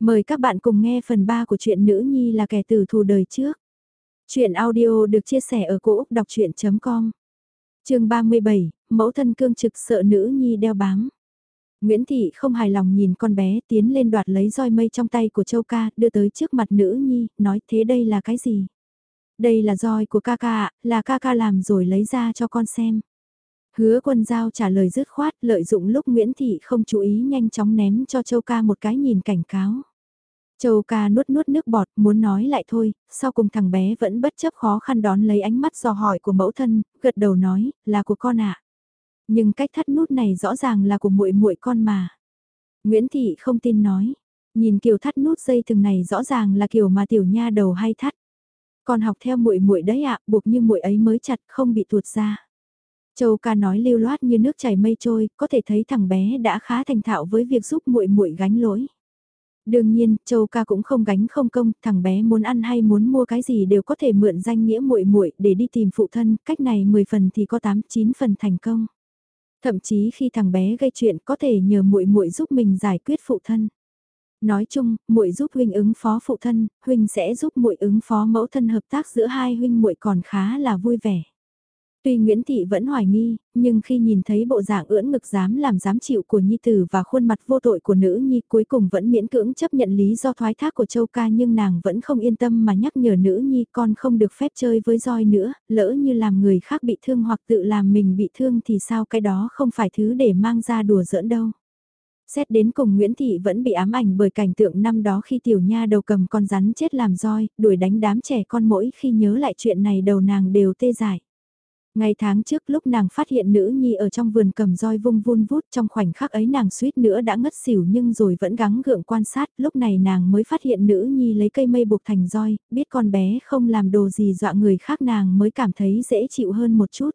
Mời các bạn cùng nghe phần 3 của truyện Nữ Nhi là kẻ tử thù đời trước. Chuyện audio được chia sẻ ở cỗ đọc chuyện.com Trường 37, mẫu thân cương trực sợ nữ nhi đeo bám. Nguyễn Thị không hài lòng nhìn con bé tiến lên đoạt lấy roi mây trong tay của Châu Ca đưa tới trước mặt nữ nhi, nói thế đây là cái gì? Đây là roi của ca ca, là ca ca làm rồi lấy ra cho con xem. Hứa quân giao trả lời dứt khoát lợi dụng lúc Nguyễn Thị không chú ý nhanh chóng ném cho Châu Ca một cái nhìn cảnh cáo. Châu ca nuốt nuốt nước bọt muốn nói lại thôi, sau cùng thằng bé vẫn bất chấp khó khăn đón lấy ánh mắt dò hỏi của mẫu thân, gật đầu nói, là của con ạ. À. Nhưng cách thắt nút này rõ ràng là của muội muội con mà. Nguyễn Thị không tin nói, nhìn kiểu thắt nút dây thừng này rõ ràng là kiểu mà tiểu nha đầu hay thắt. Con học theo muội muội đấy ạ, buộc như muội ấy mới chặt không bị tuột ra. Châu ca nói lưu loát như nước chảy mây trôi, có thể thấy thằng bé đã khá thành thạo với việc giúp muội muội gánh lỗi. Đương nhiên, Châu ca cũng không gánh không công, thằng bé muốn ăn hay muốn mua cái gì đều có thể mượn danh nghĩa muội muội để đi tìm phụ thân, cách này 10 phần thì có 8, 9 phần thành công. Thậm chí khi thằng bé gây chuyện có thể nhờ muội muội giúp mình giải quyết phụ thân. Nói chung, muội giúp huynh ứng phó phụ thân, huynh sẽ giúp muội ứng phó mẫu thân hợp tác giữa hai huynh muội còn khá là vui vẻ. Tuy Nguyễn Thị vẫn hoài nghi, nhưng khi nhìn thấy bộ dạng ưỡn ngực dám làm dám chịu của Nhi Tử và khuôn mặt vô tội của nữ Nhi cuối cùng vẫn miễn cưỡng chấp nhận lý do thoái thác của Châu Ca nhưng nàng vẫn không yên tâm mà nhắc nhở nữ Nhi con không được phép chơi với roi nữa, lỡ như làm người khác bị thương hoặc tự làm mình bị thương thì sao cái đó không phải thứ để mang ra đùa giỡn đâu. Xét đến cùng Nguyễn Thị vẫn bị ám ảnh bởi cảnh tượng năm đó khi tiểu nha đầu cầm con rắn chết làm roi, đuổi đánh đám trẻ con mỗi khi nhớ lại chuyện này đầu nàng đều tê dại. Ngày tháng trước lúc nàng phát hiện nữ nhi ở trong vườn cầm roi vung vun vút trong khoảnh khắc ấy nàng suýt nữa đã ngất xỉu nhưng rồi vẫn gắng gượng quan sát, lúc này nàng mới phát hiện nữ nhi lấy cây mây buộc thành roi, biết con bé không làm đồ gì dọa người khác nàng mới cảm thấy dễ chịu hơn một chút.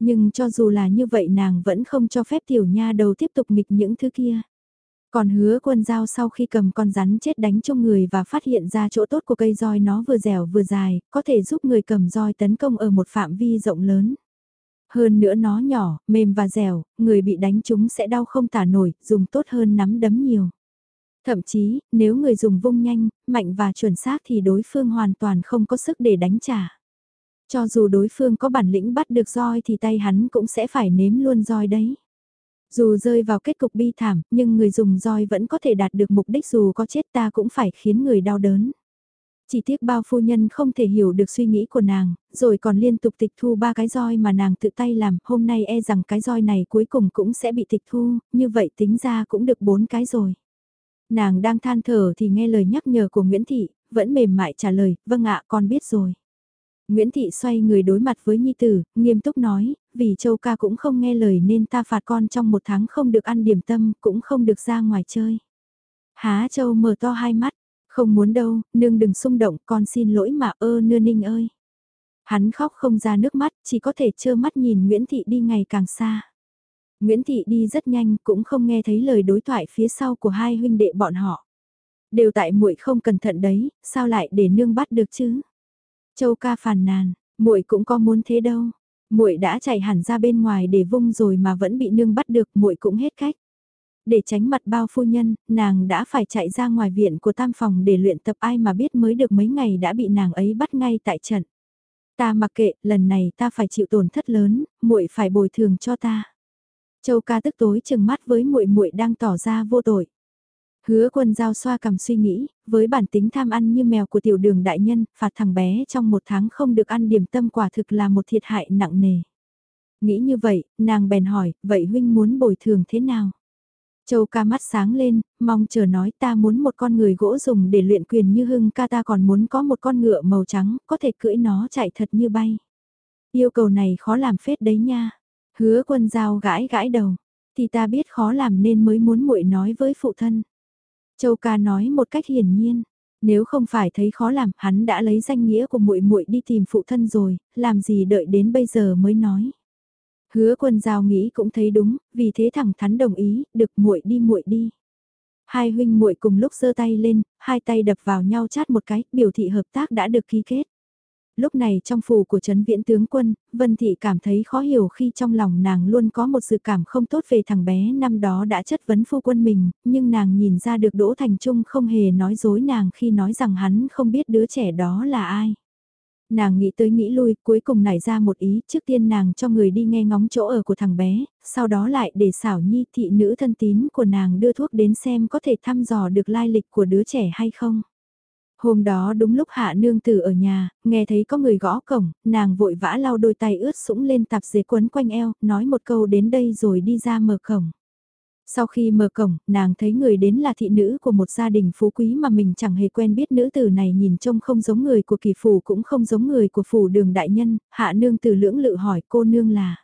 Nhưng cho dù là như vậy nàng vẫn không cho phép tiểu nha đầu tiếp tục nghịch những thứ kia. Còn hứa quân dao sau khi cầm con rắn chết đánh trong người và phát hiện ra chỗ tốt của cây roi nó vừa dẻo vừa dài, có thể giúp người cầm roi tấn công ở một phạm vi rộng lớn. Hơn nữa nó nhỏ, mềm và dẻo, người bị đánh chúng sẽ đau không tả nổi, dùng tốt hơn nắm đấm nhiều. Thậm chí, nếu người dùng vung nhanh, mạnh và chuẩn xác thì đối phương hoàn toàn không có sức để đánh trả. Cho dù đối phương có bản lĩnh bắt được roi thì tay hắn cũng sẽ phải nếm luôn roi đấy. Dù rơi vào kết cục bi thảm, nhưng người dùng roi vẫn có thể đạt được mục đích dù có chết ta cũng phải khiến người đau đớn. Chỉ tiếc bao phu nhân không thể hiểu được suy nghĩ của nàng, rồi còn liên tục tịch thu ba cái roi mà nàng tự tay làm, hôm nay e rằng cái roi này cuối cùng cũng sẽ bị tịch thu, như vậy tính ra cũng được bốn cái rồi. Nàng đang than thở thì nghe lời nhắc nhở của Nguyễn Thị, vẫn mềm mại trả lời, vâng ạ con biết rồi. Nguyễn Thị xoay người đối mặt với Nhi Tử, nghiêm túc nói, vì Châu ca cũng không nghe lời nên ta phạt con trong một tháng không được ăn điểm tâm, cũng không được ra ngoài chơi. Há Châu mở to hai mắt, không muốn đâu, nương đừng xung động, con xin lỗi mà ơ nưa ninh ơi. Hắn khóc không ra nước mắt, chỉ có thể trơ mắt nhìn Nguyễn Thị đi ngày càng xa. Nguyễn Thị đi rất nhanh, cũng không nghe thấy lời đối thoại phía sau của hai huynh đệ bọn họ. Đều tại muội không cẩn thận đấy, sao lại để nương bắt được chứ? Châu ca phàn nàn, muội cũng có muốn thế đâu. Muội đã chạy hẳn ra bên ngoài để vung rồi mà vẫn bị nương bắt được, muội cũng hết cách. Để tránh mặt bao phu nhân, nàng đã phải chạy ra ngoài viện của tam phòng để luyện tập ai mà biết mới được mấy ngày đã bị nàng ấy bắt ngay tại trận. Ta mặc kệ, lần này ta phải chịu tổn thất lớn, muội phải bồi thường cho ta. Châu ca tức tối chừng mắt với muội muội đang tỏ ra vô tội. Hứa quân giao xoa cầm suy nghĩ, với bản tính tham ăn như mèo của tiểu đường đại nhân, phạt thằng bé trong một tháng không được ăn điểm tâm quả thực là một thiệt hại nặng nề. Nghĩ như vậy, nàng bèn hỏi, vậy huynh muốn bồi thường thế nào? Châu ca mắt sáng lên, mong chờ nói ta muốn một con người gỗ dùng để luyện quyền như hưng ca ta còn muốn có một con ngựa màu trắng, có thể cưỡi nó chạy thật như bay. Yêu cầu này khó làm phết đấy nha. Hứa quân giao gãi gãi đầu, thì ta biết khó làm nên mới muốn muội nói với phụ thân. Châu ca nói một cách hiển nhiên, nếu không phải thấy khó làm, hắn đã lấy danh nghĩa của muội muội đi tìm phụ thân rồi, làm gì đợi đến bây giờ mới nói. Hứa quân giao nghĩ cũng thấy đúng, vì thế thẳng thắn đồng ý, được muội đi muội đi. Hai huynh muội cùng lúc giơ tay lên, hai tay đập vào nhau chát một cái, biểu thị hợp tác đã được ký kết. Lúc này trong phủ của Trấn Viễn tướng quân, Vân Thị cảm thấy khó hiểu khi trong lòng nàng luôn có một sự cảm không tốt về thằng bé năm đó đã chất vấn phu quân mình, nhưng nàng nhìn ra được Đỗ Thành Trung không hề nói dối nàng khi nói rằng hắn không biết đứa trẻ đó là ai. Nàng nghĩ tới nghĩ lui, cuối cùng nảy ra một ý, trước tiên nàng cho người đi nghe ngóng chỗ ở của thằng bé, sau đó lại để xảo nhi thị nữ thân tín của nàng đưa thuốc đến xem có thể thăm dò được lai lịch của đứa trẻ hay không. Hôm đó đúng lúc hạ nương tử ở nhà, nghe thấy có người gõ cổng, nàng vội vã lau đôi tay ướt sũng lên tạp dề quấn quanh eo, nói một câu đến đây rồi đi ra mở cổng. Sau khi mở cổng, nàng thấy người đến là thị nữ của một gia đình phú quý mà mình chẳng hề quen biết nữ tử này nhìn trông không giống người của kỳ phủ cũng không giống người của phủ đường đại nhân, hạ nương tử lưỡng lự hỏi cô nương là.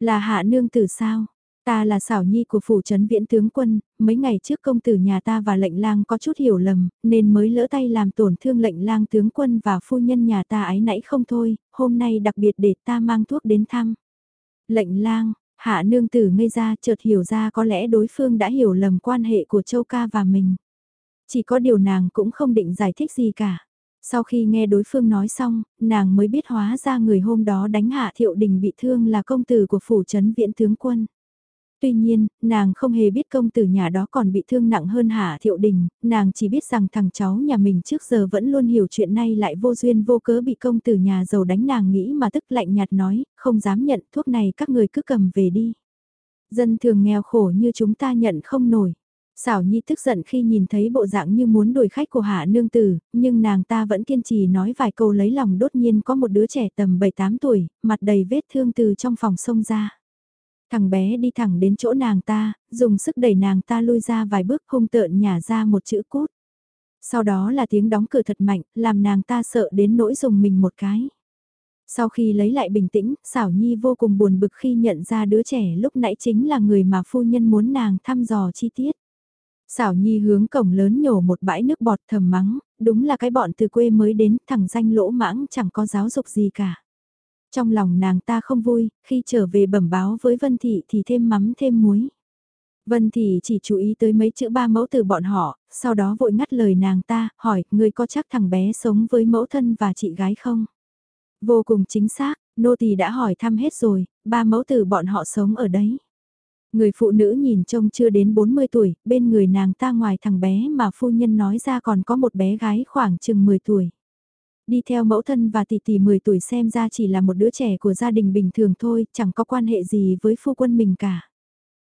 Là hạ nương tử sao? Ta là xảo nhi của phủ trấn viễn tướng quân, mấy ngày trước công tử nhà ta và lệnh lang có chút hiểu lầm, nên mới lỡ tay làm tổn thương lệnh lang tướng quân và phu nhân nhà ta ái nãy không thôi, hôm nay đặc biệt để ta mang thuốc đến thăm. Lệnh lang, hạ nương tử ngây ra chợt hiểu ra có lẽ đối phương đã hiểu lầm quan hệ của châu ca và mình. Chỉ có điều nàng cũng không định giải thích gì cả. Sau khi nghe đối phương nói xong, nàng mới biết hóa ra người hôm đó đánh hạ thiệu đình bị thương là công tử của phủ trấn viễn tướng quân. Tuy nhiên, nàng không hề biết công tử nhà đó còn bị thương nặng hơn Hạ Thiệu Đình, nàng chỉ biết rằng thằng cháu nhà mình trước giờ vẫn luôn hiểu chuyện này lại vô duyên vô cớ bị công tử nhà giàu đánh nàng nghĩ mà tức lạnh nhạt nói, không dám nhận thuốc này các người cứ cầm về đi. Dân thường nghèo khổ như chúng ta nhận không nổi. Xảo Nhi tức giận khi nhìn thấy bộ dạng như muốn đuổi khách của Hạ Nương Tử, nhưng nàng ta vẫn kiên trì nói vài câu lấy lòng đốt nhiên có một đứa trẻ tầm 7-8 tuổi, mặt đầy vết thương từ trong phòng sông ra. Thằng bé đi thẳng đến chỗ nàng ta, dùng sức đẩy nàng ta lui ra vài bước hung tợn nhả ra một chữ cút. Sau đó là tiếng đóng cửa thật mạnh, làm nàng ta sợ đến nỗi dùng mình một cái. Sau khi lấy lại bình tĩnh, xảo nhi vô cùng buồn bực khi nhận ra đứa trẻ lúc nãy chính là người mà phu nhân muốn nàng thăm dò chi tiết. Xảo nhi hướng cổng lớn nhổ một bãi nước bọt thầm mắng, đúng là cái bọn từ quê mới đến thằng danh lỗ mãng chẳng có giáo dục gì cả. Trong lòng nàng ta không vui, khi trở về bẩm báo với Vân Thị thì thêm mắm thêm muối. Vân Thị chỉ chú ý tới mấy chữ ba mẫu từ bọn họ, sau đó vội ngắt lời nàng ta, hỏi, người có chắc thằng bé sống với mẫu thân và chị gái không? Vô cùng chính xác, nô tỳ đã hỏi thăm hết rồi, ba mẫu từ bọn họ sống ở đấy. Người phụ nữ nhìn trông chưa đến 40 tuổi, bên người nàng ta ngoài thằng bé mà phu nhân nói ra còn có một bé gái khoảng chừng 10 tuổi. Đi theo mẫu thân và tỷ tỷ 10 tuổi xem ra chỉ là một đứa trẻ của gia đình bình thường thôi, chẳng có quan hệ gì với phu quân mình cả.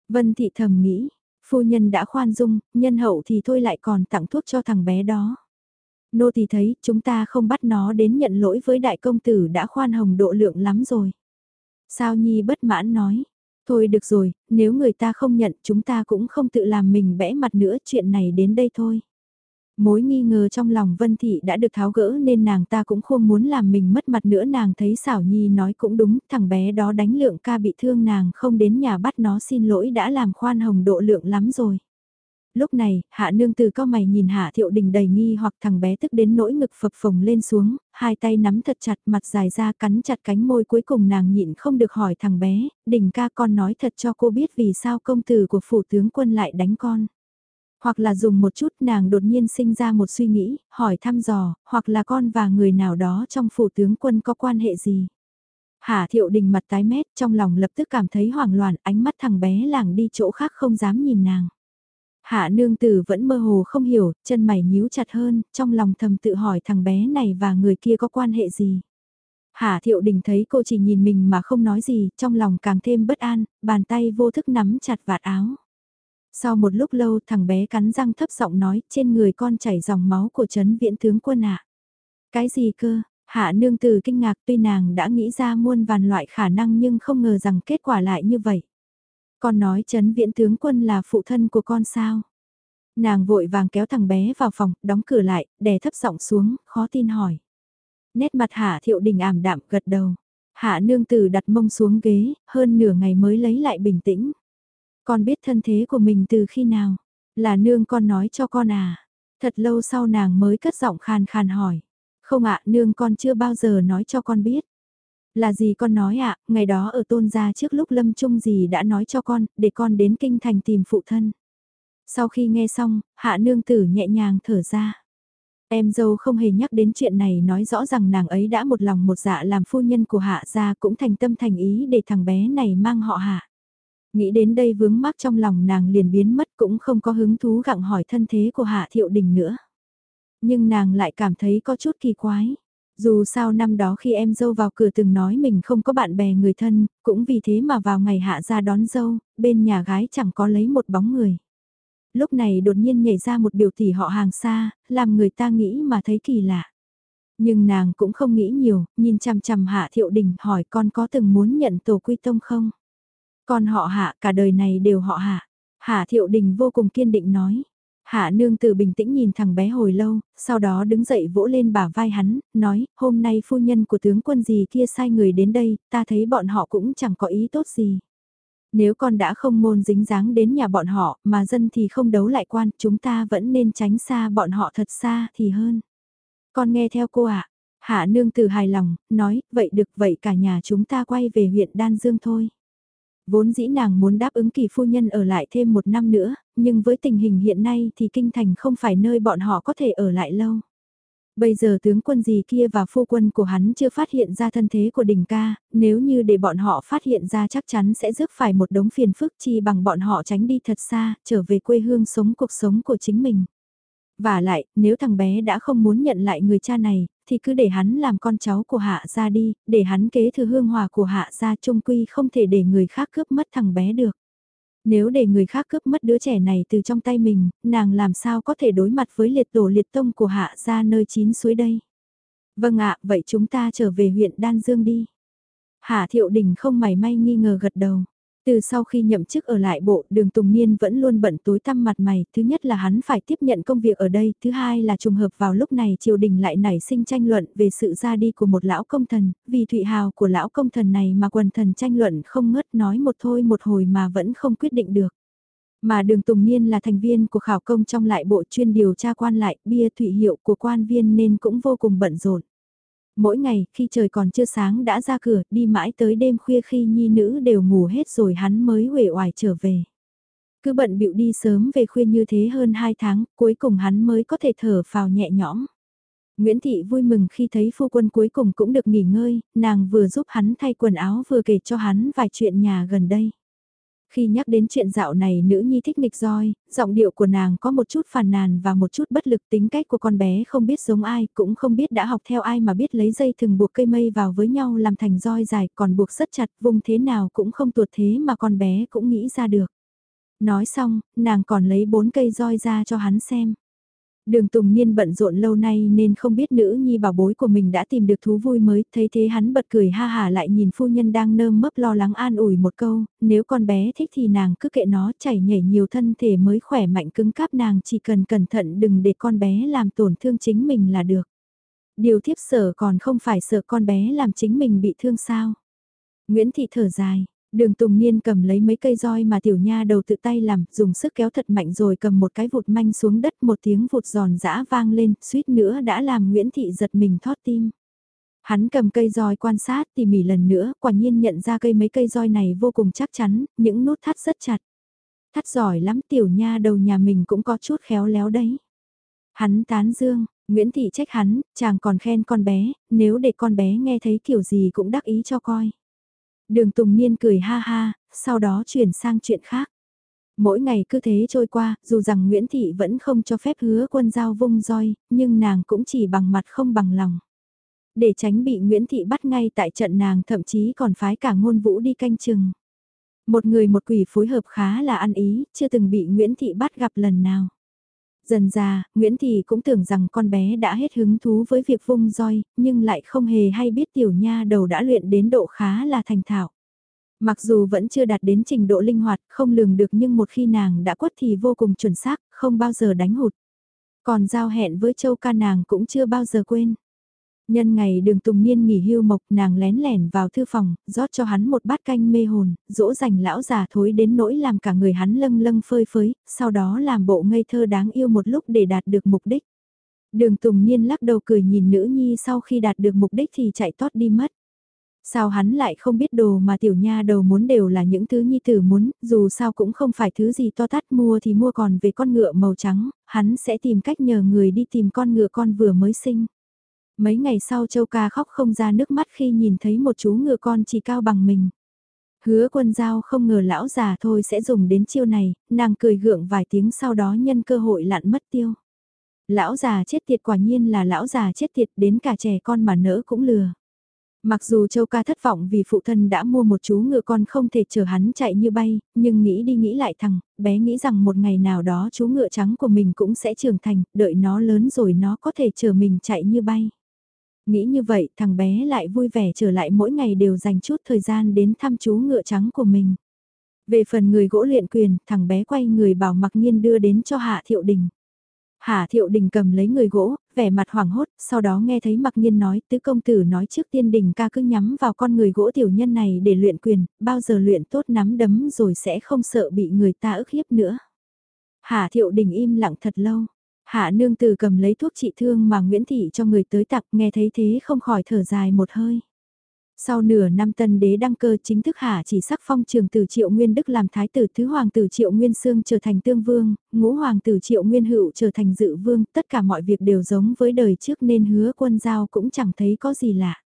Vân thị thầm nghĩ, phu nhân đã khoan dung, nhân hậu thì thôi lại còn tặng thuốc cho thằng bé đó. Nô thì thấy, chúng ta không bắt nó đến nhận lỗi với đại công tử đã khoan hồng độ lượng lắm rồi. Sao Nhi bất mãn nói, thôi được rồi, nếu người ta không nhận chúng ta cũng không tự làm mình bẽ mặt nữa chuyện này đến đây thôi. Mối nghi ngờ trong lòng Vân Thị đã được tháo gỡ nên nàng ta cũng không muốn làm mình mất mặt nữa nàng thấy xảo nhi nói cũng đúng, thằng bé đó đánh lượng ca bị thương nàng không đến nhà bắt nó xin lỗi đã làm khoan hồng độ lượng lắm rồi. Lúc này, hạ nương từ cao mày nhìn hạ thiệu đình đầy nghi hoặc thằng bé tức đến nỗi ngực phập phồng lên xuống, hai tay nắm thật chặt mặt dài ra cắn chặt cánh môi cuối cùng nàng nhịn không được hỏi thằng bé, đình ca con nói thật cho cô biết vì sao công tử của phủ tướng quân lại đánh con. Hoặc là dùng một chút nàng đột nhiên sinh ra một suy nghĩ, hỏi thăm dò, hoặc là con và người nào đó trong phủ tướng quân có quan hệ gì. Hà thiệu đình mặt tái mét trong lòng lập tức cảm thấy hoảng loạn ánh mắt thằng bé làng đi chỗ khác không dám nhìn nàng. Hạ nương tử vẫn mơ hồ không hiểu, chân mày nhíu chặt hơn, trong lòng thầm tự hỏi thằng bé này và người kia có quan hệ gì. Hạ thiệu đình thấy cô chỉ nhìn mình mà không nói gì, trong lòng càng thêm bất an, bàn tay vô thức nắm chặt vạt áo. Sau một lúc lâu thằng bé cắn răng thấp giọng nói trên người con chảy dòng máu của chấn viễn tướng quân ạ. Cái gì cơ? Hạ nương tử kinh ngạc tuy nàng đã nghĩ ra muôn vàn loại khả năng nhưng không ngờ rằng kết quả lại như vậy. Con nói chấn viễn tướng quân là phụ thân của con sao? Nàng vội vàng kéo thằng bé vào phòng, đóng cửa lại, đè thấp giọng xuống, khó tin hỏi. Nét mặt hạ thiệu đình ảm đạm gật đầu. Hạ nương tử đặt mông xuống ghế, hơn nửa ngày mới lấy lại bình tĩnh. Con biết thân thế của mình từ khi nào? Là nương con nói cho con à? Thật lâu sau nàng mới cất giọng khàn khàn hỏi. Không ạ, nương con chưa bao giờ nói cho con biết. Là gì con nói ạ, ngày đó ở tôn gia trước lúc lâm chung gì đã nói cho con, để con đến kinh thành tìm phụ thân. Sau khi nghe xong, hạ nương tử nhẹ nhàng thở ra. Em dâu không hề nhắc đến chuyện này nói rõ rằng nàng ấy đã một lòng một dạ làm phu nhân của hạ gia cũng thành tâm thành ý để thằng bé này mang họ hạ. Nghĩ đến đây vướng mắc trong lòng nàng liền biến mất cũng không có hứng thú gặng hỏi thân thế của hạ thiệu đình nữa. Nhưng nàng lại cảm thấy có chút kỳ quái. Dù sao năm đó khi em dâu vào cửa từng nói mình không có bạn bè người thân, cũng vì thế mà vào ngày hạ ra đón dâu, bên nhà gái chẳng có lấy một bóng người. Lúc này đột nhiên nhảy ra một biểu tỷ họ hàng xa, làm người ta nghĩ mà thấy kỳ lạ. Nhưng nàng cũng không nghĩ nhiều, nhìn chằm chằm hạ thiệu đình hỏi con có từng muốn nhận tổ quy tông không? Con họ hạ cả đời này đều họ hạ. Hạ thiệu đình vô cùng kiên định nói. Hạ nương từ bình tĩnh nhìn thằng bé hồi lâu, sau đó đứng dậy vỗ lên bả vai hắn, nói, hôm nay phu nhân của tướng quân gì kia sai người đến đây, ta thấy bọn họ cũng chẳng có ý tốt gì. Nếu con đã không môn dính dáng đến nhà bọn họ, mà dân thì không đấu lại quan, chúng ta vẫn nên tránh xa bọn họ thật xa thì hơn. Con nghe theo cô ạ. Hạ nương từ hài lòng, nói, vậy được vậy cả nhà chúng ta quay về huyện Đan Dương thôi. Vốn dĩ nàng muốn đáp ứng kỳ phu nhân ở lại thêm một năm nữa, nhưng với tình hình hiện nay thì kinh thành không phải nơi bọn họ có thể ở lại lâu. Bây giờ tướng quân gì kia và phu quân của hắn chưa phát hiện ra thân thế của đình ca, nếu như để bọn họ phát hiện ra chắc chắn sẽ rước phải một đống phiền phức chi bằng bọn họ tránh đi thật xa, trở về quê hương sống cuộc sống của chính mình. Và lại, nếu thằng bé đã không muốn nhận lại người cha này, thì cứ để hắn làm con cháu của hạ gia đi, để hắn kế thừa hương hòa của hạ gia trung quy không thể để người khác cướp mất thằng bé được. Nếu để người khác cướp mất đứa trẻ này từ trong tay mình, nàng làm sao có thể đối mặt với liệt tổ liệt tông của hạ gia nơi chín suối đây. Vâng ạ, vậy chúng ta trở về huyện Đan Dương đi. Hạ thiệu đình không mảy may nghi ngờ gật đầu. Từ sau khi nhậm chức ở lại bộ, đường Tùng Niên vẫn luôn bận tối tăm mặt mày, thứ nhất là hắn phải tiếp nhận công việc ở đây, thứ hai là trùng hợp vào lúc này triều đình lại nảy sinh tranh luận về sự ra đi của một lão công thần, vì thụy hào của lão công thần này mà quần thần tranh luận không ngớt nói một thôi một hồi mà vẫn không quyết định được. Mà đường Tùng Niên là thành viên của khảo công trong lại bộ chuyên điều tra quan lại, bia thụy hiệu của quan viên nên cũng vô cùng bận rộn. Mỗi ngày, khi trời còn chưa sáng đã ra cửa, đi mãi tới đêm khuya khi nhi nữ đều ngủ hết rồi hắn mới uể oải trở về. Cứ bận bịu đi sớm về khuya như thế hơn 2 tháng, cuối cùng hắn mới có thể thở phào nhẹ nhõm. Nguyễn Thị vui mừng khi thấy phu quân cuối cùng cũng được nghỉ ngơi, nàng vừa giúp hắn thay quần áo vừa kể cho hắn vài chuyện nhà gần đây. Khi nhắc đến chuyện dạo này nữ nhi thích nghịch roi, giọng điệu của nàng có một chút phàn nàn và một chút bất lực tính cách của con bé không biết giống ai, cũng không biết đã học theo ai mà biết lấy dây thừng buộc cây mây vào với nhau làm thành roi dài còn buộc rất chặt vùng thế nào cũng không tuột thế mà con bé cũng nghĩ ra được. Nói xong, nàng còn lấy bốn cây roi ra cho hắn xem. Đường Tùng Niên bận rộn lâu nay nên không biết nữ nhi bảo bối của mình đã tìm được thú vui mới, thấy thế hắn bật cười ha hà lại nhìn phu nhân đang nơm mấp lo lắng an ủi một câu, nếu con bé thích thì nàng cứ kệ nó chảy nhảy nhiều thân thể mới khỏe mạnh cứng cáp nàng chỉ cần cẩn thận đừng để con bé làm tổn thương chính mình là được. Điều thiếp sở còn không phải sợ con bé làm chính mình bị thương sao. Nguyễn Thị thở dài, Đường Tùng Niên cầm lấy mấy cây roi mà tiểu nha đầu tự tay làm, dùng sức kéo thật mạnh rồi cầm một cái vụt manh xuống đất một tiếng vụt giòn giã vang lên, suýt nữa đã làm Nguyễn Thị giật mình thót tim. Hắn cầm cây roi quan sát tỉ mỉ lần nữa, quả nhiên nhận ra cây mấy cây roi này vô cùng chắc chắn, những nút thắt rất chặt. Thắt giỏi lắm tiểu nha đầu nhà mình cũng có chút khéo léo đấy. Hắn tán dương, Nguyễn Thị trách hắn, chàng còn khen con bé, nếu để con bé nghe thấy kiểu gì cũng đắc ý cho coi. Đường Tùng Niên cười ha ha, sau đó chuyển sang chuyện khác. Mỗi ngày cứ thế trôi qua, dù rằng Nguyễn Thị vẫn không cho phép hứa quân giao vung roi, nhưng nàng cũng chỉ bằng mặt không bằng lòng. Để tránh bị Nguyễn Thị bắt ngay tại trận nàng thậm chí còn phái cả ngôn vũ đi canh chừng. Một người một quỷ phối hợp khá là ăn ý, chưa từng bị Nguyễn Thị bắt gặp lần nào. Dần ra, Nguyễn Thị cũng tưởng rằng con bé đã hết hứng thú với việc vung roi, nhưng lại không hề hay biết tiểu nha đầu đã luyện đến độ khá là thành thạo. Mặc dù vẫn chưa đạt đến trình độ linh hoạt, không lường được nhưng một khi nàng đã quất thì vô cùng chuẩn xác, không bao giờ đánh hụt. Còn giao hẹn với châu ca nàng cũng chưa bao giờ quên. Nhân ngày đường Tùng Niên nghỉ hưu mộc nàng lén lẻn vào thư phòng, rót cho hắn một bát canh mê hồn, dỗ dành lão già thối đến nỗi làm cả người hắn lâng lâng phơi phới, sau đó làm bộ ngây thơ đáng yêu một lúc để đạt được mục đích. Đường Tùng Niên lắc đầu cười nhìn nữ nhi sau khi đạt được mục đích thì chạy tót đi mất. Sao hắn lại không biết đồ mà tiểu nha đầu muốn đều là những thứ nhi tử muốn, dù sao cũng không phải thứ gì to tát mua thì mua còn về con ngựa màu trắng, hắn sẽ tìm cách nhờ người đi tìm con ngựa con vừa mới sinh. Mấy ngày sau Châu Ca khóc không ra nước mắt khi nhìn thấy một chú ngựa con chỉ cao bằng mình. Hứa quân giao không ngờ lão già thôi sẽ dùng đến chiêu này, nàng cười gượng vài tiếng sau đó nhân cơ hội lặn mất tiêu. Lão già chết tiệt quả nhiên là lão già chết tiệt đến cả trẻ con mà nỡ cũng lừa. Mặc dù Châu ca thất vọng vì phụ thân đã mua một chú ngựa con không thể chờ hắn chạy như bay, nhưng nghĩ đi nghĩ lại thằng, bé nghĩ rằng một ngày nào đó chú ngựa trắng của mình cũng sẽ trưởng thành, đợi nó lớn rồi nó có thể chờ mình chạy như bay. Nghĩ như vậy thằng bé lại vui vẻ trở lại mỗi ngày đều dành chút thời gian đến thăm chú ngựa trắng của mình. Về phần người gỗ luyện quyền, thằng bé quay người bảo mặc nhiên đưa đến cho Hạ Thiệu Đình. Hạ Thiệu Đình cầm lấy người gỗ, vẻ mặt hoảng hốt, sau đó nghe thấy mặc nhiên nói tứ công tử nói trước tiên đình ca cứ nhắm vào con người gỗ tiểu nhân này để luyện quyền, bao giờ luyện tốt nắm đấm rồi sẽ không sợ bị người ta ức hiếp nữa. Hạ Thiệu Đình im lặng thật lâu, Hạ nương tử cầm lấy thuốc trị thương mà Nguyễn Thị cho người tới tặng nghe thấy thế không khỏi thở dài một hơi. Sau nửa năm tân đế đăng cơ chính thức hạ chỉ sắc phong trường tử triệu nguyên đức làm thái tử thứ hoàng tử triệu nguyên sương trở thành tương vương, ngũ hoàng tử triệu nguyên hữu trở thành dự vương, tất cả mọi việc đều giống với đời trước nên hứa quân giao cũng chẳng thấy có gì lạ.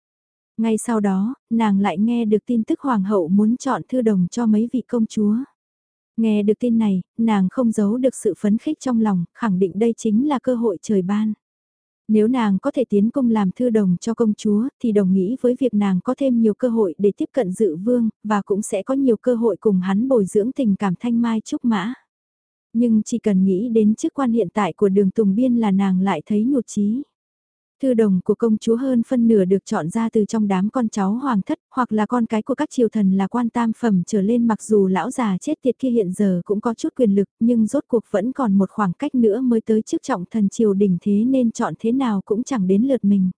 Ngay sau đó, nàng lại nghe được tin tức hoàng hậu muốn chọn thư đồng cho mấy vị công chúa. Nghe được tin này, nàng không giấu được sự phấn khích trong lòng, khẳng định đây chính là cơ hội trời ban. Nếu nàng có thể tiến công làm thư đồng cho công chúa, thì đồng nghĩ với việc nàng có thêm nhiều cơ hội để tiếp cận dự vương, và cũng sẽ có nhiều cơ hội cùng hắn bồi dưỡng tình cảm thanh mai trúc mã. Nhưng chỉ cần nghĩ đến chức quan hiện tại của đường Tùng Biên là nàng lại thấy nhụt chí Thư đồng của công chúa hơn phân nửa được chọn ra từ trong đám con cháu hoàng thất, hoặc là con cái của các triều thần là quan tam phẩm trở lên mặc dù lão già chết tiệt kia hiện giờ cũng có chút quyền lực, nhưng rốt cuộc vẫn còn một khoảng cách nữa mới tới chức trọng thần triều đình thế nên chọn thế nào cũng chẳng đến lượt mình.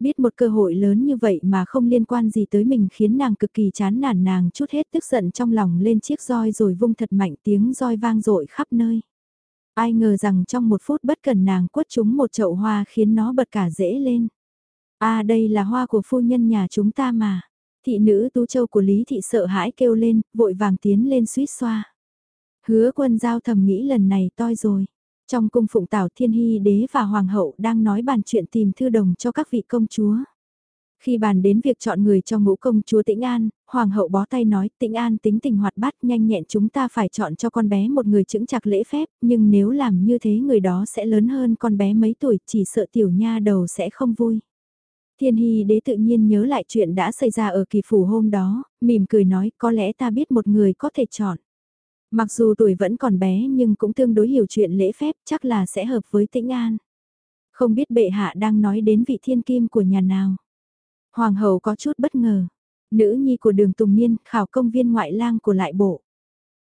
Biết một cơ hội lớn như vậy mà không liên quan gì tới mình khiến nàng cực kỳ chán nản nàng chút hết tức giận trong lòng lên chiếc roi rồi vung thật mạnh tiếng roi vang dội khắp nơi. Ai ngờ rằng trong một phút bất cần nàng quất chúng một chậu hoa khiến nó bật cả rễ lên. À đây là hoa của phu nhân nhà chúng ta mà. Thị nữ tú châu của Lý Thị sợ hãi kêu lên, vội vàng tiến lên suýt xoa. Hứa quân giao thầm nghĩ lần này toi rồi. Trong cung phụng tảo thiên hy đế và hoàng hậu đang nói bàn chuyện tìm thư đồng cho các vị công chúa. Khi bàn đến việc chọn người cho ngũ công chúa Tĩnh An, Hoàng hậu bó tay nói Tĩnh An tính tình hoạt bát nhanh nhẹn chúng ta phải chọn cho con bé một người chững chạc lễ phép, nhưng nếu làm như thế người đó sẽ lớn hơn con bé mấy tuổi chỉ sợ tiểu nha đầu sẽ không vui. Thiên Hy đế tự nhiên nhớ lại chuyện đã xảy ra ở kỳ phủ hôm đó, mỉm cười nói có lẽ ta biết một người có thể chọn. Mặc dù tuổi vẫn còn bé nhưng cũng tương đối hiểu chuyện lễ phép chắc là sẽ hợp với Tĩnh An. Không biết bệ hạ đang nói đến vị thiên kim của nhà nào. Hoàng hậu có chút bất ngờ. Nữ nhi của đường Tùng Niên khảo công viên ngoại lang của lại bộ.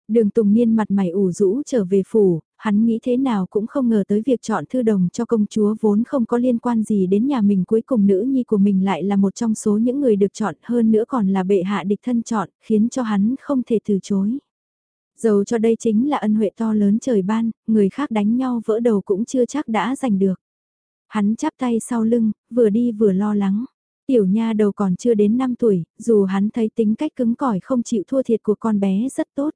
Đường Tùng Niên mặt mày ủ rũ trở về phủ, hắn nghĩ thế nào cũng không ngờ tới việc chọn thư đồng cho công chúa vốn không có liên quan gì đến nhà mình cuối cùng nữ nhi của mình lại là một trong số những người được chọn hơn nữa còn là bệ hạ địch thân chọn, khiến cho hắn không thể từ chối. Dầu cho đây chính là ân huệ to lớn trời ban, người khác đánh nhau vỡ đầu cũng chưa chắc đã giành được. Hắn chắp tay sau lưng, vừa đi vừa lo lắng. Tiểu nha đầu còn chưa đến 5 tuổi, dù hắn thấy tính cách cứng cỏi không chịu thua thiệt của con bé rất tốt.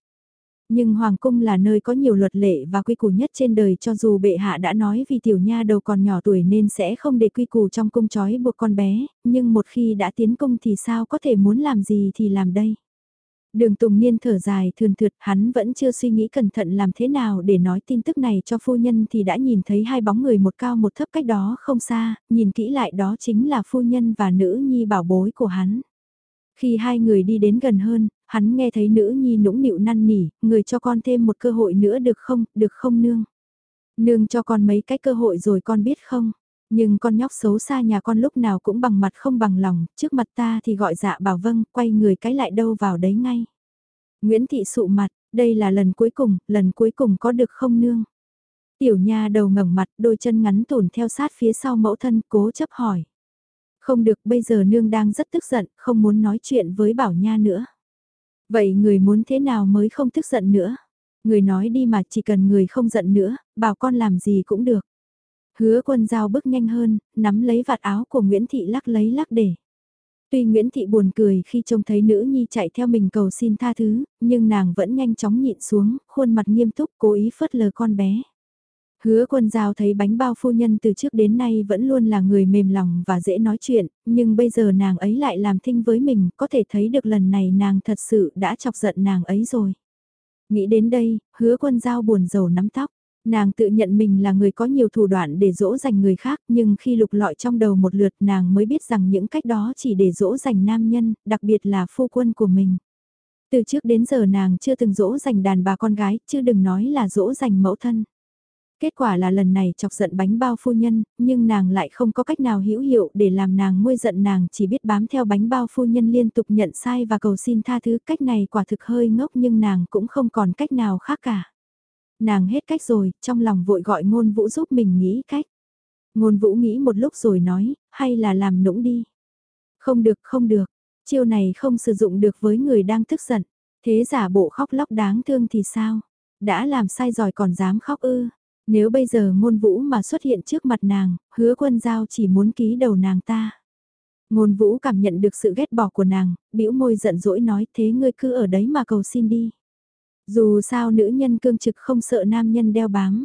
Nhưng Hoàng cung là nơi có nhiều luật lệ và quy củ nhất trên đời cho dù bệ hạ đã nói vì tiểu nha đầu còn nhỏ tuổi nên sẽ không để quy củ trong cung trói buộc con bé, nhưng một khi đã tiến cung thì sao có thể muốn làm gì thì làm đây. Đường Tùng Niên thở dài thường thượt hắn vẫn chưa suy nghĩ cẩn thận làm thế nào để nói tin tức này cho phu nhân thì đã nhìn thấy hai bóng người một cao một thấp cách đó không xa, nhìn kỹ lại đó chính là phu nhân và nữ nhi bảo bối của hắn. Khi hai người đi đến gần hơn, hắn nghe thấy nữ nhi nũng nịu năn nỉ, người cho con thêm một cơ hội nữa được không, được không nương? Nương cho con mấy cái cơ hội rồi con biết không? Nhưng con nhóc xấu xa nhà con lúc nào cũng bằng mặt không bằng lòng, trước mặt ta thì gọi dạ bảo vâng, quay người cái lại đâu vào đấy ngay. Nguyễn Thị sụ mặt, đây là lần cuối cùng, lần cuối cùng có được không nương? Tiểu nha đầu ngẩng mặt, đôi chân ngắn tủn theo sát phía sau mẫu thân, cố chấp hỏi. Không được, bây giờ nương đang rất tức giận, không muốn nói chuyện với bảo nha nữa. Vậy người muốn thế nào mới không tức giận nữa? Người nói đi mà chỉ cần người không giận nữa, bảo con làm gì cũng được. Hứa quân giao bước nhanh hơn, nắm lấy vạt áo của Nguyễn Thị lắc lấy lắc để. Tuy Nguyễn Thị buồn cười khi trông thấy nữ nhi chạy theo mình cầu xin tha thứ, nhưng nàng vẫn nhanh chóng nhịn xuống, khuôn mặt nghiêm túc cố ý phớt lờ con bé. Hứa quân giao thấy bánh bao phu nhân từ trước đến nay vẫn luôn là người mềm lòng và dễ nói chuyện, nhưng bây giờ nàng ấy lại làm thinh với mình, có thể thấy được lần này nàng thật sự đã chọc giận nàng ấy rồi. Nghĩ đến đây, hứa quân giao buồn rầu nắm tóc. Nàng tự nhận mình là người có nhiều thủ đoạn để dỗ dành người khác nhưng khi lục lọi trong đầu một lượt nàng mới biết rằng những cách đó chỉ để dỗ dành nam nhân, đặc biệt là phu quân của mình. Từ trước đến giờ nàng chưa từng dỗ dành đàn bà con gái, chứ đừng nói là dỗ dành mẫu thân. Kết quả là lần này chọc giận bánh bao phu nhân, nhưng nàng lại không có cách nào hữu hiệu để làm nàng nguôi giận nàng chỉ biết bám theo bánh bao phu nhân liên tục nhận sai và cầu xin tha thứ. Cách này quả thực hơi ngốc nhưng nàng cũng không còn cách nào khác cả. Nàng hết cách rồi, trong lòng vội gọi ngôn vũ giúp mình nghĩ cách. Ngôn vũ nghĩ một lúc rồi nói, hay là làm nũng đi. Không được, không được, chiêu này không sử dụng được với người đang tức giận. Thế giả bộ khóc lóc đáng thương thì sao? Đã làm sai rồi còn dám khóc ư? Nếu bây giờ ngôn vũ mà xuất hiện trước mặt nàng, hứa quân giao chỉ muốn ký đầu nàng ta. Ngôn vũ cảm nhận được sự ghét bỏ của nàng, bĩu môi giận dỗi nói thế ngươi cứ ở đấy mà cầu xin đi. Dù sao nữ nhân cương trực không sợ nam nhân đeo bám.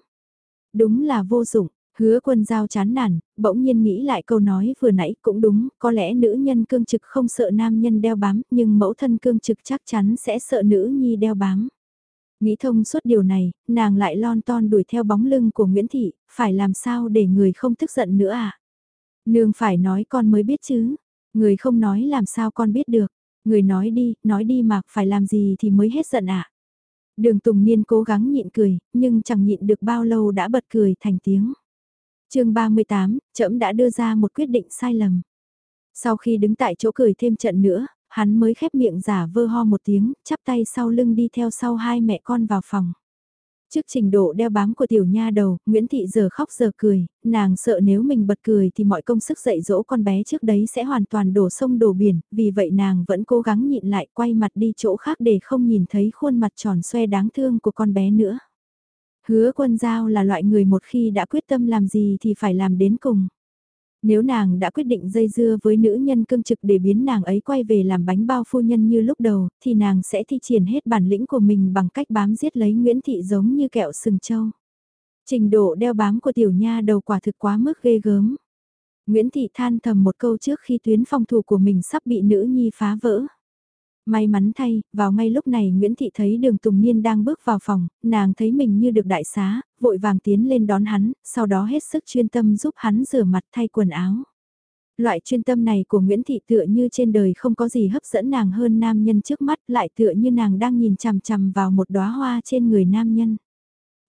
Đúng là vô dụng, hứa quân giao chán nản, bỗng nhiên nghĩ lại câu nói vừa nãy cũng đúng, có lẽ nữ nhân cương trực không sợ nam nhân đeo bám, nhưng mẫu thân cương trực chắc chắn sẽ sợ nữ nhi đeo bám. Nghĩ thông suốt điều này, nàng lại lon ton đuổi theo bóng lưng của Nguyễn Thị, phải làm sao để người không tức giận nữa à? Nương phải nói con mới biết chứ, người không nói làm sao con biết được, người nói đi, nói đi mà phải làm gì thì mới hết giận ạ. À? Đường Tùng Niên cố gắng nhịn cười, nhưng chẳng nhịn được bao lâu đã bật cười thành tiếng. chương 38, trẫm đã đưa ra một quyết định sai lầm. Sau khi đứng tại chỗ cười thêm trận nữa, hắn mới khép miệng giả vơ ho một tiếng, chắp tay sau lưng đi theo sau hai mẹ con vào phòng. Trước trình độ đeo bám của tiểu nha đầu, Nguyễn Thị giờ khóc giờ cười, nàng sợ nếu mình bật cười thì mọi công sức dạy dỗ con bé trước đấy sẽ hoàn toàn đổ sông đổ biển, vì vậy nàng vẫn cố gắng nhịn lại quay mặt đi chỗ khác để không nhìn thấy khuôn mặt tròn xoe đáng thương của con bé nữa. Hứa quân giao là loại người một khi đã quyết tâm làm gì thì phải làm đến cùng. Nếu nàng đã quyết định dây dưa với nữ nhân cương trực để biến nàng ấy quay về làm bánh bao phu nhân như lúc đầu, thì nàng sẽ thi triển hết bản lĩnh của mình bằng cách bám giết lấy Nguyễn Thị giống như kẹo sừng trâu. Trình độ đeo bám của tiểu nha đầu quả thực quá mức ghê gớm. Nguyễn Thị than thầm một câu trước khi tuyến phòng thủ của mình sắp bị nữ nhi phá vỡ. May mắn thay, vào ngay lúc này Nguyễn Thị thấy đường Tùng Niên đang bước vào phòng, nàng thấy mình như được đại xá, vội vàng tiến lên đón hắn, sau đó hết sức chuyên tâm giúp hắn rửa mặt thay quần áo. Loại chuyên tâm này của Nguyễn Thị tựa như trên đời không có gì hấp dẫn nàng hơn nam nhân trước mắt lại tựa như nàng đang nhìn chằm chằm vào một đóa hoa trên người nam nhân.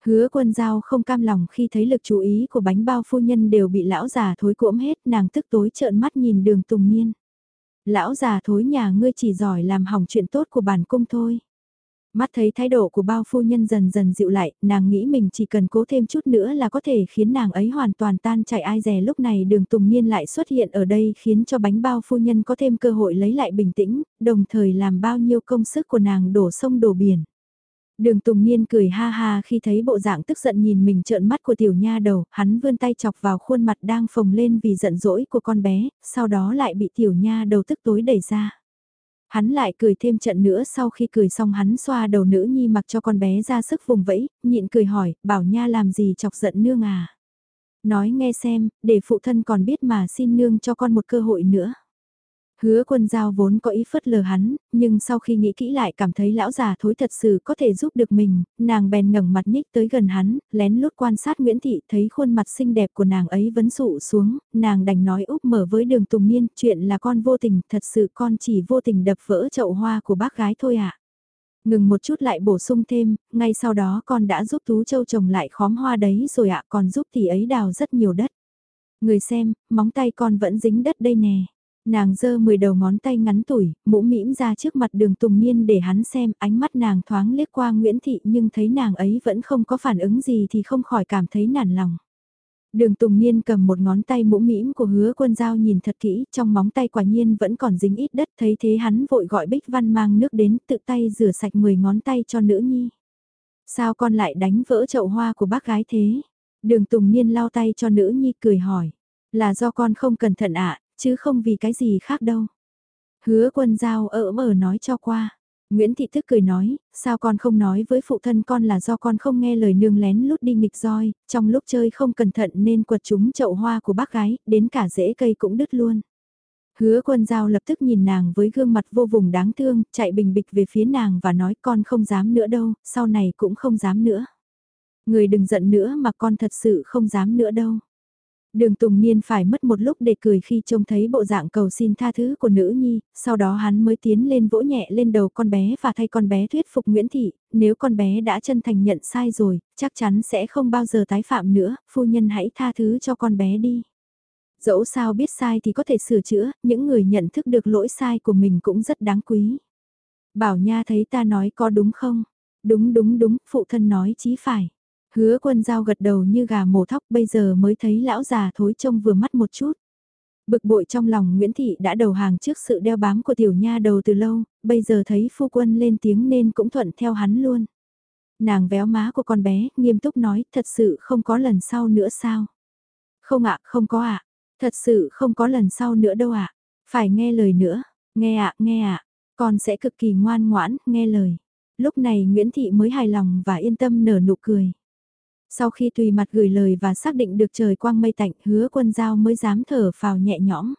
Hứa quân giao không cam lòng khi thấy lực chú ý của bánh bao phu nhân đều bị lão già thối cuỗm hết nàng tức tối trợn mắt nhìn đường tùng niên. Lão già thối nhà ngươi chỉ giỏi làm hỏng chuyện tốt của bản cung thôi. Mắt thấy thái độ của bao phu nhân dần dần dịu lại, nàng nghĩ mình chỉ cần cố thêm chút nữa là có thể khiến nàng ấy hoàn toàn tan chảy ai dè lúc này đường tùng niên lại xuất hiện ở đây khiến cho bánh bao phu nhân có thêm cơ hội lấy lại bình tĩnh, đồng thời làm bao nhiêu công sức của nàng đổ sông đổ biển. Đường Tùng Niên cười ha ha khi thấy bộ dạng tức giận nhìn mình trợn mắt của tiểu nha đầu, hắn vươn tay chọc vào khuôn mặt đang phồng lên vì giận dỗi của con bé, sau đó lại bị tiểu nha đầu tức tối đẩy ra. Hắn lại cười thêm trận nữa sau khi cười xong hắn xoa đầu nữ nhi mặc cho con bé ra sức vùng vẫy, nhịn cười hỏi, bảo nha làm gì chọc giận nương à. Nói nghe xem, để phụ thân còn biết mà xin nương cho con một cơ hội nữa. Hứa quân giao vốn có ý phớt lờ hắn, nhưng sau khi nghĩ kỹ lại cảm thấy lão già thối thật sự có thể giúp được mình, nàng bèn ngẩng mặt nhích tới gần hắn, lén lút quan sát Nguyễn Thị thấy khuôn mặt xinh đẹp của nàng ấy vấn sụ xuống, nàng đành nói úp mở với đường Tùng Niên, chuyện là con vô tình, thật sự con chỉ vô tình đập vỡ chậu hoa của bác gái thôi ạ. À. Ngừng một chút lại bổ sung thêm, ngay sau đó con đã giúp Tú Châu trồng lại khóm hoa đấy rồi ạ, còn giúp thì ấy đào rất nhiều đất. Người xem, móng tay con vẫn dính đất đây nè. Nàng giơ 10 đầu ngón tay ngắn tuổi, mũ mĩm ra trước mặt đường Tùng Niên để hắn xem, ánh mắt nàng thoáng liếc qua Nguyễn Thị nhưng thấy nàng ấy vẫn không có phản ứng gì thì không khỏi cảm thấy nản lòng. Đường Tùng Niên cầm một ngón tay mũ mĩm của hứa quân dao nhìn thật kỹ, trong móng tay quả nhiên vẫn còn dính ít đất, thấy thế hắn vội gọi Bích Văn mang nước đến tự tay rửa sạch 10 ngón tay cho nữ nhi. Sao con lại đánh vỡ chậu hoa của bác gái thế? Đường Tùng Niên lau tay cho nữ nhi cười hỏi. Là do con không cẩn thận ạ, chứ không vì cái gì khác đâu. Hứa quân giao ở mở nói cho qua. Nguyễn Thị Thức cười nói, sao con không nói với phụ thân con là do con không nghe lời nương lén lút đi nghịch roi, trong lúc chơi không cẩn thận nên quật chúng chậu hoa của bác gái, đến cả rễ cây cũng đứt luôn. Hứa quân giao lập tức nhìn nàng với gương mặt vô vùng đáng thương, chạy bình bịch về phía nàng và nói con không dám nữa đâu, sau này cũng không dám nữa. Người đừng giận nữa mà con thật sự không dám nữa đâu. Đường Tùng Niên phải mất một lúc để cười khi trông thấy bộ dạng cầu xin tha thứ của nữ nhi, sau đó hắn mới tiến lên vỗ nhẹ lên đầu con bé và thay con bé thuyết phục Nguyễn Thị, nếu con bé đã chân thành nhận sai rồi, chắc chắn sẽ không bao giờ tái phạm nữa, phu nhân hãy tha thứ cho con bé đi. Dẫu sao biết sai thì có thể sửa chữa, những người nhận thức được lỗi sai của mình cũng rất đáng quý. Bảo Nha thấy ta nói có đúng không? Đúng đúng đúng, phụ thân nói chí phải. Hứa quân giao gật đầu như gà mổ thóc bây giờ mới thấy lão già thối trông vừa mắt một chút. Bực bội trong lòng Nguyễn Thị đã đầu hàng trước sự đeo bám của tiểu nha đầu từ lâu, bây giờ thấy phu quân lên tiếng nên cũng thuận theo hắn luôn. Nàng véo má của con bé, nghiêm túc nói, thật sự không có lần sau nữa sao? Không ạ, không có ạ. Thật sự không có lần sau nữa đâu ạ. Phải nghe lời nữa. Nghe ạ, nghe ạ. Con sẽ cực kỳ ngoan ngoãn, nghe lời. Lúc này Nguyễn Thị mới hài lòng và yên tâm nở nụ cười. Sau khi tùy mặt gửi lời và xác định được trời quang mây tạnh hứa quân giao mới dám thở phào nhẹ nhõm.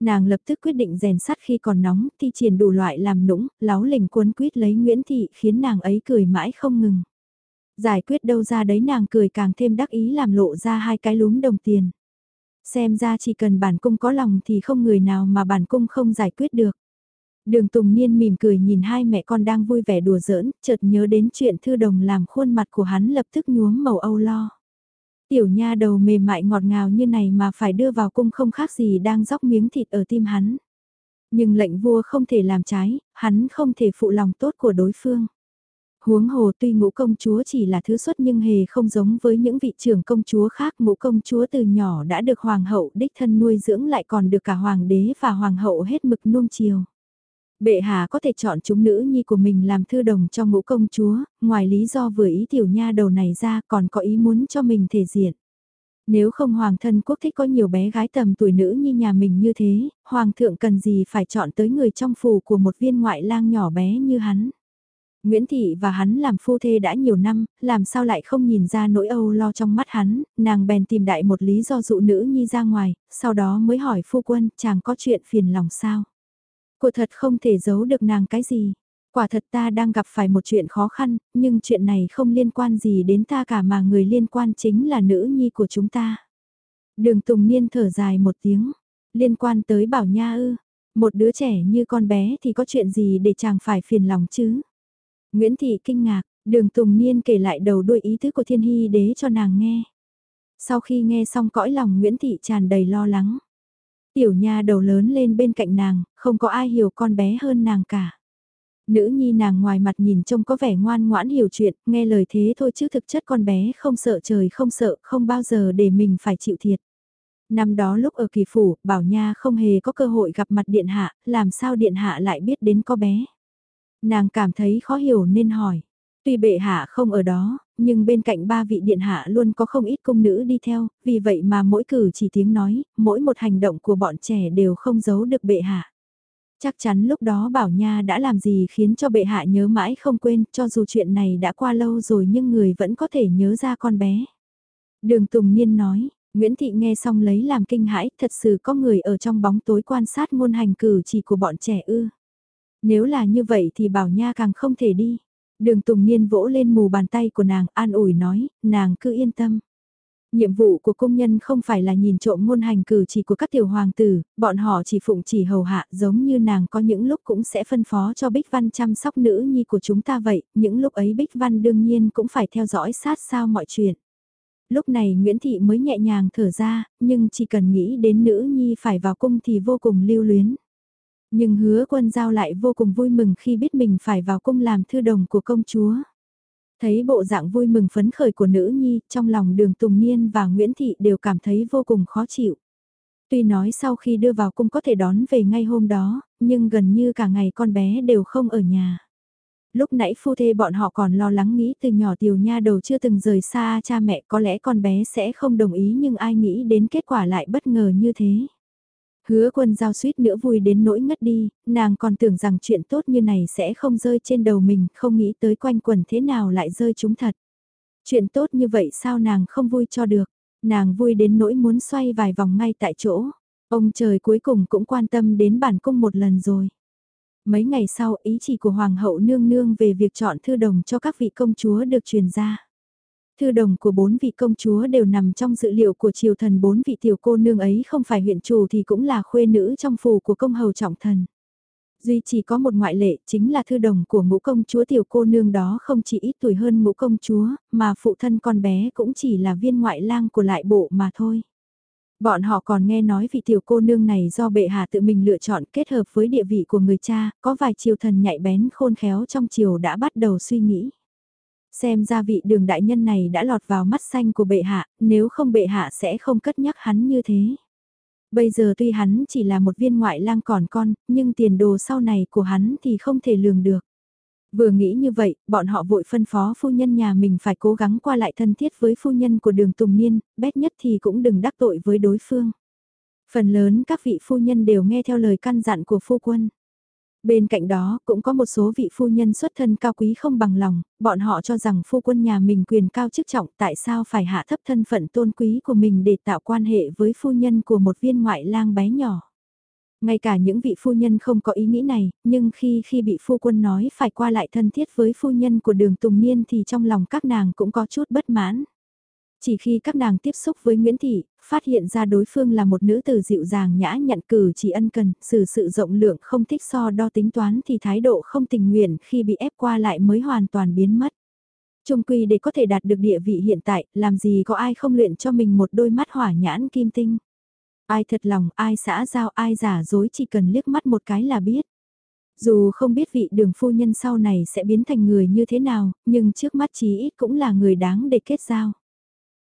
Nàng lập tức quyết định rèn sắt khi còn nóng, thi triển đủ loại làm nũng, láo lỉnh cuốn quýt lấy Nguyễn Thị khiến nàng ấy cười mãi không ngừng. Giải quyết đâu ra đấy nàng cười càng thêm đắc ý làm lộ ra hai cái lúm đồng tiền. Xem ra chỉ cần bản cung có lòng thì không người nào mà bản cung không giải quyết được. Đường Tùng Niên mỉm cười nhìn hai mẹ con đang vui vẻ đùa giỡn, chợt nhớ đến chuyện thư đồng làm khuôn mặt của hắn lập tức nhuốm màu âu lo. Tiểu nha đầu mềm mại ngọt ngào như này mà phải đưa vào cung không khác gì đang dóc miếng thịt ở tim hắn. Nhưng lệnh vua không thể làm trái, hắn không thể phụ lòng tốt của đối phương. Huống hồ tuy ngũ công chúa chỉ là thứ xuất nhưng hề không giống với những vị trưởng công chúa khác ngũ công chúa từ nhỏ đã được hoàng hậu đích thân nuôi dưỡng lại còn được cả hoàng đế và hoàng hậu hết mực nuông chiều. Bệ hạ có thể chọn chúng nữ nhi của mình làm thư đồng cho ngũ công chúa, ngoài lý do vừa ý tiểu nha đầu này ra còn có ý muốn cho mình thể diện. Nếu không hoàng thân quốc thích có nhiều bé gái tầm tuổi nữ như nhà mình như thế, hoàng thượng cần gì phải chọn tới người trong phủ của một viên ngoại lang nhỏ bé như hắn. Nguyễn Thị và hắn làm phu thê đã nhiều năm, làm sao lại không nhìn ra nỗi âu lo trong mắt hắn, nàng bèn tìm đại một lý do dụ nữ nhi ra ngoài, sau đó mới hỏi phu quân chàng có chuyện phiền lòng sao. Cô thật không thể giấu được nàng cái gì. Quả thật ta đang gặp phải một chuyện khó khăn, nhưng chuyện này không liên quan gì đến ta cả mà người liên quan chính là nữ nhi của chúng ta. Đường Tùng Niên thở dài một tiếng, liên quan tới Bảo Nha ư, một đứa trẻ như con bé thì có chuyện gì để chàng phải phiền lòng chứ? Nguyễn Thị kinh ngạc, đường Tùng Niên kể lại đầu đuôi ý tứ của Thiên Hy đế cho nàng nghe. Sau khi nghe xong cõi lòng Nguyễn Thị tràn đầy lo lắng. Tiểu nha đầu lớn lên bên cạnh nàng, không có ai hiểu con bé hơn nàng cả. Nữ nhi nàng ngoài mặt nhìn trông có vẻ ngoan ngoãn hiểu chuyện, nghe lời thế thôi chứ thực chất con bé không sợ trời không sợ, không bao giờ để mình phải chịu thiệt. Năm đó lúc ở kỳ phủ, Bảo Nha không hề có cơ hội gặp mặt Điện Hạ, làm sao Điện Hạ lại biết đến có bé. Nàng cảm thấy khó hiểu nên hỏi. Tuy bệ hạ không ở đó, nhưng bên cạnh ba vị điện hạ luôn có không ít cung nữ đi theo, vì vậy mà mỗi cử chỉ tiếng nói, mỗi một hành động của bọn trẻ đều không giấu được bệ hạ. Chắc chắn lúc đó Bảo Nha đã làm gì khiến cho bệ hạ nhớ mãi không quên, cho dù chuyện này đã qua lâu rồi nhưng người vẫn có thể nhớ ra con bé. Đường Tùng Niên nói, Nguyễn Thị nghe xong lấy làm kinh hãi, thật sự có người ở trong bóng tối quan sát ngôn hành cử chỉ của bọn trẻ ư. Nếu là như vậy thì Bảo Nha càng không thể đi. Đường Tùng Niên vỗ lên mù bàn tay của nàng, an ủi nói, nàng cứ yên tâm. Nhiệm vụ của công nhân không phải là nhìn trộm ngôn hành cử chỉ của các tiểu hoàng tử, bọn họ chỉ phụng chỉ hầu hạ giống như nàng có những lúc cũng sẽ phân phó cho Bích Văn chăm sóc nữ nhi của chúng ta vậy, những lúc ấy Bích Văn đương nhiên cũng phải theo dõi sát sao mọi chuyện. Lúc này Nguyễn Thị mới nhẹ nhàng thở ra, nhưng chỉ cần nghĩ đến nữ nhi phải vào cung thì vô cùng lưu luyến. Nhưng hứa quân giao lại vô cùng vui mừng khi biết mình phải vào cung làm thư đồng của công chúa. Thấy bộ dạng vui mừng phấn khởi của nữ nhi, trong lòng đường Tùng Niên và Nguyễn Thị đều cảm thấy vô cùng khó chịu. Tuy nói sau khi đưa vào cung có thể đón về ngay hôm đó, nhưng gần như cả ngày con bé đều không ở nhà. Lúc nãy phu thê bọn họ còn lo lắng nghĩ từ nhỏ tiểu nha đầu chưa từng rời xa cha mẹ có lẽ con bé sẽ không đồng ý nhưng ai nghĩ đến kết quả lại bất ngờ như thế. Hứa quân giao suýt nữa vui đến nỗi ngất đi, nàng còn tưởng rằng chuyện tốt như này sẽ không rơi trên đầu mình, không nghĩ tới quanh quần thế nào lại rơi chúng thật. Chuyện tốt như vậy sao nàng không vui cho được, nàng vui đến nỗi muốn xoay vài vòng ngay tại chỗ. Ông trời cuối cùng cũng quan tâm đến bản cung một lần rồi. Mấy ngày sau ý chỉ của Hoàng hậu nương nương về việc chọn thư đồng cho các vị công chúa được truyền ra. Thư đồng của bốn vị công chúa đều nằm trong dự liệu của triều thần bốn vị tiểu cô nương ấy không phải huyện chủ thì cũng là khuê nữ trong phù của công hầu trọng thần. Duy chỉ có một ngoại lệ chính là thư đồng của ngũ công chúa tiểu cô nương đó không chỉ ít tuổi hơn ngũ công chúa, mà phụ thân con bé cũng chỉ là viên ngoại lang của lại bộ mà thôi. Bọn họ còn nghe nói vị tiểu cô nương này do bệ hạ tự mình lựa chọn kết hợp với địa vị của người cha, có vài triều thần nhạy bén khôn khéo trong triều đã bắt đầu suy nghĩ. Xem ra vị đường đại nhân này đã lọt vào mắt xanh của bệ hạ, nếu không bệ hạ sẽ không cất nhắc hắn như thế. Bây giờ tuy hắn chỉ là một viên ngoại lang còn con, nhưng tiền đồ sau này của hắn thì không thể lường được. Vừa nghĩ như vậy, bọn họ vội phân phó phu nhân nhà mình phải cố gắng qua lại thân thiết với phu nhân của đường Tùng Niên, bét nhất thì cũng đừng đắc tội với đối phương. Phần lớn các vị phu nhân đều nghe theo lời căn dặn của phu quân. Bên cạnh đó cũng có một số vị phu nhân xuất thân cao quý không bằng lòng, bọn họ cho rằng phu quân nhà mình quyền cao chức trọng tại sao phải hạ thấp thân phận tôn quý của mình để tạo quan hệ với phu nhân của một viên ngoại lang bé nhỏ. Ngay cả những vị phu nhân không có ý nghĩ này, nhưng khi khi bị phu quân nói phải qua lại thân thiết với phu nhân của đường Tùng Niên thì trong lòng các nàng cũng có chút bất mãn. Chỉ khi các nàng tiếp xúc với Nguyễn Thị, phát hiện ra đối phương là một nữ tử dịu dàng nhã nhận cử chỉ ân cần, xử sự rộng lượng không thích so đo tính toán thì thái độ không tình nguyện khi bị ép qua lại mới hoàn toàn biến mất. Trung quy để có thể đạt được địa vị hiện tại, làm gì có ai không luyện cho mình một đôi mắt hỏa nhãn kim tinh. Ai thật lòng, ai xã giao, ai giả dối chỉ cần liếc mắt một cái là biết. Dù không biết vị đường phu nhân sau này sẽ biến thành người như thế nào, nhưng trước mắt chí ít cũng là người đáng để kết giao.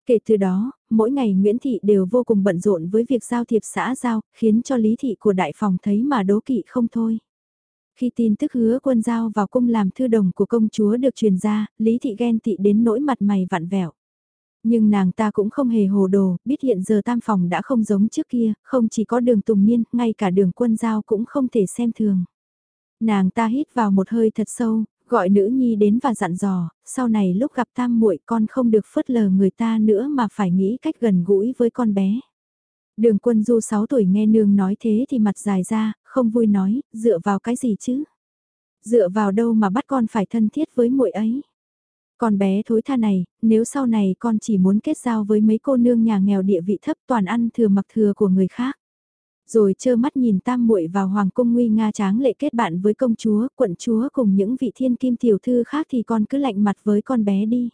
Kể từ đó, mỗi ngày Nguyễn Thị đều vô cùng bận rộn với việc giao thiệp xã giao, khiến cho Lý Thị của đại phòng thấy mà đố kỵ không thôi. Khi tin tức hứa quân giao vào cung làm thư đồng của công chúa được truyền ra, Lý Thị ghen tị đến nỗi mặt mày vặn vẹo. Nhưng nàng ta cũng không hề hồ đồ, biết hiện giờ tam phòng đã không giống trước kia, không chỉ có đường tùng niên, ngay cả đường quân giao cũng không thể xem thường. Nàng ta hít vào một hơi thật sâu, gọi nữ nhi đến và dặn dò, sau này lúc gặp tam muội con không được phớt lờ người ta nữa mà phải nghĩ cách gần gũi với con bé. Đường quân du 6 tuổi nghe nương nói thế thì mặt dài ra, không vui nói, dựa vào cái gì chứ? Dựa vào đâu mà bắt con phải thân thiết với muội ấy? Con bé thối tha này, nếu sau này con chỉ muốn kết giao với mấy cô nương nhà nghèo địa vị thấp toàn ăn thừa mặc thừa của người khác. Rồi trơ mắt nhìn tam muội vào hoàng cung nguy nga tráng lệ kết bạn với công chúa, quận chúa cùng những vị thiên kim tiểu thư khác thì con cứ lạnh mặt với con bé đi.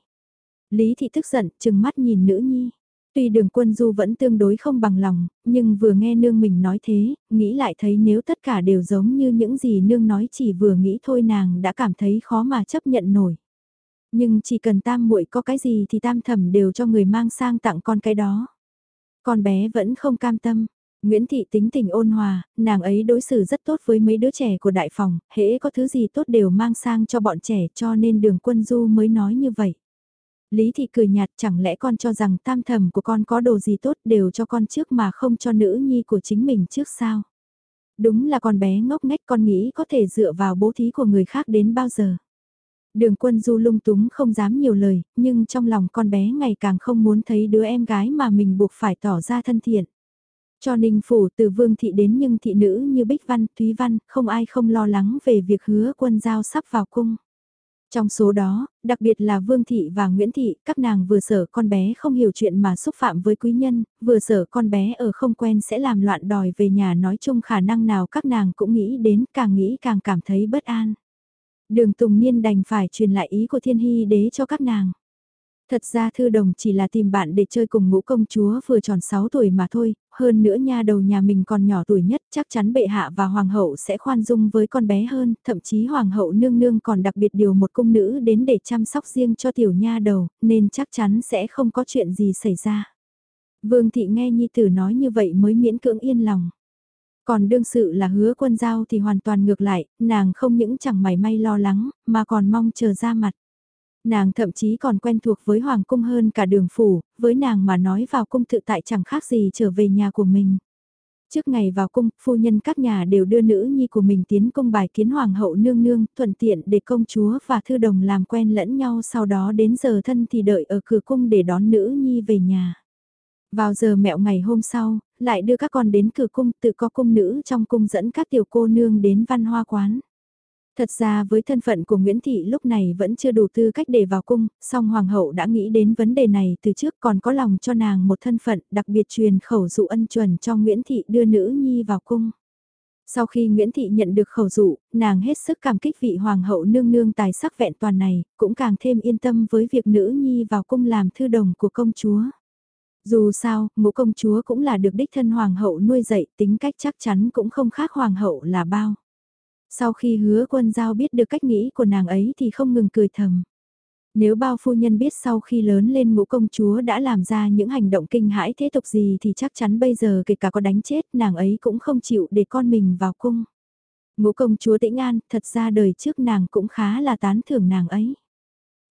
Lý thị tức giận, chừng mắt nhìn nữ nhi. Tuy đường quân du vẫn tương đối không bằng lòng, nhưng vừa nghe nương mình nói thế, nghĩ lại thấy nếu tất cả đều giống như những gì nương nói chỉ vừa nghĩ thôi nàng đã cảm thấy khó mà chấp nhận nổi. Nhưng chỉ cần tam muội có cái gì thì tam thẩm đều cho người mang sang tặng con cái đó. Con bé vẫn không cam tâm. Nguyễn Thị tính tình ôn hòa, nàng ấy đối xử rất tốt với mấy đứa trẻ của đại phòng, hễ có thứ gì tốt đều mang sang cho bọn trẻ cho nên đường quân du mới nói như vậy. Lý Thị cười nhạt chẳng lẽ con cho rằng tam thẩm của con có đồ gì tốt đều cho con trước mà không cho nữ nhi của chính mình trước sao? Đúng là con bé ngốc nghếch con nghĩ có thể dựa vào bố thí của người khác đến bao giờ? Đường quân du lung túng không dám nhiều lời, nhưng trong lòng con bé ngày càng không muốn thấy đứa em gái mà mình buộc phải tỏ ra thân thiện. Cho ninh phủ từ vương thị đến nhưng thị nữ như Bích Văn, Thúy Văn, không ai không lo lắng về việc hứa quân giao sắp vào cung. Trong số đó, đặc biệt là Vương Thị và Nguyễn Thị, các nàng vừa sợ con bé không hiểu chuyện mà xúc phạm với quý nhân, vừa sợ con bé ở không quen sẽ làm loạn đòi về nhà nói chung khả năng nào các nàng cũng nghĩ đến, càng nghĩ càng cảm thấy bất an. Đường Tùng Niên đành phải truyền lại ý của Thiên Hy đế cho các nàng. Thật ra thư đồng chỉ là tìm bạn để chơi cùng ngũ công chúa vừa tròn 6 tuổi mà thôi, hơn nữa nha đầu nhà mình còn nhỏ tuổi nhất chắc chắn bệ hạ và hoàng hậu sẽ khoan dung với con bé hơn, thậm chí hoàng hậu nương nương còn đặc biệt điều một cung nữ đến để chăm sóc riêng cho tiểu nha đầu, nên chắc chắn sẽ không có chuyện gì xảy ra. Vương thị nghe nhi tử nói như vậy mới miễn cưỡng yên lòng. Còn đương sự là hứa quân giao thì hoàn toàn ngược lại, nàng không những chẳng mảy may lo lắng, mà còn mong chờ ra mặt. Nàng thậm chí còn quen thuộc với hoàng cung hơn cả đường phủ, với nàng mà nói vào cung tự tại chẳng khác gì trở về nhà của mình. Trước ngày vào cung, phu nhân các nhà đều đưa nữ nhi của mình tiến cung bài kiến hoàng hậu nương nương, thuận tiện để công chúa và thư đồng làm quen lẫn nhau sau đó đến giờ thân thì đợi ở cửa cung để đón nữ nhi về nhà. Vào giờ mẹo ngày hôm sau, lại đưa các con đến cửa cung tự có cung nữ trong cung dẫn các tiểu cô nương đến văn hoa quán. Thật ra với thân phận của Nguyễn Thị lúc này vẫn chưa đủ tư cách để vào cung, song Hoàng hậu đã nghĩ đến vấn đề này từ trước còn có lòng cho nàng một thân phận đặc biệt truyền khẩu dụ ân chuẩn cho Nguyễn Thị đưa nữ nhi vào cung. Sau khi Nguyễn Thị nhận được khẩu dụ, nàng hết sức cảm kích vị Hoàng hậu nương nương tài sắc vẹn toàn này, cũng càng thêm yên tâm với việc nữ nhi vào cung làm thư đồng của công chúa. Dù sao, ngũ công chúa cũng là được đích thân Hoàng hậu nuôi dạy tính cách chắc chắn cũng không khác Hoàng hậu là bao. Sau khi hứa quân giao biết được cách nghĩ của nàng ấy thì không ngừng cười thầm. Nếu bao phu nhân biết sau khi lớn lên ngũ công chúa đã làm ra những hành động kinh hãi thế tục gì thì chắc chắn bây giờ kể cả có đánh chết nàng ấy cũng không chịu để con mình vào cung. Ngũ công chúa tĩnh an, thật ra đời trước nàng cũng khá là tán thưởng nàng ấy.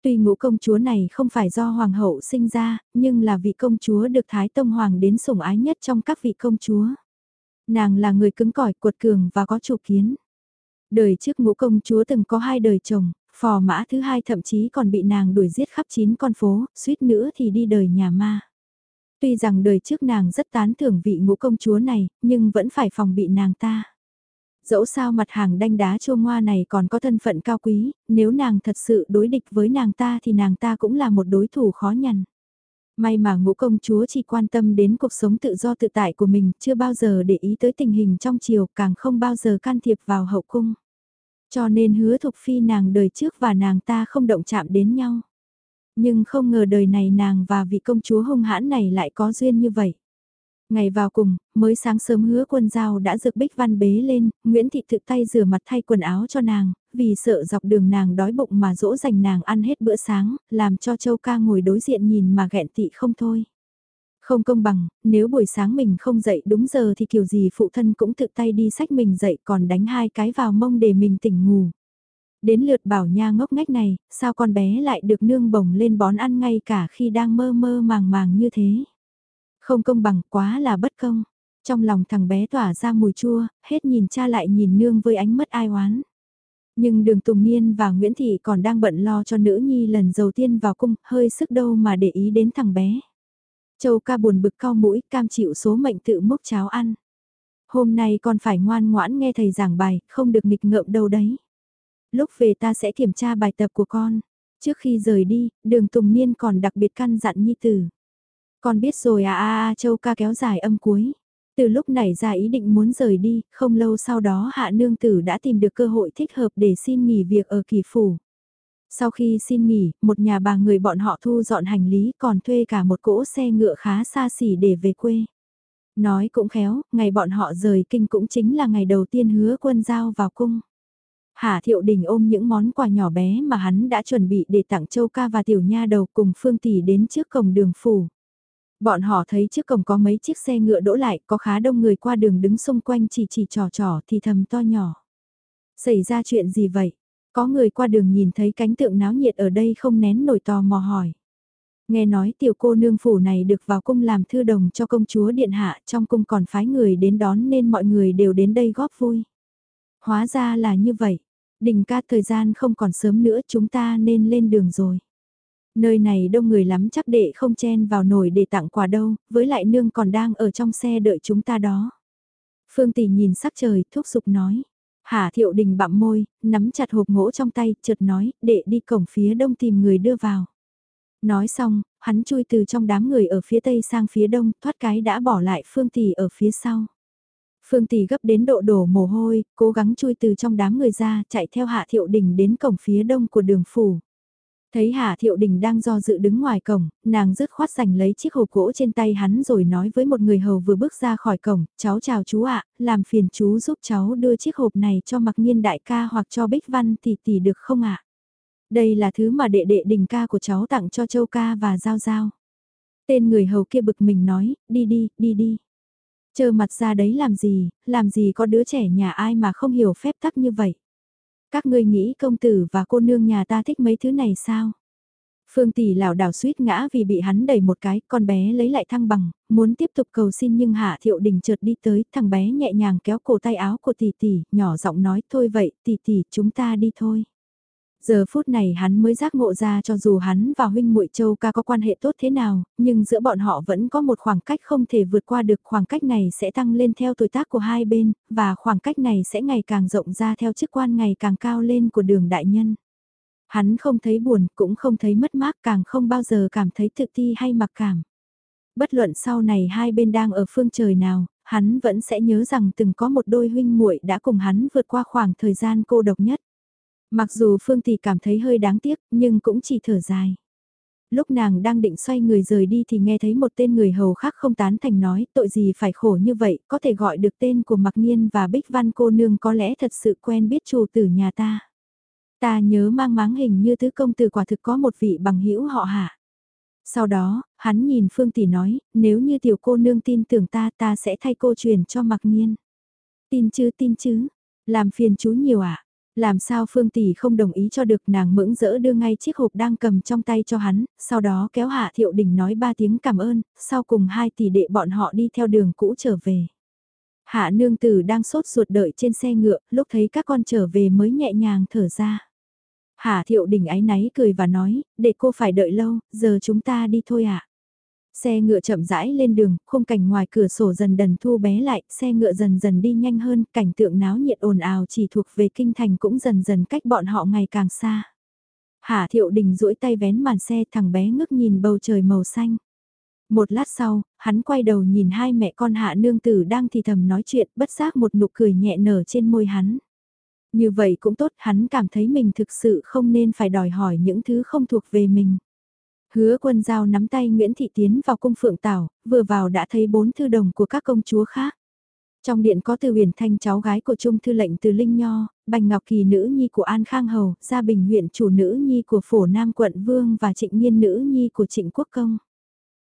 Tuy ngũ công chúa này không phải do hoàng hậu sinh ra, nhưng là vị công chúa được Thái Tông Hoàng đến sủng ái nhất trong các vị công chúa. Nàng là người cứng cỏi, cuột cường và có chủ kiến. Đời trước ngũ công chúa từng có hai đời chồng, phò mã thứ hai thậm chí còn bị nàng đuổi giết khắp chín con phố, suýt nữa thì đi đời nhà ma. Tuy rằng đời trước nàng rất tán thưởng vị ngũ công chúa này, nhưng vẫn phải phòng bị nàng ta. Dẫu sao mặt hàng đanh đá chua ngoa này còn có thân phận cao quý, nếu nàng thật sự đối địch với nàng ta thì nàng ta cũng là một đối thủ khó nhằn. May mà ngũ công chúa chỉ quan tâm đến cuộc sống tự do tự tại của mình, chưa bao giờ để ý tới tình hình trong triều, càng không bao giờ can thiệp vào hậu cung. Cho nên hứa thục phi nàng đời trước và nàng ta không động chạm đến nhau. Nhưng không ngờ đời này nàng và vị công chúa hung hãn này lại có duyên như vậy. Ngày vào cùng, mới sáng sớm hứa quân giao đã rực bích văn bế lên, Nguyễn Thị thực tay rửa mặt thay quần áo cho nàng, vì sợ dọc đường nàng đói bụng mà dỗ dành nàng ăn hết bữa sáng, làm cho châu ca ngồi đối diện nhìn mà ghẹn tị không thôi. Không công bằng, nếu buổi sáng mình không dậy đúng giờ thì kiểu gì phụ thân cũng tự tay đi sách mình dậy còn đánh hai cái vào mông để mình tỉnh ngủ. Đến lượt bảo nha ngốc ngách này, sao con bé lại được nương bồng lên bón ăn ngay cả khi đang mơ mơ màng màng như thế. Không công bằng quá là bất công. Trong lòng thằng bé tỏa ra mùi chua, hết nhìn cha lại nhìn nương với ánh mắt ai oán. Nhưng đường Tùng Niên và Nguyễn Thị còn đang bận lo cho nữ nhi lần đầu tiên vào cung, hơi sức đâu mà để ý đến thằng bé. Châu ca buồn bực cao mũi, cam chịu số mệnh tự múc cháo ăn. Hôm nay con phải ngoan ngoãn nghe thầy giảng bài, không được nghịch ngợm đâu đấy. Lúc về ta sẽ kiểm tra bài tập của con. Trước khi rời đi, đường Tùng Niên còn đặc biệt căn dặn Nhi Tử. Con biết rồi à à à Châu ca kéo dài âm cuối. Từ lúc nảy ra ý định muốn rời đi, không lâu sau đó hạ nương tử đã tìm được cơ hội thích hợp để xin nghỉ việc ở kỳ phủ. Sau khi xin nghỉ, một nhà bà người bọn họ thu dọn hành lý còn thuê cả một cỗ xe ngựa khá xa xỉ để về quê. Nói cũng khéo, ngày bọn họ rời kinh cũng chính là ngày đầu tiên hứa quân giao vào cung. Hà Thiệu Đình ôm những món quà nhỏ bé mà hắn đã chuẩn bị để tặng Châu Ca và Tiểu Nha đầu cùng Phương Tỷ đến trước cổng đường phủ. Bọn họ thấy trước cổng có mấy chiếc xe ngựa đỗ lại, có khá đông người qua đường đứng xung quanh chỉ chỉ trò trò thì thầm to nhỏ. Xảy ra chuyện gì vậy? Có người qua đường nhìn thấy cánh tượng náo nhiệt ở đây không nén nổi tò mò hỏi. Nghe nói tiểu cô nương phủ này được vào cung làm thư đồng cho công chúa điện hạ trong cung còn phái người đến đón nên mọi người đều đến đây góp vui. Hóa ra là như vậy. Đình ca thời gian không còn sớm nữa chúng ta nên lên đường rồi. Nơi này đông người lắm chắc đệ không chen vào nổi để tặng quà đâu, với lại nương còn đang ở trong xe đợi chúng ta đó. Phương Tỷ nhìn sắc trời, thúc giục nói. Hà Thiệu Đình bặm môi, nắm chặt hộp gỗ trong tay, chợt nói, đệ đi cổng phía đông tìm người đưa vào. Nói xong, hắn chui từ trong đám người ở phía tây sang phía đông, thoát cái đã bỏ lại Phương Tỷ ở phía sau. Phương Tỷ gấp đến độ đổ mồ hôi, cố gắng chui từ trong đám người ra, chạy theo Hạ Thiệu Đình đến cổng phía đông của đường phủ. Thấy Hạ Thiệu Đình đang do dự đứng ngoài cổng, nàng rứt khoát giành lấy chiếc hộp gỗ trên tay hắn rồi nói với một người hầu vừa bước ra khỏi cổng, cháu chào chú ạ, làm phiền chú giúp cháu đưa chiếc hộp này cho mặc nhiên đại ca hoặc cho Bích Văn tỷ tỷ được không ạ? Đây là thứ mà đệ đệ đình ca của cháu tặng cho Châu ca và Giao Giao. Tên người hầu kia bực mình nói, đi đi, đi đi. Chờ mặt ra đấy làm gì, làm gì có đứa trẻ nhà ai mà không hiểu phép tắc như vậy. Các ngươi nghĩ công tử và cô nương nhà ta thích mấy thứ này sao? Phương tỷ lảo đảo suýt ngã vì bị hắn đẩy một cái, con bé lấy lại thăng bằng, muốn tiếp tục cầu xin nhưng Hạ Thiệu Đình chợt đi tới, thằng bé nhẹ nhàng kéo cổ tay áo của tỷ tỷ, nhỏ giọng nói thôi vậy, tỷ tỷ, chúng ta đi thôi. Giờ phút này hắn mới giác ngộ ra cho dù hắn và huynh muội Châu ca có quan hệ tốt thế nào, nhưng giữa bọn họ vẫn có một khoảng cách không thể vượt qua được khoảng cách này sẽ tăng lên theo tuổi tác của hai bên, và khoảng cách này sẽ ngày càng rộng ra theo chức quan ngày càng cao lên của đường đại nhân. Hắn không thấy buồn, cũng không thấy mất mát, càng không bao giờ cảm thấy tự ti hay mặc cảm. Bất luận sau này hai bên đang ở phương trời nào, hắn vẫn sẽ nhớ rằng từng có một đôi huynh muội đã cùng hắn vượt qua khoảng thời gian cô độc nhất. Mặc dù Phương Tỷ cảm thấy hơi đáng tiếc, nhưng cũng chỉ thở dài. Lúc nàng đang định xoay người rời đi thì nghe thấy một tên người hầu khác không tán thành nói tội gì phải khổ như vậy, có thể gọi được tên của Mạc niên và Bích Văn cô nương có lẽ thật sự quen biết chủ tử nhà ta. Ta nhớ mang máng hình như tứ công tử quả thực có một vị bằng hữu họ hạ. Sau đó, hắn nhìn Phương Tỷ nói, nếu như tiểu cô nương tin tưởng ta ta sẽ thay cô truyền cho Mạc Nhiên. Tin chứ tin chứ, làm phiền chú nhiều ạ. À? Làm sao Phương Tỷ không đồng ý cho được nàng mững rỡ đưa ngay chiếc hộp đang cầm trong tay cho hắn, sau đó kéo Hạ Thiệu Đình nói ba tiếng cảm ơn, sau cùng hai tỷ đệ bọn họ đi theo đường cũ trở về. Hạ nương tử đang sốt ruột đợi trên xe ngựa, lúc thấy các con trở về mới nhẹ nhàng thở ra. Hạ Thiệu Đình ái náy cười và nói, để cô phải đợi lâu, giờ chúng ta đi thôi ạ. À? Xe ngựa chậm rãi lên đường, khung cảnh ngoài cửa sổ dần dần thu bé lại, xe ngựa dần dần đi nhanh hơn, cảnh tượng náo nhiệt ồn ào chỉ thuộc về kinh thành cũng dần dần cách bọn họ ngày càng xa. Hạ thiệu đình duỗi tay vén màn xe thằng bé ngước nhìn bầu trời màu xanh. Một lát sau, hắn quay đầu nhìn hai mẹ con hạ nương tử đang thì thầm nói chuyện bất giác một nụ cười nhẹ nở trên môi hắn. Như vậy cũng tốt hắn cảm thấy mình thực sự không nên phải đòi hỏi những thứ không thuộc về mình. Hứa quân giao nắm tay Nguyễn Thị tiến vào cung phượng tảo, vừa vào đã thấy bốn thư đồng của các công chúa khác. Trong điện có từ huyền thanh cháu gái của Trung Thư lệnh từ Linh Nho, Bành Ngọc Kỳ nữ nhi của An Khang Hầu, Gia Bình huyện chủ nữ nhi của Phổ Nam quận Vương và Trịnh Nhiên nữ nhi của Trịnh Quốc Công.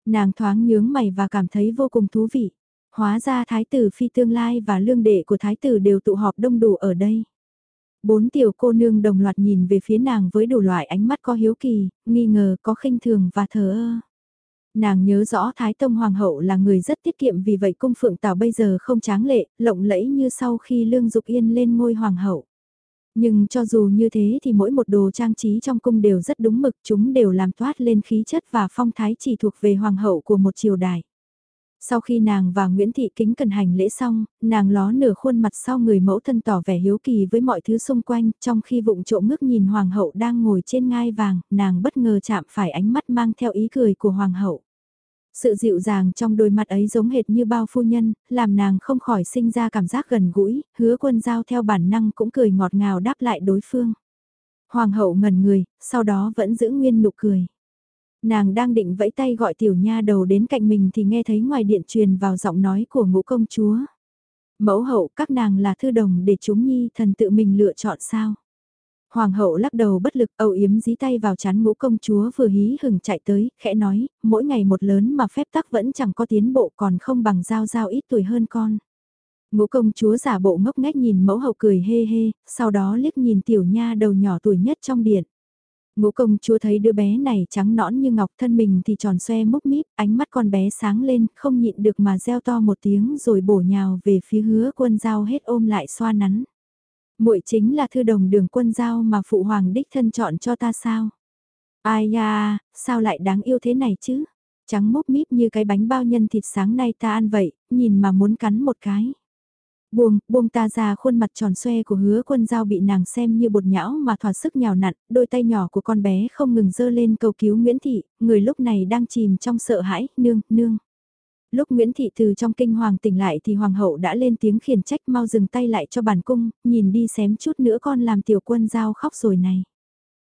Nàng thoáng nhướng mày và cảm thấy vô cùng thú vị. Hóa ra Thái tử Phi Tương Lai và lương đệ của Thái tử đều tụ họp đông đủ ở đây. Bốn tiểu cô nương đồng loạt nhìn về phía nàng với đủ loại ánh mắt có hiếu kỳ, nghi ngờ có khinh thường và thờ ơ. Nàng nhớ rõ Thái Tông Hoàng hậu là người rất tiết kiệm vì vậy cung phượng tào bây giờ không tráng lệ, lộng lẫy như sau khi Lương Dục Yên lên ngôi Hoàng hậu. Nhưng cho dù như thế thì mỗi một đồ trang trí trong cung đều rất đúng mực, chúng đều làm toát lên khí chất và phong thái chỉ thuộc về Hoàng hậu của một triều đại. Sau khi nàng và Nguyễn Thị Kính cần hành lễ xong, nàng ló nửa khuôn mặt sau người mẫu thân tỏ vẻ hiếu kỳ với mọi thứ xung quanh, trong khi vụng trộm ngước nhìn Hoàng hậu đang ngồi trên ngai vàng, nàng bất ngờ chạm phải ánh mắt mang theo ý cười của Hoàng hậu. Sự dịu dàng trong đôi mặt ấy giống hệt như bao phu nhân, làm nàng không khỏi sinh ra cảm giác gần gũi, hứa quân giao theo bản năng cũng cười ngọt ngào đáp lại đối phương. Hoàng hậu ngần người, sau đó vẫn giữ nguyên nụ cười. Nàng đang định vẫy tay gọi tiểu nha đầu đến cạnh mình thì nghe thấy ngoài điện truyền vào giọng nói của ngũ công chúa. Mẫu hậu các nàng là thư đồng để chúng nhi thần tự mình lựa chọn sao. Hoàng hậu lắc đầu bất lực âu yếm dí tay vào chán ngũ công chúa vừa hí hừng chạy tới, khẽ nói, mỗi ngày một lớn mà phép tắc vẫn chẳng có tiến bộ còn không bằng giao giao ít tuổi hơn con. Ngũ công chúa giả bộ ngốc nghếch nhìn mẫu hậu cười hê hê, sau đó liếc nhìn tiểu nha đầu nhỏ tuổi nhất trong điện. Ngũ công chúa thấy đứa bé này trắng nõn như ngọc thân mình thì tròn xoe múc míp, ánh mắt con bé sáng lên, không nhịn được mà reo to một tiếng rồi bổ nhào về phía hứa quân giao hết ôm lại xoa nắn. muội chính là thư đồng đường quân giao mà phụ hoàng đích thân chọn cho ta sao? Ai da, sao lại đáng yêu thế này chứ? Trắng múc míp như cái bánh bao nhân thịt sáng nay ta ăn vậy, nhìn mà muốn cắn một cái. Buông, buông ta ra khuôn mặt tròn xoe của hứa quân giao bị nàng xem như bột nhão mà thỏa sức nhào nặn, đôi tay nhỏ của con bé không ngừng dơ lên cầu cứu Nguyễn Thị, người lúc này đang chìm trong sợ hãi, nương, nương. Lúc Nguyễn Thị từ trong kinh hoàng tỉnh lại thì hoàng hậu đã lên tiếng khiển trách mau dừng tay lại cho bản cung, nhìn đi xém chút nữa con làm tiểu quân giao khóc rồi này.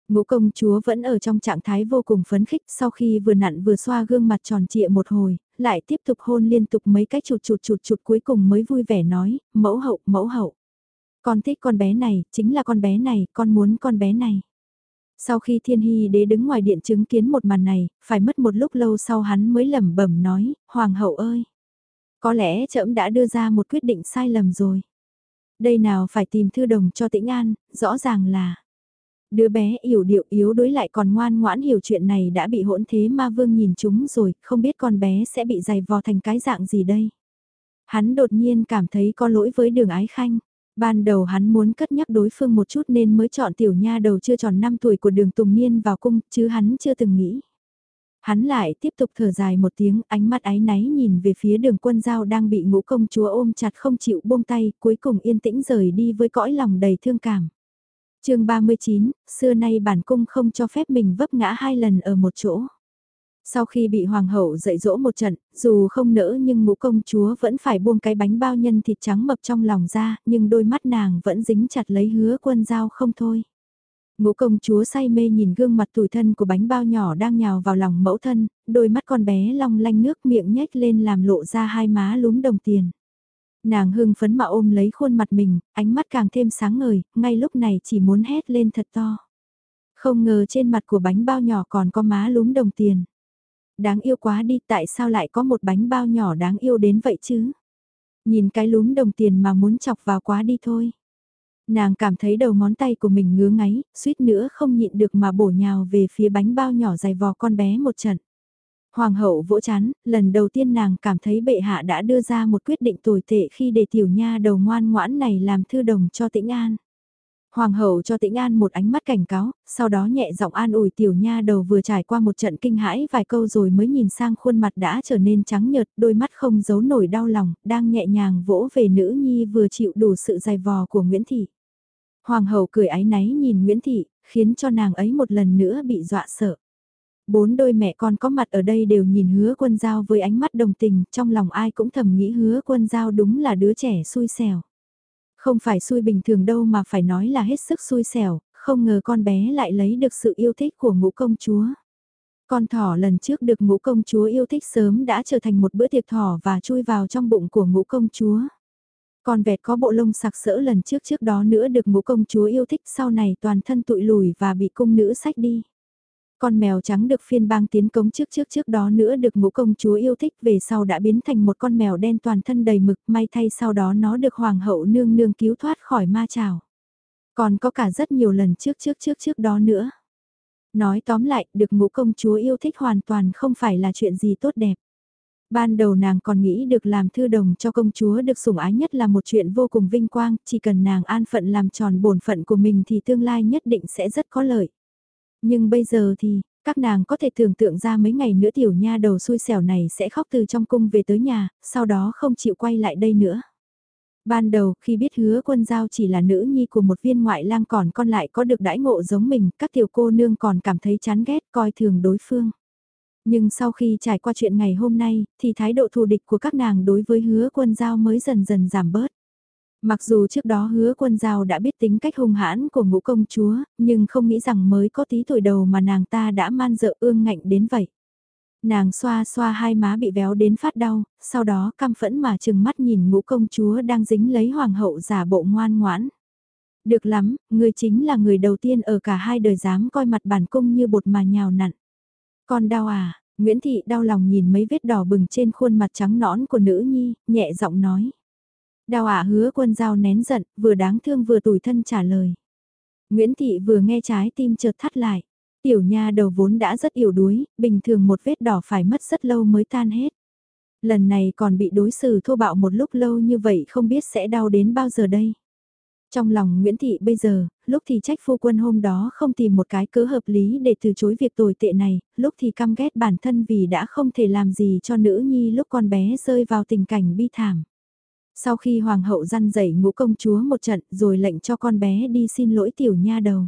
Ngũ công chúa vẫn ở trong trạng thái vô cùng phấn khích sau khi vừa nặn vừa xoa gương mặt tròn trịa một hồi, lại tiếp tục hôn liên tục mấy cái chụt chụt chụt chụt cuối cùng mới vui vẻ nói, mẫu hậu, mẫu hậu. Con thích con bé này, chính là con bé này, con muốn con bé này. Sau khi thiên hy đế đứng ngoài điện chứng kiến một màn này, phải mất một lúc lâu sau hắn mới lẩm bẩm nói, hoàng hậu ơi. Có lẽ trẫm đã đưa ra một quyết định sai lầm rồi. Đây nào phải tìm thư đồng cho tĩnh an, rõ ràng là Đứa bé yểu điệu yếu đối lại còn ngoan ngoãn hiểu chuyện này đã bị hỗn thế ma vương nhìn chúng rồi, không biết con bé sẽ bị dày vò thành cái dạng gì đây. Hắn đột nhiên cảm thấy có lỗi với đường ái khanh. Ban đầu hắn muốn cất nhắc đối phương một chút nên mới chọn tiểu nha đầu chưa tròn 5 tuổi của đường Tùng Niên vào cung, chứ hắn chưa từng nghĩ. Hắn lại tiếp tục thở dài một tiếng, ánh mắt ái náy nhìn về phía đường quân giao đang bị ngũ công chúa ôm chặt không chịu buông tay, cuối cùng yên tĩnh rời đi với cõi lòng đầy thương cảm chương 39, xưa nay bản cung không cho phép mình vấp ngã hai lần ở một chỗ. Sau khi bị hoàng hậu dạy dỗ một trận, dù không nỡ nhưng ngũ công chúa vẫn phải buông cái bánh bao nhân thịt trắng mập trong lòng ra, nhưng đôi mắt nàng vẫn dính chặt lấy hứa quân giao không thôi. Ngũ công chúa say mê nhìn gương mặt tủi thân của bánh bao nhỏ đang nhào vào lòng mẫu thân, đôi mắt con bé long lanh nước miệng nhếch lên làm lộ ra hai má lúm đồng tiền. Nàng hưng phấn mà ôm lấy khuôn mặt mình, ánh mắt càng thêm sáng ngời, ngay lúc này chỉ muốn hét lên thật to. Không ngờ trên mặt của bánh bao nhỏ còn có má lúm đồng tiền. Đáng yêu quá đi tại sao lại có một bánh bao nhỏ đáng yêu đến vậy chứ? Nhìn cái lúm đồng tiền mà muốn chọc vào quá đi thôi. Nàng cảm thấy đầu ngón tay của mình ngứa ngáy, suýt nữa không nhịn được mà bổ nhào về phía bánh bao nhỏ dày vò con bé một trận. Hoàng hậu vỗ chán, lần đầu tiên nàng cảm thấy bệ hạ đã đưa ra một quyết định tồi tệ khi để tiểu nha đầu ngoan ngoãn này làm thư đồng cho tĩnh an. Hoàng hậu cho tĩnh an một ánh mắt cảnh cáo, sau đó nhẹ giọng an ủi tiểu nha đầu vừa trải qua một trận kinh hãi vài câu rồi mới nhìn sang khuôn mặt đã trở nên trắng nhợt, đôi mắt không giấu nổi đau lòng, đang nhẹ nhàng vỗ về nữ nhi vừa chịu đủ sự dài vò của Nguyễn Thị. Hoàng hậu cười ái náy nhìn Nguyễn Thị, khiến cho nàng ấy một lần nữa bị dọa sợ. Bốn đôi mẹ con có mặt ở đây đều nhìn hứa quân giao với ánh mắt đồng tình, trong lòng ai cũng thầm nghĩ hứa quân giao đúng là đứa trẻ xui xẻo. Không phải xui bình thường đâu mà phải nói là hết sức xui xẻo, không ngờ con bé lại lấy được sự yêu thích của ngũ công chúa. Con thỏ lần trước được ngũ công chúa yêu thích sớm đã trở thành một bữa tiệc thỏ và chui vào trong bụng của ngũ công chúa. Con vẹt có bộ lông sặc sỡ lần trước trước đó nữa được ngũ công chúa yêu thích sau này toàn thân tụi lùi và bị cung nữ sách đi. Con mèo trắng được phiên bang tiến cống trước trước trước đó nữa được ngũ công chúa yêu thích về sau đã biến thành một con mèo đen toàn thân đầy mực may thay sau đó nó được hoàng hậu nương nương cứu thoát khỏi ma trào. Còn có cả rất nhiều lần trước trước trước trước đó nữa. Nói tóm lại, được ngũ công chúa yêu thích hoàn toàn không phải là chuyện gì tốt đẹp. Ban đầu nàng còn nghĩ được làm thư đồng cho công chúa được sủng ái nhất là một chuyện vô cùng vinh quang, chỉ cần nàng an phận làm tròn bổn phận của mình thì tương lai nhất định sẽ rất có lợi. Nhưng bây giờ thì, các nàng có thể tưởng tượng ra mấy ngày nữa tiểu nha đầu xui xẻo này sẽ khóc từ trong cung về tới nhà, sau đó không chịu quay lại đây nữa. Ban đầu, khi biết hứa quân giao chỉ là nữ nhi của một viên ngoại lang còn con lại có được đãi ngộ giống mình, các tiểu cô nương còn cảm thấy chán ghét coi thường đối phương. Nhưng sau khi trải qua chuyện ngày hôm nay, thì thái độ thù địch của các nàng đối với hứa quân giao mới dần dần giảm bớt. Mặc dù trước đó hứa quân giao đã biết tính cách hung hãn của ngũ công chúa, nhưng không nghĩ rằng mới có tí tuổi đầu mà nàng ta đã man dợ ương ngạnh đến vậy. Nàng xoa xoa hai má bị véo đến phát đau, sau đó căm phẫn mà chừng mắt nhìn ngũ công chúa đang dính lấy hoàng hậu giả bộ ngoan ngoãn. Được lắm, người chính là người đầu tiên ở cả hai đời dám coi mặt bản cung như bột mà nhào nặn. Con đau à, Nguyễn Thị đau lòng nhìn mấy vết đỏ bừng trên khuôn mặt trắng nõn của nữ nhi, nhẹ giọng nói. Đào ả hứa quân giao nén giận, vừa đáng thương vừa tủi thân trả lời. Nguyễn Thị vừa nghe trái tim chợt thắt lại. Tiểu nha đầu vốn đã rất yếu đuối, bình thường một vết đỏ phải mất rất lâu mới tan hết. Lần này còn bị đối xử thô bạo một lúc lâu như vậy không biết sẽ đau đến bao giờ đây. Trong lòng Nguyễn Thị bây giờ, lúc thì trách phu quân hôm đó không tìm một cái cớ hợp lý để từ chối việc tồi tệ này, lúc thì căm ghét bản thân vì đã không thể làm gì cho nữ nhi lúc con bé rơi vào tình cảnh bi thảm. Sau khi hoàng hậu răn dậy ngũ công chúa một trận rồi lệnh cho con bé đi xin lỗi tiểu nha đầu.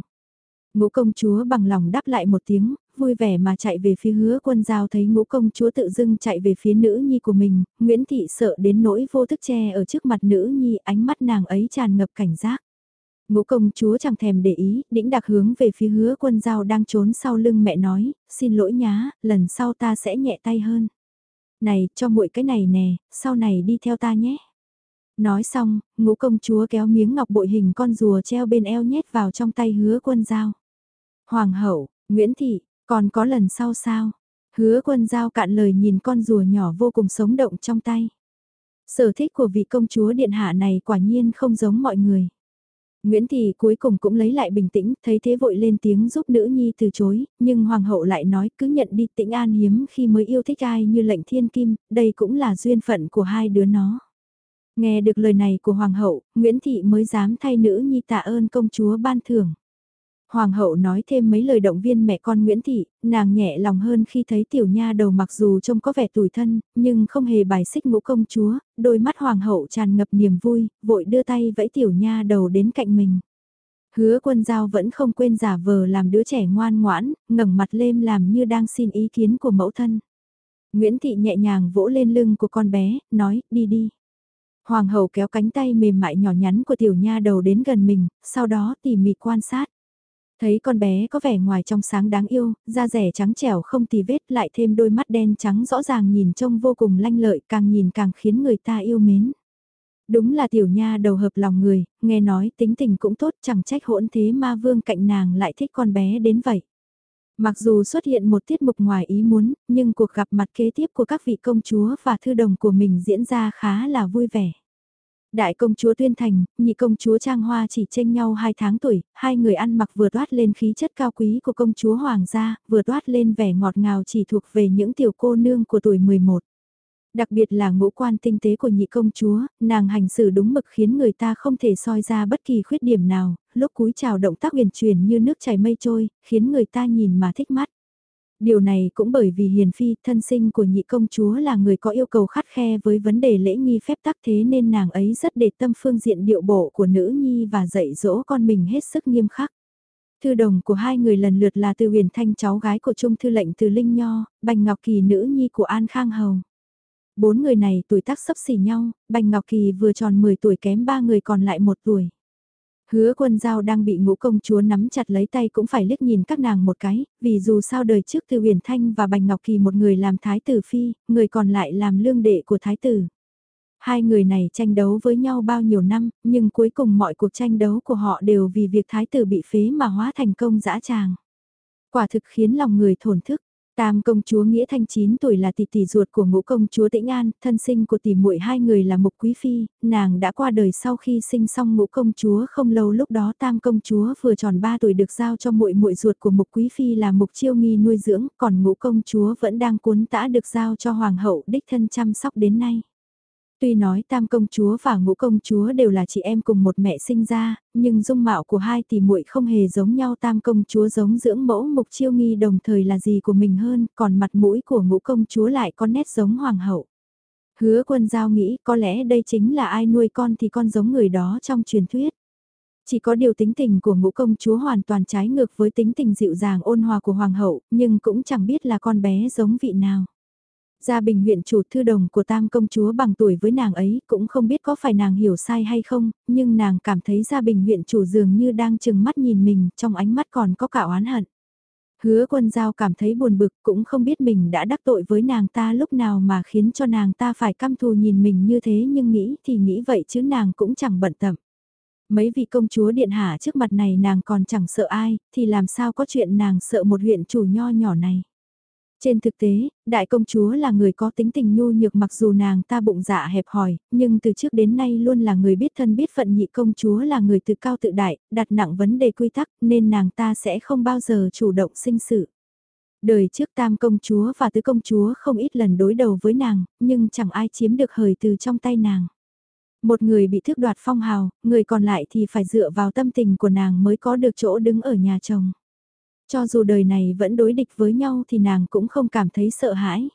Ngũ công chúa bằng lòng đáp lại một tiếng, vui vẻ mà chạy về phía hứa quân giao thấy ngũ công chúa tự dưng chạy về phía nữ nhi của mình, Nguyễn Thị sợ đến nỗi vô thức che ở trước mặt nữ nhi ánh mắt nàng ấy tràn ngập cảnh giác. Ngũ công chúa chẳng thèm để ý, đĩnh đặc hướng về phía hứa quân giao đang trốn sau lưng mẹ nói, xin lỗi nhá, lần sau ta sẽ nhẹ tay hơn. Này, cho muội cái này nè, sau này đi theo ta nhé. Nói xong, ngũ công chúa kéo miếng ngọc bội hình con rùa treo bên eo nhét vào trong tay hứa quân giao. Hoàng hậu, Nguyễn Thị, còn có lần sau sao? Hứa quân giao cạn lời nhìn con rùa nhỏ vô cùng sống động trong tay. Sở thích của vị công chúa điện hạ này quả nhiên không giống mọi người. Nguyễn Thị cuối cùng cũng lấy lại bình tĩnh, thấy thế vội lên tiếng giúp nữ nhi từ chối, nhưng hoàng hậu lại nói cứ nhận đi tĩnh an hiếm khi mới yêu thích ai như lệnh thiên kim, đây cũng là duyên phận của hai đứa nó. Nghe được lời này của hoàng hậu, Nguyễn Thị mới dám thay nữ nhi tạ ơn công chúa ban thưởng. Hoàng hậu nói thêm mấy lời động viên mẹ con Nguyễn Thị, nàng nhẹ lòng hơn khi thấy tiểu nha đầu mặc dù trông có vẻ tủi thân, nhưng không hề bài xích ngũ công chúa, đôi mắt hoàng hậu tràn ngập niềm vui, vội đưa tay vẫy tiểu nha đầu đến cạnh mình. Hứa quân giao vẫn không quên giả vờ làm đứa trẻ ngoan ngoãn, ngẩng mặt lên làm như đang xin ý kiến của mẫu thân. Nguyễn Thị nhẹ nhàng vỗ lên lưng của con bé, nói, đi đi. Hoàng hậu kéo cánh tay mềm mại nhỏ nhắn của tiểu nha đầu đến gần mình, sau đó tỉ mỉ quan sát. Thấy con bé có vẻ ngoài trong sáng đáng yêu, da rẻ trắng trẻo không tì vết lại thêm đôi mắt đen trắng rõ ràng nhìn trông vô cùng lanh lợi càng nhìn càng khiến người ta yêu mến. Đúng là tiểu nha đầu hợp lòng người, nghe nói tính tình cũng tốt chẳng trách hỗn thế ma vương cạnh nàng lại thích con bé đến vậy. Mặc dù xuất hiện một tiết mục ngoài ý muốn, nhưng cuộc gặp mặt kế tiếp của các vị công chúa và thư đồng của mình diễn ra khá là vui vẻ. Đại công chúa Tuyên Thành, nhị công chúa Trang Hoa chỉ tranh nhau 2 tháng tuổi, hai người ăn mặc vừa toát lên khí chất cao quý của công chúa Hoàng gia, vừa toát lên vẻ ngọt ngào chỉ thuộc về những tiểu cô nương của tuổi 11. Đặc biệt là ngũ quan tinh tế của nhị công chúa, nàng hành xử đúng mực khiến người ta không thể soi ra bất kỳ khuyết điểm nào, lúc cúi chào động tác huyền chuyển như nước chảy mây trôi, khiến người ta nhìn mà thích mắt. Điều này cũng bởi vì Hiền Phi, thân sinh của nhị công chúa là người có yêu cầu khắt khe với vấn đề lễ nghi phép tắc thế nên nàng ấy rất để tâm phương diện điệu bộ của nữ nhi và dạy dỗ con mình hết sức nghiêm khắc. Thư đồng của hai người lần lượt là Từ Huyền Thanh cháu gái của Trung Thư lệnh Từ Linh Nho, Bành Ngọc Kỳ nữ nhi của An Khang Hầu. Bốn người này tuổi tác sấp xỉ nhau, Bành Ngọc Kỳ vừa tròn 10 tuổi kém ba người còn lại một tuổi. Hứa quân giao đang bị ngũ công chúa nắm chặt lấy tay cũng phải liếc nhìn các nàng một cái, vì dù sao đời trước từ huyền thanh và bành ngọc kỳ một người làm thái tử phi, người còn lại làm lương đệ của thái tử. Hai người này tranh đấu với nhau bao nhiêu năm, nhưng cuối cùng mọi cuộc tranh đấu của họ đều vì việc thái tử bị phế mà hóa thành công dã tràng. Quả thực khiến lòng người thổn thức. Tam công chúa Nghĩa Thanh 9 tuổi là tỷ tỷ ruột của ngũ công chúa Tĩnh An, thân sinh của tỷ muội hai người là Mục Quý Phi, nàng đã qua đời sau khi sinh xong ngũ công chúa không lâu lúc đó Tam công chúa vừa tròn 3 tuổi được giao cho muội muội ruột của Mục Quý Phi là Mục Chiêu Nghi nuôi dưỡng, còn ngũ công chúa vẫn đang cuốn tã được giao cho Hoàng hậu đích thân chăm sóc đến nay. Tuy nói tam công chúa và ngũ công chúa đều là chị em cùng một mẹ sinh ra, nhưng dung mạo của hai tỷ muội không hề giống nhau tam công chúa giống dưỡng mẫu mục chiêu nghi đồng thời là gì của mình hơn, còn mặt mũi của ngũ công chúa lại có nét giống hoàng hậu. Hứa quân giao nghĩ có lẽ đây chính là ai nuôi con thì con giống người đó trong truyền thuyết. Chỉ có điều tính tình của ngũ công chúa hoàn toàn trái ngược với tính tình dịu dàng ôn hòa của hoàng hậu, nhưng cũng chẳng biết là con bé giống vị nào. Gia Bình huyện chủ thư đồng của tam công chúa bằng tuổi với nàng ấy cũng không biết có phải nàng hiểu sai hay không, nhưng nàng cảm thấy Gia Bình huyện chủ dường như đang chừng mắt nhìn mình, trong ánh mắt còn có cả oán hận. Hứa quân giao cảm thấy buồn bực cũng không biết mình đã đắc tội với nàng ta lúc nào mà khiến cho nàng ta phải căm thù nhìn mình như thế nhưng nghĩ thì nghĩ vậy chứ nàng cũng chẳng bận tâm. Mấy vị công chúa điện hạ trước mặt này nàng còn chẳng sợ ai, thì làm sao có chuyện nàng sợ một huyện chủ nho nhỏ này. Trên thực tế, đại công chúa là người có tính tình nhu nhược mặc dù nàng ta bụng dạ hẹp hòi, nhưng từ trước đến nay luôn là người biết thân biết phận nhị công chúa là người từ cao tự đại, đặt nặng vấn đề quy tắc nên nàng ta sẽ không bao giờ chủ động sinh sự. Đời trước tam công chúa và tứ công chúa không ít lần đối đầu với nàng, nhưng chẳng ai chiếm được hời từ trong tay nàng. Một người bị thước đoạt phong hào, người còn lại thì phải dựa vào tâm tình của nàng mới có được chỗ đứng ở nhà chồng. Cho dù đời này vẫn đối địch với nhau thì nàng cũng không cảm thấy sợ hãi.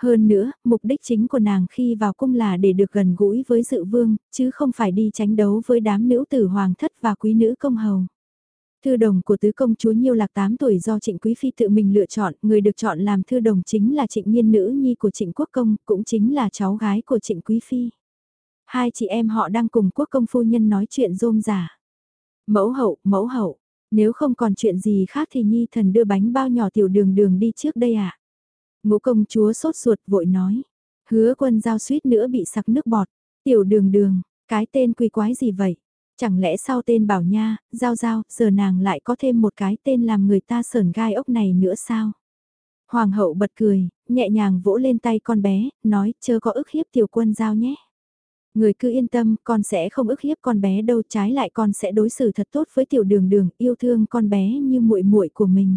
Hơn nữa, mục đích chính của nàng khi vào cung là để được gần gũi với dự vương, chứ không phải đi tránh đấu với đám nữ tử hoàng thất và quý nữ công hầu. Thư đồng của tứ công chúa Nhiêu Lạc 8 tuổi do Trịnh Quý Phi tự mình lựa chọn, người được chọn làm thư đồng chính là Trịnh Nhiên nữ nhi của Trịnh Quốc Công, cũng chính là cháu gái của Trịnh Quý Phi. Hai chị em họ đang cùng Quốc Công phu nhân nói chuyện rôm rả. Mẫu hậu, mẫu hậu, nếu không còn chuyện gì khác thì Nhi thần đưa bánh bao nhỏ tiểu đường đường đi trước đây ạ. À? Ngũ công chúa sốt ruột vội nói. Hứa quân giao suýt nữa bị sặc nước bọt. Tiểu đường đường, cái tên quỳ quái gì vậy? Chẳng lẽ sau tên bảo nha, giao giao, giờ nàng lại có thêm một cái tên làm người ta sờn gai ốc này nữa sao? Hoàng hậu bật cười, nhẹ nhàng vỗ lên tay con bé, nói chớ có ức hiếp tiểu quân giao nhé. Người cứ yên tâm, con sẽ không ức hiếp con bé đâu, trái lại con sẽ đối xử thật tốt với tiểu đường đường, yêu thương con bé như muội muội của mình.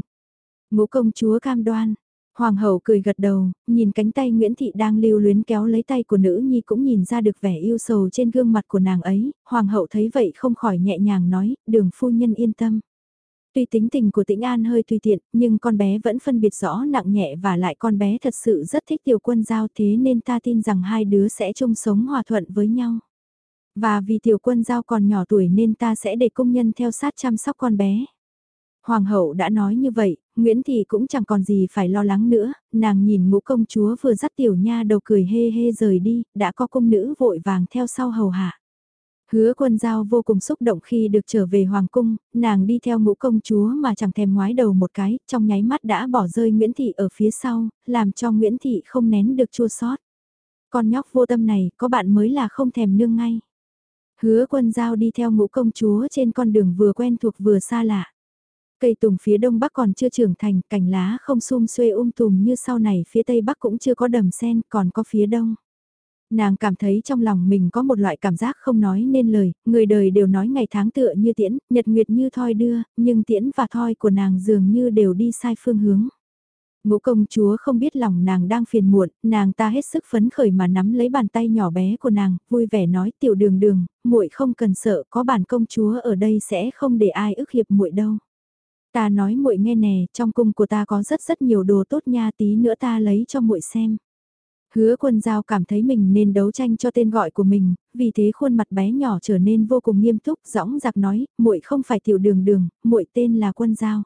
Ngũ công chúa cam đoan, Hoàng hậu cười gật đầu, nhìn cánh tay Nguyễn Thị đang lưu luyến kéo lấy tay của nữ nhi cũng nhìn ra được vẻ yêu sầu trên gương mặt của nàng ấy, Hoàng hậu thấy vậy không khỏi nhẹ nhàng nói, đường phu nhân yên tâm. Tuy tính tình của tĩnh An hơi tùy tiện, nhưng con bé vẫn phân biệt rõ nặng nhẹ và lại con bé thật sự rất thích tiểu quân giao thế nên ta tin rằng hai đứa sẽ chung sống hòa thuận với nhau. Và vì tiểu quân giao còn nhỏ tuổi nên ta sẽ để công nhân theo sát chăm sóc con bé. Hoàng hậu đã nói như vậy, Nguyễn Thị cũng chẳng còn gì phải lo lắng nữa, nàng nhìn ngũ công chúa vừa dắt tiểu nha đầu cười hê hê rời đi, đã có công nữ vội vàng theo sau hầu hạ. Hứa quân giao vô cùng xúc động khi được trở về Hoàng cung, nàng đi theo ngũ công chúa mà chẳng thèm ngoái đầu một cái, trong nháy mắt đã bỏ rơi Nguyễn Thị ở phía sau, làm cho Nguyễn Thị không nén được chua sót. Con nhóc vô tâm này, có bạn mới là không thèm nương ngay. Hứa quân giao đi theo ngũ công chúa trên con đường vừa quen thuộc vừa xa lạ. Cây tùng phía đông bắc còn chưa trưởng thành, cành lá không sum xuê um tùm như sau này phía tây bắc cũng chưa có đầm sen, còn có phía đông. Nàng cảm thấy trong lòng mình có một loại cảm giác không nói nên lời, người đời đều nói ngày tháng tựa như tiễn, nhật nguyệt như thoi đưa, nhưng tiễn và thoi của nàng dường như đều đi sai phương hướng. Ngũ công chúa không biết lòng nàng đang phiền muộn, nàng ta hết sức phấn khởi mà nắm lấy bàn tay nhỏ bé của nàng, vui vẻ nói tiểu đường đường, muội không cần sợ, có bản công chúa ở đây sẽ không để ai ức hiệp muội đâu. Ta nói muội nghe nè, trong cung của ta có rất rất nhiều đồ tốt nha tí nữa ta lấy cho muội xem. Hứa quân giao cảm thấy mình nên đấu tranh cho tên gọi của mình, vì thế khuôn mặt bé nhỏ trở nên vô cùng nghiêm túc, dõng giặc nói, muội không phải tiểu đường đường, muội tên là quân giao.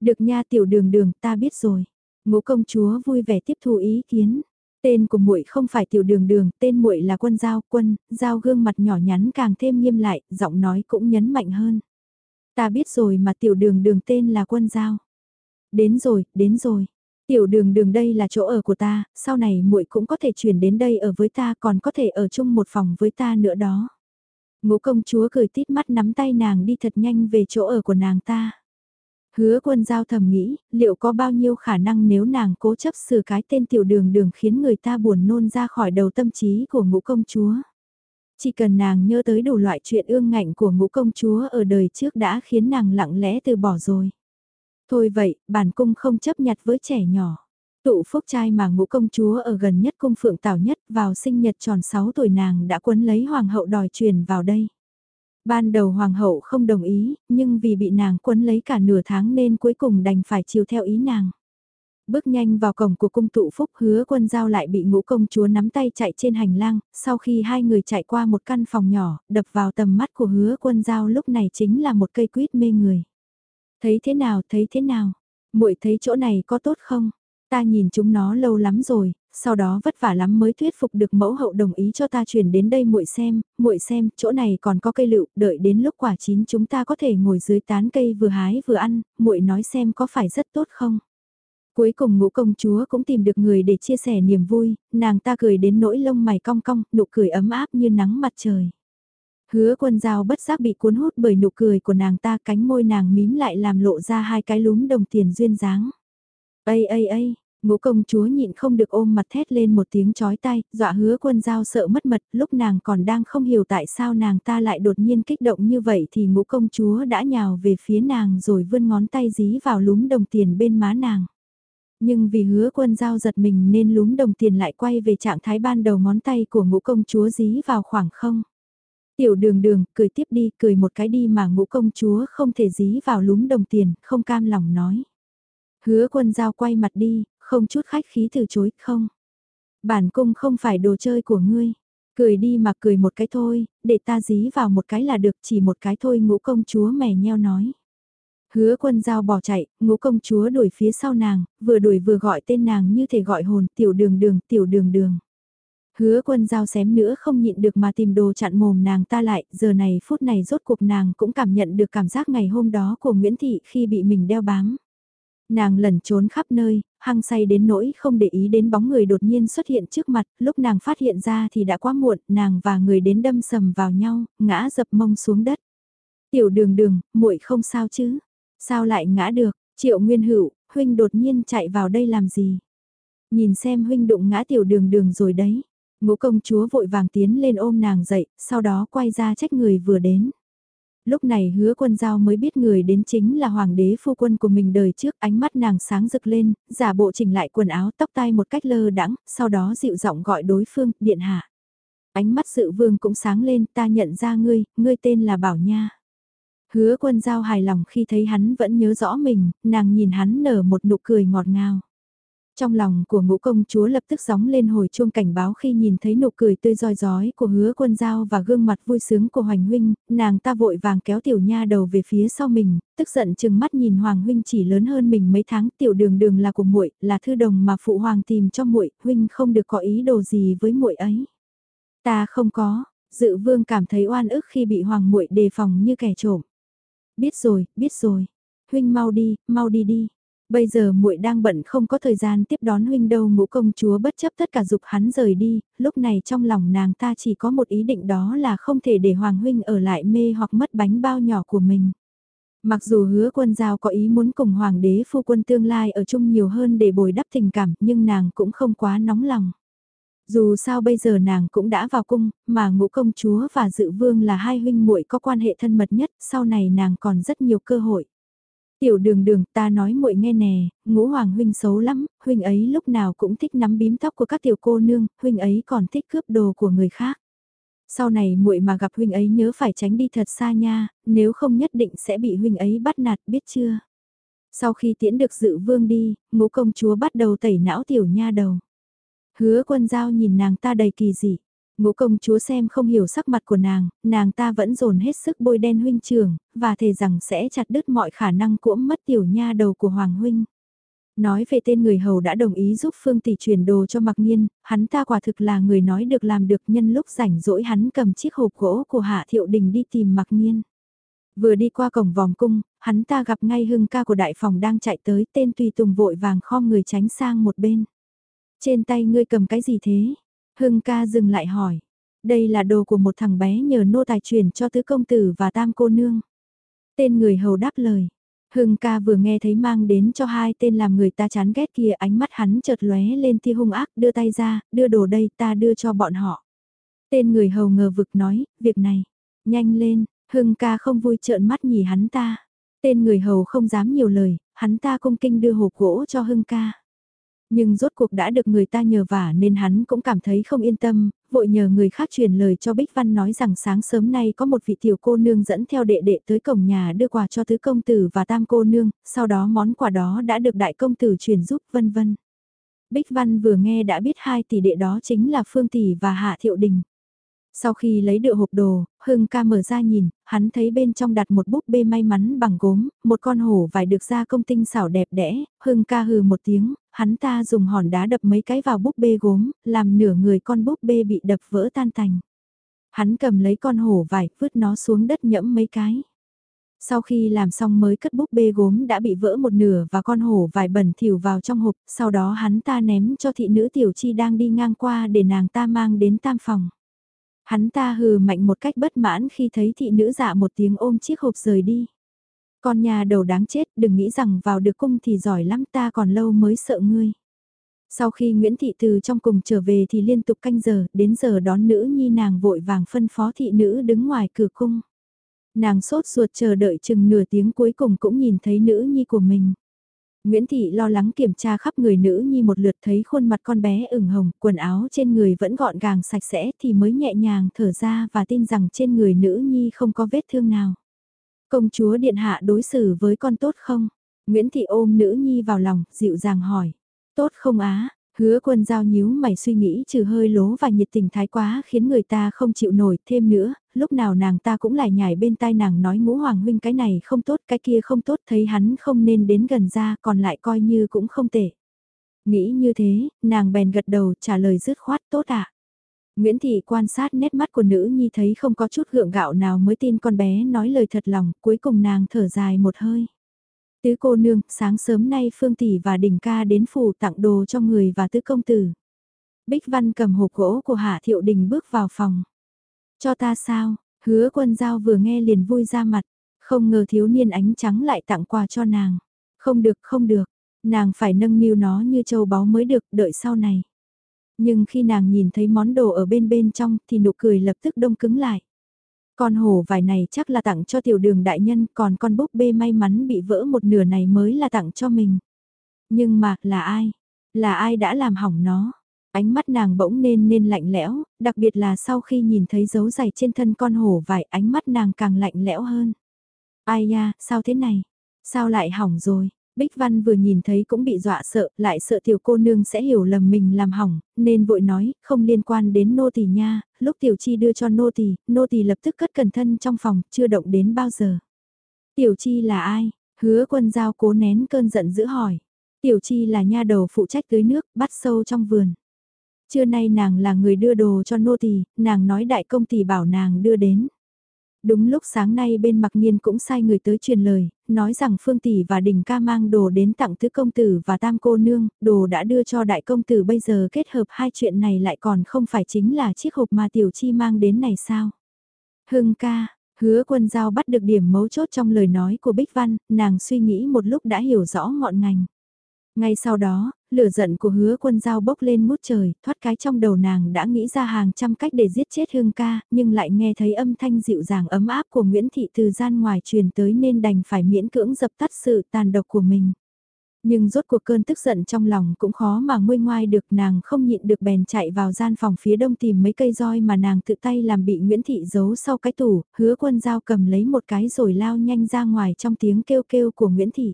Được nha tiểu đường đường, ta biết rồi. Ngũ công chúa vui vẻ tiếp thu ý kiến. Tên của muội không phải tiểu đường đường, tên muội là quân giao, quân, giao gương mặt nhỏ nhắn càng thêm nghiêm lại, giọng nói cũng nhấn mạnh hơn. Ta biết rồi mà tiểu đường đường tên là quân giao. Đến rồi, đến rồi. Tiểu đường đường đây là chỗ ở của ta, sau này muội cũng có thể chuyển đến đây ở với ta còn có thể ở chung một phòng với ta nữa đó. Ngũ công chúa cười tít mắt nắm tay nàng đi thật nhanh về chỗ ở của nàng ta. Hứa quân giao thầm nghĩ, liệu có bao nhiêu khả năng nếu nàng cố chấp sửa cái tên tiểu đường đường khiến người ta buồn nôn ra khỏi đầu tâm trí của ngũ công chúa. Chỉ cần nàng nhớ tới đủ loại chuyện ương ngạnh của ngũ công chúa ở đời trước đã khiến nàng lặng lẽ từ bỏ rồi. Thôi vậy, bản cung không chấp nhặt với trẻ nhỏ. Tụ phúc trai mà ngũ công chúa ở gần nhất cung phượng tảo nhất vào sinh nhật tròn 6 tuổi nàng đã quấn lấy hoàng hậu đòi truyền vào đây. Ban đầu hoàng hậu không đồng ý, nhưng vì bị nàng quấn lấy cả nửa tháng nên cuối cùng đành phải chiều theo ý nàng. Bước nhanh vào cổng của cung tụ phúc hứa quân giao lại bị ngũ công chúa nắm tay chạy trên hành lang, sau khi hai người chạy qua một căn phòng nhỏ, đập vào tầm mắt của hứa quân giao lúc này chính là một cây quýt mê người. Thấy thế nào, thấy thế nào? muội thấy chỗ này có tốt không? Ta nhìn chúng nó lâu lắm rồi, sau đó vất vả lắm mới thuyết phục được mẫu hậu đồng ý cho ta chuyển đến đây muội xem, muội xem, chỗ này còn có cây lựu, đợi đến lúc quả chín chúng ta có thể ngồi dưới tán cây vừa hái vừa ăn, muội nói xem có phải rất tốt không? Cuối cùng ngũ công chúa cũng tìm được người để chia sẻ niềm vui, nàng ta cười đến nỗi lông mày cong cong, nụ cười ấm áp như nắng mặt trời. Hứa quân giao bất giác bị cuốn hút bởi nụ cười của nàng ta cánh môi nàng mím lại làm lộ ra hai cái lúm đồng tiền duyên dáng. Ây ây ây, ngũ công chúa nhịn không được ôm mặt thét lên một tiếng chói tay, dọa hứa quân giao sợ mất mật, lúc nàng còn đang không hiểu tại sao nàng ta lại đột nhiên kích động như vậy thì ngũ công chúa đã nhào về phía nàng rồi vươn ngón tay dí vào lúm đồng tiền bên má nàng. Nhưng vì hứa quân giao giật mình nên lúm đồng tiền lại quay về trạng thái ban đầu ngón tay của ngũ công chúa dí vào khoảng không. Tiểu đường đường, cười tiếp đi, cười một cái đi mà ngũ công chúa không thể dí vào lúm đồng tiền, không cam lòng nói. Hứa quân giao quay mặt đi, không chút khách khí từ chối, không. Bản cung không phải đồ chơi của ngươi. Cười đi mà cười một cái thôi, để ta dí vào một cái là được chỉ một cái thôi ngũ công chúa mè nheo nói. Hứa quân giao bỏ chạy, ngũ công chúa đuổi phía sau nàng, vừa đuổi vừa gọi tên nàng như thể gọi hồn tiểu đường đường tiểu đường đường. Hứa quân giao xém nữa không nhịn được mà tìm đồ chặn mồm nàng ta lại, giờ này phút này rốt cuộc nàng cũng cảm nhận được cảm giác ngày hôm đó của Nguyễn Thị khi bị mình đeo bám. Nàng lẩn trốn khắp nơi, hăng say đến nỗi không để ý đến bóng người đột nhiên xuất hiện trước mặt, lúc nàng phát hiện ra thì đã quá muộn, nàng và người đến đâm sầm vào nhau, ngã dập mông xuống đất. Tiểu đường đường, muội không sao chứ? Sao lại ngã được? Triệu Nguyên Hữu, huynh đột nhiên chạy vào đây làm gì? Nhìn xem huynh đụng ngã tiểu đường đường rồi đấy. Ngũ công chúa vội vàng tiến lên ôm nàng dậy, sau đó quay ra trách người vừa đến. Lúc này hứa quân giao mới biết người đến chính là hoàng đế phu quân của mình đời trước ánh mắt nàng sáng rực lên, giả bộ chỉnh lại quần áo tóc tai một cách lơ đãng sau đó dịu giọng gọi đối phương, điện hạ. Ánh mắt sự vương cũng sáng lên, ta nhận ra ngươi, ngươi tên là Bảo Nha. Hứa quân giao hài lòng khi thấy hắn vẫn nhớ rõ mình, nàng nhìn hắn nở một nụ cười ngọt ngào. Trong lòng của ngũ công chúa lập tức gióng lên hồi chuông cảnh báo khi nhìn thấy nụ cười tươi roi rói của hứa quân giao và gương mặt vui sướng của Hoành Huynh, nàng ta vội vàng kéo tiểu nha đầu về phía sau mình, tức giận chừng mắt nhìn Hoàng Huynh chỉ lớn hơn mình mấy tháng tiểu đường đường là của muội là thư đồng mà phụ hoàng tìm cho muội Huynh không được có ý đồ gì với muội ấy. Ta không có, dự vương cảm thấy oan ức khi bị hoàng muội đề phòng như kẻ trộm. Biết rồi, biết rồi. Huynh mau đi, mau đi đi. Bây giờ muội đang bận không có thời gian tiếp đón huynh đâu ngũ công chúa bất chấp tất cả dục hắn rời đi, lúc này trong lòng nàng ta chỉ có một ý định đó là không thể để hoàng huynh ở lại mê hoặc mất bánh bao nhỏ của mình. Mặc dù hứa quân giao có ý muốn cùng hoàng đế phu quân tương lai ở chung nhiều hơn để bồi đắp tình cảm nhưng nàng cũng không quá nóng lòng. Dù sao bây giờ nàng cũng đã vào cung, mà ngũ công chúa và dự vương là hai huynh muội có quan hệ thân mật nhất, sau này nàng còn rất nhiều cơ hội. Tiểu đường đường ta nói muội nghe nè, ngũ hoàng huynh xấu lắm, huynh ấy lúc nào cũng thích nắm bím tóc của các tiểu cô nương, huynh ấy còn thích cướp đồ của người khác. Sau này muội mà gặp huynh ấy nhớ phải tránh đi thật xa nha, nếu không nhất định sẽ bị huynh ấy bắt nạt biết chưa. Sau khi tiễn được dự vương đi, ngũ công chúa bắt đầu tẩy não tiểu nha đầu. Hứa quân giao nhìn nàng ta đầy kỳ dị. Ngũ công chúa xem không hiểu sắc mặt của nàng, nàng ta vẫn dồn hết sức bôi đen huynh trường, và thề rằng sẽ chặt đứt mọi khả năng cuỗm mất tiểu nha đầu của Hoàng huynh. Nói về tên người hầu đã đồng ý giúp Phương Tỷ chuyển đồ cho Mặc Nhiên, hắn ta quả thực là người nói được làm được nhân lúc rảnh rỗi hắn cầm chiếc hộp gỗ của Hạ Thiệu Đình đi tìm Mặc Nhiên. Vừa đi qua cổng vòng cung, hắn ta gặp ngay hưng ca của đại phòng đang chạy tới tên tùy tùng vội vàng khom người tránh sang một bên. Trên tay ngươi cầm cái gì thế? Hưng ca dừng lại hỏi. Đây là đồ của một thằng bé nhờ nô tài truyền cho tứ công tử và tam cô nương. Tên người hầu đáp lời. Hưng ca vừa nghe thấy mang đến cho hai tên làm người ta chán ghét kia ánh mắt hắn chợt lóe lên tia hung ác đưa tay ra, đưa đồ đây ta đưa cho bọn họ. Tên người hầu ngờ vực nói, việc này, nhanh lên, Hưng ca không vui trợn mắt nhìn hắn ta. Tên người hầu không dám nhiều lời, hắn ta cung kinh đưa hộp gỗ cho Hưng ca. Nhưng rốt cuộc đã được người ta nhờ vả nên hắn cũng cảm thấy không yên tâm, vội nhờ người khác truyền lời cho Bích Văn nói rằng sáng sớm nay có một vị tiểu cô nương dẫn theo đệ đệ tới cổng nhà đưa quà cho tứ công tử và tam cô nương, sau đó món quà đó đã được đại công tử truyền giúp vân vân. Bích Văn vừa nghe đã biết hai tỷ đệ đó chính là Phương Tỷ và Hạ Thiệu Đình. Sau khi lấy được hộp đồ, Hưng ca mở ra nhìn, hắn thấy bên trong đặt một búp bê may mắn bằng gốm, một con hổ vải được ra công tinh xảo đẹp đẽ, Hưng ca hừ một tiếng, hắn ta dùng hòn đá đập mấy cái vào búp bê gốm, làm nửa người con búp bê bị đập vỡ tan tành. Hắn cầm lấy con hổ vải, vứt nó xuống đất nhẫm mấy cái. Sau khi làm xong mới cất búp bê gốm đã bị vỡ một nửa và con hổ vải bẩn thỉu vào trong hộp, sau đó hắn ta ném cho thị nữ tiểu chi đang đi ngang qua để nàng ta mang đến tam phòng. Hắn ta hừ mạnh một cách bất mãn khi thấy thị nữ dạ một tiếng ôm chiếc hộp rời đi. Con nhà đầu đáng chết, đừng nghĩ rằng vào được cung thì giỏi lắm ta còn lâu mới sợ ngươi. Sau khi Nguyễn Thị từ trong cùng trở về thì liên tục canh giờ, đến giờ đón nữ nhi nàng vội vàng phân phó thị nữ đứng ngoài cửa cung. Nàng sốt ruột chờ đợi chừng nửa tiếng cuối cùng cũng nhìn thấy nữ nhi của mình. Nguyễn Thị lo lắng kiểm tra khắp người nữ nhi một lượt thấy khuôn mặt con bé ửng hồng, quần áo trên người vẫn gọn gàng sạch sẽ thì mới nhẹ nhàng thở ra và tin rằng trên người nữ nhi không có vết thương nào. Công chúa điện hạ đối xử với con tốt không? Nguyễn Thị ôm nữ nhi vào lòng, dịu dàng hỏi. Tốt không á, hứa quân giao nhíu mày suy nghĩ trừ hơi lố và nhiệt tình thái quá khiến người ta không chịu nổi thêm nữa, lúc nào nàng ta cũng lại nhảy bên tai nàng nói ngũ hoàng huynh cái này không tốt cái kia không tốt thấy hắn không nên đến gần ra còn lại coi như cũng không tệ. Nghĩ như thế, nàng bèn gật đầu trả lời dứt khoát tốt ạ. À? Nguyễn Thị quan sát nét mắt của nữ nhi thấy không có chút gượng gạo nào mới tin con bé nói lời thật lòng, cuối cùng nàng thở dài một hơi. Tứ cô nương, sáng sớm nay Phương Tỷ và Đình Ca đến phủ tặng đồ cho người và tứ công tử. Bích Văn cầm hộp gỗ của Hạ Thiệu Đình bước vào phòng. Cho ta sao, hứa quân giao vừa nghe liền vui ra mặt, không ngờ thiếu niên ánh trắng lại tặng quà cho nàng. Không được, không được, nàng phải nâng niu nó như châu báu mới được, đợi sau này. Nhưng khi nàng nhìn thấy món đồ ở bên bên trong thì nụ cười lập tức đông cứng lại. Con hổ vải này chắc là tặng cho tiểu đường đại nhân còn con búp bê may mắn bị vỡ một nửa này mới là tặng cho mình. Nhưng mà là ai? Là ai đã làm hỏng nó? Ánh mắt nàng bỗng nên nên lạnh lẽo, đặc biệt là sau khi nhìn thấy dấu giày trên thân con hổ vải ánh mắt nàng càng lạnh lẽo hơn. Ai nha, sao thế này? Sao lại hỏng rồi? Bích Văn vừa nhìn thấy cũng bị dọa sợ, lại sợ tiểu cô nương sẽ hiểu lầm mình làm hỏng, nên vội nói, không liên quan đến nô tỳ nha, lúc tiểu chi đưa cho nô tỳ, nô tỳ lập tức cất cẩn thân trong phòng, chưa động đến bao giờ. Tiểu chi là ai? Hứa quân giao cố nén cơn giận giữ hỏi. Tiểu chi là nha đầu phụ trách tưới nước, bắt sâu trong vườn. Trưa nay nàng là người đưa đồ cho nô tỳ, nàng nói đại công tỳ bảo nàng đưa đến. Đúng lúc sáng nay bên mặc nghiên cũng sai người tới truyền lời, nói rằng Phương Tỷ và Đình ca mang đồ đến tặng tứ công tử và tam cô nương, đồ đã đưa cho đại công tử bây giờ kết hợp hai chuyện này lại còn không phải chính là chiếc hộp mà Tiểu Chi mang đến này sao? Hưng ca, hứa quân giao bắt được điểm mấu chốt trong lời nói của Bích Văn, nàng suy nghĩ một lúc đã hiểu rõ ngọn ngành. Ngay sau đó, lửa giận của hứa quân giao bốc lên mút trời, thoát cái trong đầu nàng đã nghĩ ra hàng trăm cách để giết chết hương ca, nhưng lại nghe thấy âm thanh dịu dàng ấm áp của Nguyễn Thị từ gian ngoài truyền tới nên đành phải miễn cưỡng dập tắt sự tàn độc của mình. Nhưng rốt cuộc cơn tức giận trong lòng cũng khó mà nguôi ngoai được nàng không nhịn được bèn chạy vào gian phòng phía đông tìm mấy cây roi mà nàng tự tay làm bị Nguyễn Thị giấu sau cái tủ, hứa quân giao cầm lấy một cái rồi lao nhanh ra ngoài trong tiếng kêu kêu của Nguyễn Thị.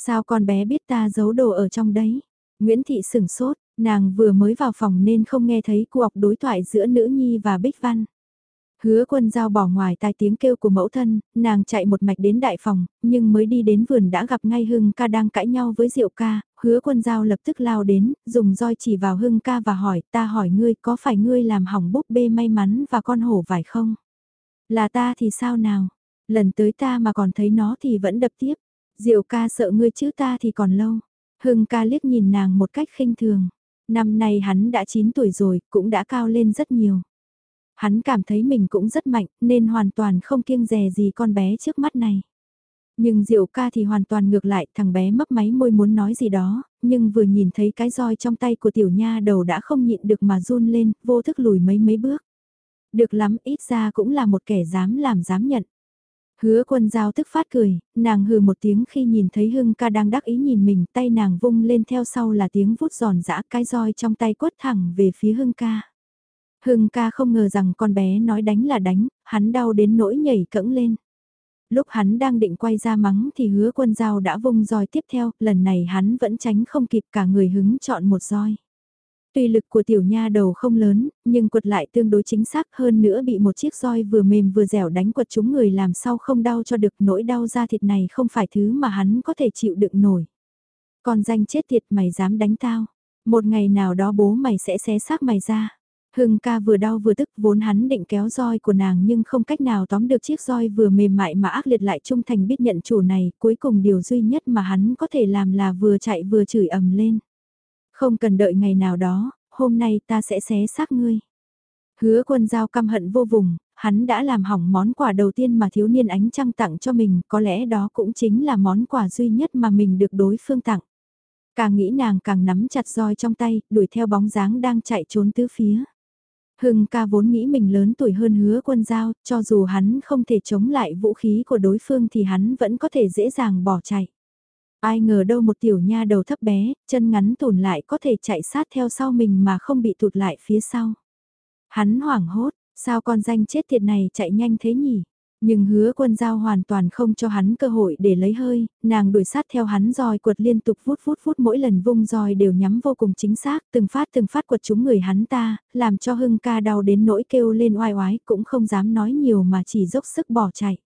Sao con bé biết ta giấu đồ ở trong đấy? Nguyễn Thị sửng sốt, nàng vừa mới vào phòng nên không nghe thấy cuộc đối thoại giữa nữ nhi và Bích Văn. Hứa quân giao bỏ ngoài tai tiếng kêu của mẫu thân, nàng chạy một mạch đến đại phòng, nhưng mới đi đến vườn đã gặp ngay Hưng ca đang cãi nhau với Diệu ca, hứa quân giao lập tức lao đến, dùng roi chỉ vào Hưng ca và hỏi, ta hỏi ngươi có phải ngươi làm hỏng búp bê may mắn và con hổ vải không? Là ta thì sao nào? Lần tới ta mà còn thấy nó thì vẫn đập tiếp. Diệu ca sợ ngươi chứ ta thì còn lâu. Hưng ca liếc nhìn nàng một cách khinh thường. Năm nay hắn đã 9 tuổi rồi, cũng đã cao lên rất nhiều. Hắn cảm thấy mình cũng rất mạnh, nên hoàn toàn không kiêng dè gì con bé trước mắt này. Nhưng Diệu ca thì hoàn toàn ngược lại, thằng bé mấp máy môi muốn nói gì đó, nhưng vừa nhìn thấy cái roi trong tay của tiểu nha đầu đã không nhịn được mà run lên, vô thức lùi mấy mấy bước. Được lắm, ít ra cũng là một kẻ dám làm dám nhận. Hứa quân giao tức phát cười, nàng hừ một tiếng khi nhìn thấy Hưng ca đang đắc ý nhìn mình, tay nàng vung lên theo sau là tiếng vút giòn giã cái roi trong tay quất thẳng về phía Hưng ca. Hưng ca không ngờ rằng con bé nói đánh là đánh, hắn đau đến nỗi nhảy cẫng lên. Lúc hắn đang định quay ra mắng thì hứa quân giao đã vung roi tiếp theo, lần này hắn vẫn tránh không kịp cả người hứng chọn một roi. Tuy lực của tiểu nha đầu không lớn, nhưng quật lại tương đối chính xác hơn nữa bị một chiếc roi vừa mềm vừa dẻo đánh quật chúng người làm sao không đau cho được nỗi đau da thịt này không phải thứ mà hắn có thể chịu đựng nổi. Còn danh chết tiệt mày dám đánh tao, một ngày nào đó bố mày sẽ xé xác mày ra. Hưng ca vừa đau vừa tức vốn hắn định kéo roi của nàng nhưng không cách nào tóm được chiếc roi vừa mềm mại mà ác liệt lại trung thành biết nhận chủ này, cuối cùng điều duy nhất mà hắn có thể làm là vừa chạy vừa chửi ầm lên. Không cần đợi ngày nào đó, hôm nay ta sẽ xé xác ngươi. Hứa quân giao căm hận vô vùng, hắn đã làm hỏng món quà đầu tiên mà thiếu niên ánh trăng tặng cho mình, có lẽ đó cũng chính là món quà duy nhất mà mình được đối phương tặng. Càng nghĩ nàng càng nắm chặt roi trong tay, đuổi theo bóng dáng đang chạy trốn tứ phía. Hưng ca vốn nghĩ mình lớn tuổi hơn hứa quân giao, cho dù hắn không thể chống lại vũ khí của đối phương thì hắn vẫn có thể dễ dàng bỏ chạy. Ai ngờ đâu một tiểu nha đầu thấp bé, chân ngắn tổn lại có thể chạy sát theo sau mình mà không bị tụt lại phía sau. Hắn hoảng hốt, sao con danh chết tiệt này chạy nhanh thế nhỉ? Nhưng hứa quân giao hoàn toàn không cho hắn cơ hội để lấy hơi, nàng đuổi sát theo hắn roi quật liên tục vút vút vút mỗi lần vung roi đều nhắm vô cùng chính xác, từng phát từng phát quật trúng người hắn ta, làm cho hưng ca đau đến nỗi kêu lên oai oái cũng không dám nói nhiều mà chỉ dốc sức bỏ chạy.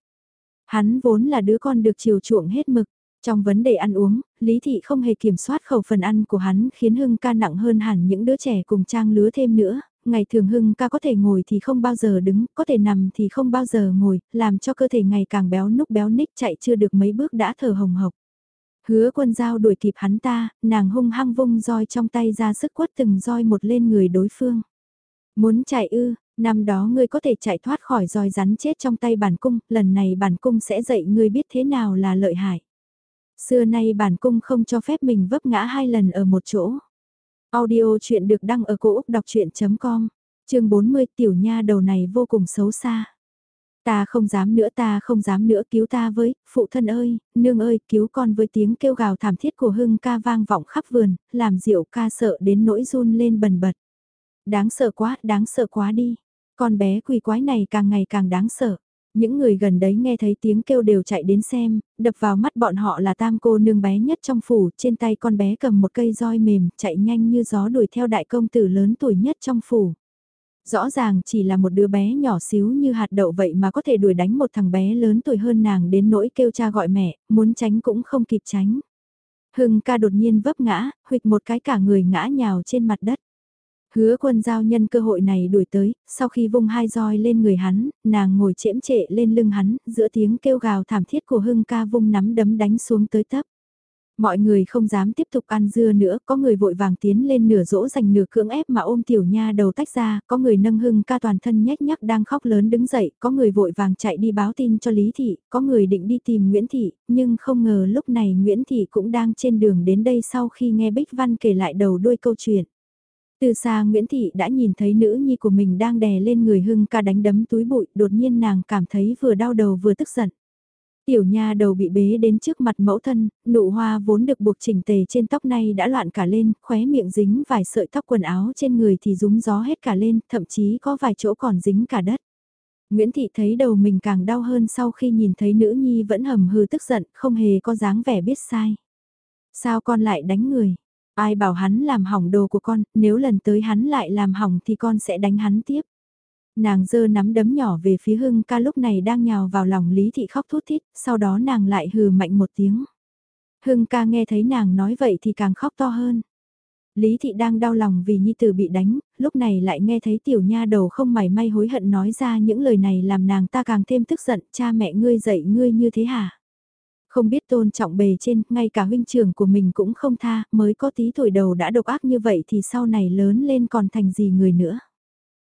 Hắn vốn là đứa con được chiều chuộng hết mực, trong vấn đề ăn uống, Lý Thị không hề kiểm soát khẩu phần ăn của hắn khiến Hưng ca nặng hơn hẳn những đứa trẻ cùng trang lứa thêm nữa. Ngày thường Hưng ca có thể ngồi thì không bao giờ đứng, có thể nằm thì không bao giờ ngồi, làm cho cơ thể ngày càng béo núc béo ních chạy chưa được mấy bước đã thở hồng hộc. Hứa quân giao đuổi kịp hắn ta, nàng hung hăng vung roi trong tay ra sức quất từng roi một lên người đối phương. Muốn chạy ư, năm đó ngươi có thể chạy thoát khỏi roi rắn chết trong tay bản cung, lần này bản cung sẽ dạy ngươi biết thế nào là lợi hại. Xưa nay bản cung không cho phép mình vấp ngã hai lần ở một chỗ. Audio chuyện được đăng ở cổ Úc đọc chuyện.com, chương 40 tiểu nha đầu này vô cùng xấu xa. Ta không dám nữa ta không dám nữa cứu ta với, phụ thân ơi, nương ơi, cứu con với tiếng kêu gào thảm thiết của hưng ca vang vọng khắp vườn, làm diệu ca sợ đến nỗi run lên bần bật. Đáng sợ quá, đáng sợ quá đi. Con bé quỷ quái này càng ngày càng đáng sợ. Những người gần đấy nghe thấy tiếng kêu đều chạy đến xem, đập vào mắt bọn họ là tam cô nương bé nhất trong phủ, trên tay con bé cầm một cây roi mềm, chạy nhanh như gió đuổi theo đại công tử lớn tuổi nhất trong phủ. Rõ ràng chỉ là một đứa bé nhỏ xíu như hạt đậu vậy mà có thể đuổi đánh một thằng bé lớn tuổi hơn nàng đến nỗi kêu cha gọi mẹ, muốn tránh cũng không kịp tránh. Hưng ca đột nhiên vấp ngã, huyệt một cái cả người ngã nhào trên mặt đất. Hứa quân giao nhân cơ hội này đuổi tới, sau khi vung hai roi lên người hắn, nàng ngồi chễm trệ lên lưng hắn, giữa tiếng kêu gào thảm thiết của hưng ca vung nắm đấm đánh xuống tới tấp. Mọi người không dám tiếp tục ăn dưa nữa, có người vội vàng tiến lên nửa rỗ dành nửa cưỡng ép mà ôm tiểu nha đầu tách ra, có người nâng hưng ca toàn thân nhách nhắc đang khóc lớn đứng dậy, có người vội vàng chạy đi báo tin cho Lý Thị, có người định đi tìm Nguyễn Thị, nhưng không ngờ lúc này Nguyễn Thị cũng đang trên đường đến đây sau khi nghe Bích Văn kể lại đầu đuôi câu chuyện. Từ xa Nguyễn Thị đã nhìn thấy nữ nhi của mình đang đè lên người hưng ca đánh đấm túi bụi, đột nhiên nàng cảm thấy vừa đau đầu vừa tức giận. Tiểu nha đầu bị bế đến trước mặt mẫu thân, nụ hoa vốn được buộc chỉnh tề trên tóc này đã loạn cả lên, khóe miệng dính vài sợi tóc quần áo trên người thì rúng gió hết cả lên, thậm chí có vài chỗ còn dính cả đất. Nguyễn Thị thấy đầu mình càng đau hơn sau khi nhìn thấy nữ nhi vẫn hầm hừ tức giận, không hề có dáng vẻ biết sai. Sao con lại đánh người? Ai bảo hắn làm hỏng đồ của con, nếu lần tới hắn lại làm hỏng thì con sẽ đánh hắn tiếp. Nàng giơ nắm đấm nhỏ về phía hưng ca lúc này đang nhào vào lòng Lý Thị khóc thút thít, sau đó nàng lại hừ mạnh một tiếng. Hưng ca nghe thấy nàng nói vậy thì càng khóc to hơn. Lý Thị đang đau lòng vì Nhi Tử bị đánh, lúc này lại nghe thấy tiểu nha đầu không mảy may hối hận nói ra những lời này làm nàng ta càng thêm tức giận, cha mẹ ngươi dạy ngươi như thế hả? Không biết tôn trọng bề trên, ngay cả huynh trưởng của mình cũng không tha, mới có tí tuổi đầu đã độc ác như vậy thì sau này lớn lên còn thành gì người nữa.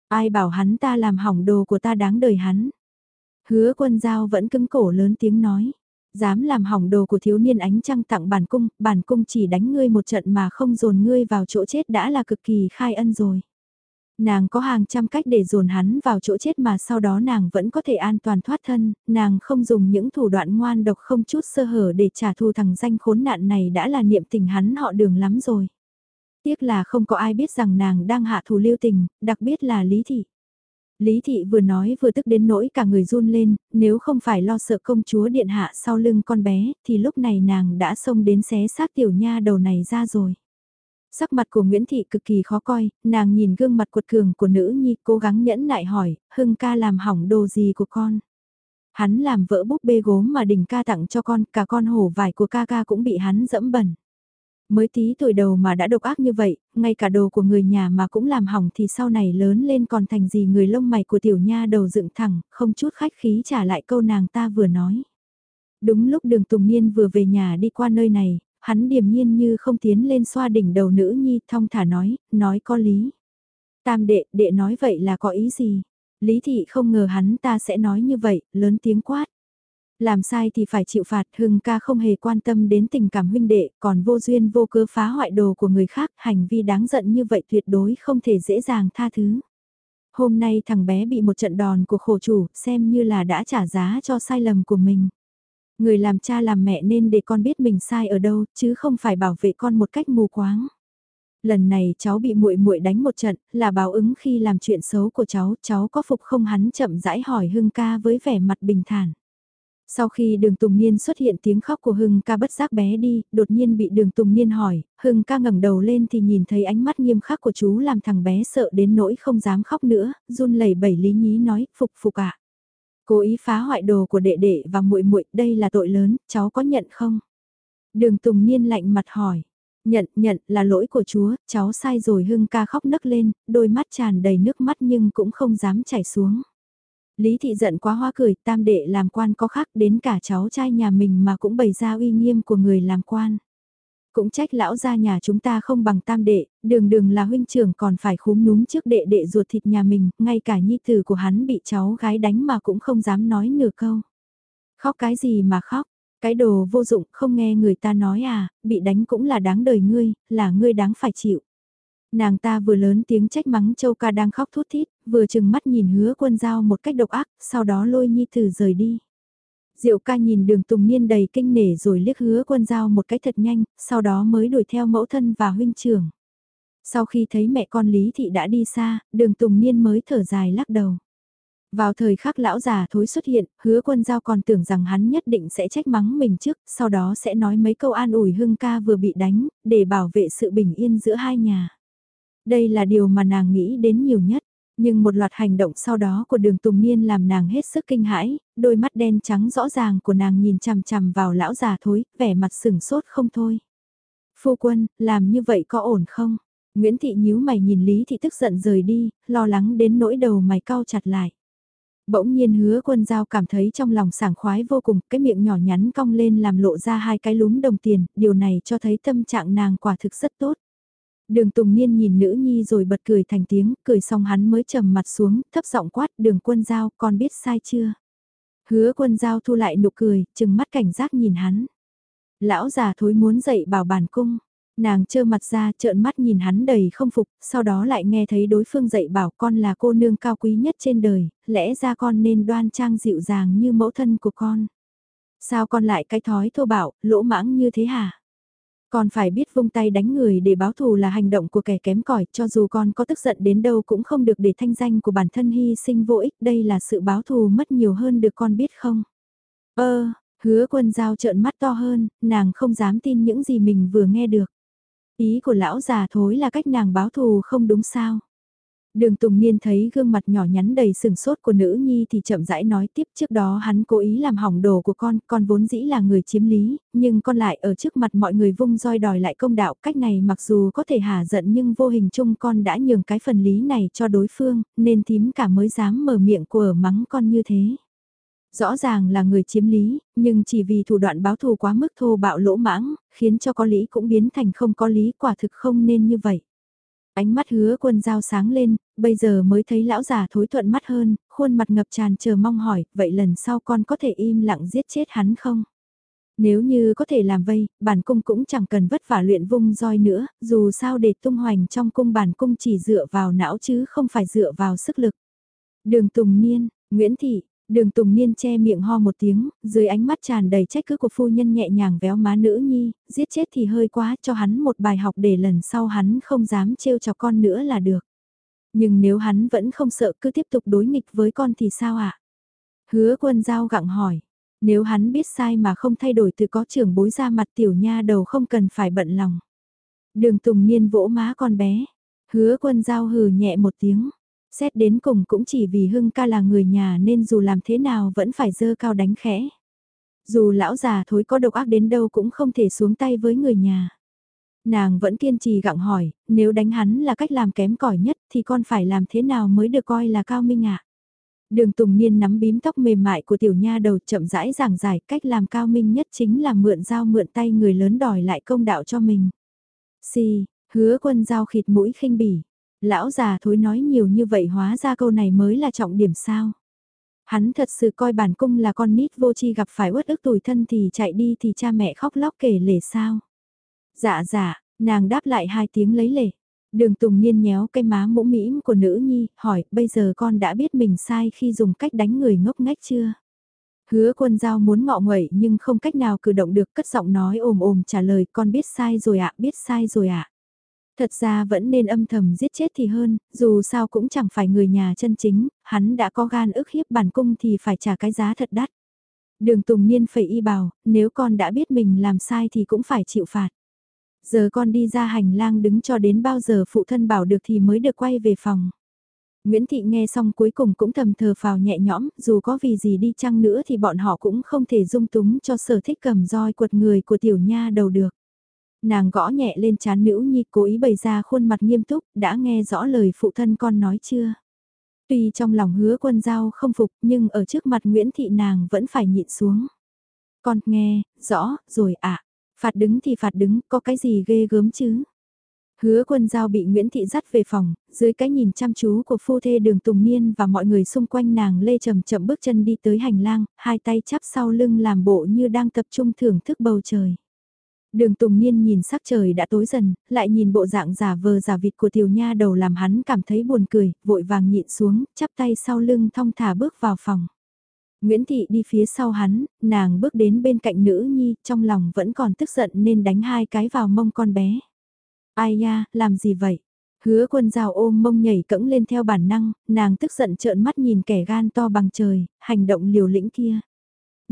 Ai bảo hắn ta làm hỏng đồ của ta đáng đời hắn. Hứa quân giao vẫn cứng cổ lớn tiếng nói. Dám làm hỏng đồ của thiếu niên ánh trăng tặng bản cung, bản cung chỉ đánh ngươi một trận mà không dồn ngươi vào chỗ chết đã là cực kỳ khai ân rồi. Nàng có hàng trăm cách để dồn hắn vào chỗ chết mà sau đó nàng vẫn có thể an toàn thoát thân, nàng không dùng những thủ đoạn ngoan độc không chút sơ hở để trả thù thằng danh khốn nạn này đã là niệm tình hắn họ đường lắm rồi. Tiếc là không có ai biết rằng nàng đang hạ thù lưu tình, đặc biệt là Lý Thị. Lý Thị vừa nói vừa tức đến nỗi cả người run lên, nếu không phải lo sợ công chúa điện hạ sau lưng con bé, thì lúc này nàng đã xông đến xé xác tiểu nha đầu này ra rồi. Sắc mặt của Nguyễn Thị cực kỳ khó coi, nàng nhìn gương mặt cuột cường của nữ nhi cố gắng nhẫn nại hỏi, Hưng ca làm hỏng đồ gì của con. Hắn làm vỡ búp bê gốm mà đình ca tặng cho con, cả con hổ vải của ca ca cũng bị hắn dẫm bẩn. Mới tí tuổi đầu mà đã độc ác như vậy, ngay cả đồ của người nhà mà cũng làm hỏng thì sau này lớn lên còn thành gì người lông mày của tiểu nha đầu dựng thẳng, không chút khách khí trả lại câu nàng ta vừa nói. Đúng lúc đường Tùng Niên vừa về nhà đi qua nơi này, hắn điềm nhiên như không tiến lên xoa đỉnh đầu nữ nhi thong thả nói, nói có lý. Tam đệ, đệ nói vậy là có ý gì? Lý thị không ngờ hắn ta sẽ nói như vậy, lớn tiếng quát. Làm sai thì phải chịu phạt, Hưng ca không hề quan tâm đến tình cảm huynh đệ, còn vô duyên vô cớ phá hoại đồ của người khác, hành vi đáng giận như vậy tuyệt đối không thể dễ dàng tha thứ. Hôm nay thằng bé bị một trận đòn của khổ chủ, xem như là đã trả giá cho sai lầm của mình. Người làm cha làm mẹ nên để con biết mình sai ở đâu, chứ không phải bảo vệ con một cách mù quáng. Lần này cháu bị muội muội đánh một trận, là báo ứng khi làm chuyện xấu của cháu, cháu có phục không hắn chậm rãi hỏi Hưng ca với vẻ mặt bình thản. Sau khi đường Tùng Niên xuất hiện tiếng khóc của Hưng ca bất giác bé đi, đột nhiên bị đường Tùng Niên hỏi, Hưng ca ngẩng đầu lên thì nhìn thấy ánh mắt nghiêm khắc của chú làm thằng bé sợ đến nỗi không dám khóc nữa, run lẩy bẩy lý nhí nói, phục phục ạ. Cố ý phá hoại đồ của đệ đệ và muội muội, đây là tội lớn, cháu có nhận không? Đường Tùng Niên lạnh mặt hỏi. Nhận, nhận, là lỗi của chúa, cháu sai rồi hưng ca khóc nấc lên, đôi mắt tràn đầy nước mắt nhưng cũng không dám chảy xuống. Lý thị giận quá hoa cười, tam đệ làm quan có khác đến cả cháu trai nhà mình mà cũng bày ra uy nghiêm của người làm quan. Cũng trách lão gia nhà chúng ta không bằng tam đệ, đường đường là huynh trưởng còn phải khúm núm trước đệ đệ ruột thịt nhà mình, ngay cả nhi tử của hắn bị cháu gái đánh mà cũng không dám nói nửa câu. Khóc cái gì mà khóc, cái đồ vô dụng không nghe người ta nói à, bị đánh cũng là đáng đời ngươi, là ngươi đáng phải chịu. Nàng ta vừa lớn tiếng trách mắng Châu ca đang khóc thút thít, vừa chừng mắt nhìn hứa quân giao một cách độc ác, sau đó lôi nhi tử rời đi. Diệu ca nhìn đường tùng niên đầy kinh nể rồi liếc hứa quân giao một cái thật nhanh, sau đó mới đuổi theo mẫu thân và huynh trưởng. Sau khi thấy mẹ con Lý Thị đã đi xa, đường tùng niên mới thở dài lắc đầu. Vào thời khắc lão già thối xuất hiện, hứa quân giao còn tưởng rằng hắn nhất định sẽ trách mắng mình trước, sau đó sẽ nói mấy câu an ủi hưng ca vừa bị đánh, để bảo vệ sự bình yên giữa hai nhà. Đây là điều mà nàng nghĩ đến nhiều nhất. Nhưng một loạt hành động sau đó của đường Tùng Niên làm nàng hết sức kinh hãi, đôi mắt đen trắng rõ ràng của nàng nhìn chằm chằm vào lão già thối, vẻ mặt sừng sốt không thôi. Phu quân, làm như vậy có ổn không? Nguyễn Thị nhíu mày nhìn Lý Thị tức giận rời đi, lo lắng đến nỗi đầu mày cau chặt lại. Bỗng nhiên hứa quân giao cảm thấy trong lòng sảng khoái vô cùng, cái miệng nhỏ nhắn cong lên làm lộ ra hai cái lúm đồng tiền, điều này cho thấy tâm trạng nàng quả thực rất tốt. Đường Tùng Niên nhìn nữ nhi rồi bật cười thành tiếng, cười xong hắn mới trầm mặt xuống, thấp giọng quát, đường quân giao, con biết sai chưa? Hứa quân giao thu lại nụ cười, chừng mắt cảnh giác nhìn hắn. Lão già thối muốn dậy bảo bàn cung, nàng trơ mặt ra trợn mắt nhìn hắn đầy không phục, sau đó lại nghe thấy đối phương dậy bảo con là cô nương cao quý nhất trên đời, lẽ ra con nên đoan trang dịu dàng như mẫu thân của con. Sao con lại cái thói thô bạo, lỗ mãng như thế hả? Con phải biết vung tay đánh người để báo thù là hành động của kẻ kém cỏi cho dù con có tức giận đến đâu cũng không được để thanh danh của bản thân hy sinh vô ích, đây là sự báo thù mất nhiều hơn được con biết không? Ơ, hứa quân giao trợn mắt to hơn, nàng không dám tin những gì mình vừa nghe được. Ý của lão già thối là cách nàng báo thù không đúng sao? Đường Tùng Niên thấy gương mặt nhỏ nhắn đầy sừng sốt của nữ nhi thì chậm rãi nói tiếp trước đó hắn cố ý làm hỏng đồ của con, con vốn dĩ là người chiếm lý, nhưng con lại ở trước mặt mọi người vung roi đòi lại công đạo, cách này mặc dù có thể hà giận nhưng vô hình chung con đã nhường cái phần lý này cho đối phương, nên thím cả mới dám mở miệng của mắng con như thế. Rõ ràng là người chiếm lý, nhưng chỉ vì thủ đoạn báo thù quá mức thô bạo lỗ mãng, khiến cho có lý cũng biến thành không có lý quả thực không nên như vậy. Ánh mắt hứa quân dao sáng lên, bây giờ mới thấy lão già thối thuận mắt hơn, khuôn mặt ngập tràn chờ mong hỏi, vậy lần sau con có thể im lặng giết chết hắn không? Nếu như có thể làm vây, bản cung cũng chẳng cần vất vả luyện vung roi nữa, dù sao để tung hoành trong cung bản cung chỉ dựa vào não chứ không phải dựa vào sức lực. Đường Tùng Niên, Nguyễn Thị, Đường Tùng Niên che miệng ho một tiếng, dưới ánh mắt tràn đầy trách cứ của phu nhân nhẹ nhàng véo má nữ nhi, giết chết thì hơi quá cho hắn một bài học để lần sau hắn không dám trêu chọc con nữa là được. Nhưng nếu hắn vẫn không sợ cứ tiếp tục đối nghịch với con thì sao ạ? À? Hứa quân giao gặng hỏi, nếu hắn biết sai mà không thay đổi từ có trưởng bối ra mặt tiểu nha đầu không cần phải bận lòng. Đường Tùng Niên vỗ má con bé, hứa quân giao hừ nhẹ một tiếng. Xét đến cùng cũng chỉ vì Hưng ca là người nhà nên dù làm thế nào vẫn phải dơ cao đánh khẽ. Dù lão già thối có độc ác đến đâu cũng không thể xuống tay với người nhà. Nàng vẫn kiên trì gặng hỏi, nếu đánh hắn là cách làm kém cỏi nhất thì con phải làm thế nào mới được coi là cao minh ạ? Đường Tùng Niên nắm bím tóc mềm mại của tiểu nha đầu chậm rãi giảng giải cách làm cao minh nhất chính là mượn dao mượn tay người lớn đòi lại công đạo cho mình. Si, hứa quân dao khịt mũi khinh bỉ, Lão già thối nói nhiều như vậy hóa ra câu này mới là trọng điểm sao. Hắn thật sự coi bản cung là con nít vô chi gặp phải uất ức tủi thân thì chạy đi thì cha mẹ khóc lóc kể lể sao. Dạ dạ, nàng đáp lại hai tiếng lấy lệ. Đường Tùng Niên nhéo cây má mũ mĩm của nữ nhi, hỏi, bây giờ con đã biết mình sai khi dùng cách đánh người ngốc ngách chưa? Hứa quân giao muốn ngọ nguậy nhưng không cách nào cử động được cất giọng nói ồm ồm trả lời con biết sai rồi ạ, biết sai rồi ạ. Thật ra vẫn nên âm thầm giết chết thì hơn, dù sao cũng chẳng phải người nhà chân chính, hắn đã có gan ức hiếp bản cung thì phải trả cái giá thật đắt. Đường Tùng Niên phải y bảo, nếu con đã biết mình làm sai thì cũng phải chịu phạt. Giờ con đi ra hành lang đứng cho đến bao giờ phụ thân bảo được thì mới được quay về phòng. Nguyễn Thị nghe xong cuối cùng cũng thầm thờ phào nhẹ nhõm, dù có vì gì đi chăng nữa thì bọn họ cũng không thể dung túng cho sở thích cầm roi quật người của tiểu nha đầu được. Nàng gõ nhẹ lên chán nữ nhi cố ý bày ra khuôn mặt nghiêm túc, đã nghe rõ lời phụ thân con nói chưa? Tuy trong lòng hứa quân giao không phục nhưng ở trước mặt Nguyễn Thị nàng vẫn phải nhịn xuống. Con nghe, rõ, rồi ạ. À. Phạt đứng thì phạt đứng, có cái gì ghê gớm chứ? Hứa quân giao bị Nguyễn Thị dắt về phòng, dưới cái nhìn chăm chú của phu thê đường Tùng Niên và mọi người xung quanh nàng lê chậm chậm bước chân đi tới hành lang, hai tay chắp sau lưng làm bộ như đang tập trung thưởng thức bầu trời. Đường Tùng Niên nhìn sắc trời đã tối dần, lại nhìn bộ dạng giả vờ giả vịt của tiểu nha đầu làm hắn cảm thấy buồn cười, vội vàng nhịn xuống, chắp tay sau lưng thong thả bước vào phòng. Nguyễn Thị đi phía sau hắn, nàng bước đến bên cạnh nữ nhi, trong lòng vẫn còn tức giận nên đánh hai cái vào mông con bé. Ai nha, làm gì vậy? Hứa quân rào ôm mông nhảy cẫng lên theo bản năng, nàng tức giận trợn mắt nhìn kẻ gan to bằng trời, hành động liều lĩnh kia.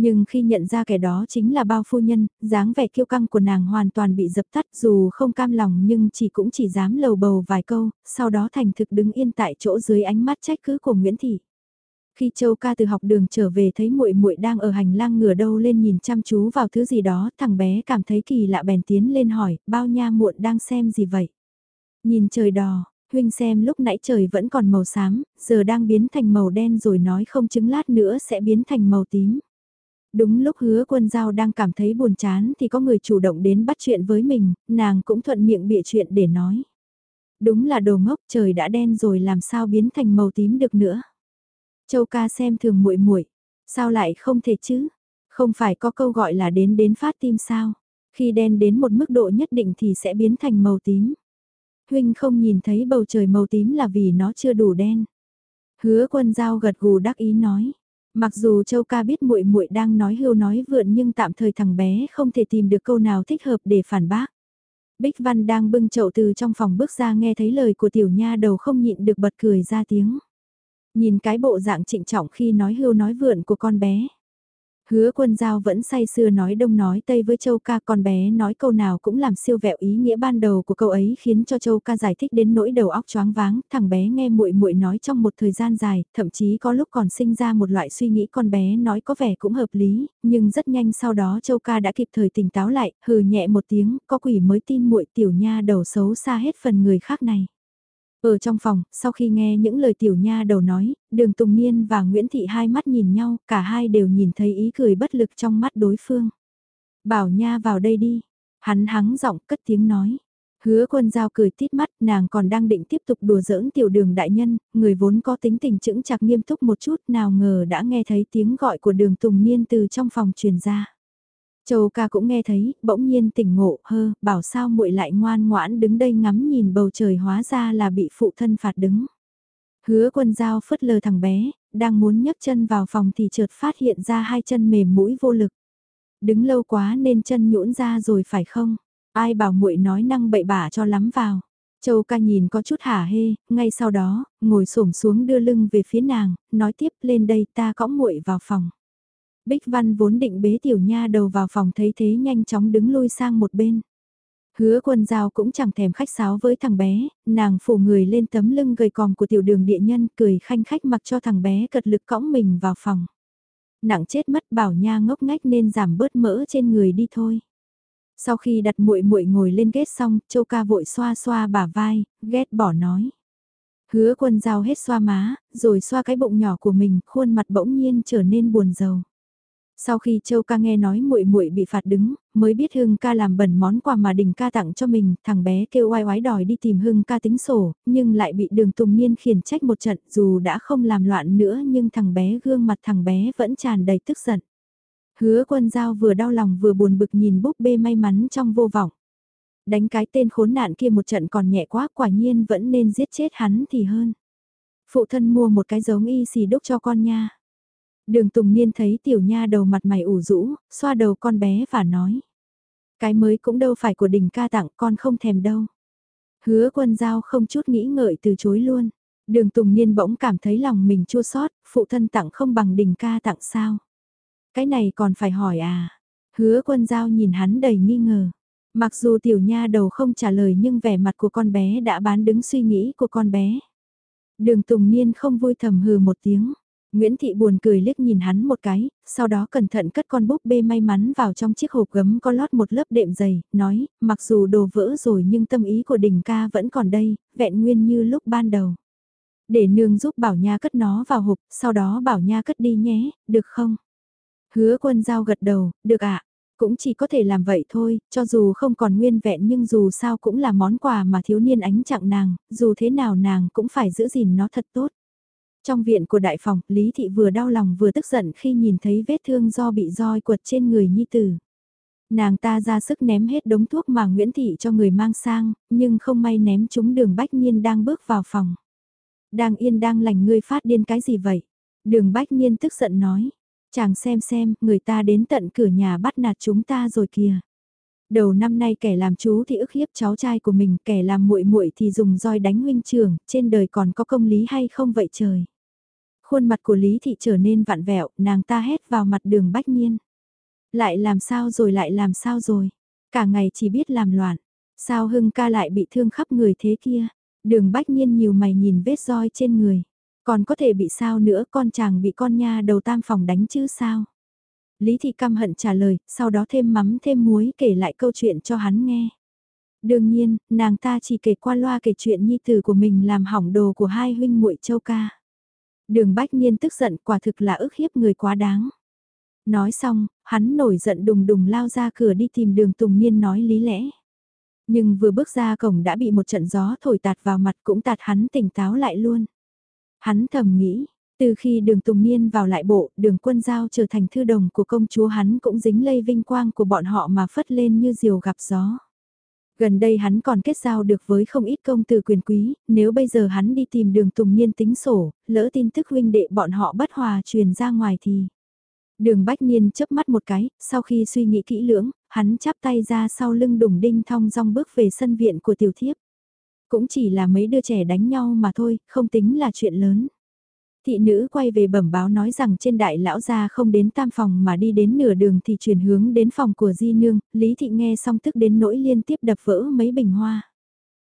Nhưng khi nhận ra kẻ đó chính là bao phu nhân, dáng vẻ kiêu căng của nàng hoàn toàn bị dập tắt dù không cam lòng nhưng chỉ cũng chỉ dám lầu bầu vài câu, sau đó thành thực đứng yên tại chỗ dưới ánh mắt trách cứ của Nguyễn Thị. Khi Châu ca từ học đường trở về thấy muội muội đang ở hành lang ngửa đâu lên nhìn chăm chú vào thứ gì đó, thằng bé cảm thấy kỳ lạ bèn tiến lên hỏi, bao nha muộn đang xem gì vậy? Nhìn trời đỏ, huynh xem lúc nãy trời vẫn còn màu xám, giờ đang biến thành màu đen rồi nói không chứng lát nữa sẽ biến thành màu tím. Đúng lúc hứa quân giao đang cảm thấy buồn chán thì có người chủ động đến bắt chuyện với mình, nàng cũng thuận miệng bịa chuyện để nói. Đúng là đồ ngốc trời đã đen rồi làm sao biến thành màu tím được nữa. Châu ca xem thường muội muội, sao lại không thể chứ? Không phải có câu gọi là đến đến phát tim sao? Khi đen đến một mức độ nhất định thì sẽ biến thành màu tím. Huynh không nhìn thấy bầu trời màu tím là vì nó chưa đủ đen. Hứa quân giao gật gù đắc ý nói. Mặc dù Châu ca biết muội muội đang nói hưu nói vượn nhưng tạm thời thằng bé không thể tìm được câu nào thích hợp để phản bác. Bích Văn đang bưng chậu từ trong phòng bước ra nghe thấy lời của tiểu nha đầu không nhịn được bật cười ra tiếng. Nhìn cái bộ dạng trịnh trọng khi nói hưu nói vượn của con bé. Hứa quân giao vẫn say sưa nói đông nói tây với Châu ca con bé nói câu nào cũng làm siêu vẹo ý nghĩa ban đầu của câu ấy khiến cho Châu ca giải thích đến nỗi đầu óc choáng váng, thằng bé nghe muội muội nói trong một thời gian dài, thậm chí có lúc còn sinh ra một loại suy nghĩ con bé nói có vẻ cũng hợp lý, nhưng rất nhanh sau đó Châu ca đã kịp thời tỉnh táo lại, hừ nhẹ một tiếng, có quỷ mới tin muội tiểu nha đầu xấu xa hết phần người khác này. Ở trong phòng, sau khi nghe những lời tiểu nha đầu nói, đường Tùng Niên và Nguyễn Thị hai mắt nhìn nhau, cả hai đều nhìn thấy ý cười bất lực trong mắt đối phương. Bảo nha vào đây đi. Hắn hắng giọng cất tiếng nói. Hứa quân giao cười tít mắt, nàng còn đang định tiếp tục đùa giỡn tiểu đường đại nhân, người vốn có tính tình chững chặt nghiêm túc một chút nào ngờ đã nghe thấy tiếng gọi của đường Tùng Niên từ trong phòng truyền ra. Châu ca cũng nghe thấy, bỗng nhiên tỉnh ngộ, hơ, bảo sao muội lại ngoan ngoãn đứng đây ngắm nhìn bầu trời hóa ra là bị phụ thân phạt đứng. Hứa quân giao phất lờ thằng bé, đang muốn nhấc chân vào phòng thì chợt phát hiện ra hai chân mềm mũi vô lực. Đứng lâu quá nên chân nhũn ra rồi phải không? Ai bảo muội nói năng bậy bạ cho lắm vào. Châu ca nhìn có chút hả hê, ngay sau đó, ngồi xổm xuống đưa lưng về phía nàng, nói tiếp lên đây ta cõng muội vào phòng. Bích Văn vốn định bế tiểu nha đầu vào phòng thấy thế nhanh chóng đứng lui sang một bên. Hứa quân giao cũng chẳng thèm khách sáo với thằng bé, nàng phủ người lên tấm lưng gầy còm của tiểu đường địa nhân cười khanh khách mặc cho thằng bé cật lực cõng mình vào phòng. Nặng chết mất bảo nha ngốc ngách nên giảm bớt mỡ trên người đi thôi. Sau khi đặt muội muội ngồi lên ghét xong, châu ca vội xoa xoa bả vai, ghét bỏ nói. Hứa quân giao hết xoa má, rồi xoa cái bụng nhỏ của mình, khuôn mặt bỗng nhiên trở nên buồn rầu. Sau khi Châu ca nghe nói muội muội bị phạt đứng, mới biết Hưng ca làm bẩn món quà mà Đình ca tặng cho mình, thằng bé kêu oai oái đòi đi tìm Hưng ca tính sổ, nhưng lại bị Đường Tùng Niên khiển trách một trận, dù đã không làm loạn nữa nhưng thằng bé gương mặt thằng bé vẫn tràn đầy tức giận. Hứa quân giao vừa đau lòng vừa buồn bực nhìn búp bê may mắn trong vô vọng. Đánh cái tên khốn nạn kia một trận còn nhẹ quá quả nhiên vẫn nên giết chết hắn thì hơn. Phụ thân mua một cái giống y xì đúc cho con nha. Đường Tùng Niên thấy tiểu nha đầu mặt mày ủ rũ, xoa đầu con bé và nói. Cái mới cũng đâu phải của đình ca tặng con không thèm đâu. Hứa quân giao không chút nghĩ ngợi từ chối luôn. Đường Tùng Niên bỗng cảm thấy lòng mình chua xót phụ thân tặng không bằng đình ca tặng sao. Cái này còn phải hỏi à. Hứa quân giao nhìn hắn đầy nghi ngờ. Mặc dù tiểu nha đầu không trả lời nhưng vẻ mặt của con bé đã bán đứng suy nghĩ của con bé. Đường Tùng Niên không vui thầm hừ một tiếng. Nguyễn Thị buồn cười liếc nhìn hắn một cái, sau đó cẩn thận cất con búp bê may mắn vào trong chiếc hộp gấm có lót một lớp đệm dày, nói, mặc dù đồ vỡ rồi nhưng tâm ý của đình ca vẫn còn đây, vẹn nguyên như lúc ban đầu. Để nương giúp Bảo Nha cất nó vào hộp, sau đó Bảo Nha cất đi nhé, được không? Hứa quân giao gật đầu, được ạ. Cũng chỉ có thể làm vậy thôi, cho dù không còn nguyên vẹn nhưng dù sao cũng là món quà mà thiếu niên ánh chặng nàng, dù thế nào nàng cũng phải giữ gìn nó thật tốt. Trong viện của đại phòng, Lý Thị vừa đau lòng vừa tức giận khi nhìn thấy vết thương do bị roi quật trên người Nhi Tử. Nàng ta ra sức ném hết đống thuốc mà Nguyễn Thị cho người mang sang, nhưng không may ném chúng đường Bách Nhiên đang bước vào phòng. Đang yên đang lành ngươi phát điên cái gì vậy? Đường Bách Nhiên tức giận nói. Chàng xem xem, người ta đến tận cửa nhà bắt nạt chúng ta rồi kìa. Đầu năm nay kẻ làm chú thì ức hiếp cháu trai của mình, kẻ làm muội muội thì dùng roi đánh huynh trưởng, trên đời còn có công lý hay không vậy trời. Khuôn mặt của Lý Thị trở nên vặn vẹo, nàng ta hét vào mặt đường Bách Nhiên. Lại làm sao rồi lại làm sao rồi, cả ngày chỉ biết làm loạn, sao Hưng ca lại bị thương khắp người thế kia, đường Bách Nhiên nhiều mày nhìn vết roi trên người. Còn có thể bị sao nữa con chàng bị con nha đầu tam phòng đánh chứ sao? Lý Thị căm hận trả lời, sau đó thêm mắm thêm muối kể lại câu chuyện cho hắn nghe. Đương nhiên, nàng ta chỉ kể qua loa kể chuyện nhi tử của mình làm hỏng đồ của hai huynh muội châu ca. Đường Bách Niên tức giận quả thực là ức hiếp người quá đáng. Nói xong, hắn nổi giận đùng đùng lao ra cửa đi tìm đường Tùng Niên nói lý lẽ. Nhưng vừa bước ra cổng đã bị một trận gió thổi tạt vào mặt cũng tạt hắn tỉnh táo lại luôn. Hắn thầm nghĩ, từ khi đường Tùng Niên vào lại bộ, đường quân giao trở thành thư đồng của công chúa hắn cũng dính lây vinh quang của bọn họ mà phất lên như diều gặp gió. Gần đây hắn còn kết giao được với không ít công tử quyền quý, nếu bây giờ hắn đi tìm đường Tùng Nhiên tính sổ, lỡ tin tức huynh đệ bọn họ bất hòa truyền ra ngoài thì... Đường Bách Niên chớp mắt một cái, sau khi suy nghĩ kỹ lưỡng, hắn chắp tay ra sau lưng đùng đinh thong dong bước về sân viện của tiểu thiếp. Cũng chỉ là mấy đứa trẻ đánh nhau mà thôi, không tính là chuyện lớn. Thị nữ quay về bẩm báo nói rằng trên đại lão gia không đến tam phòng mà đi đến nửa đường thì chuyển hướng đến phòng của di nương, Lý Thị nghe xong tức đến nỗi liên tiếp đập vỡ mấy bình hoa.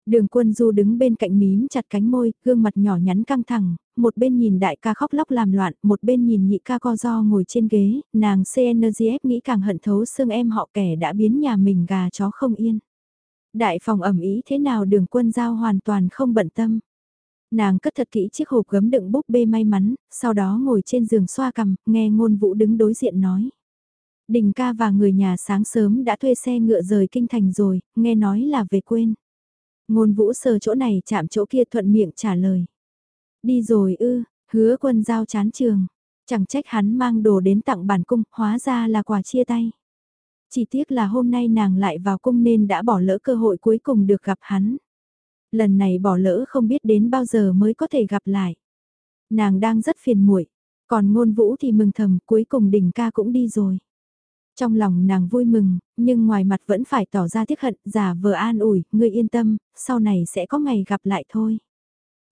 Đường quân du đứng bên cạnh mím chặt cánh môi, gương mặt nhỏ nhắn căng thẳng, một bên nhìn đại ca khóc lóc làm loạn, một bên nhìn nhị ca co do ngồi trên ghế, nàng CNGF nghĩ càng hận thấu xương em họ kẻ đã biến nhà mình gà chó không yên. Đại phòng ẩm ý thế nào đường quân giao hoàn toàn không bận tâm. Nàng cất thật kỹ chiếc hộp gấm đựng búp bê may mắn, sau đó ngồi trên giường xoa cằm, nghe ngôn vũ đứng đối diện nói. Đình ca và người nhà sáng sớm đã thuê xe ngựa rời kinh thành rồi, nghe nói là về quên. Ngôn vũ sờ chỗ này chạm chỗ kia thuận miệng trả lời. Đi rồi ư, hứa quân giao chán trường. Chẳng trách hắn mang đồ đến tặng bản cung, hóa ra là quà chia tay. Chỉ tiếc là hôm nay nàng lại vào cung nên đã bỏ lỡ cơ hội cuối cùng được gặp hắn. Lần này bỏ lỡ không biết đến bao giờ mới có thể gặp lại. Nàng đang rất phiền muội, còn ngôn vũ thì mừng thầm cuối cùng đỉnh ca cũng đi rồi. Trong lòng nàng vui mừng, nhưng ngoài mặt vẫn phải tỏ ra tiếc hận, giả vờ an ủi, ngươi yên tâm, sau này sẽ có ngày gặp lại thôi.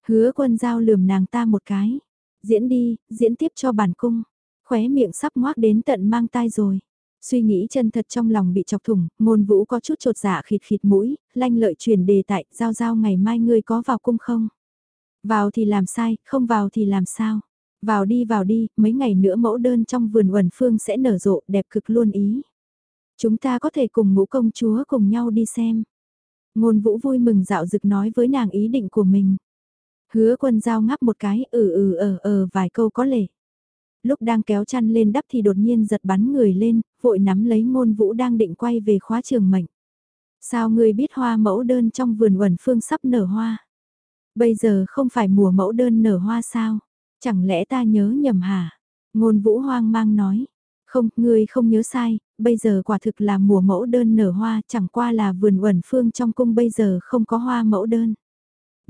Hứa quân giao lườm nàng ta một cái. Diễn đi, diễn tiếp cho bản cung. Khóe miệng sắp ngoác đến tận mang tai rồi. Suy nghĩ chân thật trong lòng bị chọc thủng, ngôn vũ có chút trột dạ khịt khịt mũi, lanh lợi truyền đề tại, giao giao ngày mai ngươi có vào cung không? Vào thì làm sai, không vào thì làm sao? Vào đi vào đi, mấy ngày nữa mẫu đơn trong vườn uẩn phương sẽ nở rộ, đẹp cực luôn ý. Chúng ta có thể cùng ngũ công chúa cùng nhau đi xem. Ngôn vũ vui mừng dạo dực nói với nàng ý định của mình. Hứa quân giao ngắp một cái ừ ừ ờ ờ vài câu có lệ. Lúc đang kéo chăn lên đắp thì đột nhiên giật bắn người lên, vội nắm lấy ngôn vũ đang định quay về khóa trường mệnh. Sao ngươi biết hoa mẫu đơn trong vườn uẩn phương sắp nở hoa? Bây giờ không phải mùa mẫu đơn nở hoa sao? Chẳng lẽ ta nhớ nhầm hả? Ngôn vũ hoang mang nói. Không, ngươi không nhớ sai, bây giờ quả thực là mùa mẫu đơn nở hoa, chẳng qua là vườn uẩn phương trong cung bây giờ không có hoa mẫu đơn.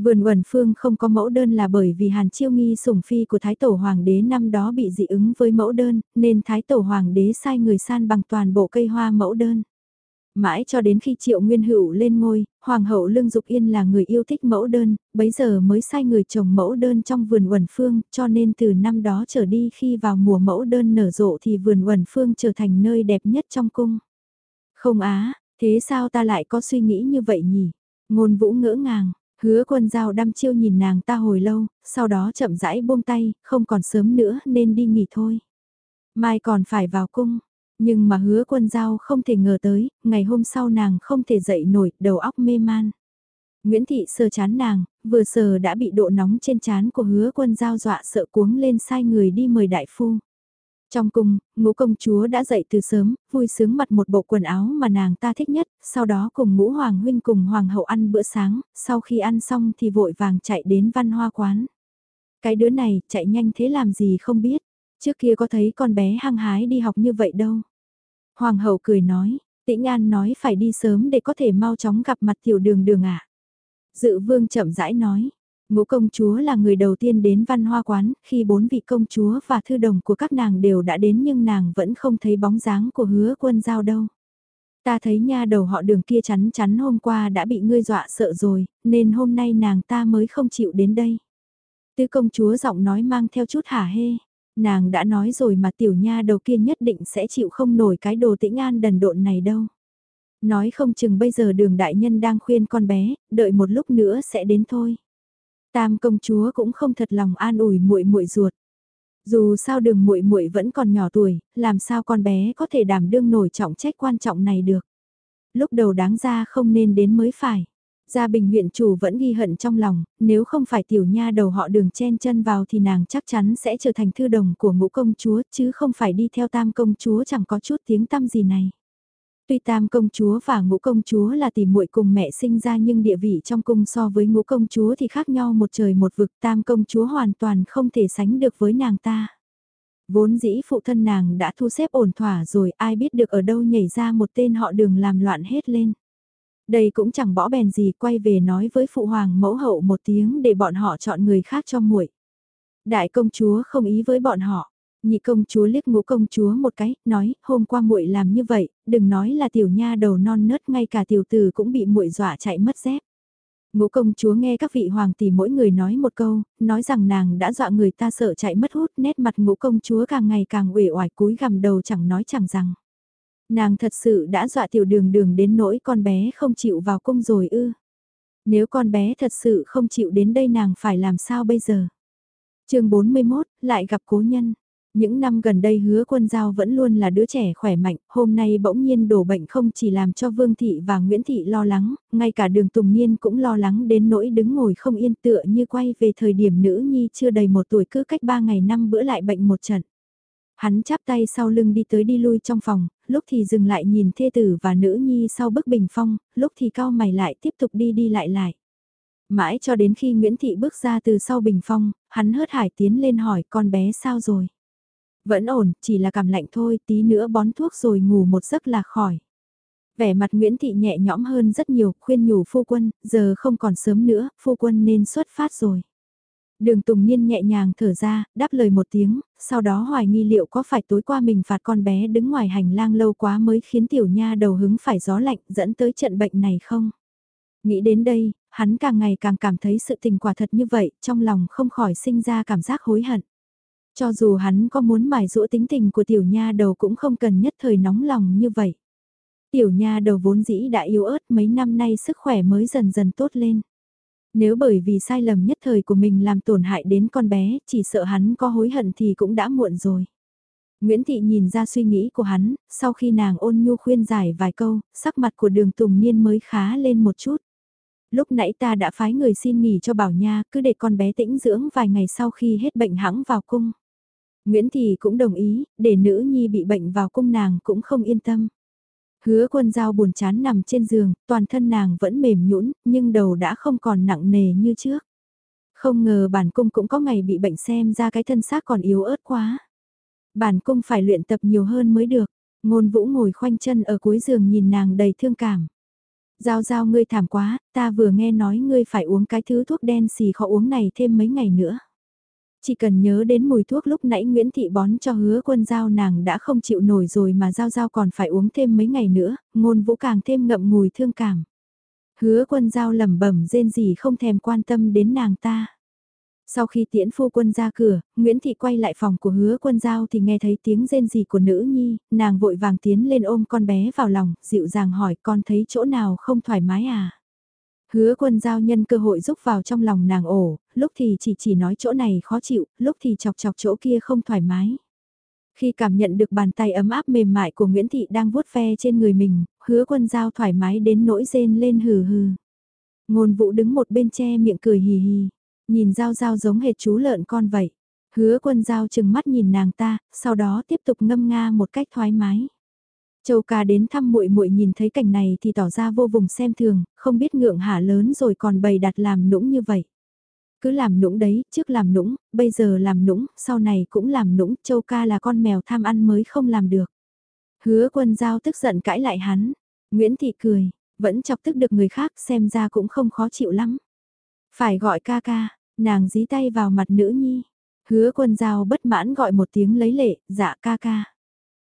Vườn uẩn phương không có mẫu đơn là bởi vì Hàn Chiêu Nghi sủng phi của Thái Tổ Hoàng đế năm đó bị dị ứng với mẫu đơn, nên Thái Tổ Hoàng đế sai người san bằng toàn bộ cây hoa mẫu đơn. Mãi cho đến khi Triệu Nguyên Hữu lên ngôi, Hoàng hậu Lương Dục Yên là người yêu thích mẫu đơn, bấy giờ mới sai người trồng mẫu đơn trong vườn uẩn phương, cho nên từ năm đó trở đi khi vào mùa mẫu đơn nở rộ thì vườn uẩn phương trở thành nơi đẹp nhất trong cung. Không á, thế sao ta lại có suy nghĩ như vậy nhỉ? Ngôn vũ ngỡ ngàng, hứa quân giao đăm chiêu nhìn nàng ta hồi lâu, sau đó chậm rãi buông tay, không còn sớm nữa nên đi nghỉ thôi. Mai còn phải vào cung, nhưng mà hứa quân giao không thể ngờ tới, ngày hôm sau nàng không thể dậy nổi, đầu óc mê man. Nguyễn Thị sờ chán nàng, vừa sờ đã bị độ nóng trên chán của hứa quân giao dọa sợ cuống lên sai người đi mời đại phu. Trong cung, ngũ công chúa đã dậy từ sớm, vui sướng mặc một bộ quần áo mà nàng ta thích nhất, sau đó cùng ngũ hoàng huynh cùng hoàng hậu ăn bữa sáng, sau khi ăn xong thì vội vàng chạy đến văn hoa quán. Cái đứa này chạy nhanh thế làm gì không biết, trước kia có thấy con bé hăng hái đi học như vậy đâu. Hoàng hậu cười nói, Tĩnh An nói phải đi sớm để có thể mau chóng gặp mặt tiểu đường đường ạ. Dự vương chậm rãi nói, ngũ công chúa là người đầu tiên đến văn hoa quán, khi bốn vị công chúa và thư đồng của các nàng đều đã đến nhưng nàng vẫn không thấy bóng dáng của hứa quân giao đâu. Ta thấy nha đầu họ đường kia chắn chắn hôm qua đã bị ngươi dọa sợ rồi, nên hôm nay nàng ta mới không chịu đến đây. Tư công chúa giọng nói mang theo chút hả hê. Nàng đã nói rồi mà tiểu nha đầu kia nhất định sẽ chịu không nổi cái đồ tĩnh an đần độn này đâu. Nói không chừng bây giờ đường đại nhân đang khuyên con bé, đợi một lúc nữa sẽ đến thôi. Tam công chúa cũng không thật lòng an ủi muội muội ruột. Dù sao đường muội muội vẫn còn nhỏ tuổi, làm sao con bé có thể đảm đương nổi trọng trách quan trọng này được. Lúc đầu đáng ra không nên đến mới phải. Gia Bình huyện chủ vẫn ghi hận trong lòng, nếu không phải tiểu nha đầu họ đường chen chân vào thì nàng chắc chắn sẽ trở thành thư đồng của ngũ công chúa chứ không phải đi theo tam công chúa chẳng có chút tiếng tăm gì này. Tuy tam công chúa và ngũ công chúa là tỷ muội cùng mẹ sinh ra nhưng địa vị trong cung so với ngũ công chúa thì khác nhau một trời một vực, tam công chúa hoàn toàn không thể sánh được với nàng ta. Vốn dĩ phụ thân nàng đã thu xếp ổn thỏa rồi, ai biết được ở đâu nhảy ra một tên họ đường làm loạn hết lên. Đây cũng chẳng bỏ bèn gì, quay về nói với phụ hoàng mẫu hậu một tiếng để bọn họ chọn người khác cho muội. Đại công chúa không ý với bọn họ. Nhị công chúa liếc ngũ công chúa một cái, nói, hôm qua muội làm như vậy, đừng nói là tiểu nha đầu non nớt ngay cả tiểu tử cũng bị muội dọa chạy mất dép. Ngũ công chúa nghe các vị hoàng tỷ mỗi người nói một câu, nói rằng nàng đã dọa người ta sợ chạy mất hút, nét mặt ngũ công chúa càng ngày càng uể oải cúi gằm đầu chẳng nói chẳng rằng. Nàng thật sự đã dọa tiểu đường đường đến nỗi con bé không chịu vào cung rồi ư. Nếu con bé thật sự không chịu đến đây nàng phải làm sao bây giờ? chương 41, lại gặp cố nhân. Những năm gần đây hứa quân giao vẫn luôn là đứa trẻ khỏe mạnh, hôm nay bỗng nhiên đổ bệnh không chỉ làm cho Vương Thị và Nguyễn Thị lo lắng, ngay cả đường Tùng Niên cũng lo lắng đến nỗi đứng ngồi không yên tựa như quay về thời điểm nữ nhi chưa đầy một tuổi cứ cách ba ngày năm bữa lại bệnh một trận. Hắn chắp tay sau lưng đi tới đi lui trong phòng, lúc thì dừng lại nhìn thê tử và nữ nhi sau bức bình phong, lúc thì cao mày lại tiếp tục đi đi lại lại. Mãi cho đến khi Nguyễn Thị bước ra từ sau bình phong, hắn hớt hải tiến lên hỏi con bé sao rồi. Vẫn ổn, chỉ là cảm lạnh thôi, tí nữa bón thuốc rồi ngủ một giấc là khỏi. Vẻ mặt Nguyễn Thị nhẹ nhõm hơn rất nhiều, khuyên nhủ phu quân, giờ không còn sớm nữa, phu quân nên xuất phát rồi. Đường Tùng Niên nhẹ nhàng thở ra, đáp lời một tiếng, sau đó hoài nghi liệu có phải tối qua mình phạt con bé đứng ngoài hành lang lâu quá mới khiến tiểu nha đầu hứng phải gió lạnh dẫn tới trận bệnh này không? Nghĩ đến đây, hắn càng ngày càng cảm thấy sự tình quả thật như vậy, trong lòng không khỏi sinh ra cảm giác hối hận. Cho dù hắn có muốn mải rũa tính tình của tiểu nha đầu cũng không cần nhất thời nóng lòng như vậy. Tiểu nha đầu vốn dĩ đã yếu ớt mấy năm nay sức khỏe mới dần dần tốt lên. Nếu bởi vì sai lầm nhất thời của mình làm tổn hại đến con bé, chỉ sợ hắn có hối hận thì cũng đã muộn rồi. Nguyễn Thị nhìn ra suy nghĩ của hắn, sau khi nàng ôn nhu khuyên giải vài câu, sắc mặt của đường Tùng Niên mới khá lên một chút. Lúc nãy ta đã phái người xin nghỉ cho Bảo Nha, cứ để con bé tĩnh dưỡng vài ngày sau khi hết bệnh hãng vào cung. Nguyễn Thị cũng đồng ý, để nữ nhi bị bệnh vào cung nàng cũng không yên tâm. Hứa quân giao buồn chán nằm trên giường, toàn thân nàng vẫn mềm nhũn nhưng đầu đã không còn nặng nề như trước. Không ngờ bản cung cũng có ngày bị bệnh xem ra cái thân xác còn yếu ớt quá. Bản cung phải luyện tập nhiều hơn mới được. Ngôn vũ ngồi khoanh chân ở cuối giường nhìn nàng đầy thương cảm. Giao giao ngươi thảm quá, ta vừa nghe nói ngươi phải uống cái thứ thuốc đen xì khó uống này thêm mấy ngày nữa. Chỉ cần nhớ đến mùi thuốc lúc nãy Nguyễn Thị bón cho hứa quân giao nàng đã không chịu nổi rồi mà giao giao còn phải uống thêm mấy ngày nữa, ngôn vũ càng thêm ngậm ngùi thương cảm. Hứa quân giao lẩm bẩm rên gì không thèm quan tâm đến nàng ta. Sau khi tiễn phu quân ra cửa, Nguyễn Thị quay lại phòng của hứa quân giao thì nghe thấy tiếng rên gì của nữ nhi, nàng vội vàng tiến lên ôm con bé vào lòng, dịu dàng hỏi con thấy chỗ nào không thoải mái à. Hứa quân giao nhân cơ hội rúc vào trong lòng nàng ổ, lúc thì chỉ chỉ nói chỗ này khó chịu, lúc thì chọc chọc chỗ kia không thoải mái. Khi cảm nhận được bàn tay ấm áp mềm mại của Nguyễn Thị đang vuốt ve trên người mình, hứa quân giao thoải mái đến nỗi rên lên hừ hừ. Ngôn vũ đứng một bên che miệng cười hì hì, nhìn giao giao giống hệt chú lợn con vậy. Hứa quân giao chừng mắt nhìn nàng ta, sau đó tiếp tục ngâm nga một cách thoải mái. Châu ca đến thăm muội muội nhìn thấy cảnh này thì tỏ ra vô vùng xem thường, không biết ngượng hả lớn rồi còn bày đặt làm nũng như vậy. Cứ làm nũng đấy, trước làm nũng, bây giờ làm nũng, sau này cũng làm nũng, châu ca là con mèo tham ăn mới không làm được. Hứa quân giao tức giận cãi lại hắn, Nguyễn Thị cười, vẫn chọc tức được người khác xem ra cũng không khó chịu lắm. Phải gọi ca ca, nàng dí tay vào mặt nữ nhi. Hứa quân giao bất mãn gọi một tiếng lấy lệ, dạ ca ca.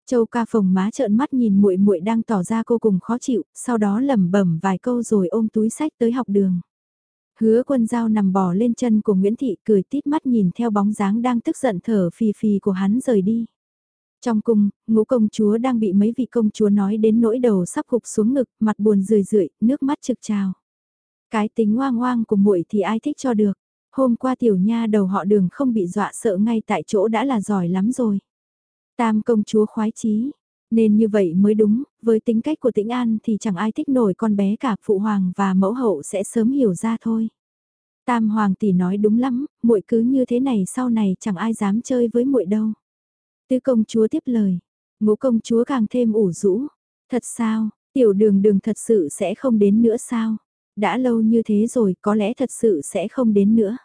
Châu ca phồng má trợn mắt nhìn muội muội đang tỏ ra cô cùng khó chịu, sau đó lẩm bẩm vài câu rồi ôm túi sách tới học đường. Hứa quân giao nằm bò lên chân của Nguyễn Thị cười tít mắt nhìn theo bóng dáng đang tức giận thở phì phì của hắn rời đi. Trong cung, ngũ công chúa đang bị mấy vị công chúa nói đến nỗi đầu sắp gục xuống ngực, mặt buồn rười rượi, nước mắt trực trào. Cái tính ngoang ngoang của muội thì ai thích cho được. Hôm qua tiểu nha đầu họ đường không bị dọa sợ ngay tại chỗ đã là giỏi lắm rồi. Tam công chúa khoái chí, nên như vậy mới đúng, với tính cách của tĩnh an thì chẳng ai thích nổi con bé cả phụ hoàng và mẫu hậu sẽ sớm hiểu ra thôi. Tam hoàng tỷ nói đúng lắm, muội cứ như thế này sau này chẳng ai dám chơi với muội đâu. Tứ công chúa tiếp lời, ngũ công chúa càng thêm ủ rũ. Thật sao, tiểu đường đường thật sự sẽ không đến nữa sao? Đã lâu như thế rồi có lẽ thật sự sẽ không đến nữa.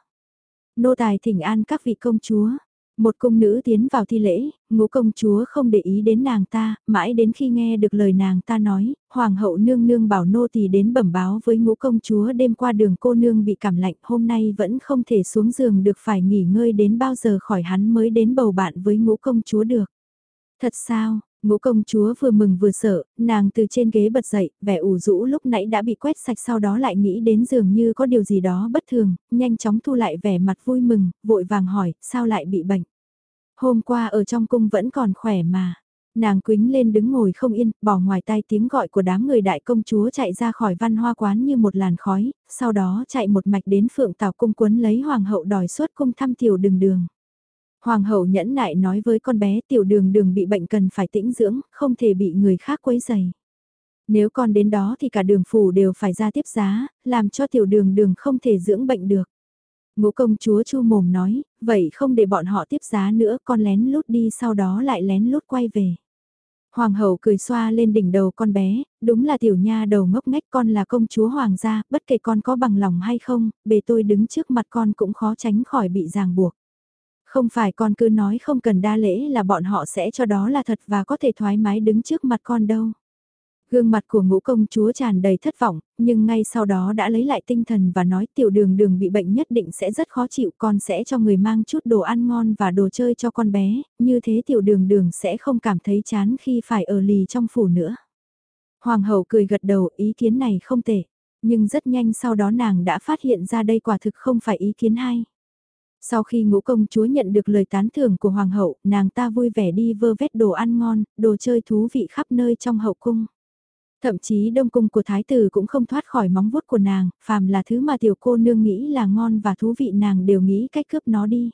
Nô tài thỉnh an các vị công chúa. Một cung nữ tiến vào thi lễ, ngũ công chúa không để ý đến nàng ta, mãi đến khi nghe được lời nàng ta nói, hoàng hậu nương nương bảo nô tỳ đến bẩm báo với ngũ công chúa đêm qua đường cô nương bị cảm lạnh hôm nay vẫn không thể xuống giường được phải nghỉ ngơi đến bao giờ khỏi hắn mới đến bầu bạn với ngũ công chúa được. Thật sao, Ngũ công chúa vừa mừng vừa sợ, nàng từ trên ghế bật dậy, vẻ ủ rũ lúc nãy đã bị quét sạch sau đó lại nghĩ đến dường như có điều gì đó bất thường, nhanh chóng thu lại vẻ mặt vui mừng, vội vàng hỏi, sao lại bị bệnh. Hôm qua ở trong cung vẫn còn khỏe mà. Nàng quính lên đứng ngồi không yên, bỏ ngoài tai tiếng gọi của đám người đại công chúa chạy ra khỏi văn hoa quán như một làn khói, sau đó chạy một mạch đến phượng tào cung quấn lấy hoàng hậu đòi suốt cung thăm tiểu đường đường. Hoàng hậu nhẫn nại nói với con bé tiểu đường đường bị bệnh cần phải tĩnh dưỡng, không thể bị người khác quấy dày. Nếu con đến đó thì cả đường phủ đều phải ra tiếp giá, làm cho tiểu đường đường không thể dưỡng bệnh được. Ngũ công chúa chu mồm nói, vậy không để bọn họ tiếp giá nữa, con lén lút đi sau đó lại lén lút quay về. Hoàng hậu cười xoa lên đỉnh đầu con bé, đúng là tiểu nha đầu ngốc nghếch con là công chúa hoàng gia, bất kể con có bằng lòng hay không, bề tôi đứng trước mặt con cũng khó tránh khỏi bị ràng buộc. Không phải con cứ nói không cần đa lễ là bọn họ sẽ cho đó là thật và có thể thoải mái đứng trước mặt con đâu. Gương mặt của ngũ công chúa tràn đầy thất vọng, nhưng ngay sau đó đã lấy lại tinh thần và nói tiểu đường đường bị bệnh nhất định sẽ rất khó chịu con sẽ cho người mang chút đồ ăn ngon và đồ chơi cho con bé, như thế tiểu đường đường sẽ không cảm thấy chán khi phải ở lì trong phủ nữa. Hoàng hậu cười gật đầu ý kiến này không tệ, nhưng rất nhanh sau đó nàng đã phát hiện ra đây quả thực không phải ý kiến hay. Sau khi ngũ công chúa nhận được lời tán thưởng của hoàng hậu, nàng ta vui vẻ đi vơ vét đồ ăn ngon, đồ chơi thú vị khắp nơi trong hậu cung. Thậm chí đông cung của thái tử cũng không thoát khỏi móng vuốt của nàng, phàm là thứ mà tiểu cô nương nghĩ là ngon và thú vị nàng đều nghĩ cách cướp nó đi.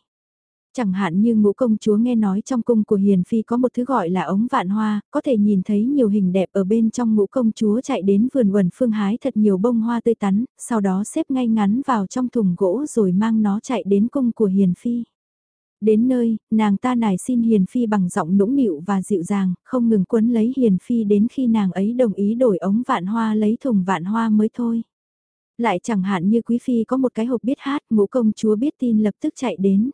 Chẳng hạn như ngũ công chúa nghe nói trong cung của Hiền Phi có một thứ gọi là ống vạn hoa, có thể nhìn thấy nhiều hình đẹp ở bên trong ngũ công chúa chạy đến vườn quần phương hái thật nhiều bông hoa tươi tắn, sau đó xếp ngay ngắn vào trong thùng gỗ rồi mang nó chạy đến cung của Hiền Phi. Đến nơi, nàng ta nài xin Hiền Phi bằng giọng nũng nịu và dịu dàng, không ngừng quấn lấy Hiền Phi đến khi nàng ấy đồng ý đổi ống vạn hoa lấy thùng vạn hoa mới thôi. Lại chẳng hạn như Quý Phi có một cái hộp biết hát, ngũ công chúa biết tin lập tức chạy đến.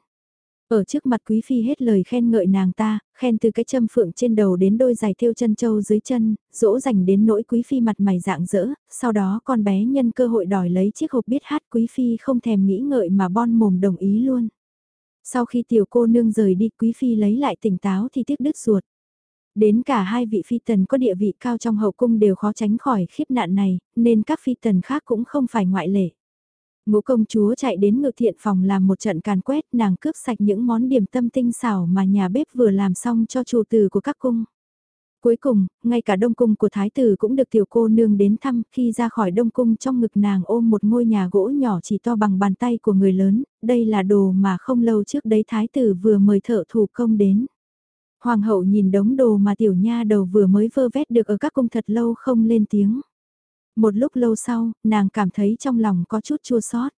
Ở trước mặt quý phi hết lời khen ngợi nàng ta, khen từ cái châm phượng trên đầu đến đôi giày thêu chân châu dưới chân, dỗ dành đến nỗi quý phi mặt mày dạng dỡ, sau đó con bé nhân cơ hội đòi lấy chiếc hộp biết hát quý phi không thèm nghĩ ngợi mà bon mồm đồng ý luôn. Sau khi tiểu cô nương rời đi quý phi lấy lại tỉnh táo thì tiếc đứt ruột. Đến cả hai vị phi tần có địa vị cao trong hậu cung đều khó tránh khỏi khiếp nạn này, nên các phi tần khác cũng không phải ngoại lệ. Ngũ công chúa chạy đến ngự thiện phòng làm một trận càn quét nàng cướp sạch những món điểm tâm tinh xảo mà nhà bếp vừa làm xong cho chủ tử của các cung. Cuối cùng, ngay cả đông cung của thái tử cũng được tiểu cô nương đến thăm khi ra khỏi đông cung trong ngực nàng ôm một ngôi nhà gỗ nhỏ chỉ to bằng bàn tay của người lớn, đây là đồ mà không lâu trước đấy thái tử vừa mời thợ thủ công đến. Hoàng hậu nhìn đống đồ mà tiểu nha đầu vừa mới vơ vét được ở các cung thật lâu không lên tiếng. Một lúc lâu sau, nàng cảm thấy trong lòng có chút chua xót.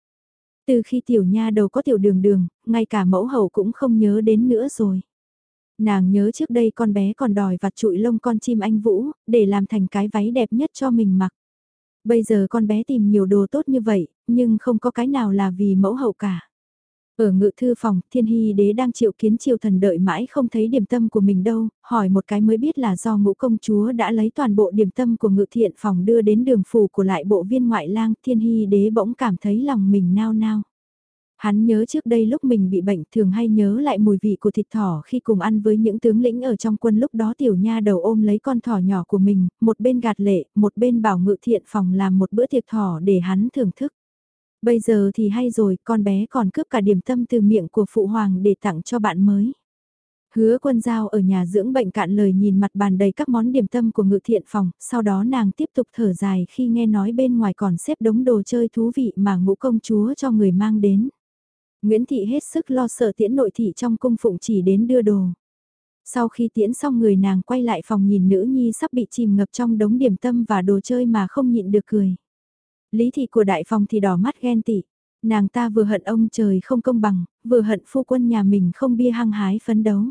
Từ khi tiểu nha đầu có tiểu đường đường, ngay cả mẫu hậu cũng không nhớ đến nữa rồi. Nàng nhớ trước đây con bé còn đòi vặt trụi lông con chim anh Vũ, để làm thành cái váy đẹp nhất cho mình mặc. Bây giờ con bé tìm nhiều đồ tốt như vậy, nhưng không có cái nào là vì mẫu hậu cả. Ở ngự thư phòng, thiên hy đế đang triệu kiến triều thần đợi mãi không thấy điểm tâm của mình đâu, hỏi một cái mới biết là do ngũ công chúa đã lấy toàn bộ điểm tâm của ngự thiện phòng đưa đến đường phủ của lại bộ viên ngoại lang, thiên hy đế bỗng cảm thấy lòng mình nao nao. Hắn nhớ trước đây lúc mình bị bệnh thường hay nhớ lại mùi vị của thịt thỏ khi cùng ăn với những tướng lĩnh ở trong quân lúc đó tiểu nha đầu ôm lấy con thỏ nhỏ của mình, một bên gạt lệ, một bên bảo ngự thiện phòng làm một bữa tiệc thỏ để hắn thưởng thức. Bây giờ thì hay rồi, con bé còn cướp cả điểm tâm từ miệng của phụ hoàng để tặng cho bạn mới. Hứa quân giao ở nhà dưỡng bệnh cạn lời nhìn mặt bàn đầy các món điểm tâm của ngự thiện phòng, sau đó nàng tiếp tục thở dài khi nghe nói bên ngoài còn xếp đống đồ chơi thú vị mà ngũ công chúa cho người mang đến. Nguyễn Thị hết sức lo sợ tiễn nội thị trong cung phụng chỉ đến đưa đồ. Sau khi tiễn xong người nàng quay lại phòng nhìn nữ nhi sắp bị chìm ngập trong đống điểm tâm và đồ chơi mà không nhịn được cười. Lý thị của đại phòng thì đỏ mắt ghen tị. Nàng ta vừa hận ông trời không công bằng, vừa hận phu quân nhà mình không bia hăng hái phấn đấu.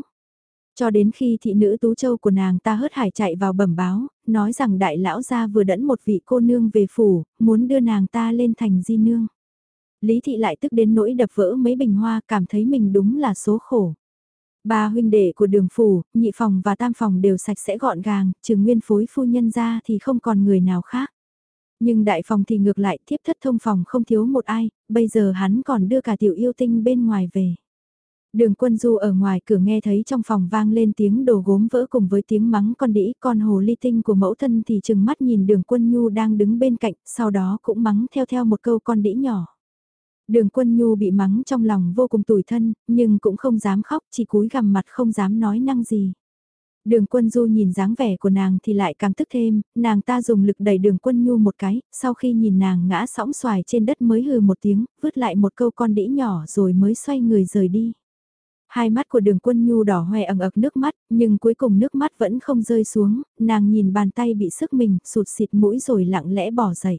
Cho đến khi thị nữ Tú Châu của nàng ta hớt hải chạy vào bẩm báo, nói rằng đại lão gia vừa đẫn một vị cô nương về phủ, muốn đưa nàng ta lên thành di nương. Lý thị lại tức đến nỗi đập vỡ mấy bình hoa cảm thấy mình đúng là số khổ. Ba huynh đệ của đường phủ, nhị phòng và tam phòng đều sạch sẽ gọn gàng, trừ nguyên phối phu nhân ra thì không còn người nào khác. Nhưng đại phòng thì ngược lại tiếp thất thông phòng không thiếu một ai, bây giờ hắn còn đưa cả tiểu yêu tinh bên ngoài về. Đường quân du ở ngoài cửa nghe thấy trong phòng vang lên tiếng đồ gốm vỡ cùng với tiếng mắng con đĩ con hồ ly tinh của mẫu thân thì chừng mắt nhìn đường quân nhu đang đứng bên cạnh, sau đó cũng mắng theo theo một câu con đĩ nhỏ. Đường quân nhu bị mắng trong lòng vô cùng tủi thân, nhưng cũng không dám khóc, chỉ cúi gằm mặt không dám nói năng gì. Đường quân du nhìn dáng vẻ của nàng thì lại càng tức thêm, nàng ta dùng lực đẩy đường quân nhu một cái, sau khi nhìn nàng ngã sóng xoài trên đất mới hừ một tiếng, vứt lại một câu con đĩ nhỏ rồi mới xoay người rời đi. Hai mắt của đường quân nhu đỏ hoe ẩn ực nước mắt, nhưng cuối cùng nước mắt vẫn không rơi xuống, nàng nhìn bàn tay bị sức mình, sụt xịt mũi rồi lặng lẽ bỏ dậy.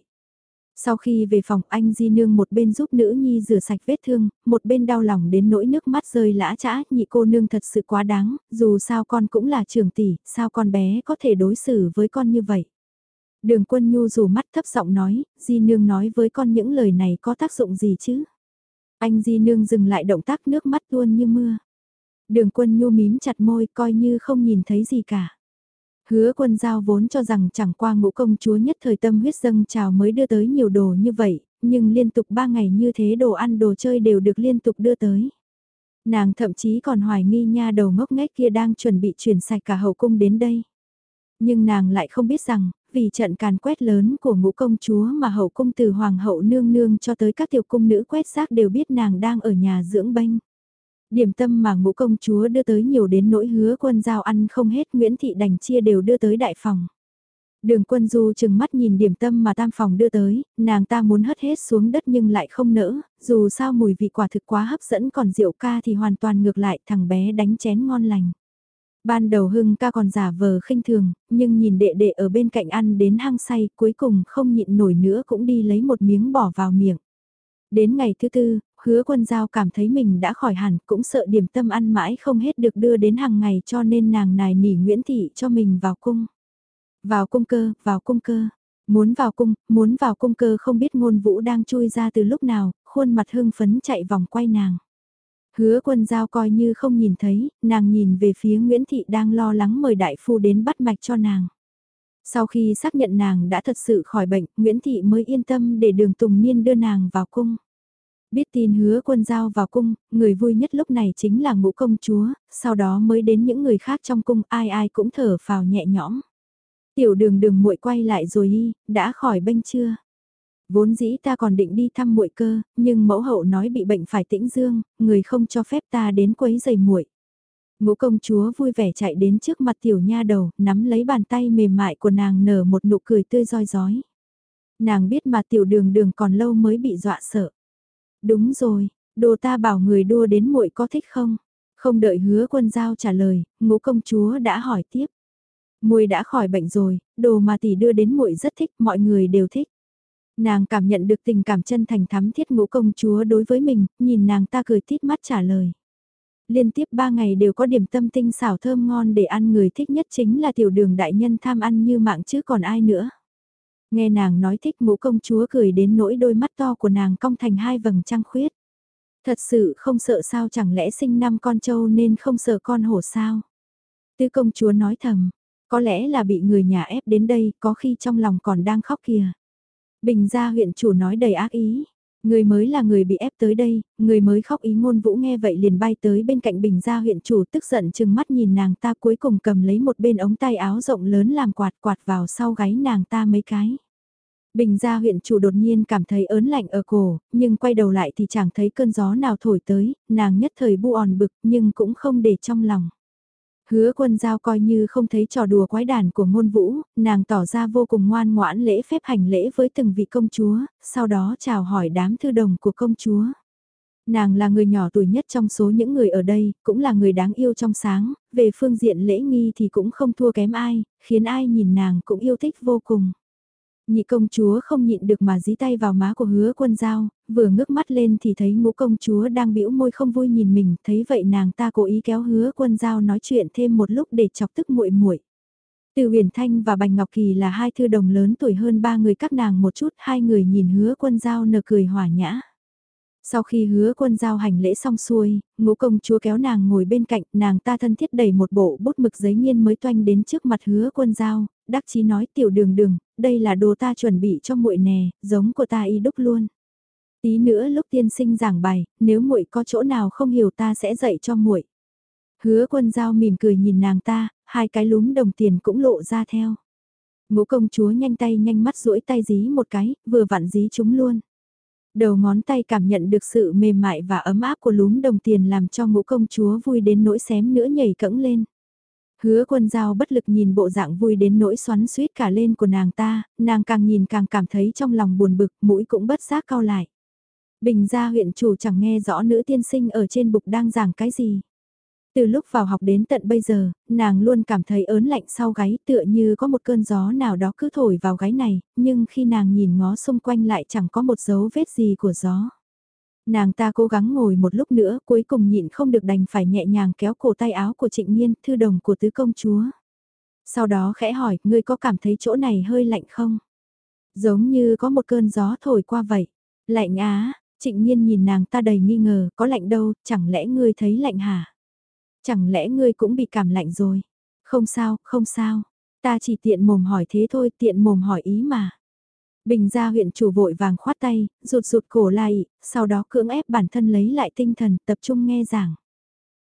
Sau khi về phòng anh Di Nương một bên giúp nữ nhi rửa sạch vết thương, một bên đau lòng đến nỗi nước mắt rơi lã chã, nhị cô nương thật sự quá đáng, dù sao con cũng là trường tỷ, sao con bé có thể đối xử với con như vậy. Đường quân nhu dù mắt thấp giọng nói, Di Nương nói với con những lời này có tác dụng gì chứ? Anh Di Nương dừng lại động tác nước mắt tuôn như mưa. Đường quân nhu mím chặt môi coi như không nhìn thấy gì cả. Hứa quân giao vốn cho rằng chẳng qua ngũ công chúa nhất thời tâm huyết dâng trào mới đưa tới nhiều đồ như vậy, nhưng liên tục ba ngày như thế đồ ăn đồ chơi đều được liên tục đưa tới. Nàng thậm chí còn hoài nghi nha đầu ngốc nghếch kia đang chuẩn bị chuyển sạch cả hậu cung đến đây. Nhưng nàng lại không biết rằng, vì trận càn quét lớn của ngũ công chúa mà hậu cung từ hoàng hậu nương nương cho tới các tiểu cung nữ quét rác đều biết nàng đang ở nhà dưỡng bệnh Điểm tâm mà ngũ công chúa đưa tới nhiều đến nỗi hứa quân giao ăn không hết Nguyễn Thị đành chia đều đưa tới đại phòng. Đường quân du chừng mắt nhìn điểm tâm mà tam phòng đưa tới, nàng ta muốn hất hết xuống đất nhưng lại không nỡ, dù sao mùi vị quả thực quá hấp dẫn còn rượu ca thì hoàn toàn ngược lại thằng bé đánh chén ngon lành. Ban đầu hưng ca còn giả vờ khinh thường, nhưng nhìn đệ đệ ở bên cạnh ăn đến hang say cuối cùng không nhịn nổi nữa cũng đi lấy một miếng bỏ vào miệng. Đến ngày thứ tư, hứa quân giao cảm thấy mình đã khỏi hẳn cũng sợ điểm tâm ăn mãi không hết được đưa đến hàng ngày cho nên nàng nài nỉ Nguyễn Thị cho mình vào cung. Vào cung cơ, vào cung cơ. Muốn vào cung, muốn vào cung cơ không biết ngôn vũ đang chui ra từ lúc nào, khuôn mặt hưng phấn chạy vòng quay nàng. Hứa quân giao coi như không nhìn thấy, nàng nhìn về phía Nguyễn Thị đang lo lắng mời đại phu đến bắt mạch cho nàng. Sau khi xác nhận nàng đã thật sự khỏi bệnh, Nguyễn Thị mới yên tâm để đường Tùng Niên đưa nàng vào cung. Biết tin hứa quân giao vào cung, người vui nhất lúc này chính là ngũ công chúa, sau đó mới đến những người khác trong cung ai ai cũng thở phào nhẹ nhõm. Tiểu đường đường muội quay lại rồi y, đã khỏi bênh chưa? Vốn dĩ ta còn định đi thăm muội cơ, nhưng mẫu hậu nói bị bệnh phải tĩnh dương, người không cho phép ta đến quấy giày muội. Ngũ công chúa vui vẻ chạy đến trước mặt tiểu nha đầu, nắm lấy bàn tay mềm mại của nàng nở một nụ cười tươi roi rói. Nàng biết mà tiểu đường đường còn lâu mới bị dọa sợ. Đúng rồi, đồ ta bảo người đua đến muội có thích không? Không đợi hứa quân giao trả lời, ngũ công chúa đã hỏi tiếp. Muội đã khỏi bệnh rồi, đồ mà tỷ đưa đến muội rất thích, mọi người đều thích. Nàng cảm nhận được tình cảm chân thành thắm thiết ngũ công chúa đối với mình, nhìn nàng ta cười tít mắt trả lời. Liên tiếp ba ngày đều có điểm tâm tinh xảo thơm ngon để ăn người thích nhất chính là tiểu đường đại nhân tham ăn như mạng chứ còn ai nữa. Nghe nàng nói thích ngũ công chúa cười đến nỗi đôi mắt to của nàng cong thành hai vầng trăng khuyết. Thật sự không sợ sao chẳng lẽ sinh năm con trâu nên không sợ con hổ sao? Tư công chúa nói thầm, có lẽ là bị người nhà ép đến đây, có khi trong lòng còn đang khóc kìa. Bình gia huyện chủ nói đầy ác ý. Người mới là người bị ép tới đây, người mới khóc ý ngôn vũ nghe vậy liền bay tới bên cạnh bình gia huyện chủ tức giận chừng mắt nhìn nàng ta cuối cùng cầm lấy một bên ống tay áo rộng lớn làm quạt quạt vào sau gáy nàng ta mấy cái. Bình gia huyện chủ đột nhiên cảm thấy ớn lạnh ở cổ, nhưng quay đầu lại thì chẳng thấy cơn gió nào thổi tới, nàng nhất thời bu òn bực nhưng cũng không để trong lòng. Hứa quân giao coi như không thấy trò đùa quái đản của ngôn vũ, nàng tỏ ra vô cùng ngoan ngoãn lễ phép hành lễ với từng vị công chúa, sau đó chào hỏi đám thư đồng của công chúa. Nàng là người nhỏ tuổi nhất trong số những người ở đây, cũng là người đáng yêu trong sáng, về phương diện lễ nghi thì cũng không thua kém ai, khiến ai nhìn nàng cũng yêu thích vô cùng. Nhị công chúa không nhịn được mà dí tay vào má của hứa quân giao, vừa ngước mắt lên thì thấy ngũ công chúa đang bĩu môi không vui nhìn mình, thấy vậy nàng ta cố ý kéo hứa quân giao nói chuyện thêm một lúc để chọc tức muội muội. Từ Huyền Thanh và Bành Ngọc Kỳ là hai thư đồng lớn tuổi hơn ba người các nàng một chút, hai người nhìn hứa quân giao nở cười hòa nhã. Sau khi hứa quân giao hành lễ xong xuôi, ngũ công chúa kéo nàng ngồi bên cạnh, nàng ta thân thiết đẩy một bộ bút mực giấy nghiên mới toanh đến trước mặt hứa quân giao, đắc chí nói tiểu đường đường, đây là đồ ta chuẩn bị cho muội nè, giống của ta y đúc luôn. Tí nữa lúc tiên sinh giảng bài, nếu muội có chỗ nào không hiểu ta sẽ dạy cho muội. Hứa quân giao mỉm cười nhìn nàng ta, hai cái lúm đồng tiền cũng lộ ra theo. Ngũ công chúa nhanh tay nhanh mắt duỗi tay dí một cái, vừa vặn dí chúng luôn. Đầu ngón tay cảm nhận được sự mềm mại và ấm áp của lúm đồng tiền làm cho ngũ công chúa vui đến nỗi xém nữa nhảy cẫng lên. Hứa quân giao bất lực nhìn bộ dạng vui đến nỗi xoắn suýt cả lên của nàng ta, nàng càng nhìn càng cảm thấy trong lòng buồn bực, mũi cũng bất giác cao lại. Bình gia huyện chủ chẳng nghe rõ nữ tiên sinh ở trên bục đang giảng cái gì. Từ lúc vào học đến tận bây giờ, nàng luôn cảm thấy ớn lạnh sau gáy tựa như có một cơn gió nào đó cứ thổi vào gáy này, nhưng khi nàng nhìn ngó xung quanh lại chẳng có một dấu vết gì của gió. Nàng ta cố gắng ngồi một lúc nữa cuối cùng nhịn không được đành phải nhẹ nhàng kéo cổ tay áo của trịnh nhiên thư đồng của tứ công chúa. Sau đó khẽ hỏi, ngươi có cảm thấy chỗ này hơi lạnh không? Giống như có một cơn gió thổi qua vậy. Lạnh á, trịnh nhiên nhìn nàng ta đầy nghi ngờ, có lạnh đâu, chẳng lẽ ngươi thấy lạnh hả? Chẳng lẽ ngươi cũng bị cảm lạnh rồi? Không sao, không sao. Ta chỉ tiện mồm hỏi thế thôi, tiện mồm hỏi ý mà. Bình gia huyện chủ vội vàng khoát tay, rụt rụt cổ lại, sau đó cưỡng ép bản thân lấy lại tinh thần tập trung nghe giảng.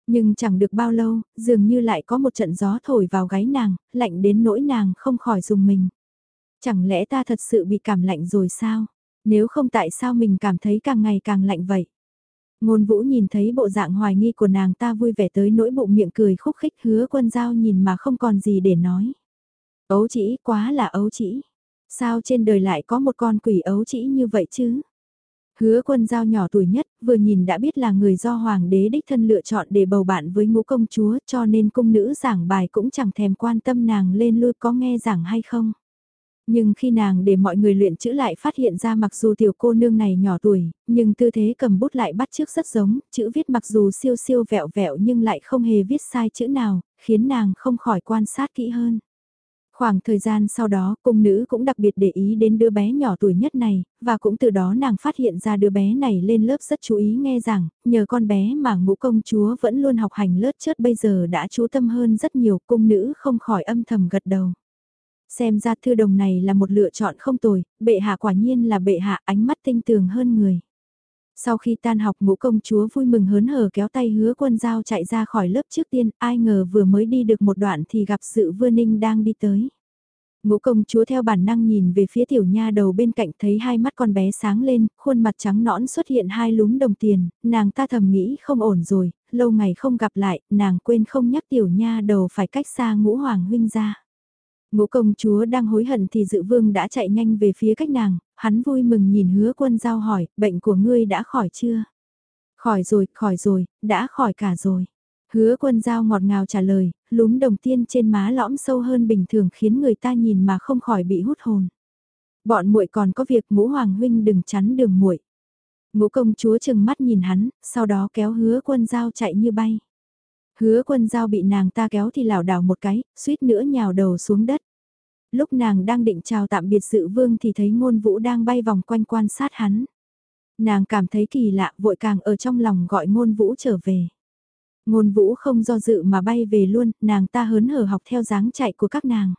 Nhưng chẳng được bao lâu, dường như lại có một trận gió thổi vào gáy nàng, lạnh đến nỗi nàng không khỏi dùng mình. Chẳng lẽ ta thật sự bị cảm lạnh rồi sao? Nếu không tại sao mình cảm thấy càng ngày càng lạnh vậy? Ngôn vũ nhìn thấy bộ dạng hoài nghi của nàng ta vui vẻ tới nỗi bụng miệng cười khúc khích hứa quân giao nhìn mà không còn gì để nói. Ấu chỉ quá là ấu chỉ. Sao trên đời lại có một con quỷ ấu chỉ như vậy chứ? Hứa quân giao nhỏ tuổi nhất, vừa nhìn đã biết là người do hoàng đế đích thân lựa chọn để bầu bạn với ngũ công chúa cho nên cung nữ giảng bài cũng chẳng thèm quan tâm nàng lên lui có nghe giảng hay không. Nhưng khi nàng để mọi người luyện chữ lại phát hiện ra mặc dù tiểu cô nương này nhỏ tuổi, nhưng tư thế cầm bút lại bắt chước rất giống, chữ viết mặc dù siêu siêu vẹo vẹo nhưng lại không hề viết sai chữ nào, khiến nàng không khỏi quan sát kỹ hơn. Khoảng thời gian sau đó, cung nữ cũng đặc biệt để ý đến đứa bé nhỏ tuổi nhất này, và cũng từ đó nàng phát hiện ra đứa bé này lên lớp rất chú ý nghe rằng, nhờ con bé mà ngũ công chúa vẫn luôn học hành lớt chớt bây giờ đã chú tâm hơn rất nhiều, cung nữ không khỏi âm thầm gật đầu. Xem ra thư đồng này là một lựa chọn không tồi, bệ hạ quả nhiên là bệ hạ ánh mắt tinh tường hơn người. Sau khi tan học ngũ công chúa vui mừng hớn hở kéo tay hứa quân giao chạy ra khỏi lớp trước tiên, ai ngờ vừa mới đi được một đoạn thì gặp sự vương ninh đang đi tới. Ngũ công chúa theo bản năng nhìn về phía tiểu nha đầu bên cạnh thấy hai mắt con bé sáng lên, khuôn mặt trắng nõn xuất hiện hai lúm đồng tiền, nàng ta thầm nghĩ không ổn rồi, lâu ngày không gặp lại, nàng quên không nhắc tiểu nha đầu phải cách xa ngũ hoàng huynh ra. Ngũ công chúa đang hối hận thì dự vương đã chạy nhanh về phía cách nàng, hắn vui mừng nhìn hứa quân giao hỏi, bệnh của ngươi đã khỏi chưa? Khỏi rồi, khỏi rồi, đã khỏi cả rồi. Hứa quân giao ngọt ngào trả lời, lúm đồng tiên trên má lõm sâu hơn bình thường khiến người ta nhìn mà không khỏi bị hút hồn. Bọn muội còn có việc ngũ hoàng huynh đừng chắn đường muội. Ngũ công chúa chừng mắt nhìn hắn, sau đó kéo hứa quân giao chạy như bay. Hứa quân giao bị nàng ta kéo thì lảo đảo một cái, suýt nữa nhào đầu xuống đất. Lúc nàng đang định chào tạm biệt sự vương thì thấy ngôn vũ đang bay vòng quanh quan sát hắn. Nàng cảm thấy kỳ lạ vội càng ở trong lòng gọi ngôn vũ trở về. Ngôn vũ không do dự mà bay về luôn, nàng ta hớn hở học theo dáng chạy của các nàng.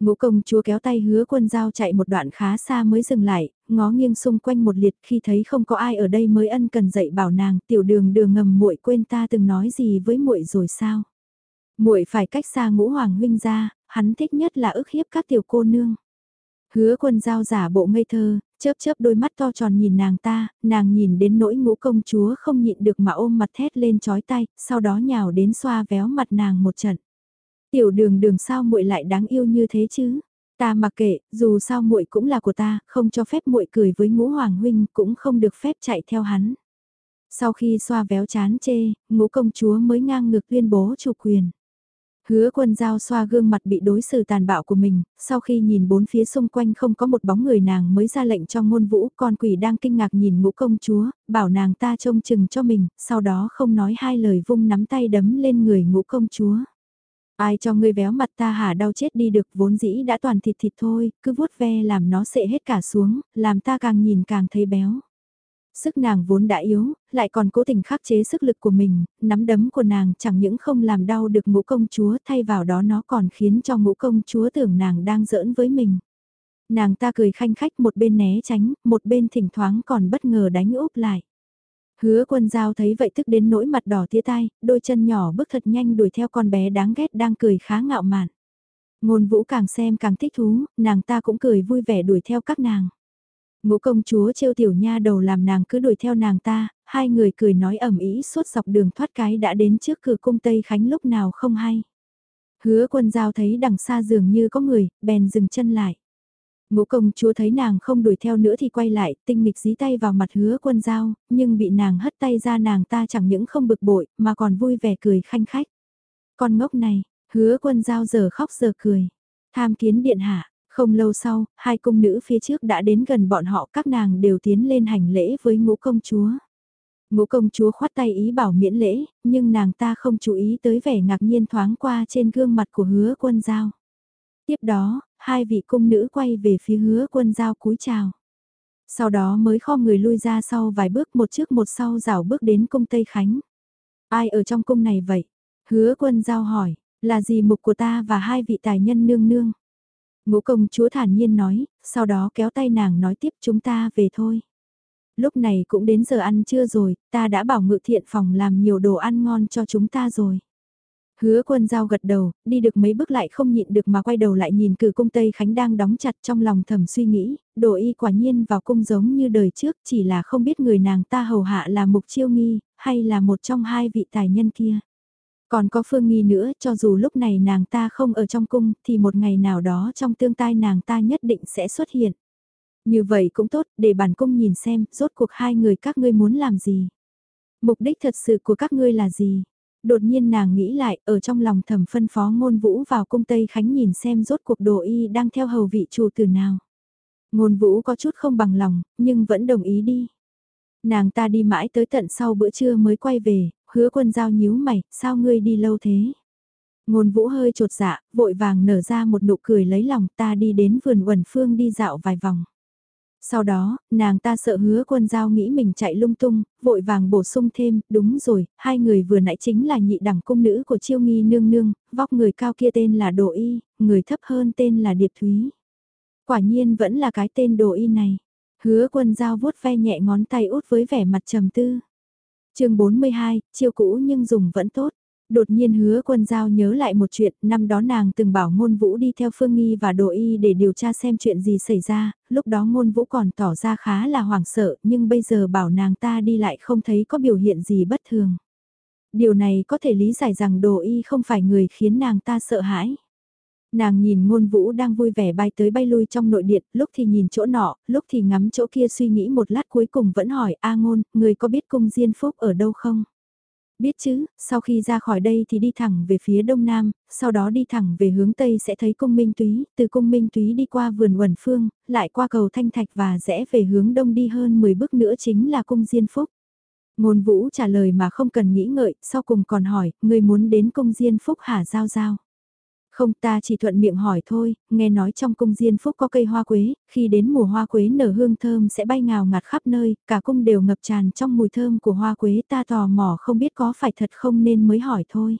Ngũ công chúa kéo tay hứa quân giao chạy một đoạn khá xa mới dừng lại, ngó nghiêng xung quanh một liệt khi thấy không có ai ở đây mới ân cần dạy bảo nàng tiểu đường đường ngầm muội quên ta từng nói gì với muội rồi sao. muội phải cách xa ngũ hoàng huynh ra, hắn thích nhất là ức hiếp các tiểu cô nương. Hứa quân giao giả bộ ngây thơ, chớp chớp đôi mắt to tròn nhìn nàng ta, nàng nhìn đến nỗi ngũ công chúa không nhịn được mà ôm mặt thét lên chói tay, sau đó nhào đến xoa véo mặt nàng một trận. Tiểu đường đường sao muội lại đáng yêu như thế chứ? Ta mặc kệ, dù sao muội cũng là của ta, không cho phép muội cười với ngũ hoàng huynh, cũng không được phép chạy theo hắn. Sau khi xoa véo chán chê, ngũ công chúa mới ngang ngược tuyên bố chủ quyền. Hứa quân giao xoa gương mặt bị đối xử tàn bạo của mình, sau khi nhìn bốn phía xung quanh không có một bóng người nàng mới ra lệnh cho ngôn vũ, con quỷ đang kinh ngạc nhìn ngũ công chúa, bảo nàng ta trông chừng cho mình, sau đó không nói hai lời vung nắm tay đấm lên người ngũ công chúa. Ai cho ngươi véo mặt ta hả đau chết đi được vốn dĩ đã toàn thịt thịt thôi, cứ vuốt ve làm nó sệ hết cả xuống, làm ta càng nhìn càng thấy béo. Sức nàng vốn đã yếu, lại còn cố tình khắc chế sức lực của mình, nắm đấm của nàng chẳng những không làm đau được ngũ công chúa thay vào đó nó còn khiến cho ngũ công chúa tưởng nàng đang giỡn với mình. Nàng ta cười khanh khách một bên né tránh, một bên thỉnh thoảng còn bất ngờ đánh úp lại. Hứa quân giao thấy vậy tức đến nỗi mặt đỏ tía tai, đôi chân nhỏ bước thật nhanh đuổi theo con bé đáng ghét đang cười khá ngạo mạn. Ngôn vũ càng xem càng thích thú, nàng ta cũng cười vui vẻ đuổi theo các nàng. Ngũ công chúa trêu tiểu nha đầu làm nàng cứ đuổi theo nàng ta, hai người cười nói ẩm ý suốt dọc đường thoát cái đã đến trước cửa cung Tây Khánh lúc nào không hay. Hứa quân giao thấy đằng xa dường như có người, bèn dừng chân lại. Ngũ công chúa thấy nàng không đuổi theo nữa thì quay lại, tinh nghịch dí tay vào mặt hứa quân giao, nhưng bị nàng hất tay ra nàng ta chẳng những không bực bội, mà còn vui vẻ cười khanh khách. Con ngốc này, hứa quân giao giờ khóc giờ cười. Tham kiến điện hạ, không lâu sau, hai cung nữ phía trước đã đến gần bọn họ các nàng đều tiến lên hành lễ với ngũ công chúa. Ngũ công chúa khoát tay ý bảo miễn lễ, nhưng nàng ta không chú ý tới vẻ ngạc nhiên thoáng qua trên gương mặt của hứa quân giao. Tiếp đó, hai vị cung nữ quay về phía hứa quân giao cúi chào. Sau đó mới kho người lui ra sau vài bước một trước một sau rảo bước đến cung Tây Khánh. Ai ở trong cung này vậy? Hứa quân giao hỏi, là gì mục của ta và hai vị tài nhân nương nương? Ngũ công chúa thản nhiên nói, sau đó kéo tay nàng nói tiếp chúng ta về thôi. Lúc này cũng đến giờ ăn trưa rồi, ta đã bảo ngự thiện phòng làm nhiều đồ ăn ngon cho chúng ta rồi. Hứa quân giao gật đầu, đi được mấy bước lại không nhịn được mà quay đầu lại nhìn cử cung Tây Khánh đang đóng chặt trong lòng thầm suy nghĩ, đồ y quả nhiên vào cung giống như đời trước chỉ là không biết người nàng ta hầu hạ là mục chiêu nghi, hay là một trong hai vị tài nhân kia. Còn có phương nghi nữa, cho dù lúc này nàng ta không ở trong cung, thì một ngày nào đó trong tương tai nàng ta nhất định sẽ xuất hiện. Như vậy cũng tốt, để bản cung nhìn xem, rốt cuộc hai người các ngươi muốn làm gì. Mục đích thật sự của các ngươi là gì? Đột nhiên nàng nghĩ lại, ở trong lòng thầm phân phó ngôn vũ vào cung Tây Khánh nhìn xem rốt cuộc đồ y đang theo hầu vị chủ từ nào. Ngôn vũ có chút không bằng lòng, nhưng vẫn đồng ý đi. Nàng ta đi mãi tới tận sau bữa trưa mới quay về, hứa quân giao nhíu mày, sao ngươi đi lâu thế? Ngôn vũ hơi trột dạ, vội vàng nở ra một nụ cười lấy lòng ta đi đến vườn uẩn phương đi dạo vài vòng. Sau đó, nàng ta sợ hứa quân giao nghĩ mình chạy lung tung, vội vàng bổ sung thêm, đúng rồi, hai người vừa nãy chính là nhị đẳng cung nữ của chiêu nghi nương nương, vóc người cao kia tên là Đồ Y, người thấp hơn tên là Điệp Thúy. Quả nhiên vẫn là cái tên Đồ Y này. Hứa quân giao vuốt ve nhẹ ngón tay út với vẻ mặt trầm tư chương 42, chiêu cũ nhưng dùng vẫn tốt. Đột nhiên hứa quân giao nhớ lại một chuyện, năm đó nàng từng bảo ngôn vũ đi theo Phương Nghi và Đồ Y để điều tra xem chuyện gì xảy ra, lúc đó ngôn vũ còn tỏ ra khá là hoảng sợ, nhưng bây giờ bảo nàng ta đi lại không thấy có biểu hiện gì bất thường. Điều này có thể lý giải rằng Đồ Y không phải người khiến nàng ta sợ hãi. Nàng nhìn ngôn vũ đang vui vẻ bay tới bay lui trong nội điện, lúc thì nhìn chỗ nọ, lúc thì ngắm chỗ kia suy nghĩ một lát cuối cùng vẫn hỏi A ngôn, người có biết cung Diên Phúc ở đâu không? Biết chứ, sau khi ra khỏi đây thì đi thẳng về phía đông nam, sau đó đi thẳng về hướng tây sẽ thấy cung Minh Túy, từ cung Minh Túy đi qua vườn Uẩn Phương, lại qua cầu Thanh Thạch và rẽ về hướng đông đi hơn 10 bước nữa chính là cung Diên Phúc. Ngôn Vũ trả lời mà không cần nghĩ ngợi, sau cùng còn hỏi, người muốn đến cung Diên Phúc hả Giao Giao? Không ta chỉ thuận miệng hỏi thôi, nghe nói trong cung diên phúc có cây hoa quế, khi đến mùa hoa quế nở hương thơm sẽ bay ngào ngạt khắp nơi, cả cung đều ngập tràn trong mùi thơm của hoa quế ta tò mò không biết có phải thật không nên mới hỏi thôi.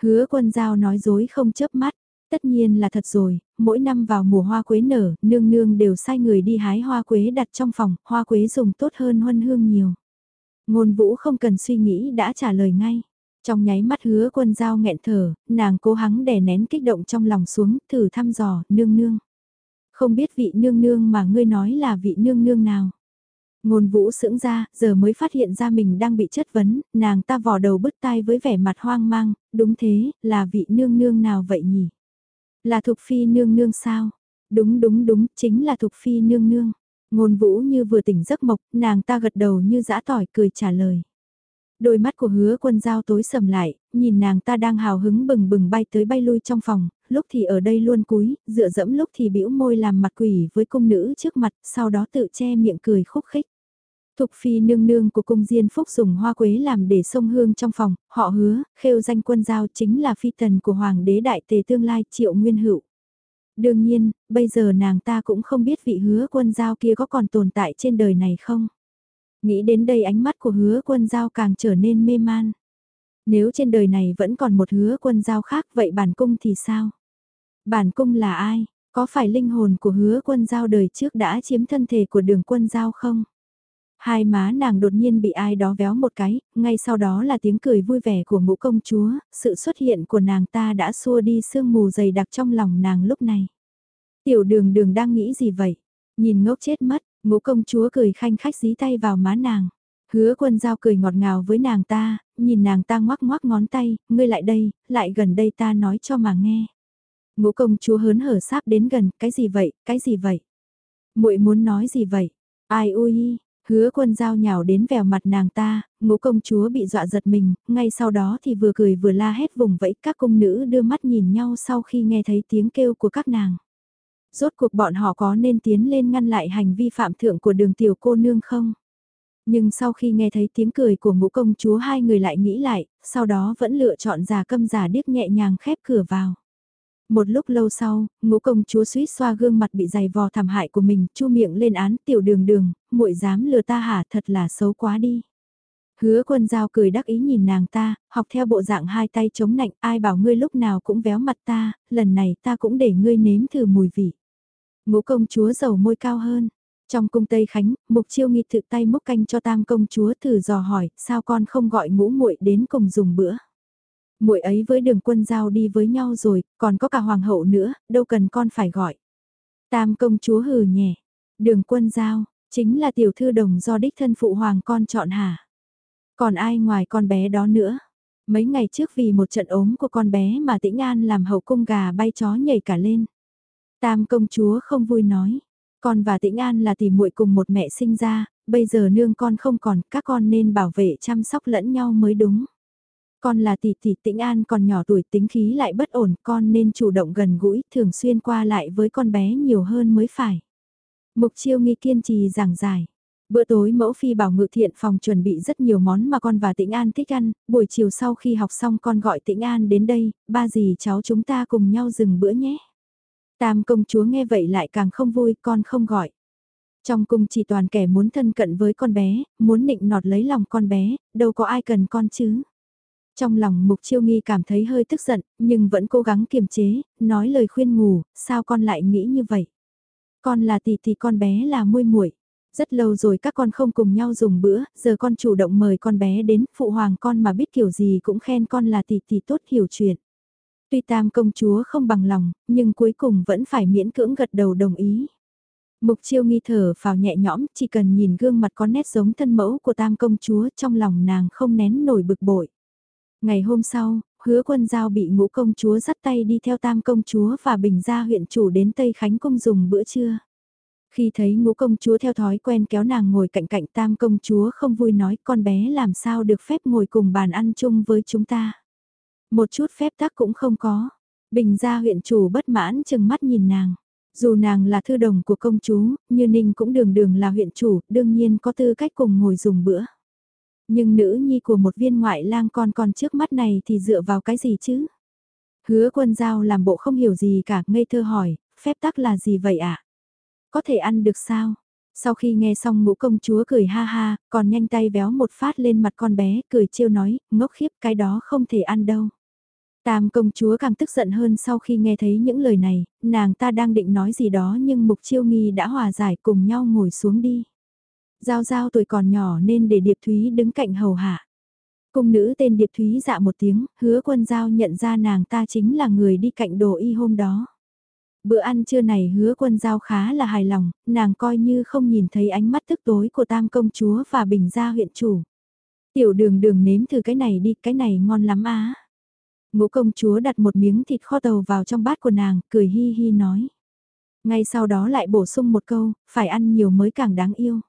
Hứa quân giao nói dối không chớp mắt, tất nhiên là thật rồi, mỗi năm vào mùa hoa quế nở, nương nương đều sai người đi hái hoa quế đặt trong phòng, hoa quế dùng tốt hơn huân hương nhiều. Ngôn vũ không cần suy nghĩ đã trả lời ngay. Trong nháy mắt hứa quân giao nghẹn thở, nàng cố hắng đè nén kích động trong lòng xuống, thử thăm dò, nương nương. Không biết vị nương nương mà ngươi nói là vị nương nương nào. Ngôn vũ sững ra, giờ mới phát hiện ra mình đang bị chất vấn, nàng ta vò đầu bứt tai với vẻ mặt hoang mang, đúng thế, là vị nương nương nào vậy nhỉ? Là Thục Phi nương nương sao? Đúng đúng đúng, chính là Thục Phi nương nương. Ngôn vũ như vừa tỉnh giấc mộc, nàng ta gật đầu như dã tỏi cười trả lời. Đôi mắt của hứa quân giao tối sầm lại, nhìn nàng ta đang hào hứng bừng bừng bay tới bay lui trong phòng, lúc thì ở đây luôn cúi, dựa dẫm lúc thì bĩu môi làm mặt quỷ với cung nữ trước mặt, sau đó tự che miệng cười khúc khích. Thục phi nương nương của cung diên phúc dùng hoa quế làm để sông hương trong phòng, họ hứa, khêu danh quân giao chính là phi tần của hoàng đế đại tề tương lai triệu nguyên hữu. Đương nhiên, bây giờ nàng ta cũng không biết vị hứa quân giao kia có còn tồn tại trên đời này không. Nghĩ đến đây ánh mắt của hứa quân giao càng trở nên mê man. Nếu trên đời này vẫn còn một hứa quân giao khác vậy bản cung thì sao? Bản cung là ai? Có phải linh hồn của hứa quân giao đời trước đã chiếm thân thể của đường quân giao không? Hai má nàng đột nhiên bị ai đó véo một cái, ngay sau đó là tiếng cười vui vẻ của ngũ công chúa, sự xuất hiện của nàng ta đã xua đi sương mù dày đặc trong lòng nàng lúc này. Tiểu đường đường đang nghĩ gì vậy? Nhìn ngốc chết mất, ngũ công chúa cười khanh khách dí tay vào má nàng. Hứa quân giao cười ngọt ngào với nàng ta, nhìn nàng ta ngoắc ngoắc ngón tay, ngươi lại đây, lại gần đây ta nói cho mà nghe. Ngũ công chúa hớn hở sáp đến gần, cái gì vậy, cái gì vậy? muội muốn nói gì vậy? Ai ui, Hứa quân giao nhào đến vèo mặt nàng ta, ngũ công chúa bị dọa giật mình, ngay sau đó thì vừa cười vừa la hét vùng vẫy các cung nữ đưa mắt nhìn nhau sau khi nghe thấy tiếng kêu của các nàng. Rốt cuộc bọn họ có nên tiến lên ngăn lại hành vi phạm thượng của đường tiểu cô nương không? Nhưng sau khi nghe thấy tiếng cười của ngũ công chúa hai người lại nghĩ lại, sau đó vẫn lựa chọn giả câm giả điếc nhẹ nhàng khép cửa vào. Một lúc lâu sau, ngũ công chúa suýt xoa gương mặt bị dày vò thảm hại của mình, chu miệng lên án tiểu đường đường, muội dám lừa ta hả thật là xấu quá đi. Hứa quân giao cười đắc ý nhìn nàng ta, học theo bộ dạng hai tay chống nạnh, ai bảo ngươi lúc nào cũng véo mặt ta, lần này ta cũng để ngươi nếm thử mùi vị. Ngũ công chúa dầu môi cao hơn. Trong cung Tây Khánh, Mục Chiêu Nghi tự tay múc canh cho tam công chúa thử dò hỏi, sao con không gọi ngũ muội đến cùng dùng bữa muội ấy với đường quân giao đi với nhau rồi, còn có cả hoàng hậu nữa, đâu cần con phải gọi. Tam công chúa hừ nhẹ, đường quân giao, chính là tiểu thư đồng do đích thân phụ hoàng con chọn hả? Còn ai ngoài con bé đó nữa? Mấy ngày trước vì một trận ốm của con bé mà tĩnh an làm hậu cung gà bay chó nhảy cả lên. Tam công chúa không vui nói, con và tĩnh an là tỷ muội cùng một mẹ sinh ra, bây giờ nương con không còn, các con nên bảo vệ chăm sóc lẫn nhau mới đúng. Con là tỷ tỷ tĩnh an còn nhỏ tuổi tính khí lại bất ổn, con nên chủ động gần gũi, thường xuyên qua lại với con bé nhiều hơn mới phải. Mục chiêu nghi kiên trì giảng giải. Bữa tối mẫu phi bảo ngự thiện phòng chuẩn bị rất nhiều món mà con và Tĩnh An thích ăn, buổi chiều sau khi học xong con gọi Tĩnh An đến đây, ba dì cháu chúng ta cùng nhau dừng bữa nhé. Tam công chúa nghe vậy lại càng không vui, con không gọi. Trong cung chỉ toàn kẻ muốn thân cận với con bé, muốn nịnh nọt lấy lòng con bé, đâu có ai cần con chứ. Trong lòng Mục Chiêu Nghi cảm thấy hơi tức giận, nhưng vẫn cố gắng kiềm chế, nói lời khuyên ngủ, sao con lại nghĩ như vậy? Con là tỷ tỷ con bé là muôi muội. Rất lâu rồi các con không cùng nhau dùng bữa, giờ con chủ động mời con bé đến, phụ hoàng con mà biết kiểu gì cũng khen con là tỷ tỷ tốt hiểu chuyện. Tuy tam công chúa không bằng lòng, nhưng cuối cùng vẫn phải miễn cưỡng gật đầu đồng ý. Mục chiêu nghi thở vào nhẹ nhõm, chỉ cần nhìn gương mặt có nét giống thân mẫu của tam công chúa trong lòng nàng không nén nổi bực bội. Ngày hôm sau, hứa quân giao bị ngũ công chúa dắt tay đi theo tam công chúa và bình gia huyện chủ đến Tây Khánh Cung dùng bữa trưa. Khi thấy ngũ công chúa theo thói quen kéo nàng ngồi cạnh cạnh tam công chúa không vui nói con bé làm sao được phép ngồi cùng bàn ăn chung với chúng ta. Một chút phép tắc cũng không có. Bình gia huyện chủ bất mãn chừng mắt nhìn nàng. Dù nàng là thư đồng của công chúa, như Ninh cũng đường đường là huyện chủ, đương nhiên có tư cách cùng ngồi dùng bữa. Nhưng nữ nhi của một viên ngoại lang con còn trước mắt này thì dựa vào cái gì chứ? Hứa quân giao làm bộ không hiểu gì cả, ngây thơ hỏi, phép tắc là gì vậy ạ? Có thể ăn được sao? Sau khi nghe xong ngũ công chúa cười ha ha, còn nhanh tay véo một phát lên mặt con bé, cười trêu nói, ngốc khiếp cái đó không thể ăn đâu. Tam công chúa càng tức giận hơn sau khi nghe thấy những lời này, nàng ta đang định nói gì đó nhưng mục chiêu nghi đã hòa giải cùng nhau ngồi xuống đi. Giao giao tuổi còn nhỏ nên để Điệp Thúy đứng cạnh hầu hạ. Cung nữ tên Điệp Thúy dạ một tiếng, hứa quân giao nhận ra nàng ta chính là người đi cạnh đồ y hôm đó. Bữa ăn trưa này hứa quân giao khá là hài lòng, nàng coi như không nhìn thấy ánh mắt tức tối của tam công chúa và bình gia huyện chủ. Tiểu đường đường nếm thử cái này đi, cái này ngon lắm á. Ngũ công chúa đặt một miếng thịt kho tàu vào trong bát của nàng, cười hi hi nói. Ngay sau đó lại bổ sung một câu, phải ăn nhiều mới càng đáng yêu.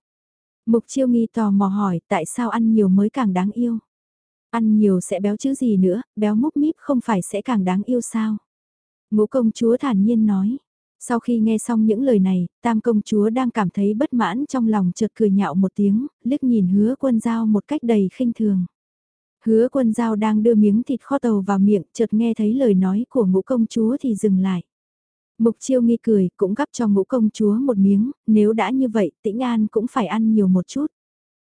Mục chiêu nghi tò mò hỏi tại sao ăn nhiều mới càng đáng yêu. Ăn nhiều sẽ béo chứ gì nữa, béo múc míp không phải sẽ càng đáng yêu sao. Ngũ công chúa thản nhiên nói. Sau khi nghe xong những lời này, tam công chúa đang cảm thấy bất mãn trong lòng chợt cười nhạo một tiếng, liếc nhìn hứa quân giao một cách đầy khinh thường. Hứa quân giao đang đưa miếng thịt kho tàu vào miệng, chợt nghe thấy lời nói của ngũ công chúa thì dừng lại. Mục chiêu nghi cười, cũng gắp cho ngũ công chúa một miếng, nếu đã như vậy, tĩnh an cũng phải ăn nhiều một chút.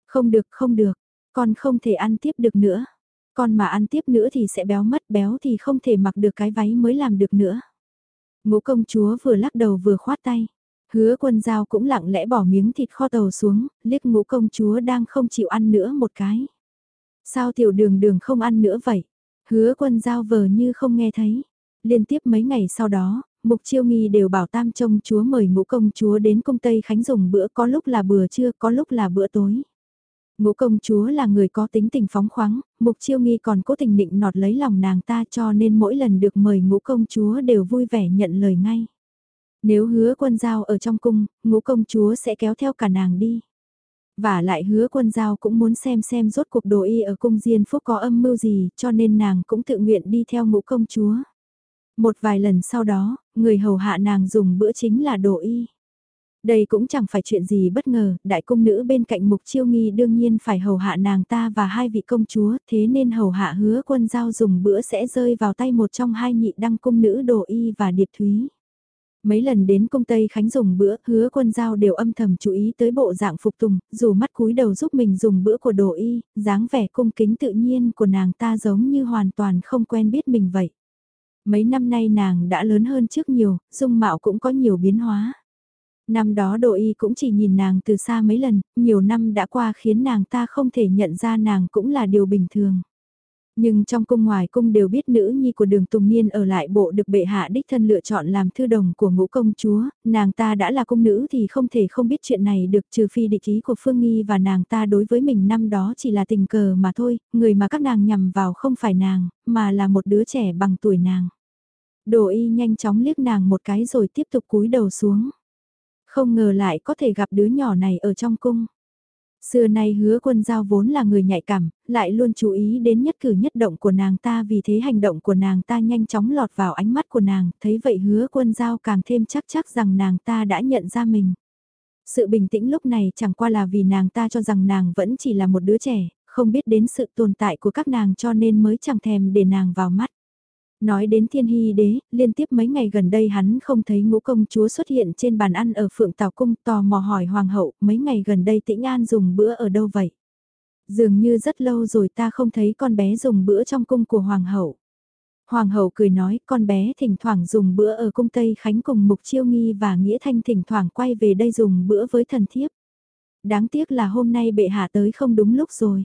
Không được, không được, con không thể ăn tiếp được nữa. Con mà ăn tiếp nữa thì sẽ béo mất, béo thì không thể mặc được cái váy mới làm được nữa. Ngũ công chúa vừa lắc đầu vừa khoát tay. Hứa quân giao cũng lặng lẽ bỏ miếng thịt kho tàu xuống, liếc ngũ công chúa đang không chịu ăn nữa một cái. Sao tiểu đường đường không ăn nữa vậy? Hứa quân giao vờ như không nghe thấy. Liên tiếp mấy ngày sau đó, Mục Chiêu Nghi đều bảo tam trông chúa mời ngũ công chúa đến công Tây Khánh dùng bữa có lúc là bữa trưa có lúc là bữa tối. Ngũ công chúa là người có tính tình phóng khoáng, Mục Chiêu Nghi còn cố tình định nọt lấy lòng nàng ta cho nên mỗi lần được mời ngũ công chúa đều vui vẻ nhận lời ngay. Nếu hứa quân giao ở trong cung, ngũ công chúa sẽ kéo theo cả nàng đi. Và lại hứa quân giao cũng muốn xem xem rốt cuộc đồ y ở cung Diên Phúc có âm mưu gì cho nên nàng cũng tự nguyện đi theo ngũ công chúa. Một vài lần sau đó, người hầu hạ nàng dùng bữa chính là đồ y. Đây cũng chẳng phải chuyện gì bất ngờ, đại cung nữ bên cạnh mục chiêu nghi đương nhiên phải hầu hạ nàng ta và hai vị công chúa, thế nên hầu hạ hứa quân giao dùng bữa sẽ rơi vào tay một trong hai nhị đăng cung nữ đồ y và điệp thúy. Mấy lần đến công Tây Khánh dùng bữa, hứa quân giao đều âm thầm chú ý tới bộ dạng phục tùng, dù mắt cúi đầu giúp mình dùng bữa của đồ y, dáng vẻ cung kính tự nhiên của nàng ta giống như hoàn toàn không quen biết mình vậy. Mấy năm nay nàng đã lớn hơn trước nhiều, dung mạo cũng có nhiều biến hóa. Năm đó đồ y cũng chỉ nhìn nàng từ xa mấy lần, nhiều năm đã qua khiến nàng ta không thể nhận ra nàng cũng là điều bình thường. Nhưng trong cung ngoài cung đều biết nữ nhi của đường Tùng Niên ở lại bộ được bệ hạ đích thân lựa chọn làm thư đồng của ngũ công chúa, nàng ta đã là cung nữ thì không thể không biết chuyện này được trừ phi địch ý của Phương Nghi và nàng ta đối với mình năm đó chỉ là tình cờ mà thôi, người mà các nàng nhằm vào không phải nàng, mà là một đứa trẻ bằng tuổi nàng. Đồ y nhanh chóng liếc nàng một cái rồi tiếp tục cúi đầu xuống. Không ngờ lại có thể gặp đứa nhỏ này ở trong cung. Xưa nay hứa quân giao vốn là người nhạy cảm, lại luôn chú ý đến nhất cử nhất động của nàng ta vì thế hành động của nàng ta nhanh chóng lọt vào ánh mắt của nàng, thấy vậy hứa quân giao càng thêm chắc chắc rằng nàng ta đã nhận ra mình. Sự bình tĩnh lúc này chẳng qua là vì nàng ta cho rằng nàng vẫn chỉ là một đứa trẻ, không biết đến sự tồn tại của các nàng cho nên mới chẳng thèm để nàng vào mắt. Nói đến thiên hy đế, liên tiếp mấy ngày gần đây hắn không thấy ngũ công chúa xuất hiện trên bàn ăn ở phượng tào cung tò mò hỏi hoàng hậu mấy ngày gần đây tĩnh an dùng bữa ở đâu vậy? Dường như rất lâu rồi ta không thấy con bé dùng bữa trong cung của hoàng hậu. Hoàng hậu cười nói con bé thỉnh thoảng dùng bữa ở cung Tây Khánh cùng Mục Chiêu Nghi và Nghĩa Thanh thỉnh thoảng quay về đây dùng bữa với thần thiếp. Đáng tiếc là hôm nay bệ hạ tới không đúng lúc rồi.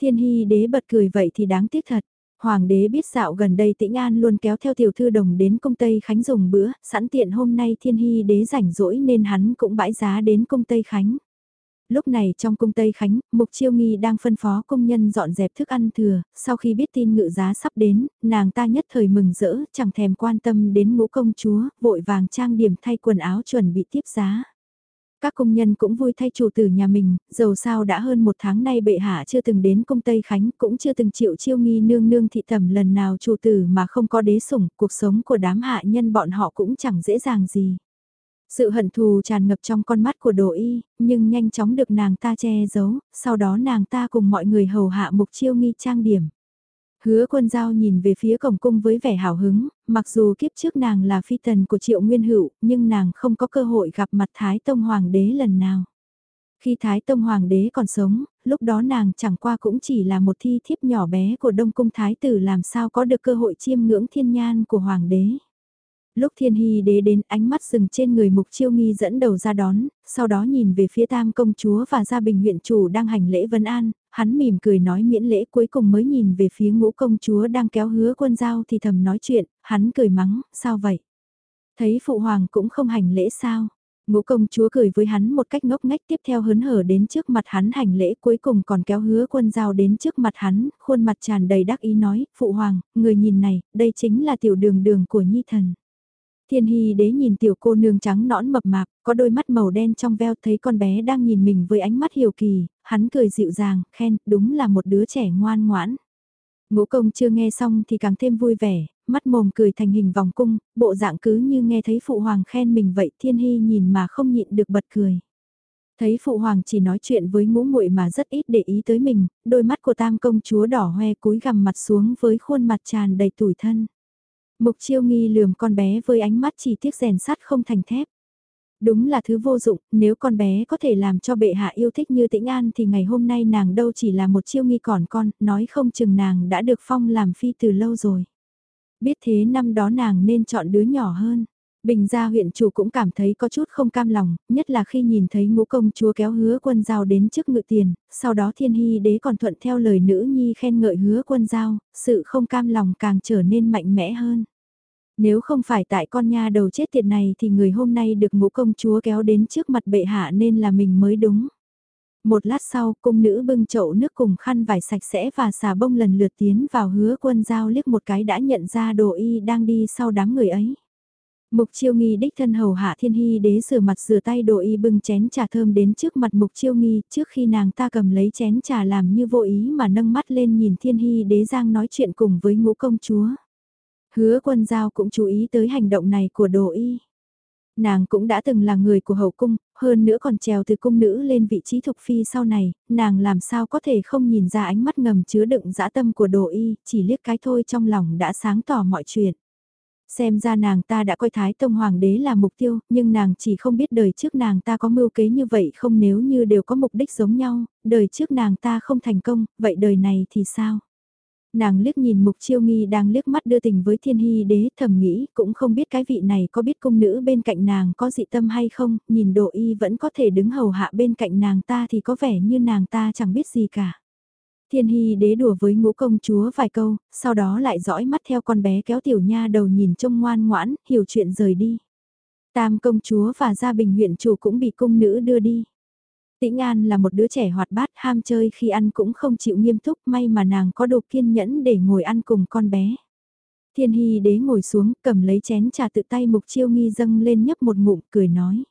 Thiên hy đế bật cười vậy thì đáng tiếc thật. Hoàng đế biết dạo gần đây tĩnh an luôn kéo theo tiểu thư đồng đến công Tây Khánh dùng bữa, sẵn tiện hôm nay thiên hy đế rảnh rỗi nên hắn cũng bãi giá đến công Tây Khánh. Lúc này trong cung Tây Khánh, Mục Chiêu Nghi đang phân phó công nhân dọn dẹp thức ăn thừa, sau khi biết tin ngự giá sắp đến, nàng ta nhất thời mừng rỡ, chẳng thèm quan tâm đến ngũ công chúa, vội vàng trang điểm thay quần áo chuẩn bị tiếp giá. Các công nhân cũng vui thay chủ tử nhà mình, dầu sao đã hơn một tháng nay bệ hạ chưa từng đến công Tây Khánh, cũng chưa từng chịu chiêu nghi nương nương thị tầm lần nào chủ tử mà không có đế sủng, cuộc sống của đám hạ nhân bọn họ cũng chẳng dễ dàng gì. Sự hận thù tràn ngập trong con mắt của đồ y, nhưng nhanh chóng được nàng ta che giấu, sau đó nàng ta cùng mọi người hầu hạ mục chiêu nghi trang điểm. Hứa quân giao nhìn về phía cổng cung với vẻ hào hứng, mặc dù kiếp trước nàng là phi tần của triệu nguyên hữu, nhưng nàng không có cơ hội gặp mặt Thái Tông Hoàng đế lần nào. Khi Thái Tông Hoàng đế còn sống, lúc đó nàng chẳng qua cũng chỉ là một thi thiếp nhỏ bé của Đông Cung Thái tử làm sao có được cơ hội chiêm ngưỡng thiên nhan của Hoàng đế. Lúc thiên hy đế đến ánh mắt dừng trên người mục chiêu nghi dẫn đầu ra đón, sau đó nhìn về phía tam công chúa và gia bình huyện chủ đang hành lễ vân an, hắn mỉm cười nói miễn lễ cuối cùng mới nhìn về phía ngũ công chúa đang kéo hứa quân giao thì thầm nói chuyện, hắn cười mắng, sao vậy? Thấy phụ hoàng cũng không hành lễ sao? Ngũ công chúa cười với hắn một cách ngốc ngách tiếp theo hớn hở đến trước mặt hắn hành lễ cuối cùng còn kéo hứa quân giao đến trước mặt hắn, khuôn mặt tràn đầy đắc ý nói, phụ hoàng, người nhìn này, đây chính là tiểu đường đường của nhi thần. Thiên Hy đế nhìn tiểu cô nương trắng nõn mập mạp, có đôi mắt màu đen trong veo thấy con bé đang nhìn mình với ánh mắt hiểu kỳ, hắn cười dịu dàng, khen, đúng là một đứa trẻ ngoan ngoãn. Ngũ công chưa nghe xong thì càng thêm vui vẻ, mắt mồm cười thành hình vòng cung, bộ dạng cứ như nghe thấy phụ hoàng khen mình vậy Thiên Hy nhìn mà không nhịn được bật cười. Thấy phụ hoàng chỉ nói chuyện với ngũ muội mà rất ít để ý tới mình, đôi mắt của tam công chúa đỏ hoe cúi gằm mặt xuống với khuôn mặt tràn đầy tủi thân. Mục chiêu nghi lườm con bé với ánh mắt chỉ tiếc rèn sắt không thành thép. Đúng là thứ vô dụng, nếu con bé có thể làm cho bệ hạ yêu thích như tĩnh an thì ngày hôm nay nàng đâu chỉ là một chiêu nghi còn con, nói không chừng nàng đã được phong làm phi từ lâu rồi. Biết thế năm đó nàng nên chọn đứa nhỏ hơn. Bình gia huyện chủ cũng cảm thấy có chút không cam lòng, nhất là khi nhìn thấy ngũ công chúa kéo hứa quân giao đến trước ngự tiền, sau đó thiên hy đế còn thuận theo lời nữ nhi khen ngợi hứa quân giao, sự không cam lòng càng trở nên mạnh mẽ hơn. Nếu không phải tại con nha đầu chết tiệt này thì người hôm nay được ngũ công chúa kéo đến trước mặt bệ hạ nên là mình mới đúng. Một lát sau, cung nữ bưng chậu nước cùng khăn vải sạch sẽ và xà bông lần lượt tiến vào hứa quân giao liếc một cái đã nhận ra đồ y đang đi sau đám người ấy. Mục chiêu nghi đích thân hầu hạ thiên hy đế rửa mặt rửa tay đồ y bưng chén trà thơm đến trước mặt mục chiêu nghi trước khi nàng ta cầm lấy chén trà làm như vô ý mà nâng mắt lên nhìn thiên hy đế giang nói chuyện cùng với ngũ công chúa. Hứa quân giao cũng chú ý tới hành động này của đồ y. Nàng cũng đã từng là người của hậu cung, hơn nữa còn trèo từ cung nữ lên vị trí thục phi sau này, nàng làm sao có thể không nhìn ra ánh mắt ngầm chứa đựng dã tâm của đồ y, chỉ liếc cái thôi trong lòng đã sáng tỏ mọi chuyện. Xem ra nàng ta đã coi Thái Tông Hoàng đế là mục tiêu, nhưng nàng chỉ không biết đời trước nàng ta có mưu kế như vậy không nếu như đều có mục đích giống nhau, đời trước nàng ta không thành công, vậy đời này thì sao? Nàng liếc nhìn mục chiêu nghi đang liếc mắt đưa tình với thiên hy đế thầm nghĩ cũng không biết cái vị này có biết cung nữ bên cạnh nàng có dị tâm hay không, nhìn độ y vẫn có thể đứng hầu hạ bên cạnh nàng ta thì có vẻ như nàng ta chẳng biết gì cả. Thiên hy đế đùa với ngũ công chúa vài câu, sau đó lại dõi mắt theo con bé kéo tiểu nha đầu nhìn trông ngoan ngoãn, hiểu chuyện rời đi. Tam công chúa và gia bình huyện chủ cũng bị cung nữ đưa đi. Tĩnh An là một đứa trẻ hoạt bát ham chơi khi ăn cũng không chịu nghiêm túc may mà nàng có độ kiên nhẫn để ngồi ăn cùng con bé. Thiên Hy đế ngồi xuống cầm lấy chén trà tự tay mục chiêu nghi dâng lên nhấp một ngụm cười nói.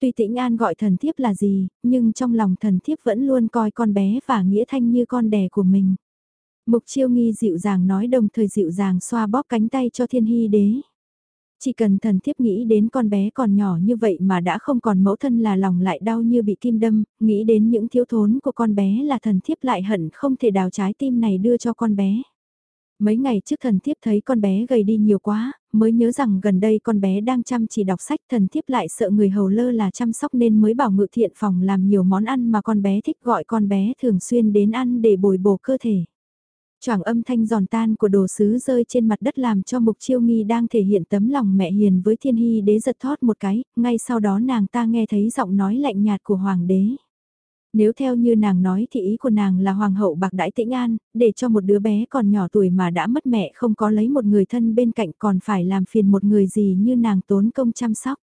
Tuy Tĩnh An gọi thần thiếp là gì, nhưng trong lòng thần thiếp vẫn luôn coi con bé và nghĩa thanh như con đẻ của mình. Mục chiêu nghi dịu dàng nói đồng thời dịu dàng xoa bóp cánh tay cho thiên hy đế. Chỉ cần thần thiếp nghĩ đến con bé còn nhỏ như vậy mà đã không còn mẫu thân là lòng lại đau như bị kim đâm, nghĩ đến những thiếu thốn của con bé là thần thiếp lại hận không thể đào trái tim này đưa cho con bé. Mấy ngày trước thần thiếp thấy con bé gầy đi nhiều quá, mới nhớ rằng gần đây con bé đang chăm chỉ đọc sách thần thiếp lại sợ người hầu lơ là chăm sóc nên mới bảo ngự thiện phòng làm nhiều món ăn mà con bé thích gọi con bé thường xuyên đến ăn để bồi bổ cơ thể. Choảng âm thanh giòn tan của đồ sứ rơi trên mặt đất làm cho mục chiêu nghi đang thể hiện tấm lòng mẹ hiền với thiên hy đế giật thót một cái, ngay sau đó nàng ta nghe thấy giọng nói lạnh nhạt của hoàng đế. Nếu theo như nàng nói thì ý của nàng là hoàng hậu bạc đãi tĩnh an, để cho một đứa bé còn nhỏ tuổi mà đã mất mẹ không có lấy một người thân bên cạnh còn phải làm phiền một người gì như nàng tốn công chăm sóc.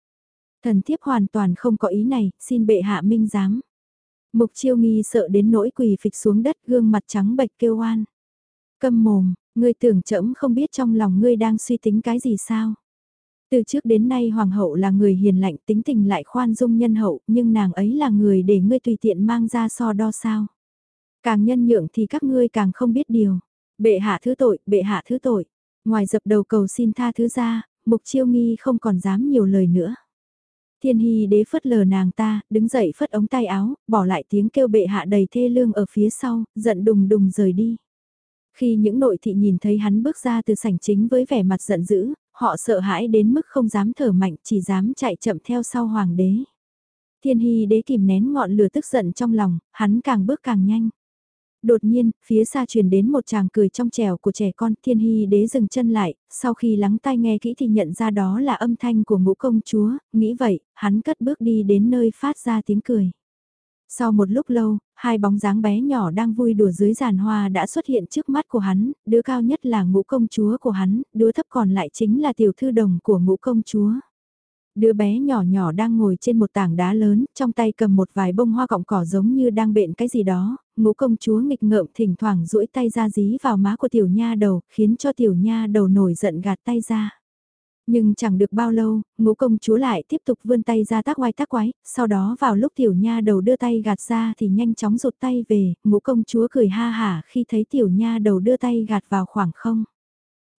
Thần thiếp hoàn toàn không có ý này, xin bệ hạ minh giám. Mục chiêu nghi sợ đến nỗi quỳ phịch xuống đất gương mặt trắng bệch kêu oan. Câm mồm, ngươi tưởng chậm không biết trong lòng ngươi đang suy tính cái gì sao? Từ trước đến nay hoàng hậu là người hiền lạnh tính tình lại khoan dung nhân hậu, nhưng nàng ấy là người để ngươi tùy tiện mang ra so đo sao. Càng nhân nhượng thì các ngươi càng không biết điều. Bệ hạ thứ tội, bệ hạ thứ tội. Ngoài dập đầu cầu xin tha thứ ra, mục chiêu nghi không còn dám nhiều lời nữa. Thiên hy đế phất lờ nàng ta, đứng dậy phất ống tay áo, bỏ lại tiếng kêu bệ hạ đầy thê lương ở phía sau, giận đùng đùng rời đi. Khi những nội thị nhìn thấy hắn bước ra từ sảnh chính với vẻ mặt giận dữ, họ sợ hãi đến mức không dám thở mạnh chỉ dám chạy chậm theo sau hoàng đế. Thiên hy đế kìm nén ngọn lửa tức giận trong lòng, hắn càng bước càng nhanh. Đột nhiên, phía xa truyền đến một chàng cười trong trèo của trẻ con, thiên hy đế dừng chân lại, sau khi lắng tai nghe kỹ thì nhận ra đó là âm thanh của ngũ công chúa, nghĩ vậy, hắn cất bước đi đến nơi phát ra tiếng cười. Sau một lúc lâu, hai bóng dáng bé nhỏ đang vui đùa dưới giàn hoa đã xuất hiện trước mắt của hắn, đứa cao nhất là ngũ công chúa của hắn, đứa thấp còn lại chính là tiểu thư đồng của ngũ công chúa. Đứa bé nhỏ nhỏ đang ngồi trên một tảng đá lớn, trong tay cầm một vài bông hoa cọng cỏ giống như đang bện cái gì đó, ngũ công chúa nghịch ngợm thỉnh thoảng duỗi tay ra dí vào má của tiểu nha đầu, khiến cho tiểu nha đầu nổi giận gạt tay ra. Nhưng chẳng được bao lâu, ngũ công chúa lại tiếp tục vươn tay ra tác oai tác quái, sau đó vào lúc tiểu nha đầu đưa tay gạt ra thì nhanh chóng rụt tay về, ngũ công chúa cười ha hả khi thấy tiểu nha đầu đưa tay gạt vào khoảng không.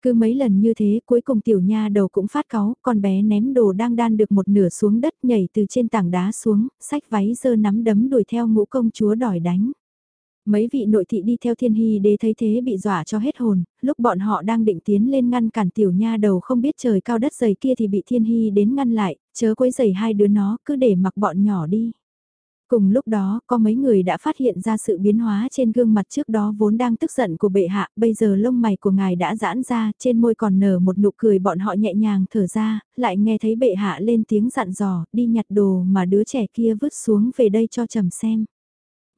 Cứ mấy lần như thế cuối cùng tiểu nha đầu cũng phát cáu, con bé ném đồ đang đan được một nửa xuống đất nhảy từ trên tảng đá xuống, sách váy dơ nắm đấm đuổi theo ngũ công chúa đòi đánh. Mấy vị nội thị đi theo thiên hy đế thấy thế bị dọa cho hết hồn, lúc bọn họ đang định tiến lên ngăn cản tiểu nha đầu không biết trời cao đất dày kia thì bị thiên hy đến ngăn lại, chớ quấy giày hai đứa nó cứ để mặc bọn nhỏ đi. Cùng lúc đó, có mấy người đã phát hiện ra sự biến hóa trên gương mặt trước đó vốn đang tức giận của bệ hạ, bây giờ lông mày của ngài đã giãn ra, trên môi còn nở một nụ cười bọn họ nhẹ nhàng thở ra, lại nghe thấy bệ hạ lên tiếng dặn dò, đi nhặt đồ mà đứa trẻ kia vứt xuống về đây cho trầm xem.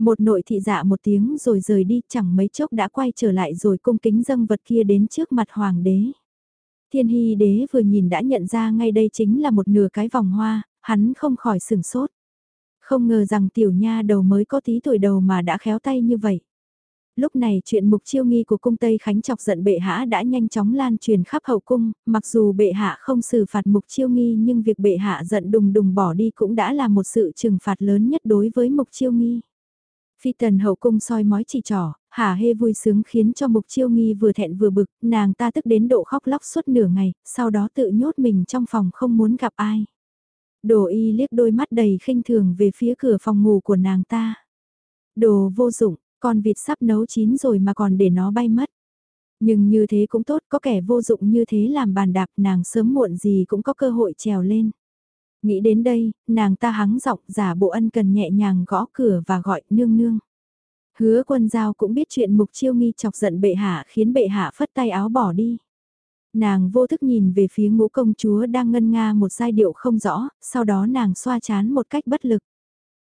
Một nội thị dạ một tiếng rồi rời đi chẳng mấy chốc đã quay trở lại rồi cung kính dâng vật kia đến trước mặt hoàng đế. Thiên hy đế vừa nhìn đã nhận ra ngay đây chính là một nửa cái vòng hoa, hắn không khỏi sửng sốt. Không ngờ rằng tiểu nha đầu mới có tí tuổi đầu mà đã khéo tay như vậy. Lúc này chuyện mục chiêu nghi của cung Tây Khánh chọc giận bệ hạ đã nhanh chóng lan truyền khắp hậu cung, mặc dù bệ hạ không xử phạt mục chiêu nghi nhưng việc bệ hạ giận đùng đùng bỏ đi cũng đã là một sự trừng phạt lớn nhất đối với mục chiêu nghi. Phi tần hậu cung soi mói chỉ trỏ, hả hê vui sướng khiến cho mục chiêu nghi vừa thẹn vừa bực, nàng ta tức đến độ khóc lóc suốt nửa ngày, sau đó tự nhốt mình trong phòng không muốn gặp ai. Đồ y liếc đôi mắt đầy khinh thường về phía cửa phòng ngủ của nàng ta. Đồ vô dụng, con vịt sắp nấu chín rồi mà còn để nó bay mất. Nhưng như thế cũng tốt, có kẻ vô dụng như thế làm bàn đạp nàng sớm muộn gì cũng có cơ hội trèo lên. Nghĩ đến đây, nàng ta hắng giọng giả bộ ân cần nhẹ nhàng gõ cửa và gọi nương nương. Hứa quân giao cũng biết chuyện mục chiêu nghi chọc giận bệ hạ khiến bệ hạ phất tay áo bỏ đi. Nàng vô thức nhìn về phía ngũ công chúa đang ngân nga một giai điệu không rõ, sau đó nàng xoa chán một cách bất lực.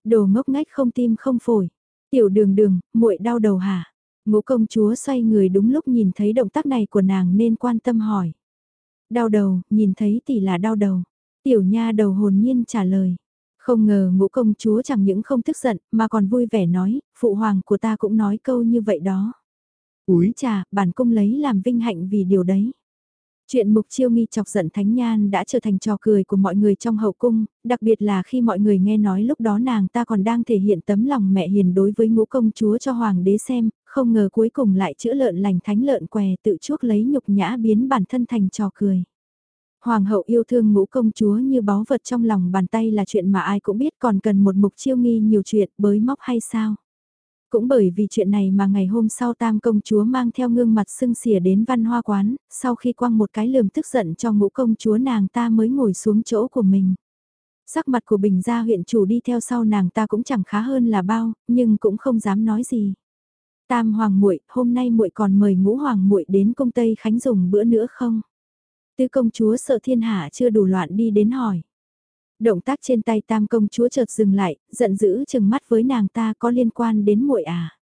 Đồ ngốc ngách không tim không phổi. Tiểu đường đường, muội đau đầu hả? Ngũ công chúa xoay người đúng lúc nhìn thấy động tác này của nàng nên quan tâm hỏi. Đau đầu, nhìn thấy tỷ là đau đầu. Tiểu nha đầu hồn nhiên trả lời. Không ngờ ngũ công chúa chẳng những không tức giận mà còn vui vẻ nói, phụ hoàng của ta cũng nói câu như vậy đó. Úi trà, bản cung lấy làm vinh hạnh vì điều đấy. Chuyện mục chiêu nghi chọc giận Thánh Nhan đã trở thành trò cười của mọi người trong hậu cung, đặc biệt là khi mọi người nghe nói lúc đó nàng ta còn đang thể hiện tấm lòng mẹ hiền đối với ngũ công chúa cho hoàng đế xem, không ngờ cuối cùng lại chữa lợn lành thánh lợn què tự chuốc lấy nhục nhã biến bản thân thành trò cười. Hoàng hậu yêu thương ngũ công chúa như báu vật trong lòng bàn tay là chuyện mà ai cũng biết còn cần một mục chiêu nghi nhiều chuyện bới móc hay sao. Cũng bởi vì chuyện này mà ngày hôm sau tam công chúa mang theo gương mặt sưng xỉa đến văn hoa quán, sau khi quăng một cái lườm tức giận cho ngũ công chúa nàng ta mới ngồi xuống chỗ của mình. Sắc mặt của Bình gia huyện chủ đi theo sau nàng ta cũng chẳng khá hơn là bao, nhưng cũng không dám nói gì. Tam hoàng muội, hôm nay muội còn mời ngũ hoàng muội đến công Tây Khánh dùng bữa nữa không? Tứ công chúa sợ thiên hạ chưa đủ loạn đi đến hỏi. Động tác trên tay tam công chúa chợt dừng lại, giận dữ chừng mắt với nàng ta có liên quan đến muội à.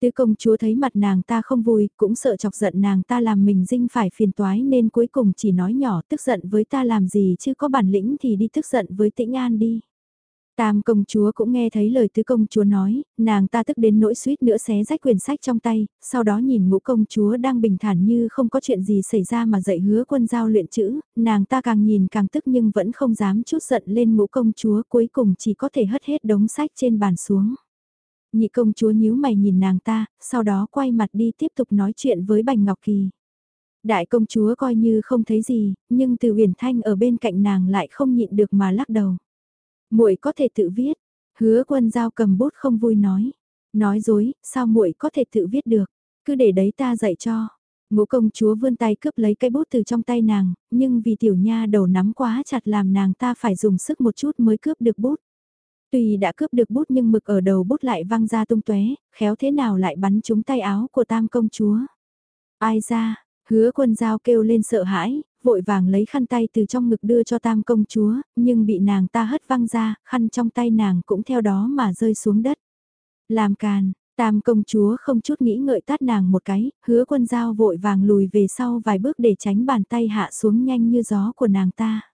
Tứ công chúa thấy mặt nàng ta không vui, cũng sợ chọc giận nàng ta làm mình dinh phải phiền toái nên cuối cùng chỉ nói nhỏ tức giận với ta làm gì chứ có bản lĩnh thì đi tức giận với tĩnh an đi. Tam công chúa cũng nghe thấy lời tứ công chúa nói, nàng ta tức đến nỗi suýt nữa xé rách quyển sách trong tay, sau đó nhìn ngũ công chúa đang bình thản như không có chuyện gì xảy ra mà dạy hứa quân giao luyện chữ, nàng ta càng nhìn càng tức nhưng vẫn không dám chút giận lên ngũ công chúa cuối cùng chỉ có thể hất hết đống sách trên bàn xuống. Nhị công chúa nhíu mày nhìn nàng ta, sau đó quay mặt đi tiếp tục nói chuyện với Bành Ngọc Kỳ. Đại công chúa coi như không thấy gì, nhưng từ huyền thanh ở bên cạnh nàng lại không nhịn được mà lắc đầu muội có thể tự viết. Hứa quân giao cầm bút không vui nói. Nói dối, sao muội có thể tự viết được. Cứ để đấy ta dạy cho. Ngũ công chúa vươn tay cướp lấy cái bút từ trong tay nàng, nhưng vì tiểu nha đầu nắm quá chặt làm nàng ta phải dùng sức một chút mới cướp được bút. Tuy đã cướp được bút nhưng mực ở đầu bút lại văng ra tung tóe, khéo thế nào lại bắn trúng tay áo của tam công chúa. Ai ra, hứa quân giao kêu lên sợ hãi, vội vàng lấy khăn tay từ trong ngực đưa cho tam công chúa, nhưng bị nàng ta hất văng ra, khăn trong tay nàng cũng theo đó mà rơi xuống đất. Làm càn, tam công chúa không chút nghĩ ngợi tát nàng một cái, hứa quân giao vội vàng lùi về sau vài bước để tránh bàn tay hạ xuống nhanh như gió của nàng ta.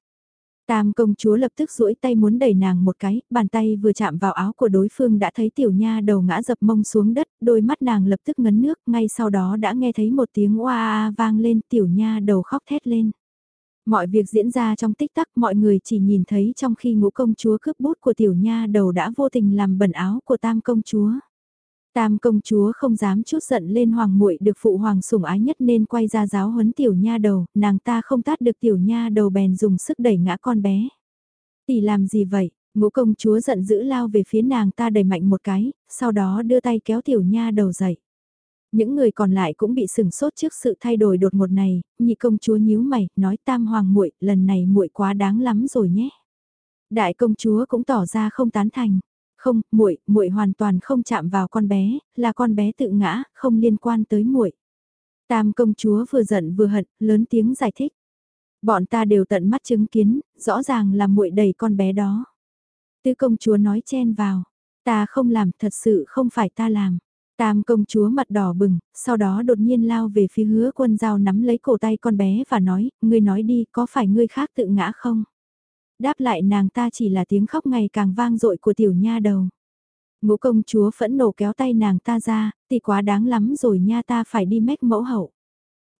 Tam công chúa lập tức duỗi tay muốn đẩy nàng một cái, bàn tay vừa chạm vào áo của đối phương đã thấy tiểu nha đầu ngã dập mông xuống đất, đôi mắt nàng lập tức ngấn nước, ngay sau đó đã nghe thấy một tiếng oa a vang lên, tiểu nha đầu khóc thét lên. Mọi việc diễn ra trong tích tắc mọi người chỉ nhìn thấy trong khi ngũ công chúa cướp bút của tiểu nha đầu đã vô tình làm bẩn áo của tam công chúa. Tam công chúa không dám chút giận lên hoàng muội được phụ hoàng sủng ái nhất nên quay ra giáo huấn tiểu nha đầu, nàng ta không tát được tiểu nha đầu bèn dùng sức đẩy ngã con bé. Tỷ làm gì vậy? Ngũ công chúa giận dữ lao về phía nàng ta đẩy mạnh một cái, sau đó đưa tay kéo tiểu nha đầu dậy. Những người còn lại cũng bị sừng sốt trước sự thay đổi đột ngột này, nhị công chúa nhíu mày, nói tam hoàng muội, lần này muội quá đáng lắm rồi nhé. Đại công chúa cũng tỏ ra không tán thành. Không, muội, muội hoàn toàn không chạm vào con bé, là con bé tự ngã, không liên quan tới muội. Tam công chúa vừa giận vừa hận, lớn tiếng giải thích. Bọn ta đều tận mắt chứng kiến, rõ ràng là muội đẩy con bé đó. Tứ công chúa nói chen vào, ta không làm, thật sự không phải ta làm. Tam công chúa mặt đỏ bừng, sau đó đột nhiên lao về phía hứa quân dao nắm lấy cổ tay con bé và nói, ngươi nói đi, có phải ngươi khác tự ngã không? Đáp lại nàng ta chỉ là tiếng khóc ngày càng vang dội của tiểu nha đầu. Ngũ công chúa phẫn nộ kéo tay nàng ta ra, tỷ quá đáng lắm rồi nha ta phải đi mách mẫu hậu.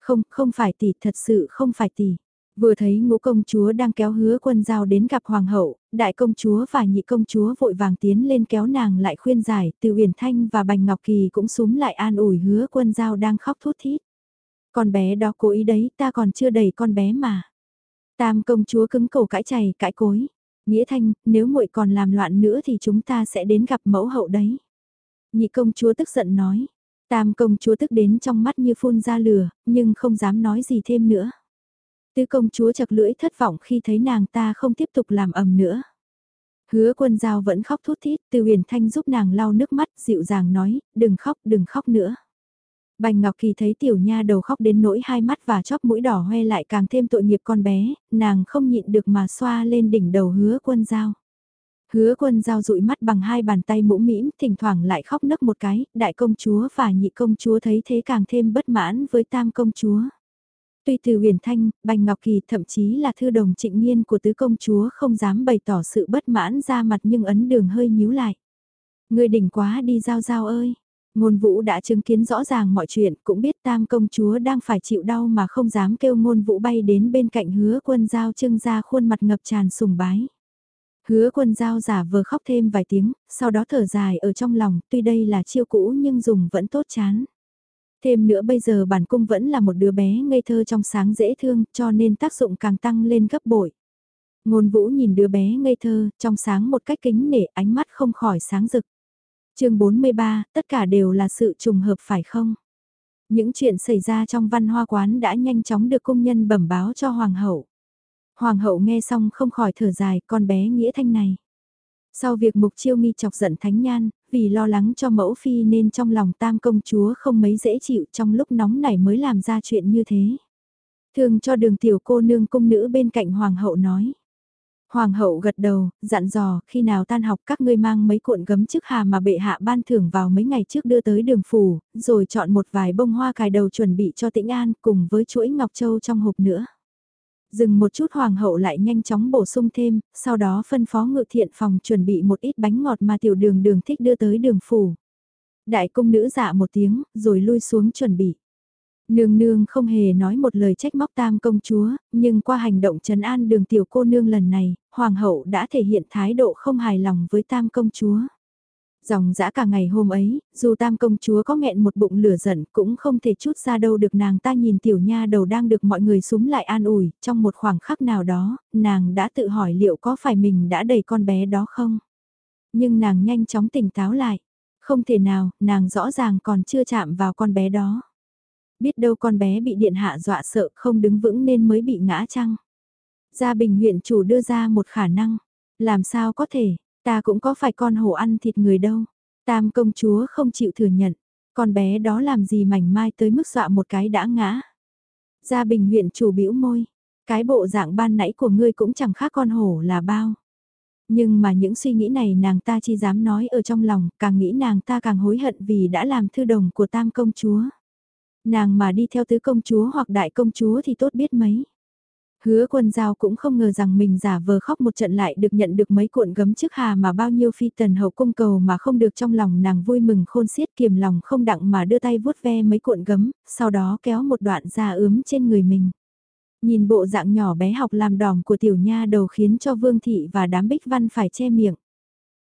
Không, không phải tỷ, thật sự không phải tỷ. Vừa thấy ngũ công chúa đang kéo hứa quân giao đến gặp hoàng hậu, đại công chúa và nhị công chúa vội vàng tiến lên kéo nàng lại khuyên giải, từ Uyển Thanh và Bành Ngọc Kỳ cũng súm lại an ủi hứa quân giao đang khóc thút thít. Con bé đó cố ý đấy, ta còn chưa đầy con bé mà. Tam công chúa cứng cổ cãi chày, cãi cối. Nghĩa Thanh, nếu muội còn làm loạn nữa thì chúng ta sẽ đến gặp mẫu hậu đấy. Nhị công chúa tức giận nói. Tam công chúa tức đến trong mắt như phun ra lửa, nhưng không dám nói gì thêm nữa. Tứ công chúa chật lưỡi thất vọng khi thấy nàng ta không tiếp tục làm ầm nữa. Hứa quân giao vẫn khóc thút thít, từ huyền thanh giúp nàng lau nước mắt, dịu dàng nói, đừng khóc, đừng khóc nữa. Bành Ngọc Kỳ thấy tiểu nha đầu khóc đến nỗi hai mắt và chóp mũi đỏ hoe lại càng thêm tội nghiệp con bé, nàng không nhịn được mà xoa lên đỉnh đầu hứa quân giao. Hứa quân giao dụi mắt bằng hai bàn tay mũ mĩm, thỉnh thoảng lại khóc nấc một cái, đại công chúa và nhị công chúa thấy thế càng thêm bất mãn với tam công chúa. Tuy từ huyền thanh, Bành Ngọc Kỳ thậm chí là thư đồng trịnh nhiên của tứ công chúa không dám bày tỏ sự bất mãn ra mặt nhưng ấn đường hơi nhíu lại. Người đỉnh quá đi giao giao ơi. Ngôn vũ đã chứng kiến rõ ràng mọi chuyện, cũng biết tam công chúa đang phải chịu đau mà không dám kêu ngôn vũ bay đến bên cạnh hứa quân giao trưng ra khuôn mặt ngập tràn sùng bái. Hứa quân giao giả vờ khóc thêm vài tiếng, sau đó thở dài ở trong lòng, tuy đây là chiêu cũ nhưng dùng vẫn tốt chán. Thêm nữa bây giờ bản cung vẫn là một đứa bé ngây thơ trong sáng dễ thương cho nên tác dụng càng tăng lên gấp bội. Ngôn vũ nhìn đứa bé ngây thơ, trong sáng một cách kính nể ánh mắt không khỏi sáng rực chương 43, tất cả đều là sự trùng hợp phải không? Những chuyện xảy ra trong văn hoa quán đã nhanh chóng được công nhân bẩm báo cho Hoàng hậu. Hoàng hậu nghe xong không khỏi thở dài con bé nghĩa thanh này. Sau việc mục chiêu nghi chọc giận thánh nhan, vì lo lắng cho mẫu phi nên trong lòng tam công chúa không mấy dễ chịu trong lúc nóng nảy mới làm ra chuyện như thế. Thường cho đường tiểu cô nương cung nữ bên cạnh hoàng hậu nói. Hoàng hậu gật đầu, dặn dò, khi nào tan học các ngươi mang mấy cuộn gấm trước hà mà bệ hạ ban thưởng vào mấy ngày trước đưa tới đường phủ, rồi chọn một vài bông hoa cài đầu chuẩn bị cho tĩnh an cùng với chuỗi ngọc châu trong hộp nữa. Dừng một chút hoàng hậu lại nhanh chóng bổ sung thêm, sau đó phân phó ngự thiện phòng chuẩn bị một ít bánh ngọt mà tiểu đường đường thích đưa tới đường phủ. Đại công nữ dạ một tiếng, rồi lui xuống chuẩn bị. Nương nương không hề nói một lời trách móc tam công chúa, nhưng qua hành động trấn an đường tiểu cô nương lần này, hoàng hậu đã thể hiện thái độ không hài lòng với tam công chúa. Dòng dã cả ngày hôm ấy, dù tam công chúa có nghẹn một bụng lửa giận cũng không thể chút ra đâu được nàng ta nhìn tiểu nha đầu đang được mọi người súng lại an ủi, trong một khoảng khắc nào đó, nàng đã tự hỏi liệu có phải mình đã đẩy con bé đó không? Nhưng nàng nhanh chóng tỉnh táo lại. Không thể nào, nàng rõ ràng còn chưa chạm vào con bé đó. Biết đâu con bé bị điện hạ dọa sợ không đứng vững nên mới bị ngã chăng. Gia Bình huyện chủ đưa ra một khả năng. Làm sao có thể, ta cũng có phải con hổ ăn thịt người đâu. Tam công chúa không chịu thừa nhận. Con bé đó làm gì mảnh mai tới mức dọa một cái đã ngã. Gia Bình huyện chủ bĩu môi. Cái bộ dạng ban nãy của ngươi cũng chẳng khác con hổ là bao. Nhưng mà những suy nghĩ này nàng ta chỉ dám nói ở trong lòng, càng nghĩ nàng ta càng hối hận vì đã làm thư đồng của tam công chúa. Nàng mà đi theo tứ công chúa hoặc đại công chúa thì tốt biết mấy. Hứa quân giao cũng không ngờ rằng mình giả vờ khóc một trận lại được nhận được mấy cuộn gấm trước hà mà bao nhiêu phi tần hậu cung cầu mà không được trong lòng nàng vui mừng khôn xiết kiềm lòng không đặng mà đưa tay vuốt ve mấy cuộn gấm, sau đó kéo một đoạn da ướm trên người mình. Nhìn bộ dạng nhỏ bé học làm đỏm của tiểu nha đầu khiến cho Vương Thị và đám bích văn phải che miệng.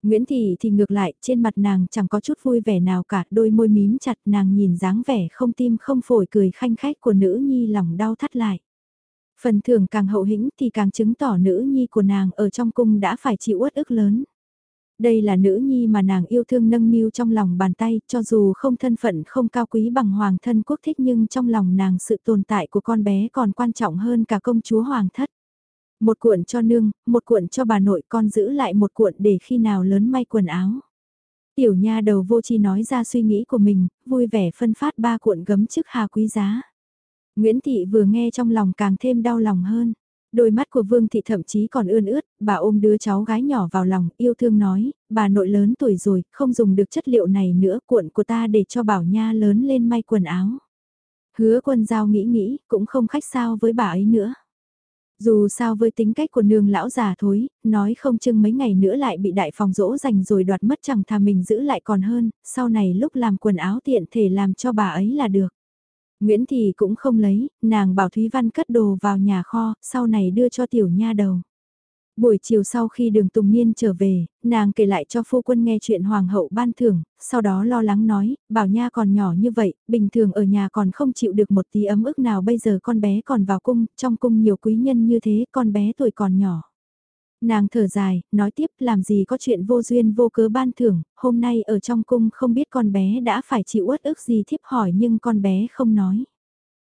Nguyễn Thị thì ngược lại, trên mặt nàng chẳng có chút vui vẻ nào cả, đôi môi mím chặt nàng nhìn dáng vẻ không tim không phổi cười khanh khách của nữ nhi lòng đau thắt lại. Phần thưởng càng hậu hĩnh thì càng chứng tỏ nữ nhi của nàng ở trong cung đã phải chịu uất ức lớn. Đây là nữ nhi mà nàng yêu thương nâng niu trong lòng bàn tay, cho dù không thân phận không cao quý bằng hoàng thân quốc thích nhưng trong lòng nàng sự tồn tại của con bé còn quan trọng hơn cả công chúa hoàng thất. Một cuộn cho nương, một cuộn cho bà nội con giữ lại một cuộn để khi nào lớn may quần áo. Tiểu nha đầu vô chi nói ra suy nghĩ của mình, vui vẻ phân phát ba cuộn gấm chức hà quý giá. Nguyễn Thị vừa nghe trong lòng càng thêm đau lòng hơn. Đôi mắt của Vương Thị thậm chí còn ươn ướt, bà ôm đứa cháu gái nhỏ vào lòng, yêu thương nói, bà nội lớn tuổi rồi, không dùng được chất liệu này nữa, cuộn của ta để cho bảo nha lớn lên may quần áo. Hứa quân giao nghĩ nghĩ, cũng không khách sao với bà ấy nữa. Dù sao với tính cách của nương lão già thối, nói không chừng mấy ngày nữa lại bị đại phòng dỗ dành rồi đoạt mất chẳng thà mình giữ lại còn hơn, sau này lúc làm quần áo tiện thể làm cho bà ấy là được. Nguyễn Thị cũng không lấy, nàng bảo Thúy Văn cất đồ vào nhà kho, sau này đưa cho tiểu nha đầu. Buổi chiều sau khi đường Tùng Niên trở về, nàng kể lại cho phu quân nghe chuyện hoàng hậu ban thưởng, sau đó lo lắng nói, bảo nha còn nhỏ như vậy, bình thường ở nhà còn không chịu được một tí ấm ức nào bây giờ con bé còn vào cung, trong cung nhiều quý nhân như thế, con bé tuổi còn nhỏ. Nàng thở dài, nói tiếp làm gì có chuyện vô duyên vô cớ ban thưởng, hôm nay ở trong cung không biết con bé đã phải chịu uất ức gì thiếp hỏi nhưng con bé không nói.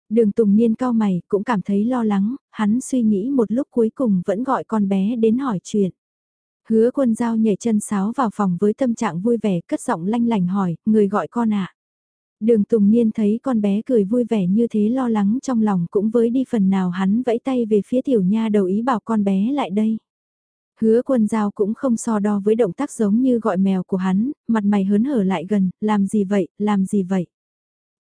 Đường Tùng Niên cao mày cũng cảm thấy lo lắng, hắn suy nghĩ một lúc cuối cùng vẫn gọi con bé đến hỏi chuyện. Hứa quân giao nhảy chân sáo vào phòng với tâm trạng vui vẻ cất giọng lanh lành hỏi, người gọi con ạ. À? Đường Tùng Niên thấy con bé cười vui vẻ như thế lo lắng trong lòng cũng với đi phần nào hắn vẫy tay về phía tiểu nha đầu ý bảo con bé lại đây. Hứa quân giao cũng không so đo với động tác giống như gọi mèo của hắn, mặt mày hớn hở lại gần, làm gì vậy, làm gì vậy.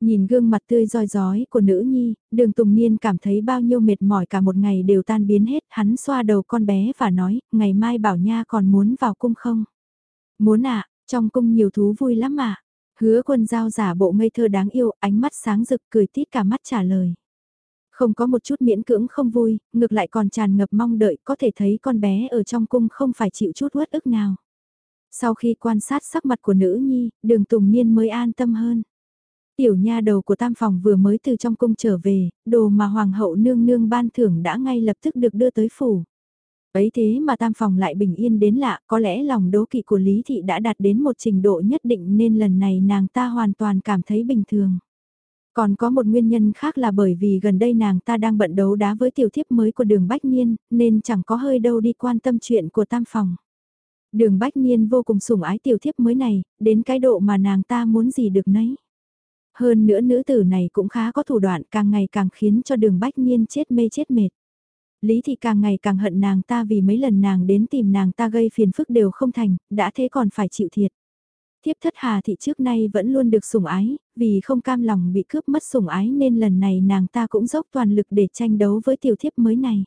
Nhìn gương mặt tươi roi rói của nữ nhi, đường Tùng Niên cảm thấy bao nhiêu mệt mỏi cả một ngày đều tan biến hết, hắn xoa đầu con bé và nói, ngày mai bảo nha còn muốn vào cung không? Muốn ạ, trong cung nhiều thú vui lắm mà. Hứa quân giao giả bộ ngây thơ đáng yêu, ánh mắt sáng rực cười tít cả mắt trả lời. Không có một chút miễn cưỡng không vui, ngược lại còn tràn ngập mong đợi có thể thấy con bé ở trong cung không phải chịu chút uất ức nào. Sau khi quan sát sắc mặt của nữ nhi, đường Tùng Niên mới an tâm hơn. Tiểu nha đầu của tam phòng vừa mới từ trong cung trở về, đồ mà hoàng hậu nương nương ban thưởng đã ngay lập tức được đưa tới phủ. Ấy thế mà tam phòng lại bình yên đến lạ, có lẽ lòng đố kỵ của Lý Thị đã đạt đến một trình độ nhất định nên lần này nàng ta hoàn toàn cảm thấy bình thường. Còn có một nguyên nhân khác là bởi vì gần đây nàng ta đang bận đấu đá với tiểu thiếp mới của đường Bách Niên, nên chẳng có hơi đâu đi quan tâm chuyện của tam phòng. Đường Bách Niên vô cùng sủng ái tiểu thiếp mới này, đến cái độ mà nàng ta muốn gì được nấy. Hơn nữa nữ tử này cũng khá có thủ đoạn càng ngày càng khiến cho đường Bách Niên chết mê chết mệt. Lý thì càng ngày càng hận nàng ta vì mấy lần nàng đến tìm nàng ta gây phiền phức đều không thành, đã thế còn phải chịu thiệt. Thiếp thất hà thị trước nay vẫn luôn được sủng ái, vì không cam lòng bị cướp mất sủng ái nên lần này nàng ta cũng dốc toàn lực để tranh đấu với tiểu thiếp mới này.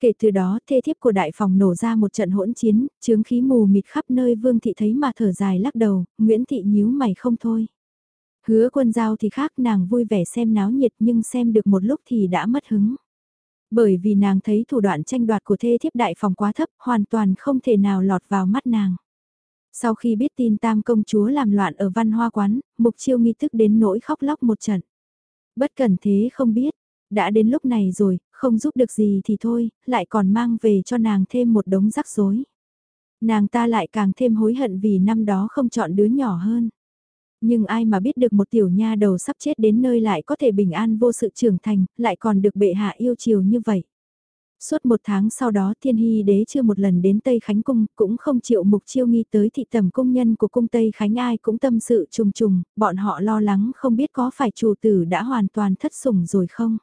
Kể từ đó thê thiếp của đại phòng nổ ra một trận hỗn chiến, chướng khí mù mịt khắp nơi vương thị thấy mà thở dài lắc đầu, Nguyễn thị nhíu mày không thôi. Hứa quân giao thì khác nàng vui vẻ xem náo nhiệt nhưng xem được một lúc thì đã mất hứng. Bởi vì nàng thấy thủ đoạn tranh đoạt của thê thiếp đại phòng quá thấp, hoàn toàn không thể nào lọt vào mắt nàng. Sau khi biết tin tam công chúa làm loạn ở văn hoa quán, mục chiêu nghi thức đến nỗi khóc lóc một trận. Bất cần thế không biết, đã đến lúc này rồi, không giúp được gì thì thôi, lại còn mang về cho nàng thêm một đống rắc rối. Nàng ta lại càng thêm hối hận vì năm đó không chọn đứa nhỏ hơn. Nhưng ai mà biết được một tiểu nha đầu sắp chết đến nơi lại có thể bình an vô sự trưởng thành, lại còn được bệ hạ yêu chiều như vậy. Suốt một tháng sau đó thiên hy đế chưa một lần đến Tây Khánh Cung, cũng không chịu mục chiêu nghi tới thị tầm công nhân của cung Tây Khánh ai cũng tâm sự trùng trùng, bọn họ lo lắng không biết có phải chủ tử đã hoàn toàn thất sủng rồi không.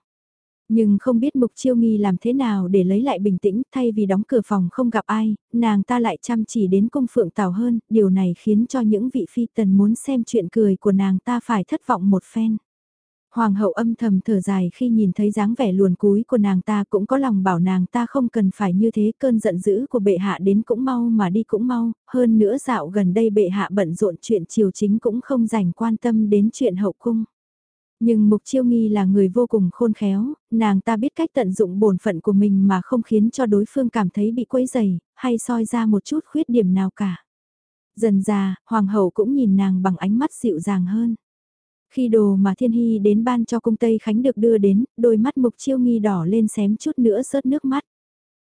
Nhưng không biết mục chiêu nghi làm thế nào để lấy lại bình tĩnh thay vì đóng cửa phòng không gặp ai, nàng ta lại chăm chỉ đến cung phượng tào hơn, điều này khiến cho những vị phi tần muốn xem chuyện cười của nàng ta phải thất vọng một phen. Hoàng hậu âm thầm thở dài khi nhìn thấy dáng vẻ luồn cúi của nàng ta cũng có lòng bảo nàng ta không cần phải như thế cơn giận dữ của bệ hạ đến cũng mau mà đi cũng mau, hơn nữa dạo gần đây bệ hạ bận rộn chuyện triều chính cũng không dành quan tâm đến chuyện hậu cung. Nhưng Mục Chiêu Nghi là người vô cùng khôn khéo, nàng ta biết cách tận dụng bổn phận của mình mà không khiến cho đối phương cảm thấy bị quấy dày, hay soi ra một chút khuyết điểm nào cả. Dần già, Hoàng hậu cũng nhìn nàng bằng ánh mắt dịu dàng hơn. Khi đồ mà Thiên Hy đến ban cho cung Tây Khánh được đưa đến, đôi mắt Mục Chiêu Nghi đỏ lên xém chút nữa rớt nước mắt.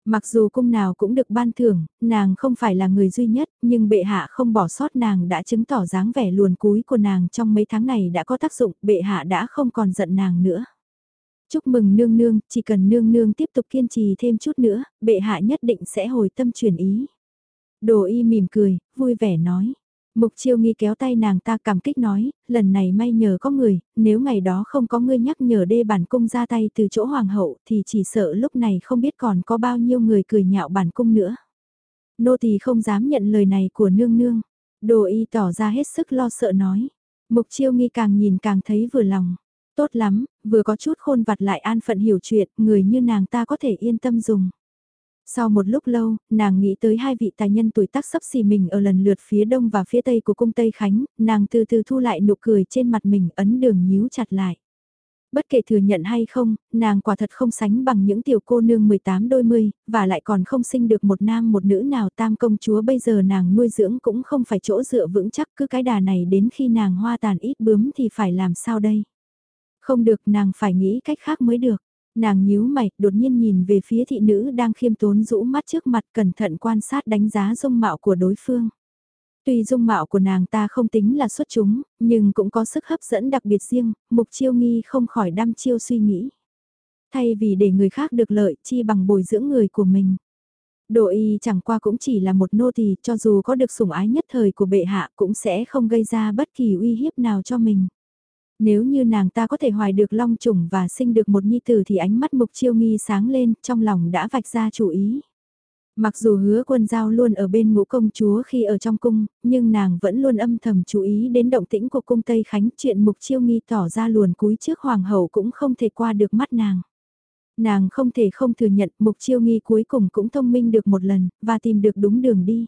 Mặc dù cung nào cũng được ban thưởng, nàng không phải là người duy nhất, nhưng bệ hạ không bỏ sót nàng đã chứng tỏ dáng vẻ luồn cúi của nàng trong mấy tháng này đã có tác dụng, bệ hạ đã không còn giận nàng nữa. Chúc mừng nương nương, chỉ cần nương nương tiếp tục kiên trì thêm chút nữa, bệ hạ nhất định sẽ hồi tâm chuyển ý. Đồ y mỉm cười, vui vẻ nói. Mục chiêu nghi kéo tay nàng ta cảm kích nói, lần này may nhờ có người, nếu ngày đó không có ngươi nhắc nhở đê bản cung ra tay từ chỗ hoàng hậu thì chỉ sợ lúc này không biết còn có bao nhiêu người cười nhạo bản cung nữa. Nô tỳ không dám nhận lời này của nương nương, đồ y tỏ ra hết sức lo sợ nói. Mục chiêu nghi càng nhìn càng thấy vừa lòng. Tốt lắm, vừa có chút khôn vặt lại an phận hiểu chuyện, người như nàng ta có thể yên tâm dùng. Sau một lúc lâu, nàng nghĩ tới hai vị tài nhân tuổi tác sắp xì mình ở lần lượt phía đông và phía tây của cung Tây Khánh, nàng từ từ thu lại nụ cười trên mặt mình ấn đường nhíu chặt lại. Bất kể thừa nhận hay không, nàng quả thật không sánh bằng những tiểu cô nương 18 đôi mươi, và lại còn không sinh được một nam một nữ nào tam công chúa bây giờ nàng nuôi dưỡng cũng không phải chỗ dựa vững chắc cứ cái đà này đến khi nàng hoa tàn ít bướm thì phải làm sao đây. Không được nàng phải nghĩ cách khác mới được. Nàng nhíu mày, đột nhiên nhìn về phía thị nữ đang khiêm tốn rũ mắt trước mặt cẩn thận quan sát đánh giá dung mạo của đối phương. Tuy dung mạo của nàng ta không tính là xuất chúng, nhưng cũng có sức hấp dẫn đặc biệt riêng, mục chiêu nghi không khỏi đăm chiêu suy nghĩ. Thay vì để người khác được lợi chi bằng bồi dưỡng người của mình. Độ y chẳng qua cũng chỉ là một nô tỳ cho dù có được sủng ái nhất thời của bệ hạ cũng sẽ không gây ra bất kỳ uy hiếp nào cho mình. Nếu như nàng ta có thể hoài được long trùng và sinh được một nhi tử thì ánh mắt mục chiêu nghi sáng lên, trong lòng đã vạch ra chủ ý. Mặc dù hứa quân giao luôn ở bên ngũ công chúa khi ở trong cung, nhưng nàng vẫn luôn âm thầm chú ý đến động tĩnh của cung Tây Khánh. Chuyện mục chiêu nghi tỏ ra luồn cúi trước hoàng hậu cũng không thể qua được mắt nàng. Nàng không thể không thừa nhận mục chiêu nghi cuối cùng cũng thông minh được một lần, và tìm được đúng đường đi.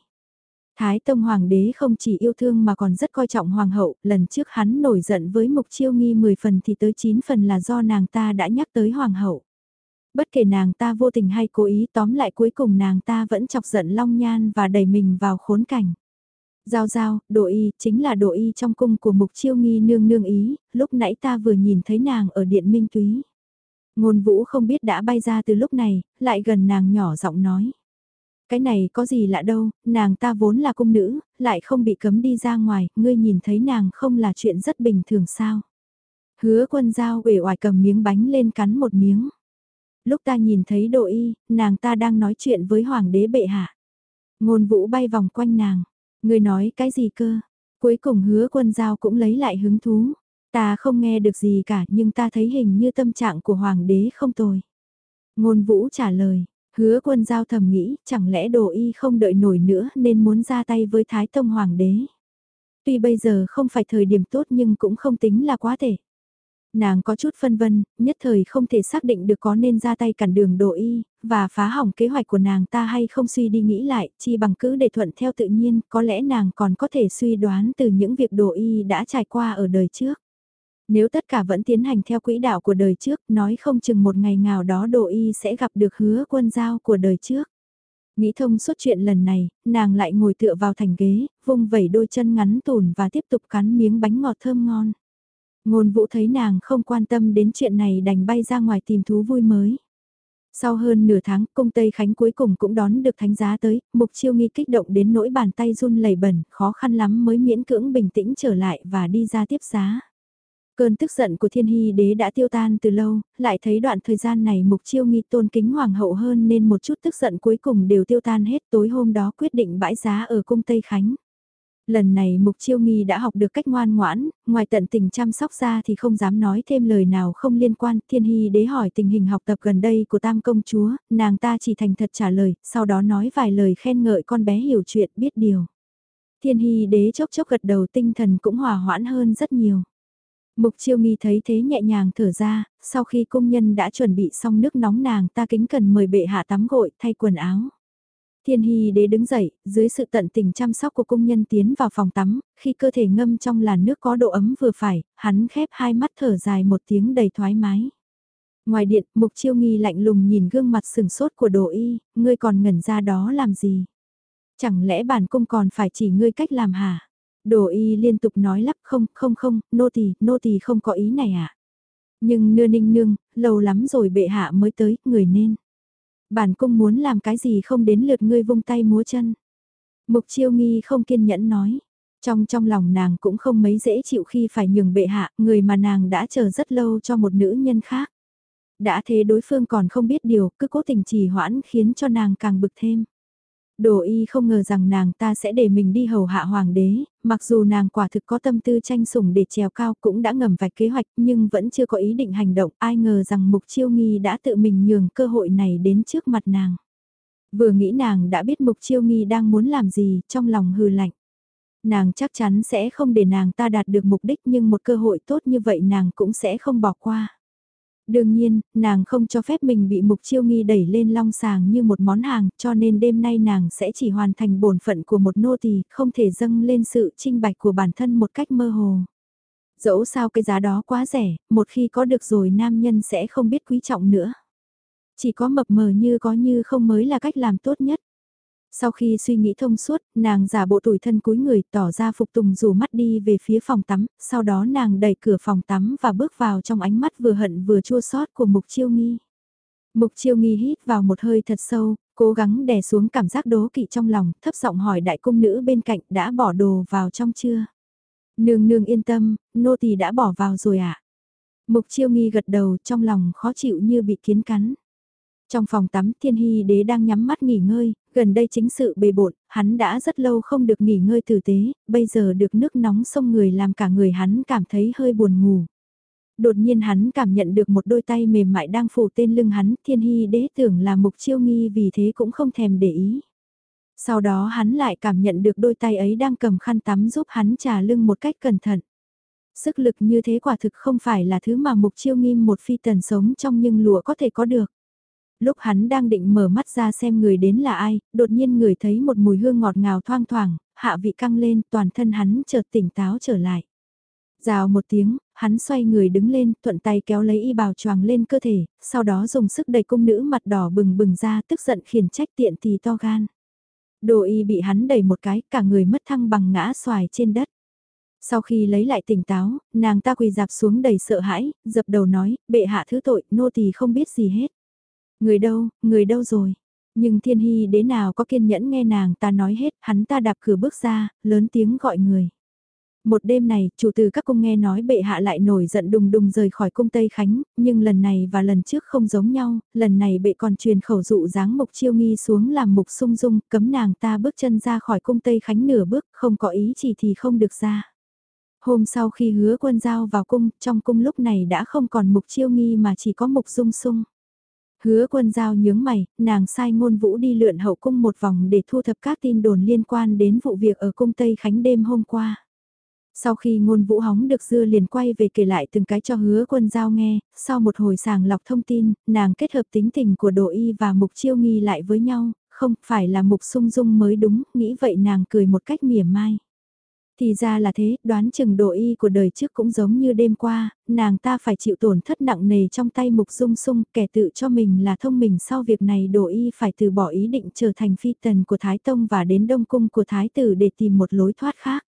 Thái Tông Hoàng đế không chỉ yêu thương mà còn rất coi trọng Hoàng hậu, lần trước hắn nổi giận với mục chiêu nghi 10 phần thì tới 9 phần là do nàng ta đã nhắc tới Hoàng hậu. Bất kể nàng ta vô tình hay cố ý tóm lại cuối cùng nàng ta vẫn chọc giận Long Nhan và đẩy mình vào khốn cảnh. Giao giao, độ y, chính là độ y trong cung của mục chiêu nghi nương nương ý, lúc nãy ta vừa nhìn thấy nàng ở điện minh túy. Ngôn vũ không biết đã bay ra từ lúc này, lại gần nàng nhỏ giọng nói. Cái này có gì lạ đâu, nàng ta vốn là cung nữ, lại không bị cấm đi ra ngoài, ngươi nhìn thấy nàng không là chuyện rất bình thường sao. Hứa quân giao uể oải cầm miếng bánh lên cắn một miếng. Lúc ta nhìn thấy độ y, nàng ta đang nói chuyện với hoàng đế bệ hạ. Ngôn vũ bay vòng quanh nàng. Ngươi nói cái gì cơ? Cuối cùng hứa quân giao cũng lấy lại hứng thú. Ta không nghe được gì cả nhưng ta thấy hình như tâm trạng của hoàng đế không tồi. Ngôn vũ trả lời, Hứa quân giao thầm nghĩ, chẳng lẽ đồ y không đợi nổi nữa nên muốn ra tay với Thái Tông Hoàng đế. Tuy bây giờ không phải thời điểm tốt nhưng cũng không tính là quá thể. Nàng có chút phân vân, nhất thời không thể xác định được có nên ra tay cản đường đồ y, và phá hỏng kế hoạch của nàng ta hay không suy đi nghĩ lại, chi bằng cứ để thuận theo tự nhiên, có lẽ nàng còn có thể suy đoán từ những việc đồ y đã trải qua ở đời trước. Nếu tất cả vẫn tiến hành theo quỹ đạo của đời trước, nói không chừng một ngày nào đó đồ y sẽ gặp được hứa quân giao của đời trước. Nghĩ thông suốt chuyện lần này, nàng lại ngồi tựa vào thành ghế, vung vẩy đôi chân ngắn tùn và tiếp tục cắn miếng bánh ngọt thơm ngon. Ngôn vũ thấy nàng không quan tâm đến chuyện này đành bay ra ngoài tìm thú vui mới. Sau hơn nửa tháng, cung Tây Khánh cuối cùng cũng đón được thánh giá tới, mục chiêu nghi kích động đến nỗi bàn tay run lẩy bẩn, khó khăn lắm mới miễn cưỡng bình tĩnh trở lại và đi ra tiếp giá. Cơn tức giận của thiên hy đế đã tiêu tan từ lâu, lại thấy đoạn thời gian này mục chiêu nghi tôn kính hoàng hậu hơn nên một chút tức giận cuối cùng đều tiêu tan hết tối hôm đó quyết định bãi giá ở cung Tây Khánh. Lần này Mục Chiêu Nghi đã học được cách ngoan ngoãn, ngoài tận tình chăm sóc ra thì không dám nói thêm lời nào không liên quan. Thiên Hy đế hỏi tình hình học tập gần đây của Tam Công Chúa, nàng ta chỉ thành thật trả lời, sau đó nói vài lời khen ngợi con bé hiểu chuyện biết điều. Thiên Hy đế chốc chốc gật đầu tinh thần cũng hòa hoãn hơn rất nhiều. Mục Chiêu Nghi thấy thế nhẹ nhàng thở ra, sau khi công nhân đã chuẩn bị xong nước nóng nàng ta kính cần mời bệ hạ tắm gội thay quần áo. Thiên Hy đế đứng dậy, dưới sự tận tình chăm sóc của công nhân tiến vào phòng tắm, khi cơ thể ngâm trong làn nước có độ ấm vừa phải, hắn khép hai mắt thở dài một tiếng đầy thoải mái. Ngoài điện, Mục Chiêu Nghi lạnh lùng nhìn gương mặt sừng sốt của đồ y, ngươi còn ngẩn ra đó làm gì? Chẳng lẽ bản cung còn phải chỉ ngươi cách làm hả? Đồ y liên tục nói lắp không, không không, nô tỳ, nô tỳ không có ý này ạ. À? Nhưng nưa ninh nương, lâu lắm rồi bệ hạ mới tới, người nên. Bản cung muốn làm cái gì không đến lượt ngươi vung tay múa chân. Mục chiêu nghi không kiên nhẫn nói. Trong trong lòng nàng cũng không mấy dễ chịu khi phải nhường bệ hạ, người mà nàng đã chờ rất lâu cho một nữ nhân khác. Đã thế đối phương còn không biết điều, cứ cố tình trì hoãn khiến cho nàng càng bực thêm. Đồ y không ngờ rằng nàng ta sẽ để mình đi hầu hạ hoàng đế, mặc dù nàng quả thực có tâm tư tranh sủng để trèo cao cũng đã ngầm vạch kế hoạch nhưng vẫn chưa có ý định hành động, ai ngờ rằng mục chiêu nghi đã tự mình nhường cơ hội này đến trước mặt nàng. Vừa nghĩ nàng đã biết mục chiêu nghi đang muốn làm gì, trong lòng hừ lạnh. Nàng chắc chắn sẽ không để nàng ta đạt được mục đích nhưng một cơ hội tốt như vậy nàng cũng sẽ không bỏ qua. Đương nhiên, nàng không cho phép mình bị mục chiêu nghi đẩy lên long sàng như một món hàng, cho nên đêm nay nàng sẽ chỉ hoàn thành bổn phận của một nô tỳ, không thể dâng lên sự trinh bạch của bản thân một cách mơ hồ. Dẫu sao cái giá đó quá rẻ, một khi có được rồi nam nhân sẽ không biết quý trọng nữa. Chỉ có mập mờ như có như không mới là cách làm tốt nhất. Sau khi suy nghĩ thông suốt, nàng giả bộ tủi thân cúi người tỏ ra phục tùng rủ mắt đi về phía phòng tắm, sau đó nàng đẩy cửa phòng tắm và bước vào trong ánh mắt vừa hận vừa chua xót của Mục Chiêu Nghi. Mục Chiêu Nghi hít vào một hơi thật sâu, cố gắng đè xuống cảm giác đố kỵ trong lòng, thấp giọng hỏi đại cung nữ bên cạnh đã bỏ đồ vào trong chưa? Nương nương yên tâm, nô tỳ đã bỏ vào rồi ạ. À? Mục Chiêu Nghi gật đầu trong lòng khó chịu như bị kiến cắn. Trong phòng tắm Thiên Hy đế đang nhắm mắt nghỉ ngơi, gần đây chính sự bề bộn, hắn đã rất lâu không được nghỉ ngơi tử tế, bây giờ được nước nóng sông người làm cả người hắn cảm thấy hơi buồn ngủ. Đột nhiên hắn cảm nhận được một đôi tay mềm mại đang phủ tên lưng hắn, Thiên Hy đế tưởng là mục chiêu nghi vì thế cũng không thèm để ý. Sau đó hắn lại cảm nhận được đôi tay ấy đang cầm khăn tắm giúp hắn trà lưng một cách cẩn thận. Sức lực như thế quả thực không phải là thứ mà mục chiêu nghi một phi tần sống trong nhưng lụa có thể có được lúc hắn đang định mở mắt ra xem người đến là ai, đột nhiên người thấy một mùi hương ngọt ngào thoang thoảng, hạ vị căng lên, toàn thân hắn chợt tỉnh táo trở lại. Rào một tiếng, hắn xoay người đứng lên, thuận tay kéo lấy y bào choàng lên cơ thể, sau đó dùng sức đẩy cung nữ mặt đỏ bừng bừng ra tức giận khiển trách tiện thì to gan. Đồ y bị hắn đẩy một cái, cả người mất thăng bằng ngã xoài trên đất. Sau khi lấy lại tỉnh táo, nàng ta quỳ dạp xuống đầy sợ hãi, dập đầu nói, bệ hạ thứ tội, nô tỳ không biết gì hết. Người đâu, người đâu rồi? Nhưng thiên hy đế nào có kiên nhẫn nghe nàng ta nói hết, hắn ta đạp cửa bước ra, lớn tiếng gọi người. Một đêm này, chủ từ các cung nghe nói bệ hạ lại nổi giận đùng đùng rời khỏi cung Tây Khánh, nhưng lần này và lần trước không giống nhau, lần này bệ còn truyền khẩu dụ dáng mục chiêu nghi xuống làm mục sung dung, cấm nàng ta bước chân ra khỏi cung Tây Khánh nửa bước, không có ý chỉ thì không được ra. Hôm sau khi hứa quân giao vào cung, trong cung lúc này đã không còn mục chiêu nghi mà chỉ có mục dung sung. Hứa quân giao nhướng mày, nàng sai ngôn vũ đi lượn hậu cung một vòng để thu thập các tin đồn liên quan đến vụ việc ở cung Tây Khánh đêm hôm qua. Sau khi ngôn vũ hóng được dưa liền quay về kể lại từng cái cho hứa quân giao nghe, sau một hồi sàng lọc thông tin, nàng kết hợp tính tình của đồ y và mục chiêu nghi lại với nhau, không phải là mục sung dung mới đúng, nghĩ vậy nàng cười một cách mỉa mai. Thì ra là thế, đoán chừng độ y của đời trước cũng giống như đêm qua, nàng ta phải chịu tổn thất nặng nề trong tay mục dung sung, kẻ tự cho mình là thông minh sau việc này độ y phải từ bỏ ý định trở thành phi tần của Thái Tông và đến Đông Cung của Thái Tử để tìm một lối thoát khác.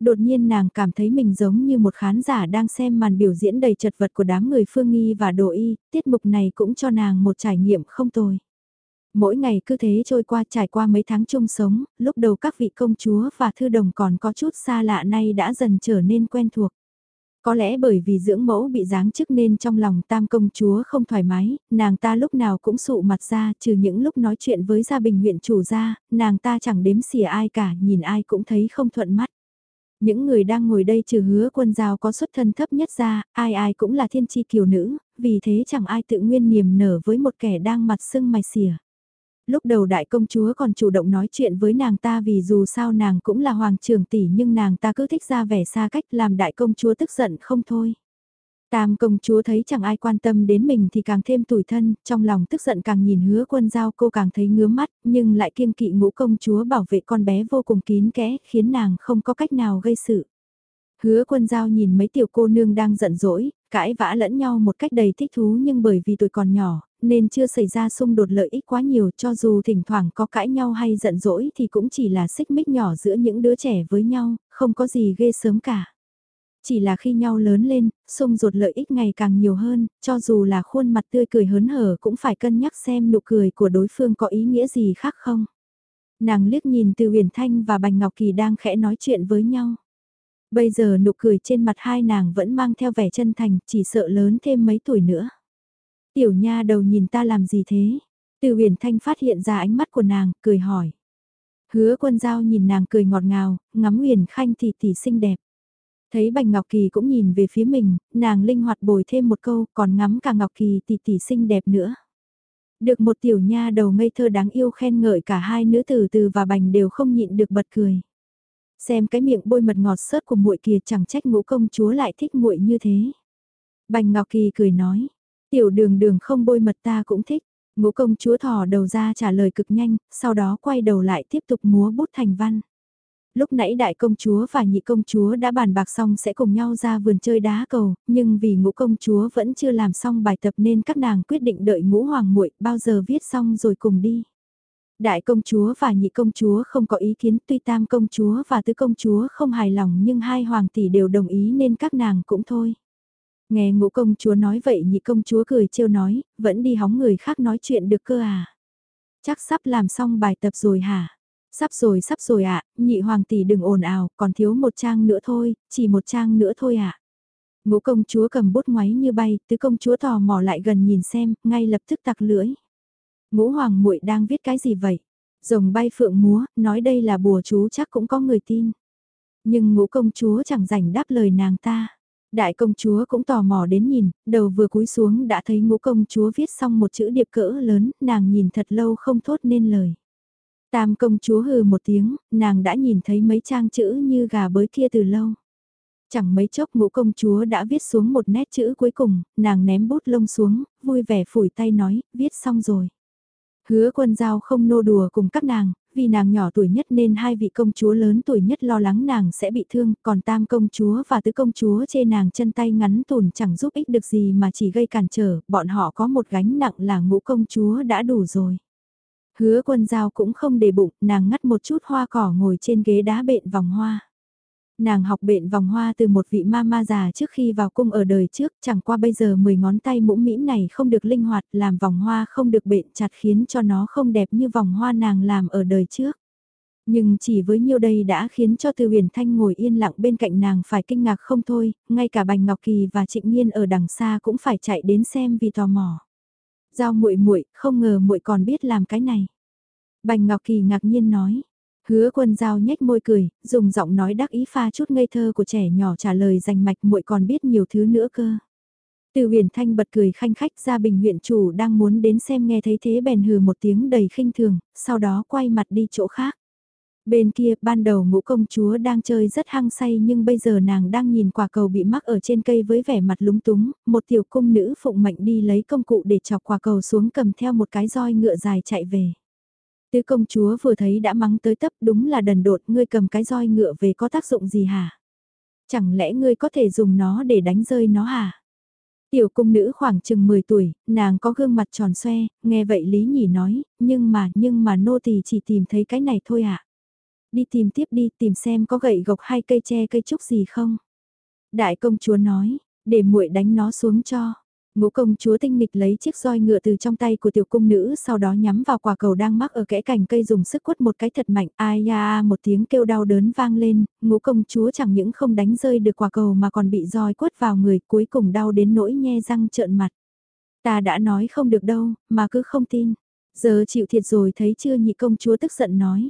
Đột nhiên nàng cảm thấy mình giống như một khán giả đang xem màn biểu diễn đầy chật vật của đám người phương nghi và độ y, tiết mục này cũng cho nàng một trải nghiệm không tồi. Mỗi ngày cứ thế trôi qua trải qua mấy tháng chung sống, lúc đầu các vị công chúa và thư đồng còn có chút xa lạ nay đã dần trở nên quen thuộc. Có lẽ bởi vì dưỡng mẫu bị giáng chức nên trong lòng tam công chúa không thoải mái, nàng ta lúc nào cũng sụ mặt ra trừ những lúc nói chuyện với gia bình huyện chủ gia, nàng ta chẳng đếm xỉa ai cả, nhìn ai cũng thấy không thuận mắt. Những người đang ngồi đây trừ hứa quân giao có xuất thân thấp nhất ra, ai ai cũng là thiên chi kiều nữ, vì thế chẳng ai tự nguyên niềm nở với một kẻ đang mặt sưng mày xỉa lúc đầu đại công chúa còn chủ động nói chuyện với nàng ta vì dù sao nàng cũng là hoàng trưởng tỷ nhưng nàng ta cứ thích ra vẻ xa cách làm đại công chúa tức giận không thôi. Tam công chúa thấy chẳng ai quan tâm đến mình thì càng thêm tủi thân, trong lòng tức giận càng nhìn hứa quân giao cô càng thấy ngứa mắt, nhưng lại kiên kỵ ngũ công chúa bảo vệ con bé vô cùng kín kẽ, khiến nàng không có cách nào gây sự. Hứa quân giao nhìn mấy tiểu cô nương đang giận dỗi, cãi vã lẫn nhau một cách đầy thích thú nhưng bởi vì tuổi còn nhỏ, nên chưa xảy ra xung đột lợi ích quá nhiều cho dù thỉnh thoảng có cãi nhau hay giận dỗi thì cũng chỉ là xích mích nhỏ giữa những đứa trẻ với nhau, không có gì ghê sớm cả. Chỉ là khi nhau lớn lên, xung đột lợi ích ngày càng nhiều hơn, cho dù là khuôn mặt tươi cười hớn hở cũng phải cân nhắc xem nụ cười của đối phương có ý nghĩa gì khác không. Nàng liếc nhìn từ huyền thanh và bành ngọc kỳ đang khẽ nói chuyện với nhau. Bây giờ nụ cười trên mặt hai nàng vẫn mang theo vẻ chân thành, chỉ sợ lớn thêm mấy tuổi nữa. Tiểu nha đầu nhìn ta làm gì thế? Từ huyền thanh phát hiện ra ánh mắt của nàng, cười hỏi. Hứa quân giao nhìn nàng cười ngọt ngào, ngắm huyền khanh thì tỷ xinh đẹp. Thấy Bành Ngọc Kỳ cũng nhìn về phía mình, nàng linh hoạt bồi thêm một câu, còn ngắm cả Ngọc Kỳ tỷ tỷ xinh đẹp nữa. Được một tiểu nha đầu ngây thơ đáng yêu khen ngợi cả hai nữ tử từ và Bành đều không nhịn được bật cười. Xem cái miệng bôi mật ngọt sớt của muội kia chẳng trách ngũ công chúa lại thích muội như thế. Bành Ngọc Kỳ cười nói, tiểu đường đường không bôi mật ta cũng thích. Ngũ công chúa thò đầu ra trả lời cực nhanh, sau đó quay đầu lại tiếp tục múa bút thành văn. Lúc nãy đại công chúa và nhị công chúa đã bàn bạc xong sẽ cùng nhau ra vườn chơi đá cầu, nhưng vì ngũ công chúa vẫn chưa làm xong bài tập nên các nàng quyết định đợi ngũ hoàng muội bao giờ viết xong rồi cùng đi. Đại công chúa và nhị công chúa không có ý kiến tuy tam công chúa và tứ công chúa không hài lòng nhưng hai hoàng tỷ đều đồng ý nên các nàng cũng thôi. Nghe ngũ công chúa nói vậy nhị công chúa cười trêu nói, vẫn đi hóng người khác nói chuyện được cơ à. Chắc sắp làm xong bài tập rồi hả? Sắp rồi sắp rồi ạ, nhị hoàng tỷ đừng ồn ào, còn thiếu một trang nữa thôi, chỉ một trang nữa thôi ạ. Ngũ công chúa cầm bút ngoáy như bay, tứ công chúa tò mò lại gần nhìn xem, ngay lập tức tặc lưỡi. Ngũ hoàng muội đang viết cái gì vậy? Rồng bay phượng múa, nói đây là bùa chú chắc cũng có người tin. Nhưng ngũ công chúa chẳng rảnh đáp lời nàng ta. Đại công chúa cũng tò mò đến nhìn, đầu vừa cúi xuống đã thấy ngũ công chúa viết xong một chữ điệp cỡ lớn, nàng nhìn thật lâu không thốt nên lời. Tam công chúa hừ một tiếng, nàng đã nhìn thấy mấy trang chữ như gà bới kia từ lâu. Chẳng mấy chốc ngũ công chúa đã viết xuống một nét chữ cuối cùng, nàng ném bút lông xuống, vui vẻ phủi tay nói, viết xong rồi. Hứa quân giao không nô đùa cùng các nàng, vì nàng nhỏ tuổi nhất nên hai vị công chúa lớn tuổi nhất lo lắng nàng sẽ bị thương, còn tam công chúa và tứ công chúa chê nàng chân tay ngắn tùn chẳng giúp ích được gì mà chỉ gây cản trở, bọn họ có một gánh nặng là ngũ công chúa đã đủ rồi. Hứa quân giao cũng không để bụng, nàng ngắt một chút hoa cỏ ngồi trên ghế đá bện vòng hoa. Nàng học bện vòng hoa từ một vị ma ma già trước khi vào cung ở đời trước, chẳng qua bây giờ 10 ngón tay mũm mĩm này không được linh hoạt, làm vòng hoa không được bện chặt khiến cho nó không đẹp như vòng hoa nàng làm ở đời trước. Nhưng chỉ với nhiêu đây đã khiến cho Từ Huyền Thanh ngồi yên lặng bên cạnh nàng phải kinh ngạc không thôi, ngay cả Bành Ngọc Kỳ và Trịnh Nhiên ở đằng xa cũng phải chạy đến xem vì tò mò. Giao muội muội, không ngờ muội còn biết làm cái này. Bành Ngọc Kỳ ngạc nhiên nói. Hứa quân giao nhếch môi cười, dùng giọng nói đắc ý pha chút ngây thơ của trẻ nhỏ trả lời rành mạch muội còn biết nhiều thứ nữa cơ. Từ huyền thanh bật cười khanh khách ra bình huyện chủ đang muốn đến xem nghe thấy thế bèn hừ một tiếng đầy khinh thường, sau đó quay mặt đi chỗ khác. Bên kia, ban đầu ngũ công chúa đang chơi rất hăng say nhưng bây giờ nàng đang nhìn quả cầu bị mắc ở trên cây với vẻ mặt lúng túng, một tiểu cung nữ phụng mệnh đi lấy công cụ để chọc quả cầu xuống cầm theo một cái roi ngựa dài chạy về. Tứ công chúa vừa thấy đã mắng tới tấp đúng là đần đột ngươi cầm cái roi ngựa về có tác dụng gì hả? Chẳng lẽ ngươi có thể dùng nó để đánh rơi nó hả? Tiểu cung nữ khoảng chừng 10 tuổi, nàng có gương mặt tròn xoe, nghe vậy Lý Nhỉ nói, nhưng mà, nhưng mà nô tỳ chỉ tìm thấy cái này thôi ạ. À? đi tìm tiếp đi tìm xem có gậy gộc hay cây tre cây trúc gì không. Đại công chúa nói, để muội đánh nó xuống cho. Ngũ công chúa tinh nghịch lấy chiếc roi ngựa từ trong tay của tiểu cung nữ sau đó nhắm vào quả cầu đang mắc ở kẽ cành cây dùng sức quất một cái thật mạnh. Ai ya một tiếng kêu đau đớn vang lên, ngũ công chúa chẳng những không đánh rơi được quả cầu mà còn bị roi quất vào người cuối cùng đau đến nỗi nhe răng trợn mặt. Ta đã nói không được đâu, mà cứ không tin. Giờ chịu thiệt rồi thấy chưa nhị công chúa tức giận nói.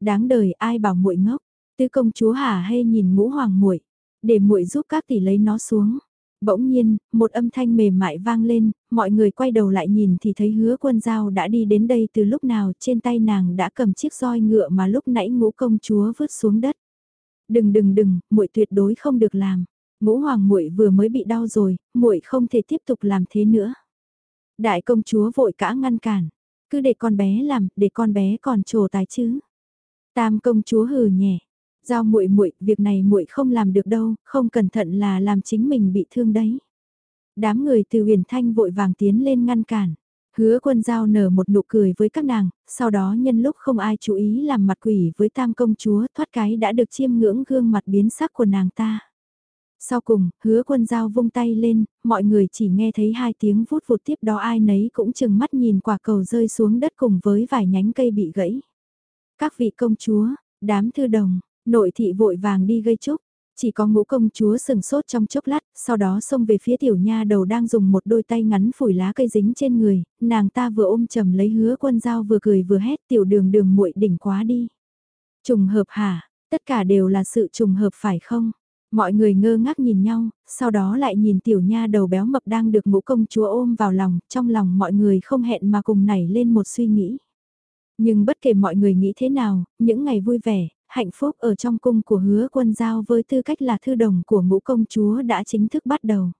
Đáng đời ai bảo muội ngốc, tư công chúa hả hay nhìn ngũ hoàng muội để muội giúp các tỷ lấy nó xuống. Bỗng nhiên, một âm thanh mềm mại vang lên, mọi người quay đầu lại nhìn thì thấy hứa quân dao đã đi đến đây từ lúc nào trên tay nàng đã cầm chiếc roi ngựa mà lúc nãy ngũ công chúa vứt xuống đất. Đừng đừng đừng, muội tuyệt đối không được làm. Ngũ hoàng muội vừa mới bị đau rồi, muội không thể tiếp tục làm thế nữa. Đại công chúa vội cả ngăn cản, cứ để con bé làm, để con bé còn trổ tài chứ. Tam công chúa hừ nhẹ, Giao muội muội, việc này muội không làm được đâu, không cẩn thận là làm chính mình bị thương đấy. Đám người từ huyền thanh vội vàng tiến lên ngăn cản. Hứa quân giao nở một nụ cười với các nàng, sau đó nhân lúc không ai chú ý làm mặt quỷ với tam công chúa thoát cái đã được chiêm ngưỡng gương mặt biến sắc của nàng ta. Sau cùng, hứa quân giao vung tay lên, mọi người chỉ nghe thấy hai tiếng vút vụt tiếp đó ai nấy cũng chừng mắt nhìn quả cầu rơi xuống đất cùng với vài nhánh cây bị gãy. Các vị công chúa, đám thư đồng, Nội thị vội vàng đi gây chúc, chỉ có ngũ công chúa sừng sốt trong chốc lát, sau đó xông về phía tiểu nha đầu đang dùng một đôi tay ngắn phủi lá cây dính trên người, nàng ta vừa ôm chầm lấy hứa quân dao vừa cười vừa hét tiểu đường đường muội đỉnh quá đi. Trùng hợp hả, tất cả đều là sự trùng hợp phải không? Mọi người ngơ ngác nhìn nhau, sau đó lại nhìn tiểu nha đầu béo mập đang được ngũ công chúa ôm vào lòng, trong lòng mọi người không hẹn mà cùng nảy lên một suy nghĩ. Nhưng bất kể mọi người nghĩ thế nào, những ngày vui vẻ, hạnh phúc ở trong cung của hứa quân giao với tư cách là thư đồng của ngũ công chúa đã chính thức bắt đầu.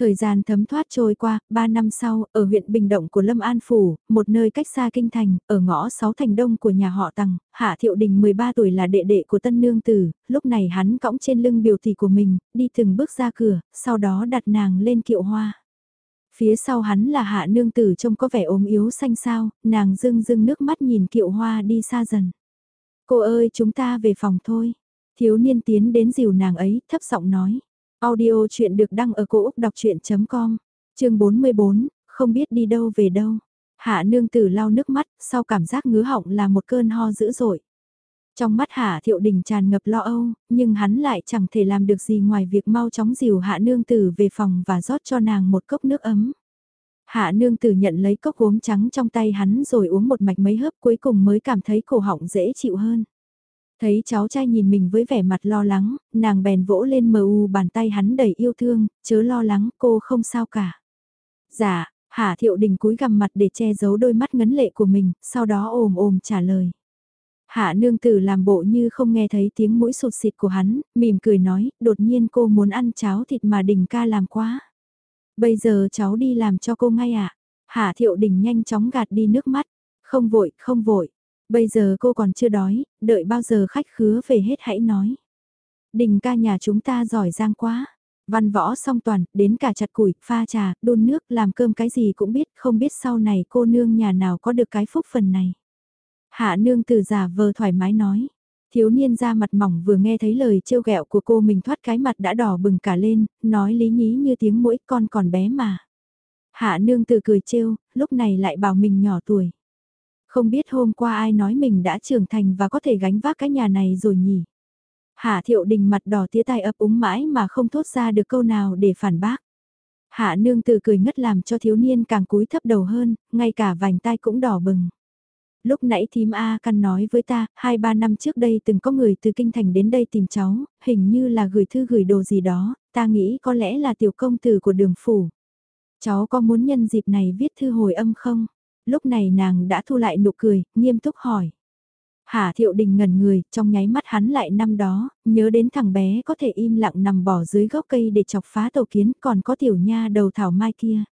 Thời gian thấm thoát trôi qua, 3 năm sau, ở huyện Bình Động của Lâm An Phủ, một nơi cách xa kinh thành, ở ngõ 6 thành đông của nhà họ Tằng, Hạ Thiệu Đình 13 tuổi là đệ đệ của tân nương tử, lúc này hắn cõng trên lưng biểu tỷ của mình, đi từng bước ra cửa, sau đó đặt nàng lên kiệu hoa. Phía sau hắn là Hạ nương tử trông có vẻ ốm yếu xanh xao, nàng rưng rưng nước mắt nhìn kiệu hoa đi xa dần. Cô ơi chúng ta về phòng thôi. Thiếu niên tiến đến dìu nàng ấy, thấp giọng nói. Audio chuyện được đăng ở cổ Úc đọc chuyện.com, chương 44, không biết đi đâu về đâu. Hạ nương tử lau nước mắt, sau cảm giác ngứa họng là một cơn ho dữ dội. Trong mắt Hạ Thiệu Đình tràn ngập lo âu, nhưng hắn lại chẳng thể làm được gì ngoài việc mau chóng dìu Hạ nương tử về phòng và rót cho nàng một cốc nước ấm. Hạ nương tử nhận lấy cốc uống trắng trong tay hắn rồi uống một mạch mấy hớp cuối cùng mới cảm thấy cổ họng dễ chịu hơn. Thấy cháu trai nhìn mình với vẻ mặt lo lắng, nàng bèn vỗ lên mờ u bàn tay hắn đầy yêu thương, chớ lo lắng cô không sao cả. Dạ, Hạ thiệu đình cúi gằm mặt để che giấu đôi mắt ngấn lệ của mình, sau đó ồm ồm trả lời. Hạ nương tử làm bộ như không nghe thấy tiếng mũi sụt xịt của hắn, mỉm cười nói, đột nhiên cô muốn ăn cháo thịt mà đình ca làm quá. Bây giờ cháu đi làm cho cô ngay ạ. À? Hạ thiệu đình nhanh chóng gạt đi nước mắt. Không vội, không vội. Bây giờ cô còn chưa đói, đợi bao giờ khách khứa về hết hãy nói. Đình ca nhà chúng ta giỏi giang quá. Văn võ song toàn, đến cả chặt củi, pha trà, đun nước, làm cơm cái gì cũng biết, không biết sau này cô nương nhà nào có được cái phúc phần này. Hạ nương từ giả vờ thoải mái nói. Thiếu niên ra mặt mỏng vừa nghe thấy lời trêu ghẹo của cô mình thoát cái mặt đã đỏ bừng cả lên, nói lý nhí như tiếng mũi con còn bé mà. Hạ nương từ cười trêu, lúc này lại bảo mình nhỏ tuổi. Không biết hôm qua ai nói mình đã trưởng thành và có thể gánh vác cái nhà này rồi nhỉ. Hạ thiệu đình mặt đỏ tía tai ấp úng mãi mà không thốt ra được câu nào để phản bác. Hạ nương từ cười ngất làm cho thiếu niên càng cúi thấp đầu hơn, ngay cả vành tai cũng đỏ bừng. Lúc nãy thím A căn nói với ta, hai ba năm trước đây từng có người từ kinh thành đến đây tìm cháu, hình như là gửi thư gửi đồ gì đó, ta nghĩ có lẽ là tiểu công tử của đường phủ. Cháu có muốn nhân dịp này viết thư hồi âm không? Lúc này nàng đã thu lại nụ cười, nghiêm túc hỏi. Hà thiệu đình ngẩn người, trong nháy mắt hắn lại năm đó, nhớ đến thằng bé có thể im lặng nằm bỏ dưới gốc cây để chọc phá tổ kiến, còn có tiểu nha đầu thảo mai kia.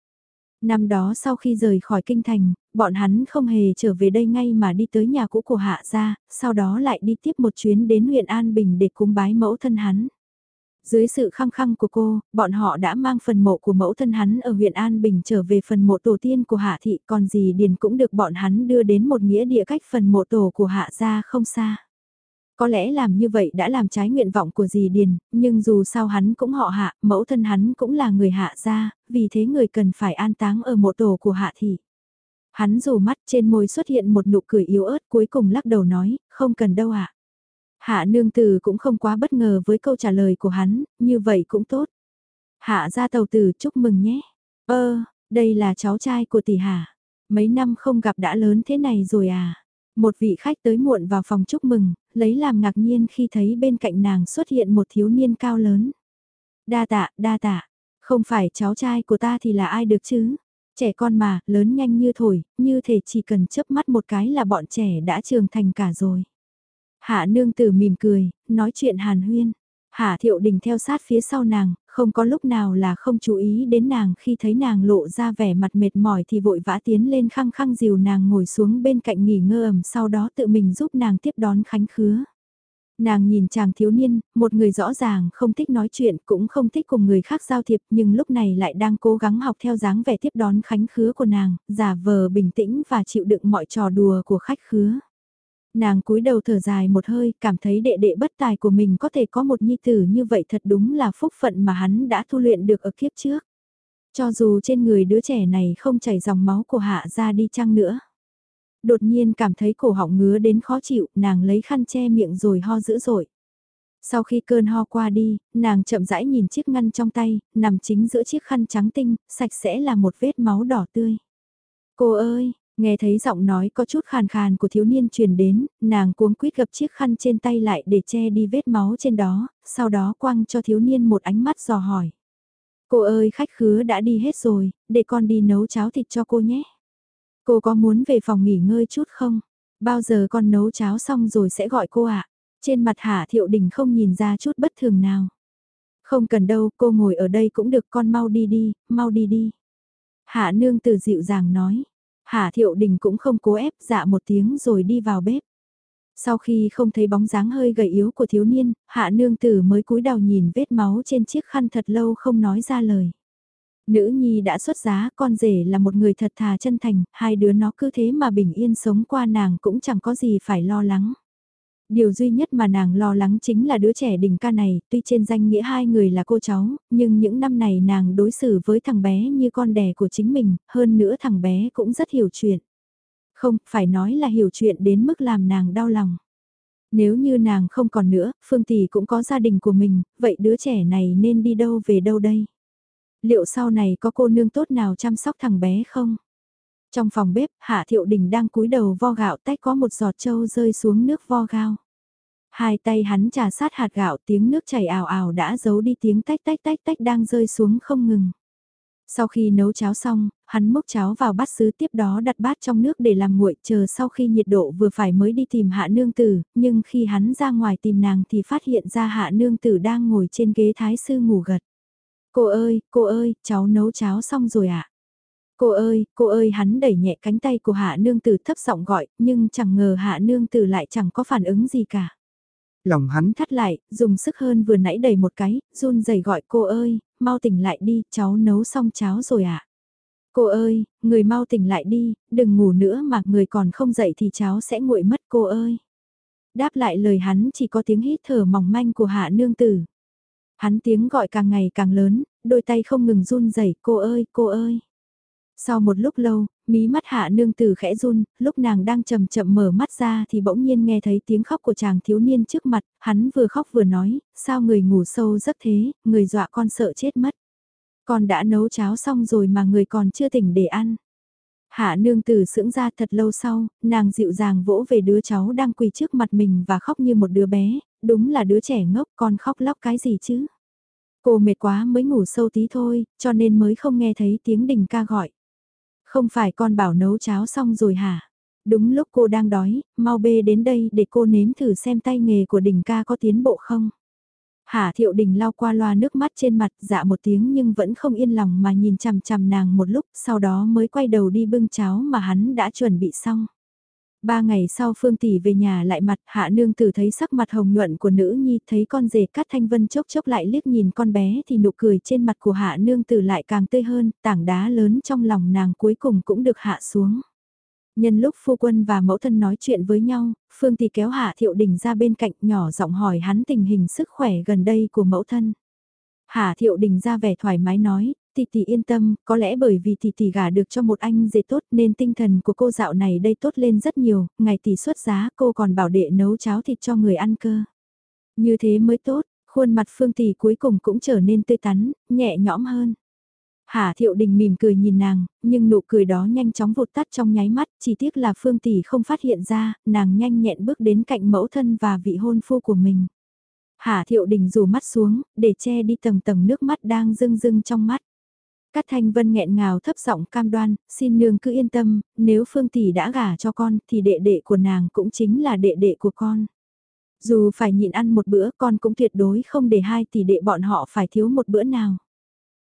Năm đó sau khi rời khỏi kinh thành, bọn hắn không hề trở về đây ngay mà đi tới nhà cũ của hạ gia, sau đó lại đi tiếp một chuyến đến huyện An Bình để cúng bái mẫu thân hắn. Dưới sự khăng khăng của cô, bọn họ đã mang phần mộ của mẫu thân hắn ở huyện An Bình trở về phần mộ tổ tiên của hạ thị còn gì điền cũng được bọn hắn đưa đến một nghĩa địa cách phần mộ tổ của hạ gia không xa. Có lẽ làm như vậy đã làm trái nguyện vọng của dì Điền, nhưng dù sao hắn cũng họ hạ, mẫu thân hắn cũng là người hạ gia, vì thế người cần phải an táng ở mộ tổ của hạ thị. Hắn rủ mắt trên môi xuất hiện một nụ cười yếu ớt cuối cùng lắc đầu nói, không cần đâu ạ. Hạ nương tử cũng không quá bất ngờ với câu trả lời của hắn, như vậy cũng tốt. Hạ ra tàu tử chúc mừng nhé. Ơ, đây là cháu trai của tỷ hạ. Mấy năm không gặp đã lớn thế này rồi à. Một vị khách tới muộn vào phòng chúc mừng, lấy làm ngạc nhiên khi thấy bên cạnh nàng xuất hiện một thiếu niên cao lớn. Đa tạ, đa tạ, không phải cháu trai của ta thì là ai được chứ? Trẻ con mà, lớn nhanh như thổi, như thể chỉ cần chớp mắt một cái là bọn trẻ đã trưởng thành cả rồi. Hạ nương tử mỉm cười, nói chuyện hàn huyên. Hạ thiệu đình theo sát phía sau nàng, không có lúc nào là không chú ý đến nàng khi thấy nàng lộ ra vẻ mặt mệt mỏi thì vội vã tiến lên khăng khăng dìu nàng ngồi xuống bên cạnh nghỉ ngơ ẩm sau đó tự mình giúp nàng tiếp đón khánh khứa. Nàng nhìn chàng thiếu niên, một người rõ ràng không thích nói chuyện cũng không thích cùng người khác giao thiệp nhưng lúc này lại đang cố gắng học theo dáng vẻ tiếp đón khánh khứa của nàng, giả vờ bình tĩnh và chịu đựng mọi trò đùa của khách khứa. Nàng cúi đầu thở dài một hơi, cảm thấy đệ đệ bất tài của mình có thể có một nhi tử như vậy thật đúng là phúc phận mà hắn đã thu luyện được ở kiếp trước. Cho dù trên người đứa trẻ này không chảy dòng máu của hạ ra đi chăng nữa. Đột nhiên cảm thấy cổ họng ngứa đến khó chịu, nàng lấy khăn che miệng rồi ho dữ dội. Sau khi cơn ho qua đi, nàng chậm rãi nhìn chiếc ngăn trong tay, nằm chính giữa chiếc khăn trắng tinh, sạch sẽ là một vết máu đỏ tươi. Cô ơi, Nghe thấy giọng nói có chút khàn khàn của thiếu niên truyền đến, nàng cuống quýt gập chiếc khăn trên tay lại để che đi vết máu trên đó, sau đó quăng cho thiếu niên một ánh mắt dò hỏi. Cô ơi khách khứa đã đi hết rồi, để con đi nấu cháo thịt cho cô nhé. Cô có muốn về phòng nghỉ ngơi chút không? Bao giờ con nấu cháo xong rồi sẽ gọi cô ạ? Trên mặt Hạ Thiệu Đình không nhìn ra chút bất thường nào. Không cần đâu, cô ngồi ở đây cũng được con mau đi đi, mau đi đi. Hạ nương từ dịu dàng nói. Hạ Thiệu Đình cũng không cố ép dạ một tiếng rồi đi vào bếp. Sau khi không thấy bóng dáng hơi gầy yếu của thiếu niên, Hạ Nương Tử mới cúi đầu nhìn vết máu trên chiếc khăn thật lâu không nói ra lời. Nữ nhi đã xuất giá, con rể là một người thật thà chân thành, hai đứa nó cứ thế mà bình yên sống qua nàng cũng chẳng có gì phải lo lắng. Điều duy nhất mà nàng lo lắng chính là đứa trẻ đình ca này, tuy trên danh nghĩa hai người là cô cháu, nhưng những năm này nàng đối xử với thằng bé như con đẻ của chính mình, hơn nữa thằng bé cũng rất hiểu chuyện. Không, phải nói là hiểu chuyện đến mức làm nàng đau lòng. Nếu như nàng không còn nữa, Phương Tỷ cũng có gia đình của mình, vậy đứa trẻ này nên đi đâu về đâu đây? Liệu sau này có cô nương tốt nào chăm sóc thằng bé không? Trong phòng bếp, Hạ Thiệu Đình đang cúi đầu vo gạo tách có một giọt trâu rơi xuống nước vo gạo. Hai tay hắn trà sát hạt gạo tiếng nước chảy ảo ảo đã giấu đi tiếng tách tách tách tách đang rơi xuống không ngừng. Sau khi nấu cháo xong, hắn múc cháo vào bát sứ tiếp đó đặt bát trong nước để làm nguội chờ sau khi nhiệt độ vừa phải mới đi tìm hạ nương tử, nhưng khi hắn ra ngoài tìm nàng thì phát hiện ra hạ nương tử đang ngồi trên ghế thái sư ngủ gật. Cô ơi, cô ơi, cháu nấu cháo xong rồi ạ. À? Cô ơi, cô ơi hắn đẩy nhẹ cánh tay của hạ nương tử thấp giọng gọi, nhưng chẳng ngờ hạ nương tử lại chẳng có phản ứng gì cả. Lòng hắn thắt lại, dùng sức hơn vừa nãy đẩy một cái, run rẩy gọi cô ơi, mau tỉnh lại đi, cháu nấu xong cháo rồi ạ. À? Cô ơi, người mau tỉnh lại đi, đừng ngủ nữa mà người còn không dậy thì cháu sẽ nguội mất cô ơi. Đáp lại lời hắn chỉ có tiếng hít thở mỏng manh của hạ nương tử. Hắn tiếng gọi càng ngày càng lớn, đôi tay không ngừng run rẩy cô ơi, cô ơi. Sau một lúc lâu, mí mắt hạ nương tử khẽ run, lúc nàng đang chậm chậm mở mắt ra thì bỗng nhiên nghe thấy tiếng khóc của chàng thiếu niên trước mặt, hắn vừa khóc vừa nói, sao người ngủ sâu rất thế, người dọa con sợ chết mất. Con đã nấu cháo xong rồi mà người còn chưa tỉnh để ăn. Hạ nương tử sững ra thật lâu sau, nàng dịu dàng vỗ về đứa cháu đang quỳ trước mặt mình và khóc như một đứa bé, đúng là đứa trẻ ngốc con khóc lóc cái gì chứ. Cô mệt quá mới ngủ sâu tí thôi, cho nên mới không nghe thấy tiếng đình ca gọi. Không phải con bảo nấu cháo xong rồi hả? Đúng lúc cô đang đói, mau bê đến đây để cô nếm thử xem tay nghề của đình ca có tiến bộ không. Hà thiệu đình lau qua loa nước mắt trên mặt dạ một tiếng nhưng vẫn không yên lòng mà nhìn chằm chằm nàng một lúc sau đó mới quay đầu đi bưng cháo mà hắn đã chuẩn bị xong. Ba ngày sau Phương Tỷ về nhà lại mặt hạ nương tử thấy sắc mặt hồng nhuận của nữ nhi thấy con rể cắt thanh vân chốc chốc lại liếc nhìn con bé thì nụ cười trên mặt của hạ nương tử lại càng tươi hơn, tảng đá lớn trong lòng nàng cuối cùng cũng được hạ xuống. Nhân lúc phu quân và mẫu thân nói chuyện với nhau, Phương Tỷ kéo Hạ Thiệu Đình ra bên cạnh nhỏ giọng hỏi hắn tình hình sức khỏe gần đây của mẫu thân. Hạ Thiệu Đình ra vẻ thoải mái nói, tỷ tỷ yên tâm, có lẽ bởi vì tỷ tỷ gả được cho một anh dễ tốt nên tinh thần của cô dạo này đây tốt lên rất nhiều, ngày tỷ xuất giá cô còn bảo đệ nấu cháo thịt cho người ăn cơ. Như thế mới tốt, khuôn mặt Phương tỷ cuối cùng cũng trở nên tươi tắn, nhẹ nhõm hơn. Hà Thiệu Đình mỉm cười nhìn nàng, nhưng nụ cười đó nhanh chóng vụt tắt trong nháy mắt, chỉ tiếc là Phương Tỷ không phát hiện ra, nàng nhanh nhẹn bước đến cạnh mẫu thân và vị hôn phu của mình. Hà Thiệu Đình rủ mắt xuống, để che đi tầng tầng nước mắt đang rưng rưng trong mắt. Cát Thanh Vân nghẹn ngào thấp giọng cam đoan, xin nương cứ yên tâm, nếu Phương Tỷ đã gả cho con thì đệ đệ của nàng cũng chính là đệ đệ của con. Dù phải nhịn ăn một bữa con cũng tuyệt đối không để hai tỷ đệ bọn họ phải thiếu một bữa nào.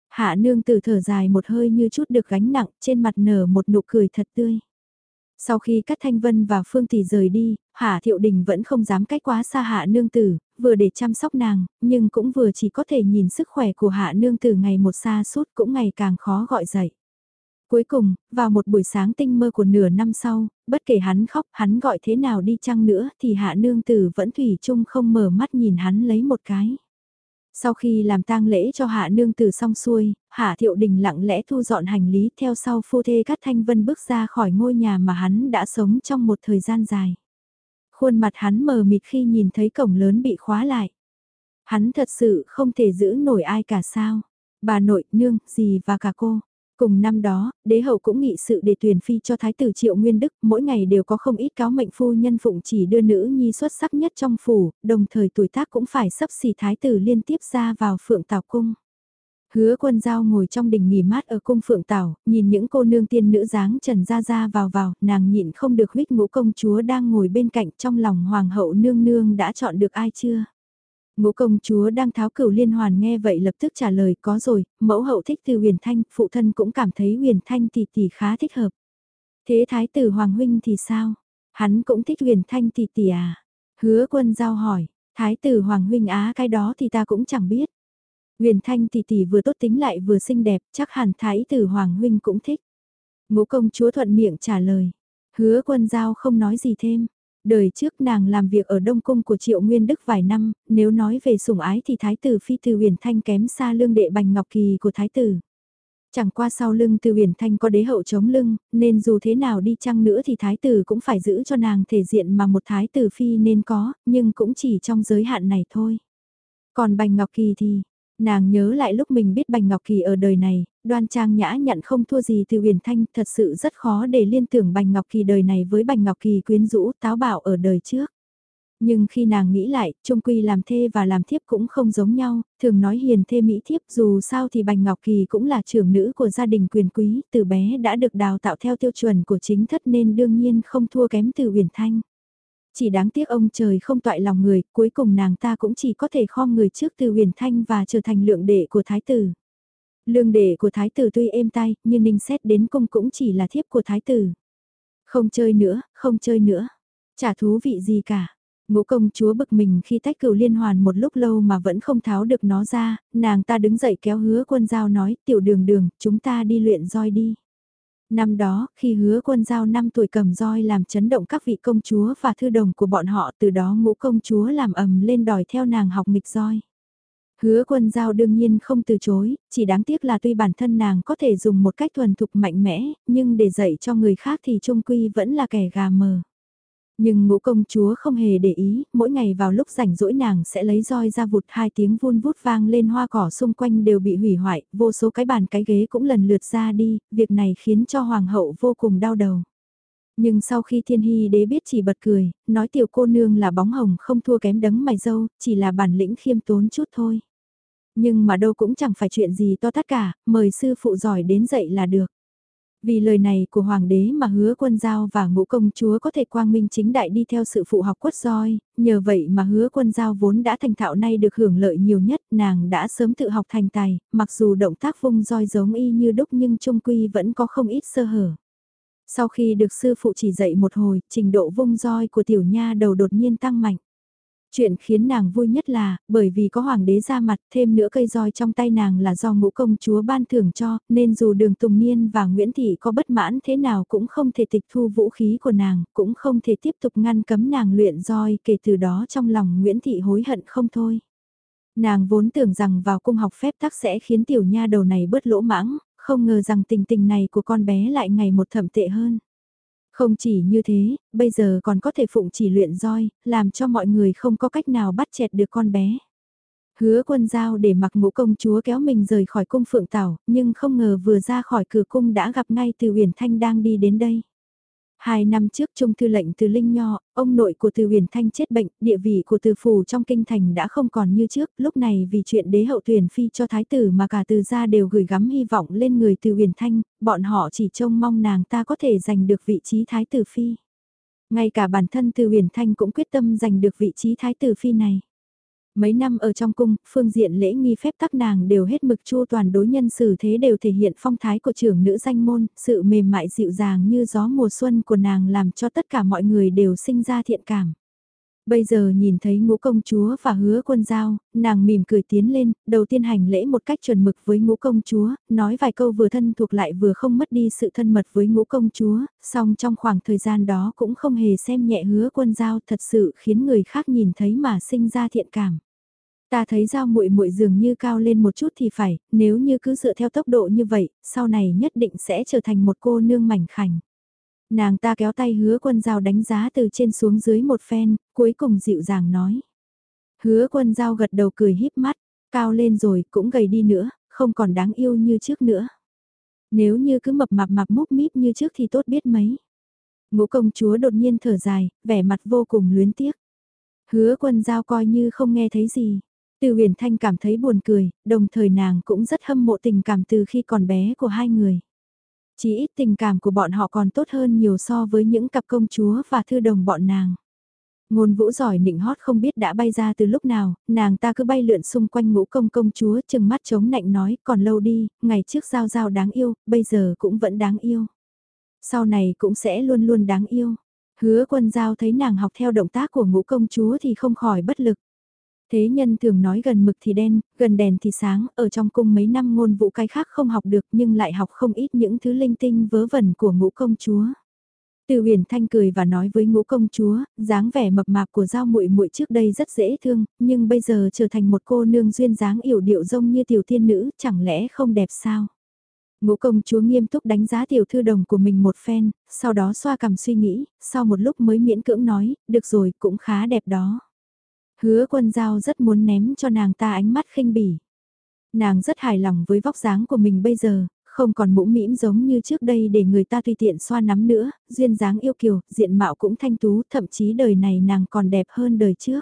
Hạ nương tử thở dài một hơi như chút được gánh nặng trên mặt nở một nụ cười thật tươi. Sau khi Cát Thanh Vân và Phương Tỷ rời đi, Hạ Thiệu Đình vẫn không dám cách quá xa Hạ Nương Tử, vừa để chăm sóc nàng, nhưng cũng vừa chỉ có thể nhìn sức khỏe của Hạ Nương Tử ngày một xa suốt cũng ngày càng khó gọi dậy. Cuối cùng, vào một buổi sáng tinh mơ của nửa năm sau, bất kể hắn khóc hắn gọi thế nào đi chăng nữa thì Hạ Nương Tử vẫn thủy chung không mở mắt nhìn hắn lấy một cái. Sau khi làm tang lễ cho Hạ Nương Tử xong xuôi, Hạ Thiệu Đình lặng lẽ thu dọn hành lý theo sau phu thê Cát Thanh Vân bước ra khỏi ngôi nhà mà hắn đã sống trong một thời gian dài. Khuôn mặt hắn mờ mịt khi nhìn thấy cổng lớn bị khóa lại. Hắn thật sự không thể giữ nổi ai cả sao. Bà nội, nương, dì và cả cô. Cùng năm đó, đế hậu cũng nghị sự để tuyển phi cho thái tử Triệu Nguyên Đức, mỗi ngày đều có không ít cáo mệnh phu nhân phụng chỉ đưa nữ nhi xuất sắc nhất trong phủ, đồng thời tuổi tác cũng phải sắp xỉ thái tử liên tiếp ra vào phượng tào cung. Hứa quân giao ngồi trong đình nghỉ mát ở cung phượng tảo, nhìn những cô nương tiên nữ dáng trần ra ra vào vào, nàng nhịn không được huyết ngũ công chúa đang ngồi bên cạnh trong lòng hoàng hậu nương nương đã chọn được ai chưa. Ngũ công chúa đang tháo cửu liên hoàn nghe vậy lập tức trả lời có rồi, mẫu hậu thích từ huyền thanh, phụ thân cũng cảm thấy huyền thanh tỷ tỷ khá thích hợp. Thế thái tử Hoàng Huynh thì sao? Hắn cũng thích huyền thanh tỷ tỷ à? Hứa quân giao hỏi, thái tử Hoàng Huynh á cái đó thì ta cũng chẳng biết. Huyền thanh tỷ tỷ vừa tốt tính lại vừa xinh đẹp, chắc hẳn thái tử Hoàng Huynh cũng thích. Ngũ công chúa thuận miệng trả lời. Hứa quân giao không nói gì thêm. Đời trước nàng làm việc ở Đông Cung của Triệu Nguyên Đức vài năm, nếu nói về sủng ái thì Thái tử Phi Từ Huyền Thanh kém xa lương đệ Bành Ngọc Kỳ của Thái tử. Chẳng qua sau lưng Từ Huyền Thanh có đế hậu chống lưng, nên dù thế nào đi chăng nữa thì Thái tử cũng phải giữ cho nàng thể diện mà một Thái tử Phi nên có, nhưng cũng chỉ trong giới hạn này thôi. Còn Bành Ngọc Kỳ thì, Nàng nhớ lại lúc mình biết Bành Ngọc Kỳ ở đời này, đoan trang nhã nhận không thua gì từ huyền thanh, thật sự rất khó để liên tưởng Bành Ngọc Kỳ đời này với Bành Ngọc Kỳ quyến rũ táo bạo ở đời trước. Nhưng khi nàng nghĩ lại, trung quy làm thê và làm thiếp cũng không giống nhau, thường nói hiền thê mỹ thiếp dù sao thì Bành Ngọc Kỳ cũng là trưởng nữ của gia đình quyền quý, từ bé đã được đào tạo theo tiêu chuẩn của chính thất nên đương nhiên không thua kém từ huyền thanh. Chỉ đáng tiếc ông trời không toại lòng người, cuối cùng nàng ta cũng chỉ có thể khom người trước từ huyền thanh và trở thành lượng đệ của thái tử. Lương đề của thái tử tuy êm tay, nhưng ninh xét đến cung cũng chỉ là thiếp của thái tử. Không chơi nữa, không chơi nữa. Chả thú vị gì cả. Ngũ công chúa bực mình khi tách cửu liên hoàn một lúc lâu mà vẫn không tháo được nó ra, nàng ta đứng dậy kéo hứa quân giao nói, tiểu đường đường, chúng ta đi luyện roi đi. Năm đó, khi hứa quân giao 5 tuổi cầm roi làm chấn động các vị công chúa và thư đồng của bọn họ từ đó ngũ công chúa làm ầm lên đòi theo nàng học nghịch roi. Hứa quân giao đương nhiên không từ chối, chỉ đáng tiếc là tuy bản thân nàng có thể dùng một cách thuần thục mạnh mẽ, nhưng để dạy cho người khác thì trung quy vẫn là kẻ gà mờ. Nhưng ngũ công chúa không hề để ý, mỗi ngày vào lúc rảnh rỗi nàng sẽ lấy roi ra vụt hai tiếng vun vút vang lên hoa cỏ xung quanh đều bị hủy hoại, vô số cái bàn cái ghế cũng lần lượt ra đi, việc này khiến cho hoàng hậu vô cùng đau đầu. Nhưng sau khi thiên hy đế biết chỉ bật cười, nói tiểu cô nương là bóng hồng không thua kém đấng mày dâu, chỉ là bản lĩnh khiêm tốn chút thôi. Nhưng mà đâu cũng chẳng phải chuyện gì to tất cả, mời sư phụ giỏi đến dậy là được. Vì lời này của hoàng đế mà hứa quân giao và ngũ công chúa có thể quang minh chính đại đi theo sự phụ học quất roi, nhờ vậy mà hứa quân giao vốn đã thành thạo nay được hưởng lợi nhiều nhất, nàng đã sớm tự học thành tài, mặc dù động tác vung roi giống y như đúc nhưng trung quy vẫn có không ít sơ hở. Sau khi được sư phụ chỉ dạy một hồi, trình độ vung roi của tiểu nha đầu đột nhiên tăng mạnh. Chuyện khiến nàng vui nhất là, bởi vì có hoàng đế ra mặt, thêm nữa cây roi trong tay nàng là do ngũ công chúa ban thưởng cho, nên dù đường Tùng Niên và Nguyễn Thị có bất mãn thế nào cũng không thể tịch thu vũ khí của nàng, cũng không thể tiếp tục ngăn cấm nàng luyện roi, kể từ đó trong lòng Nguyễn Thị hối hận không thôi. Nàng vốn tưởng rằng vào cung học phép tắc sẽ khiến tiểu nha đầu này bớt lỗ mãng, không ngờ rằng tình tình này của con bé lại ngày một thậm tệ hơn. Không chỉ như thế, bây giờ còn có thể phụng chỉ luyện roi, làm cho mọi người không có cách nào bắt chẹt được con bé. Hứa quân giao để mặc ngũ công chúa kéo mình rời khỏi cung phượng tảo, nhưng không ngờ vừa ra khỏi cửa cung đã gặp ngay từ Uyển Thanh đang đi đến đây. Hai năm trước trung thư lệnh từ Linh Nho, ông nội của từ huyền thanh chết bệnh, địa vị của từ phủ trong kinh thành đã không còn như trước, lúc này vì chuyện đế hậu tuyển phi cho thái tử mà cả từ gia đều gửi gắm hy vọng lên người từ huyền thanh, bọn họ chỉ trông mong nàng ta có thể giành được vị trí thái tử phi. Ngay cả bản thân từ huyền thanh cũng quyết tâm giành được vị trí thái tử phi này. Mấy năm ở trong cung, phương diện lễ nghi phép tắc nàng đều hết mực chu toàn đối nhân xử thế đều thể hiện phong thái của trưởng nữ danh môn, sự mềm mại dịu dàng như gió mùa xuân của nàng làm cho tất cả mọi người đều sinh ra thiện cảm. Bây giờ nhìn thấy ngũ công chúa và hứa quân giao, nàng mỉm cười tiến lên, đầu tiên hành lễ một cách chuẩn mực với ngũ công chúa, nói vài câu vừa thân thuộc lại vừa không mất đi sự thân mật với ngũ công chúa, song trong khoảng thời gian đó cũng không hề xem nhẹ hứa quân giao thật sự khiến người khác nhìn thấy mà sinh ra thiện cảm. Ta thấy giao muội muội dường như cao lên một chút thì phải, nếu như cứ dựa theo tốc độ như vậy, sau này nhất định sẽ trở thành một cô nương mảnh khảnh. Nàng ta kéo tay hứa quân giao đánh giá từ trên xuống dưới một phen, cuối cùng dịu dàng nói. Hứa quân giao gật đầu cười híp mắt, cao lên rồi cũng gầy đi nữa, không còn đáng yêu như trước nữa. Nếu như cứ mập mạp mạp múp míp như trước thì tốt biết mấy. Ngũ công chúa đột nhiên thở dài, vẻ mặt vô cùng luyến tiếc. Hứa quân giao coi như không nghe thấy gì. Từ huyền thanh cảm thấy buồn cười, đồng thời nàng cũng rất hâm mộ tình cảm từ khi còn bé của hai người. Chỉ ít tình cảm của bọn họ còn tốt hơn nhiều so với những cặp công chúa và thư đồng bọn nàng. Ngôn vũ giỏi nịnh hót không biết đã bay ra từ lúc nào, nàng ta cứ bay lượn xung quanh ngũ công công chúa chừng mắt chống nạnh nói còn lâu đi, ngày trước giao giao đáng yêu, bây giờ cũng vẫn đáng yêu. Sau này cũng sẽ luôn luôn đáng yêu. Hứa quân giao thấy nàng học theo động tác của ngũ công chúa thì không khỏi bất lực. Thế nhân thường nói gần mực thì đen, gần đèn thì sáng, ở trong cung mấy năm ngôn vụ cái khác không học được nhưng lại học không ít những thứ linh tinh vớ vẩn của ngũ công chúa. Từ huyền thanh cười và nói với ngũ công chúa, dáng vẻ mập mạp của giao muội muội trước đây rất dễ thương, nhưng bây giờ trở thành một cô nương duyên dáng yểu điệu rông như tiểu tiên nữ, chẳng lẽ không đẹp sao? Ngũ công chúa nghiêm túc đánh giá tiểu thư đồng của mình một phen, sau đó xoa cằm suy nghĩ, sau một lúc mới miễn cưỡng nói, được rồi, cũng khá đẹp đó. Hứa quân giao rất muốn ném cho nàng ta ánh mắt khinh bỉ. Nàng rất hài lòng với vóc dáng của mình bây giờ, không còn mũ mĩm giống như trước đây để người ta tùy tiện xoa nắm nữa, duyên dáng yêu kiều, diện mạo cũng thanh tú, thậm chí đời này nàng còn đẹp hơn đời trước.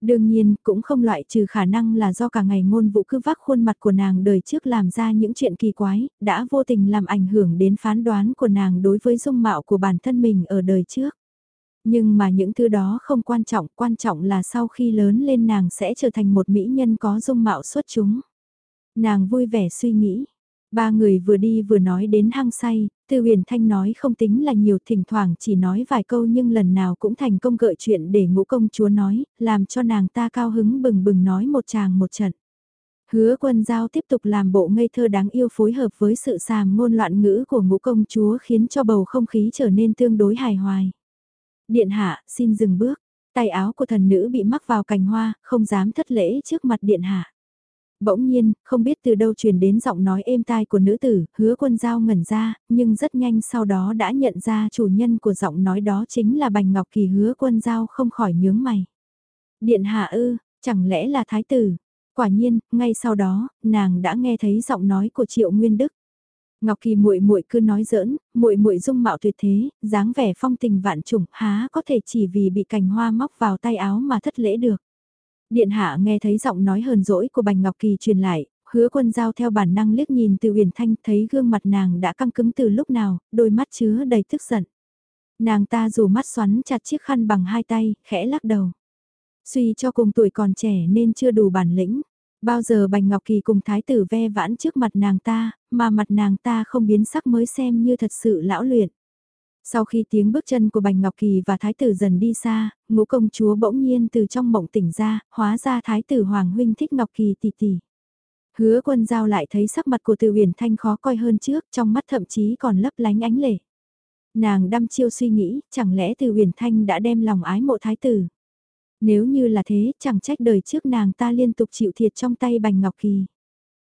Đương nhiên, cũng không loại trừ khả năng là do cả ngày ngôn vụ cứ vác khuôn mặt của nàng đời trước làm ra những chuyện kỳ quái, đã vô tình làm ảnh hưởng đến phán đoán của nàng đối với dung mạo của bản thân mình ở đời trước. Nhưng mà những thứ đó không quan trọng, quan trọng là sau khi lớn lên nàng sẽ trở thành một mỹ nhân có dung mạo xuất chúng. Nàng vui vẻ suy nghĩ. Ba người vừa đi vừa nói đến hang say, Tư huyền thanh nói không tính là nhiều thỉnh thoảng chỉ nói vài câu nhưng lần nào cũng thành công gợi chuyện để ngũ công chúa nói, làm cho nàng ta cao hứng bừng bừng nói một chàng một trận. Hứa quân giao tiếp tục làm bộ ngây thơ đáng yêu phối hợp với sự sàm ngôn loạn ngữ của ngũ công chúa khiến cho bầu không khí trở nên tương đối hài hoài. Điện hạ, xin dừng bước. Tay áo của thần nữ bị mắc vào cành hoa, không dám thất lễ trước mặt điện hạ. Bỗng nhiên, không biết từ đâu truyền đến giọng nói êm tai của nữ tử, hứa quân giao ngẩn ra, nhưng rất nhanh sau đó đã nhận ra chủ nhân của giọng nói đó chính là Bành Ngọc Kỳ hứa quân giao không khỏi nhướng mày. Điện hạ ư, chẳng lẽ là thái tử? Quả nhiên, ngay sau đó, nàng đã nghe thấy giọng nói của Triệu Nguyên Đức. Ngọc Kỳ muội muội cứ nói giỡn, muội muội dung mạo tuyệt thế, dáng vẻ phong tình vạn trùng, há có thể chỉ vì bị cành hoa móc vào tay áo mà thất lễ được. Điện hạ nghe thấy giọng nói hờn dỗi của Bành Ngọc Kỳ truyền lại, hứa quân giao theo bản năng liếc nhìn từ huyền thanh thấy gương mặt nàng đã căng cứng từ lúc nào, đôi mắt chứa đầy tức giận. Nàng ta dù mắt xoắn chặt chiếc khăn bằng hai tay, khẽ lắc đầu. Suy cho cùng tuổi còn trẻ nên chưa đủ bản lĩnh. Bao giờ Bành Ngọc Kỳ cùng thái tử ve vãn trước mặt nàng ta, mà mặt nàng ta không biến sắc mới xem như thật sự lão luyện. Sau khi tiếng bước chân của Bành Ngọc Kỳ và Thái tử dần đi xa, ngũ công chúa bỗng nhiên từ trong mộng tỉnh ra, hóa ra Thái tử Hoàng Huynh thích Ngọc Kỳ tỷ tỷ. Hứa quân giao lại thấy sắc mặt của Từ Huyền Thanh khó coi hơn trước, trong mắt thậm chí còn lấp lánh ánh lệ. Nàng đăm chiêu suy nghĩ, chẳng lẽ Từ Huyền Thanh đã đem lòng ái mộ Thái tử. Nếu như là thế, chẳng trách đời trước nàng ta liên tục chịu thiệt trong tay Bành Ngọc Kỳ.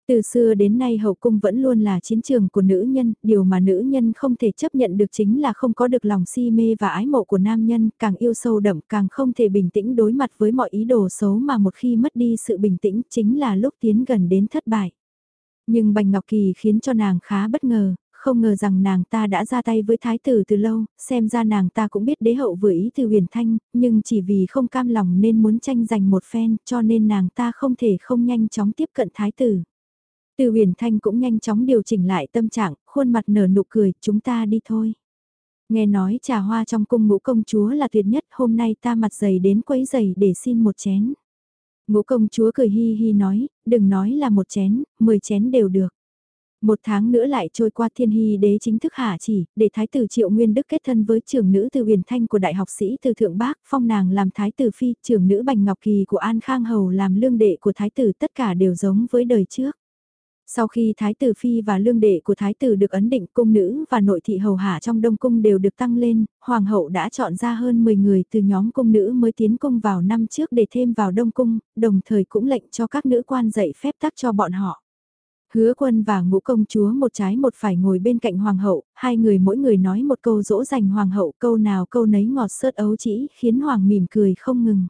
Từ xưa đến nay hậu cung vẫn luôn là chiến trường của nữ nhân, điều mà nữ nhân không thể chấp nhận được chính là không có được lòng si mê và ái mộ của nam nhân, càng yêu sâu đậm càng không thể bình tĩnh đối mặt với mọi ý đồ xấu mà một khi mất đi sự bình tĩnh chính là lúc tiến gần đến thất bại. Nhưng Bành Ngọc Kỳ khiến cho nàng khá bất ngờ, không ngờ rằng nàng ta đã ra tay với thái tử từ lâu, xem ra nàng ta cũng biết đế hậu vừa ý từ huyền thanh, nhưng chỉ vì không cam lòng nên muốn tranh giành một phen cho nên nàng ta không thể không nhanh chóng tiếp cận thái tử. Từ huyền thanh cũng nhanh chóng điều chỉnh lại tâm trạng, khuôn mặt nở nụ cười, chúng ta đi thôi. Nghe nói trà hoa trong cung ngũ công chúa là tuyệt nhất, hôm nay ta mặt dày đến quấy giày để xin một chén. Ngũ công chúa cười hi hi nói, đừng nói là một chén, mười chén đều được. Một tháng nữa lại trôi qua thiên hy đế chính thức hạ chỉ, để thái tử triệu nguyên đức kết thân với trưởng nữ từ huyền thanh của đại học sĩ từ thượng bác, phong nàng làm thái tử phi, trưởng nữ bành ngọc kỳ của an khang hầu làm lương đệ của thái tử tất cả đều giống với đời trước. Sau khi Thái tử Phi và lương đệ của Thái tử được ấn định cung nữ và nội thị hầu hạ trong Đông Cung đều được tăng lên, Hoàng hậu đã chọn ra hơn 10 người từ nhóm cung nữ mới tiến cung vào năm trước để thêm vào Đông Cung, đồng thời cũng lệnh cho các nữ quan dạy phép tắc cho bọn họ. Hứa quân và ngũ công chúa một trái một phải ngồi bên cạnh hoàng hậu, hai người mỗi người nói một câu dỗ dành hoàng hậu câu nào câu nấy ngọt sớt ấu chỉ khiến hoàng mỉm cười không ngừng.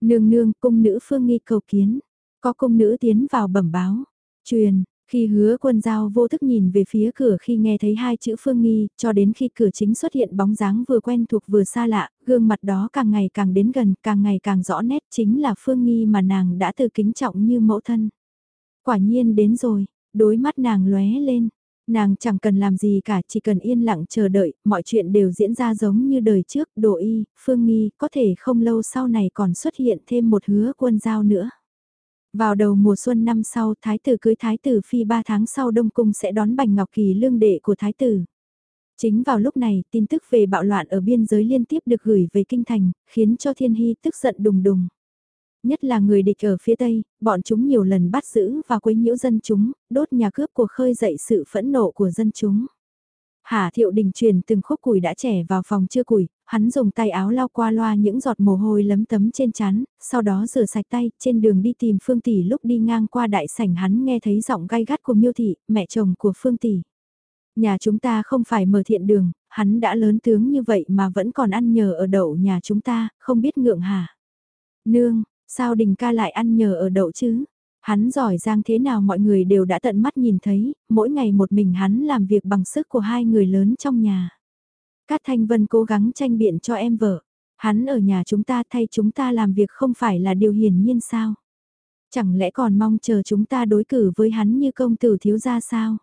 Nương nương cung nữ phương nghi cầu kiến, có cung nữ tiến vào bẩm báo, truyền, khi hứa quân giao vô thức nhìn về phía cửa khi nghe thấy hai chữ phương nghi, cho đến khi cửa chính xuất hiện bóng dáng vừa quen thuộc vừa xa lạ, gương mặt đó càng ngày càng đến gần, càng ngày càng rõ nét chính là phương nghi mà nàng đã từ kính trọng như mẫu thân. Quả nhiên đến rồi, đối mắt nàng lóe lên. Nàng chẳng cần làm gì cả, chỉ cần yên lặng chờ đợi, mọi chuyện đều diễn ra giống như đời trước, đồ y, phương nghi, có thể không lâu sau này còn xuất hiện thêm một hứa quân giao nữa. Vào đầu mùa xuân năm sau, thái tử cưới thái tử phi 3 tháng sau Đông Cung sẽ đón Bành Ngọc Kỳ lương đệ của thái tử. Chính vào lúc này, tin tức về bạo loạn ở biên giới liên tiếp được gửi về kinh thành, khiến cho Thiên Hy tức giận đùng đùng. Nhất là người địch ở phía Tây, bọn chúng nhiều lần bắt giữ và quấy nhiễu dân chúng, đốt nhà cướp của khơi dậy sự phẫn nộ của dân chúng. Hà Thiệu Đình truyền từng khúc củi đã trẻ vào phòng chưa củi, hắn dùng tay áo lau qua loa những giọt mồ hôi lấm tấm trên chán, sau đó rửa sạch tay, trên đường đi tìm Phương Tỷ lúc đi ngang qua đại sảnh hắn nghe thấy giọng gai gắt của Miêu Thị, mẹ chồng của Phương Tỷ. Nhà chúng ta không phải mở thiện đường, hắn đã lớn tướng như vậy mà vẫn còn ăn nhờ ở đậu nhà chúng ta, không biết ngượng hả. Nương, Sao đình ca lại ăn nhờ ở đậu chứ? Hắn giỏi giang thế nào mọi người đều đã tận mắt nhìn thấy, mỗi ngày một mình hắn làm việc bằng sức của hai người lớn trong nhà. Cát Thanh Vân cố gắng tranh biện cho em vợ. Hắn ở nhà chúng ta thay chúng ta làm việc không phải là điều hiển nhiên sao? Chẳng lẽ còn mong chờ chúng ta đối cử với hắn như công tử thiếu gia sao?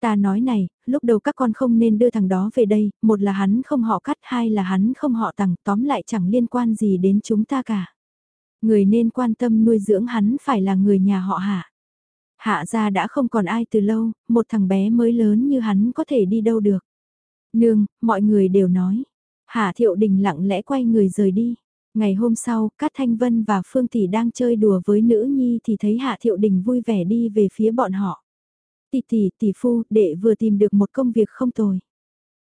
Ta nói này, lúc đầu các con không nên đưa thằng đó về đây, một là hắn không họ cắt, hai là hắn không họ tặng, tóm lại chẳng liên quan gì đến chúng ta cả. Người nên quan tâm nuôi dưỡng hắn phải là người nhà họ hạ. Hạ gia đã không còn ai từ lâu, một thằng bé mới lớn như hắn có thể đi đâu được. Nương, mọi người đều nói. Hạ thiệu đình lặng lẽ quay người rời đi. Ngày hôm sau, Cát Thanh Vân và Phương Tỷ đang chơi đùa với nữ nhi thì thấy Hạ Thiệu Đình vui vẻ đi về phía bọn họ. Tỷ tỷ, tỷ phu, đệ vừa tìm được một công việc không tồi.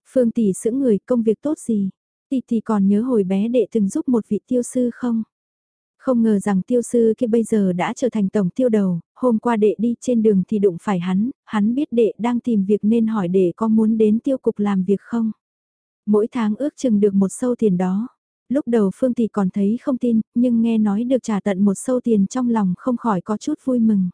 Phương Tỷ sững người, công việc tốt gì? Tỷ tỷ còn nhớ hồi bé đệ từng giúp một vị tiêu sư không? Không ngờ rằng tiêu sư kia bây giờ đã trở thành tổng tiêu đầu, hôm qua đệ đi trên đường thì đụng phải hắn, hắn biết đệ đang tìm việc nên hỏi đệ có muốn đến tiêu cục làm việc không. Mỗi tháng ước chừng được một sâu tiền đó. Lúc đầu Phương Tỷ còn thấy không tin, nhưng nghe nói được trả tận một sâu tiền trong lòng không khỏi có chút vui mừng.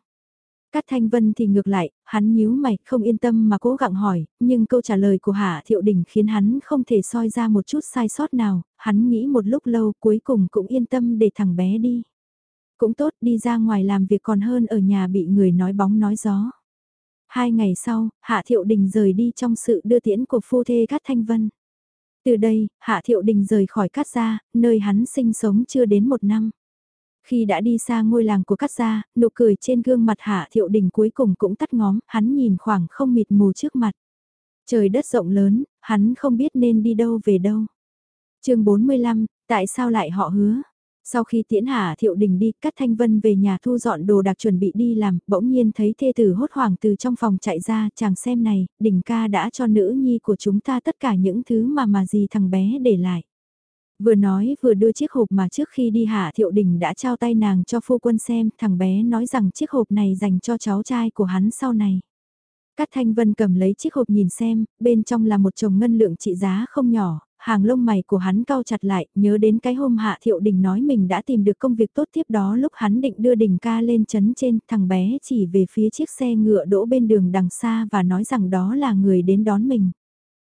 Cát Thanh Vân thì ngược lại, hắn nhíu mày, không yên tâm mà cố gắng hỏi, nhưng câu trả lời của Hạ Thiệu Đình khiến hắn không thể soi ra một chút sai sót nào, hắn nghĩ một lúc lâu cuối cùng cũng yên tâm để thằng bé đi. Cũng tốt đi ra ngoài làm việc còn hơn ở nhà bị người nói bóng nói gió. Hai ngày sau, Hạ Thiệu Đình rời đi trong sự đưa tiễn của phu thê Cát Thanh Vân. Từ đây, Hạ Thiệu Đình rời khỏi Cát Gia, nơi hắn sinh sống chưa đến một năm. Khi đã đi xa ngôi làng của cắt gia, nụ cười trên gương mặt Hạ Thiệu Đình cuối cùng cũng tắt ngóm, hắn nhìn khoảng không mịt mù trước mặt. Trời đất rộng lớn, hắn không biết nên đi đâu về đâu. chương 45, tại sao lại họ hứa? Sau khi tiễn hạ thiệu đình đi, Cát Thanh Vân về nhà thu dọn đồ đạc chuẩn bị đi làm, bỗng nhiên thấy thê tử hốt hoảng từ trong phòng chạy ra, chàng xem này, đình ca đã cho nữ nhi của chúng ta tất cả những thứ mà mà gì thằng bé để lại. Vừa nói vừa đưa chiếc hộp mà trước khi đi hạ thiệu đình đã trao tay nàng cho phu quân xem, thằng bé nói rằng chiếc hộp này dành cho cháu trai của hắn sau này. Cát Thanh Vân cầm lấy chiếc hộp nhìn xem, bên trong là một chồng ngân lượng trị giá không nhỏ, hàng lông mày của hắn cau chặt lại, nhớ đến cái hôm Hạ Thiệu Đình nói mình đã tìm được công việc tốt tiếp đó lúc hắn định đưa Đình ca lên chấn trên, thằng bé chỉ về phía chiếc xe ngựa đỗ bên đường đằng xa và nói rằng đó là người đến đón mình.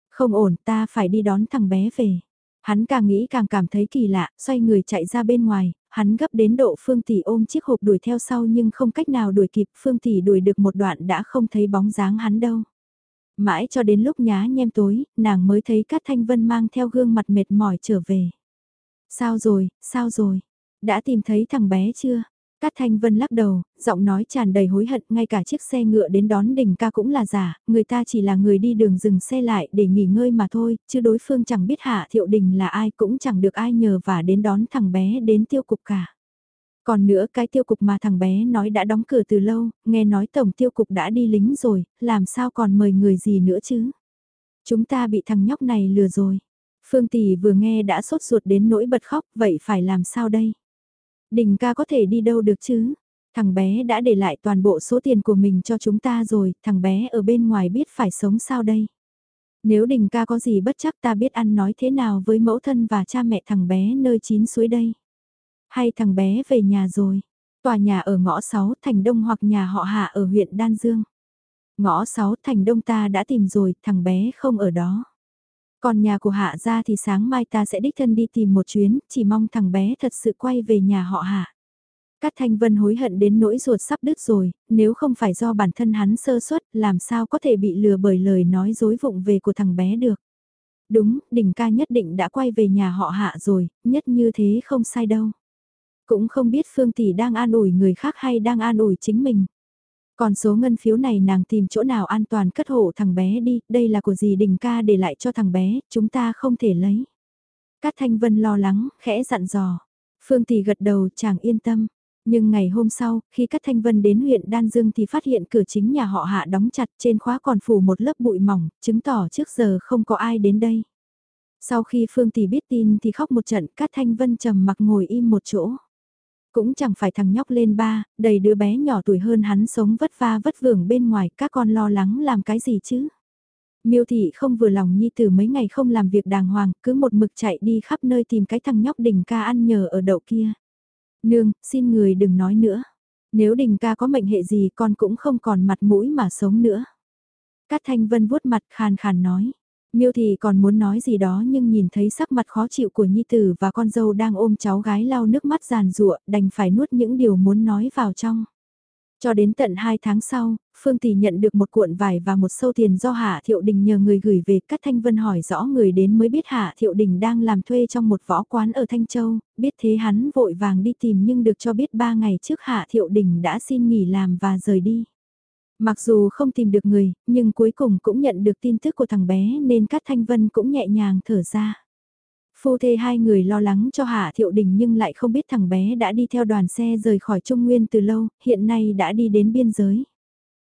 Không ổn, ta phải đi đón thằng bé về. Hắn càng nghĩ càng cảm thấy kỳ lạ, xoay người chạy ra bên ngoài, hắn gấp đến độ Phương Tỷ ôm chiếc hộp đuổi theo sau nhưng không cách nào đuổi kịp, Phương Tỷ đuổi được một đoạn đã không thấy bóng dáng hắn đâu. Mãi cho đến lúc nhá nhem tối, nàng mới thấy Cát Thanh Vân mang theo gương mặt mệt mỏi trở về. Sao rồi, sao rồi? Đã tìm thấy thằng bé chưa? Cát Thanh Vân lắc đầu, giọng nói tràn đầy hối hận, ngay cả chiếc xe ngựa đến đón đỉnh ca cũng là giả, người ta chỉ là người đi đường dừng xe lại để nghỉ ngơi mà thôi, chứ đối phương chẳng biết Hạ Thiệu Đình là ai cũng chẳng được ai nhờ và đến đón thằng bé đến tiêu cục cả. Còn nữa cái tiêu cục mà thằng bé nói đã đóng cửa từ lâu, nghe nói tổng tiêu cục đã đi lính rồi, làm sao còn mời người gì nữa chứ? Chúng ta bị thằng nhóc này lừa rồi. Phương Tỷ vừa nghe đã sốt ruột đến nỗi bật khóc, vậy phải làm sao đây? Đình ca có thể đi đâu được chứ? Thằng bé đã để lại toàn bộ số tiền của mình cho chúng ta rồi, thằng bé ở bên ngoài biết phải sống sao đây? Nếu đình ca có gì bất chắc ta biết ăn nói thế nào với mẫu thân và cha mẹ thằng bé nơi chín suối đây? Hay thằng bé về nhà rồi? Tòa nhà ở ngõ 6 thành đông hoặc nhà họ hạ ở huyện Đan Dương. Ngõ 6 thành đông ta đã tìm rồi, thằng bé không ở đó. Còn nhà của hạ ra thì sáng mai ta sẽ đích thân đi tìm một chuyến, chỉ mong thằng bé thật sự quay về nhà họ hạ. Cát Thanh Vân hối hận đến nỗi ruột sắp đứt rồi, nếu không phải do bản thân hắn sơ suất, làm sao có thể bị lừa bởi lời nói dối vụng về của thằng bé được. Đúng, đỉnh ca nhất định đã quay về nhà họ hạ rồi, nhất như thế không sai đâu. Cũng không biết Phương Tỷ đang an ủi người khác hay đang an ủi chính mình. Còn số ngân phiếu này nàng tìm chỗ nào an toàn cất hộ thằng bé đi, đây là của gì đình ca để lại cho thằng bé, chúng ta không thể lấy. Cát Thanh Vân lo lắng, khẽ dặn dò. Phương Tỷ gật đầu chàng yên tâm. Nhưng ngày hôm sau, khi Cát Thanh Vân đến huyện Đan Dương thì phát hiện cửa chính nhà họ hạ đóng chặt trên khóa còn phủ một lớp bụi mỏng, chứng tỏ trước giờ không có ai đến đây. Sau khi Phương Tỷ biết tin thì khóc một trận, Cát Thanh Vân trầm mặc ngồi im một chỗ. Cũng chẳng phải thằng nhóc lên ba, đầy đứa bé nhỏ tuổi hơn hắn sống vất va vất vưởng bên ngoài, các con lo lắng làm cái gì chứ? Miêu thị không vừa lòng nhi từ mấy ngày không làm việc đàng hoàng, cứ một mực chạy đi khắp nơi tìm cái thằng nhóc đình ca ăn nhờ ở đậu kia. Nương, xin người đừng nói nữa. Nếu đình ca có mệnh hệ gì con cũng không còn mặt mũi mà sống nữa. Cát Thanh Vân vuốt mặt khàn khàn nói. Miêu thì còn muốn nói gì đó nhưng nhìn thấy sắc mặt khó chịu của Nhi Tử và con dâu đang ôm cháu gái lau nước mắt giàn rụa đành phải nuốt những điều muốn nói vào trong. Cho đến tận 2 tháng sau, Phương Tỷ nhận được một cuộn vải và một sâu tiền do Hạ Thiệu Đình nhờ người gửi về. Cát Thanh Vân hỏi rõ người đến mới biết Hạ Thiệu Đình đang làm thuê trong một võ quán ở Thanh Châu, biết thế hắn vội vàng đi tìm nhưng được cho biết 3 ngày trước Hạ Thiệu Đình đã xin nghỉ làm và rời đi. Mặc dù không tìm được người, nhưng cuối cùng cũng nhận được tin tức của thằng bé nên Cát Thanh Vân cũng nhẹ nhàng thở ra. Phu thê hai người lo lắng cho Hạ Thiệu Đình nhưng lại không biết thằng bé đã đi theo đoàn xe rời khỏi Trung Nguyên từ lâu, hiện nay đã đi đến biên giới.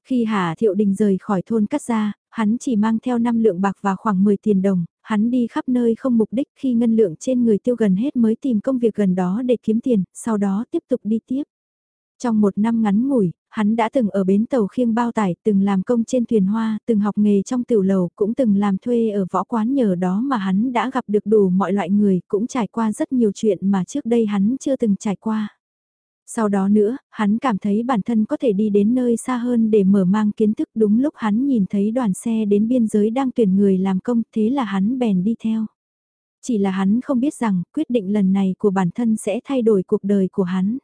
Khi Hạ Thiệu Đình rời khỏi thôn Cát Gia, hắn chỉ mang theo 5 lượng bạc và khoảng 10 tiền đồng, hắn đi khắp nơi không mục đích khi ngân lượng trên người tiêu gần hết mới tìm công việc gần đó để kiếm tiền, sau đó tiếp tục đi tiếp. Trong một năm ngắn ngủi, hắn đã từng ở bến tàu khiêng bao tải, từng làm công trên thuyền hoa, từng học nghề trong tiểu lầu, cũng từng làm thuê ở võ quán nhờ đó mà hắn đã gặp được đủ mọi loại người, cũng trải qua rất nhiều chuyện mà trước đây hắn chưa từng trải qua. Sau đó nữa, hắn cảm thấy bản thân có thể đi đến nơi xa hơn để mở mang kiến thức đúng lúc hắn nhìn thấy đoàn xe đến biên giới đang tuyển người làm công, thế là hắn bèn đi theo. Chỉ là hắn không biết rằng quyết định lần này của bản thân sẽ thay đổi cuộc đời của hắn.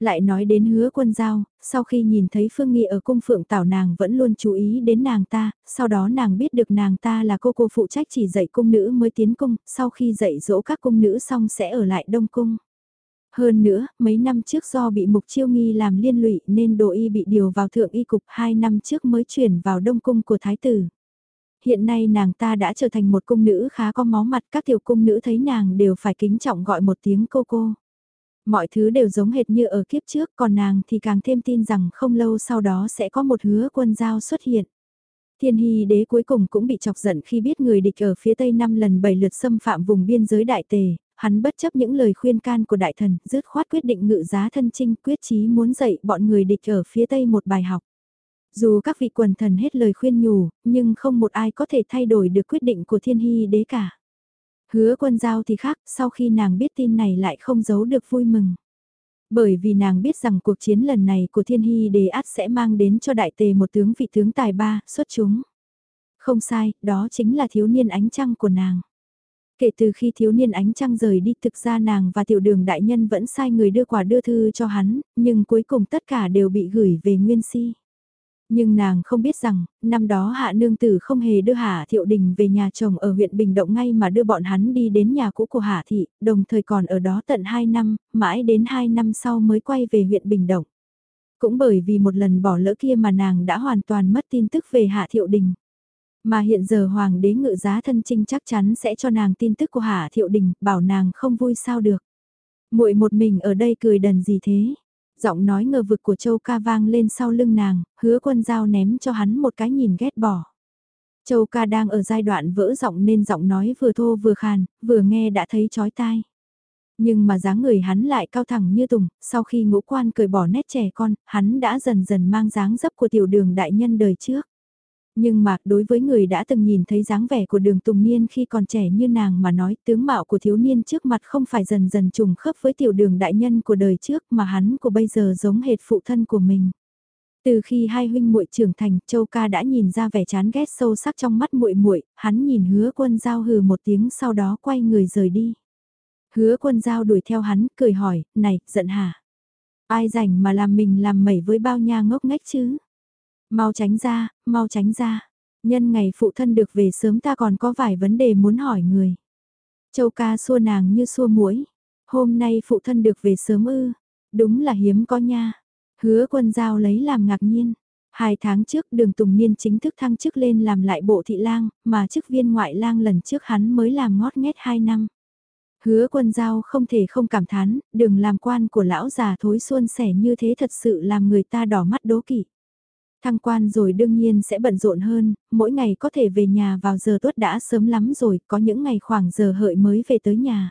Lại nói đến hứa quân giao, sau khi nhìn thấy Phương Nghị ở cung phượng tảo nàng vẫn luôn chú ý đến nàng ta, sau đó nàng biết được nàng ta là cô cô phụ trách chỉ dạy cung nữ mới tiến cung, sau khi dạy dỗ các cung nữ xong sẽ ở lại đông cung. Hơn nữa, mấy năm trước do bị mục chiêu nghi làm liên lụy nên đồ y bị điều vào thượng y cục 2 năm trước mới chuyển vào đông cung của thái tử. Hiện nay nàng ta đã trở thành một cung nữ khá có máu mặt, các tiểu cung nữ thấy nàng đều phải kính trọng gọi một tiếng cô cô. Mọi thứ đều giống hệt như ở kiếp trước, còn nàng thì càng thêm tin rằng không lâu sau đó sẽ có một hứa quân giao xuất hiện. Thiên hy đế cuối cùng cũng bị chọc giận khi biết người địch ở phía tây năm lần bảy lượt xâm phạm vùng biên giới đại tề, hắn bất chấp những lời khuyên can của đại thần, dứt khoát quyết định ngự giá thân trinh quyết chí muốn dạy bọn người địch ở phía tây một bài học. Dù các vị quần thần hết lời khuyên nhủ, nhưng không một ai có thể thay đổi được quyết định của thiên hy đế cả. Hứa quân giao thì khác, sau khi nàng biết tin này lại không giấu được vui mừng. Bởi vì nàng biết rằng cuộc chiến lần này của thiên hy đề át sẽ mang đến cho đại tề một tướng vị tướng tài ba, xuất chúng. Không sai, đó chính là thiếu niên ánh trăng của nàng. Kể từ khi thiếu niên ánh trăng rời đi thực ra nàng và tiểu đường đại nhân vẫn sai người đưa quà đưa thư cho hắn, nhưng cuối cùng tất cả đều bị gửi về nguyên si. Nhưng nàng không biết rằng, năm đó hạ nương tử không hề đưa hạ thiệu đình về nhà chồng ở huyện Bình Động ngay mà đưa bọn hắn đi đến nhà cũ của hạ thị, đồng thời còn ở đó tận 2 năm, mãi đến 2 năm sau mới quay về huyện Bình Động. Cũng bởi vì một lần bỏ lỡ kia mà nàng đã hoàn toàn mất tin tức về hạ thiệu đình. Mà hiện giờ hoàng đế ngự giá thân trinh chắc chắn sẽ cho nàng tin tức của hạ thiệu đình, bảo nàng không vui sao được. muội một mình ở đây cười đần gì thế? Giọng nói ngờ vực của Châu ca vang lên sau lưng nàng, hứa quân dao ném cho hắn một cái nhìn ghét bỏ. Châu ca đang ở giai đoạn vỡ giọng nên giọng nói vừa thô vừa khàn, vừa nghe đã thấy chói tai. Nhưng mà dáng người hắn lại cao thẳng như tùng, sau khi ngũ quan cởi bỏ nét trẻ con, hắn đã dần dần mang dáng dấp của tiểu đường đại nhân đời trước. Nhưng mà đối với người đã từng nhìn thấy dáng vẻ của đường Tùng Niên khi còn trẻ như nàng mà nói tướng mạo của thiếu niên trước mặt không phải dần dần trùng khớp với tiểu đường đại nhân của đời trước mà hắn của bây giờ giống hệt phụ thân của mình. Từ khi hai huynh muội trưởng thành, Châu Ca đã nhìn ra vẻ chán ghét sâu sắc trong mắt muội muội, hắn nhìn Hứa Quân Giao hừ một tiếng sau đó quay người rời đi. Hứa Quân Giao đuổi theo hắn, cười hỏi, "Này, giận hả? Ai rảnh mà làm mình làm mẩy với bao nha ngốc nghếch chứ?" Mau tránh ra, mau tránh ra. Nhân ngày phụ thân được về sớm ta còn có vài vấn đề muốn hỏi người. Châu ca xua nàng như xua muỗi. Hôm nay phụ thân được về sớm ư. Đúng là hiếm có nha. Hứa quân giao lấy làm ngạc nhiên. Hai tháng trước đường Tùng Niên chính thức thăng chức lên làm lại bộ thị lang, mà chức viên ngoại lang lần trước hắn mới làm ngót nghét hai năm. Hứa quân giao không thể không cảm thán, đường làm quan của lão già thối xuân sẻ như thế thật sự làm người ta đỏ mắt đố kỵ. Thăng quan rồi đương nhiên sẽ bận rộn hơn, mỗi ngày có thể về nhà vào giờ tuất đã sớm lắm rồi, có những ngày khoảng giờ hợi mới về tới nhà.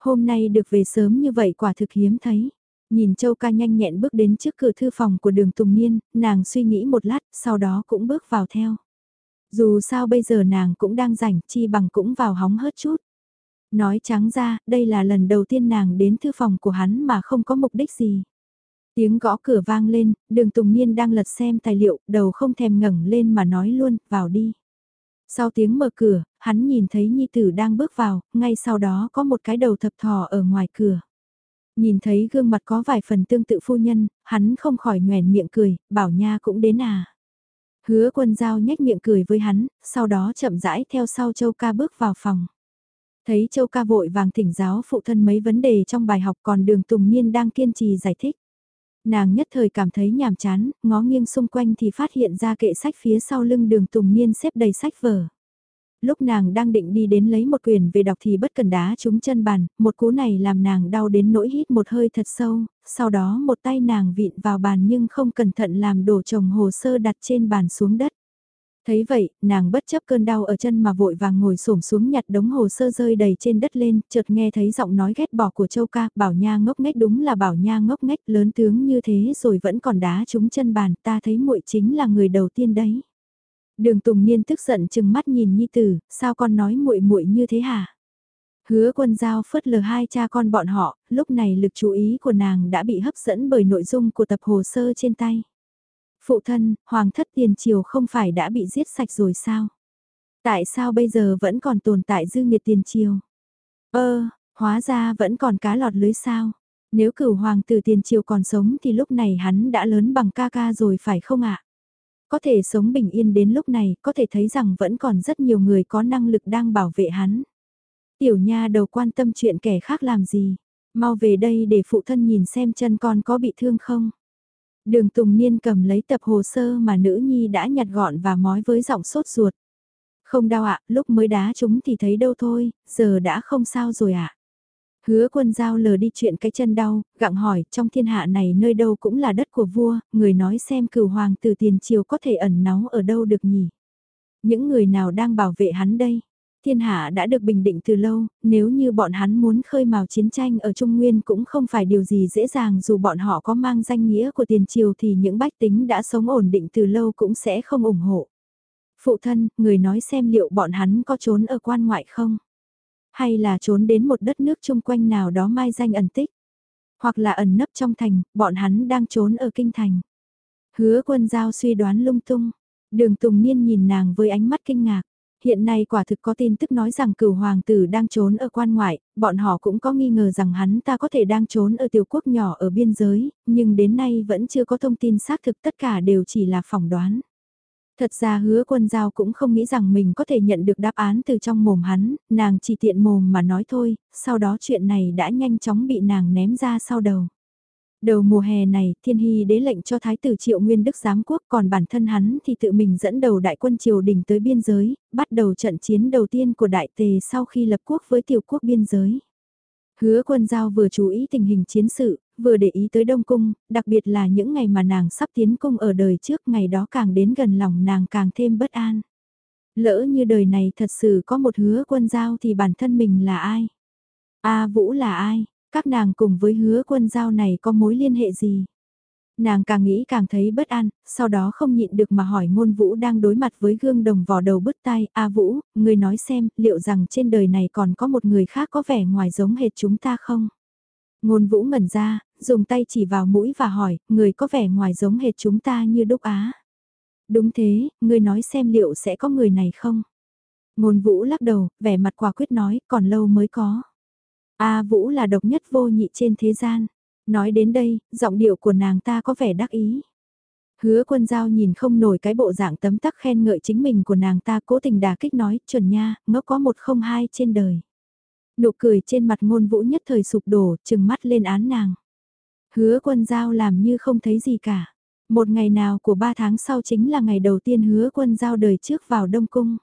Hôm nay được về sớm như vậy quả thực hiếm thấy. Nhìn Châu ca nhanh nhẹn bước đến trước cửa thư phòng của đường Tùng Niên, nàng suy nghĩ một lát, sau đó cũng bước vào theo. Dù sao bây giờ nàng cũng đang rảnh, chi bằng cũng vào hóng hớt chút. Nói trắng ra, đây là lần đầu tiên nàng đến thư phòng của hắn mà không có mục đích gì. Tiếng gõ cửa vang lên, đường Tùng Niên đang lật xem tài liệu, đầu không thèm ngẩng lên mà nói luôn, vào đi. Sau tiếng mở cửa, hắn nhìn thấy Nhi Tử đang bước vào, ngay sau đó có một cái đầu thập thò ở ngoài cửa. Nhìn thấy gương mặt có vài phần tương tự phu nhân, hắn không khỏi nhoèn miệng cười, bảo nha cũng đến à. Hứa quân giao nhếch miệng cười với hắn, sau đó chậm rãi theo sau châu ca bước vào phòng. Thấy châu ca vội vàng thỉnh giáo phụ thân mấy vấn đề trong bài học còn đường Tùng Niên đang kiên trì giải thích. Nàng nhất thời cảm thấy nhàm chán, ngó nghiêng xung quanh thì phát hiện ra kệ sách phía sau lưng đường Tùng Niên xếp đầy sách vở. Lúc nàng đang định đi đến lấy một quyền về đọc thì bất cần đá trúng chân bàn, một cú này làm nàng đau đến nỗi hít một hơi thật sâu, sau đó một tay nàng vịn vào bàn nhưng không cẩn thận làm đổ chồng hồ sơ đặt trên bàn xuống đất. Thấy vậy, nàng bất chấp cơn đau ở chân mà vội vàng ngồi xổm xuống nhặt đống hồ sơ rơi đầy trên đất lên, chợt nghe thấy giọng nói ghét bỏ của Châu ca, bảo nha ngốc nghếch đúng là bảo nha ngốc nghếch lớn tướng như thế rồi vẫn còn đá trúng chân bàn, ta thấy muội chính là người đầu tiên đấy. Đường Tùng Niên tức giận chừng mắt nhìn Nhi Tử, sao con nói muội muội như thế hả? Hứa quân giao phớt lờ hai cha con bọn họ, lúc này lực chú ý của nàng đã bị hấp dẫn bởi nội dung của tập hồ sơ trên tay. Phụ thân, hoàng thất tiền triều không phải đã bị giết sạch rồi sao? Tại sao bây giờ vẫn còn tồn tại dư nghiệt tiền triều? Ơ, hóa ra vẫn còn cá lọt lưới sao? Nếu cửu hoàng tử tiền triều còn sống thì lúc này hắn đã lớn bằng ca ca rồi phải không ạ? Có thể sống bình yên đến lúc này, có thể thấy rằng vẫn còn rất nhiều người có năng lực đang bảo vệ hắn. Tiểu nha đầu quan tâm chuyện kẻ khác làm gì? Mau về đây để phụ thân nhìn xem chân con có bị thương không? Đường Tùng Niên cầm lấy tập hồ sơ mà nữ nhi đã nhặt gọn và mói với giọng sốt ruột. Không đau ạ, lúc mới đá chúng thì thấy đâu thôi, giờ đã không sao rồi ạ. Hứa quân giao lờ đi chuyện cái chân đau, gặng hỏi, trong thiên hạ này nơi đâu cũng là đất của vua, người nói xem cửu hoàng từ tiền triều có thể ẩn náu ở đâu được nhỉ? Những người nào đang bảo vệ hắn đây? Thiên hạ đã được bình định từ lâu, nếu như bọn hắn muốn khơi mào chiến tranh ở Trung Nguyên cũng không phải điều gì dễ dàng dù bọn họ có mang danh nghĩa của tiền triều thì những bách tính đã sống ổn định từ lâu cũng sẽ không ủng hộ. Phụ thân, người nói xem liệu bọn hắn có trốn ở quan ngoại không? Hay là trốn đến một đất nước chung quanh nào đó mai danh ẩn tích? Hoặc là ẩn nấp trong thành, bọn hắn đang trốn ở kinh thành. Hứa quân giao suy đoán lung tung. Đường Tùng Niên nhìn nàng với ánh mắt kinh ngạc. Hiện nay quả thực có tin tức nói rằng cửu hoàng tử đang trốn ở quan ngoại, bọn họ cũng có nghi ngờ rằng hắn ta có thể đang trốn ở tiểu quốc nhỏ ở biên giới, nhưng đến nay vẫn chưa có thông tin xác thực tất cả đều chỉ là phỏng đoán. Thật ra hứa quân giao cũng không nghĩ rằng mình có thể nhận được đáp án từ trong mồm hắn, nàng chỉ tiện mồm mà nói thôi, sau đó chuyện này đã nhanh chóng bị nàng ném ra sau đầu. Đầu mùa hè này, thiên hy đế lệnh cho thái tử triệu nguyên đức giám quốc còn bản thân hắn thì tự mình dẫn đầu đại quân triều đình tới biên giới, bắt đầu trận chiến đầu tiên của đại tề sau khi lập quốc với tiểu quốc biên giới. Hứa quân giao vừa chú ý tình hình chiến sự, vừa để ý tới Đông Cung, đặc biệt là những ngày mà nàng sắp tiến cung ở đời trước ngày đó càng đến gần lòng nàng càng thêm bất an. Lỡ như đời này thật sự có một hứa quân giao thì bản thân mình là ai? A Vũ là ai? Các nàng cùng với hứa quân giao này có mối liên hệ gì? Nàng càng nghĩ càng thấy bất an, sau đó không nhịn được mà hỏi ngôn vũ đang đối mặt với gương đồng vò đầu bứt tai, A Vũ, người nói xem, liệu rằng trên đời này còn có một người khác có vẻ ngoài giống hệt chúng ta không? Ngôn vũ ngẩn ra, dùng tay chỉ vào mũi và hỏi, người có vẻ ngoài giống hệt chúng ta như đúc á. Đúng thế, người nói xem liệu sẽ có người này không? Ngôn vũ lắc đầu, vẻ mặt quả quyết nói, còn lâu mới có. A Vũ là độc nhất vô nhị trên thế gian. Nói đến đây, giọng điệu của nàng ta có vẻ đắc ý. Hứa quân giao nhìn không nổi cái bộ dạng tấm tắc khen ngợi chính mình của nàng ta cố tình đà kích nói, chuẩn nha, ngốc có một không hai trên đời. Nụ cười trên mặt ngôn vũ nhất thời sụp đổ, chừng mắt lên án nàng. Hứa quân giao làm như không thấy gì cả. Một ngày nào của ba tháng sau chính là ngày đầu tiên hứa quân giao đời trước vào Đông Cung.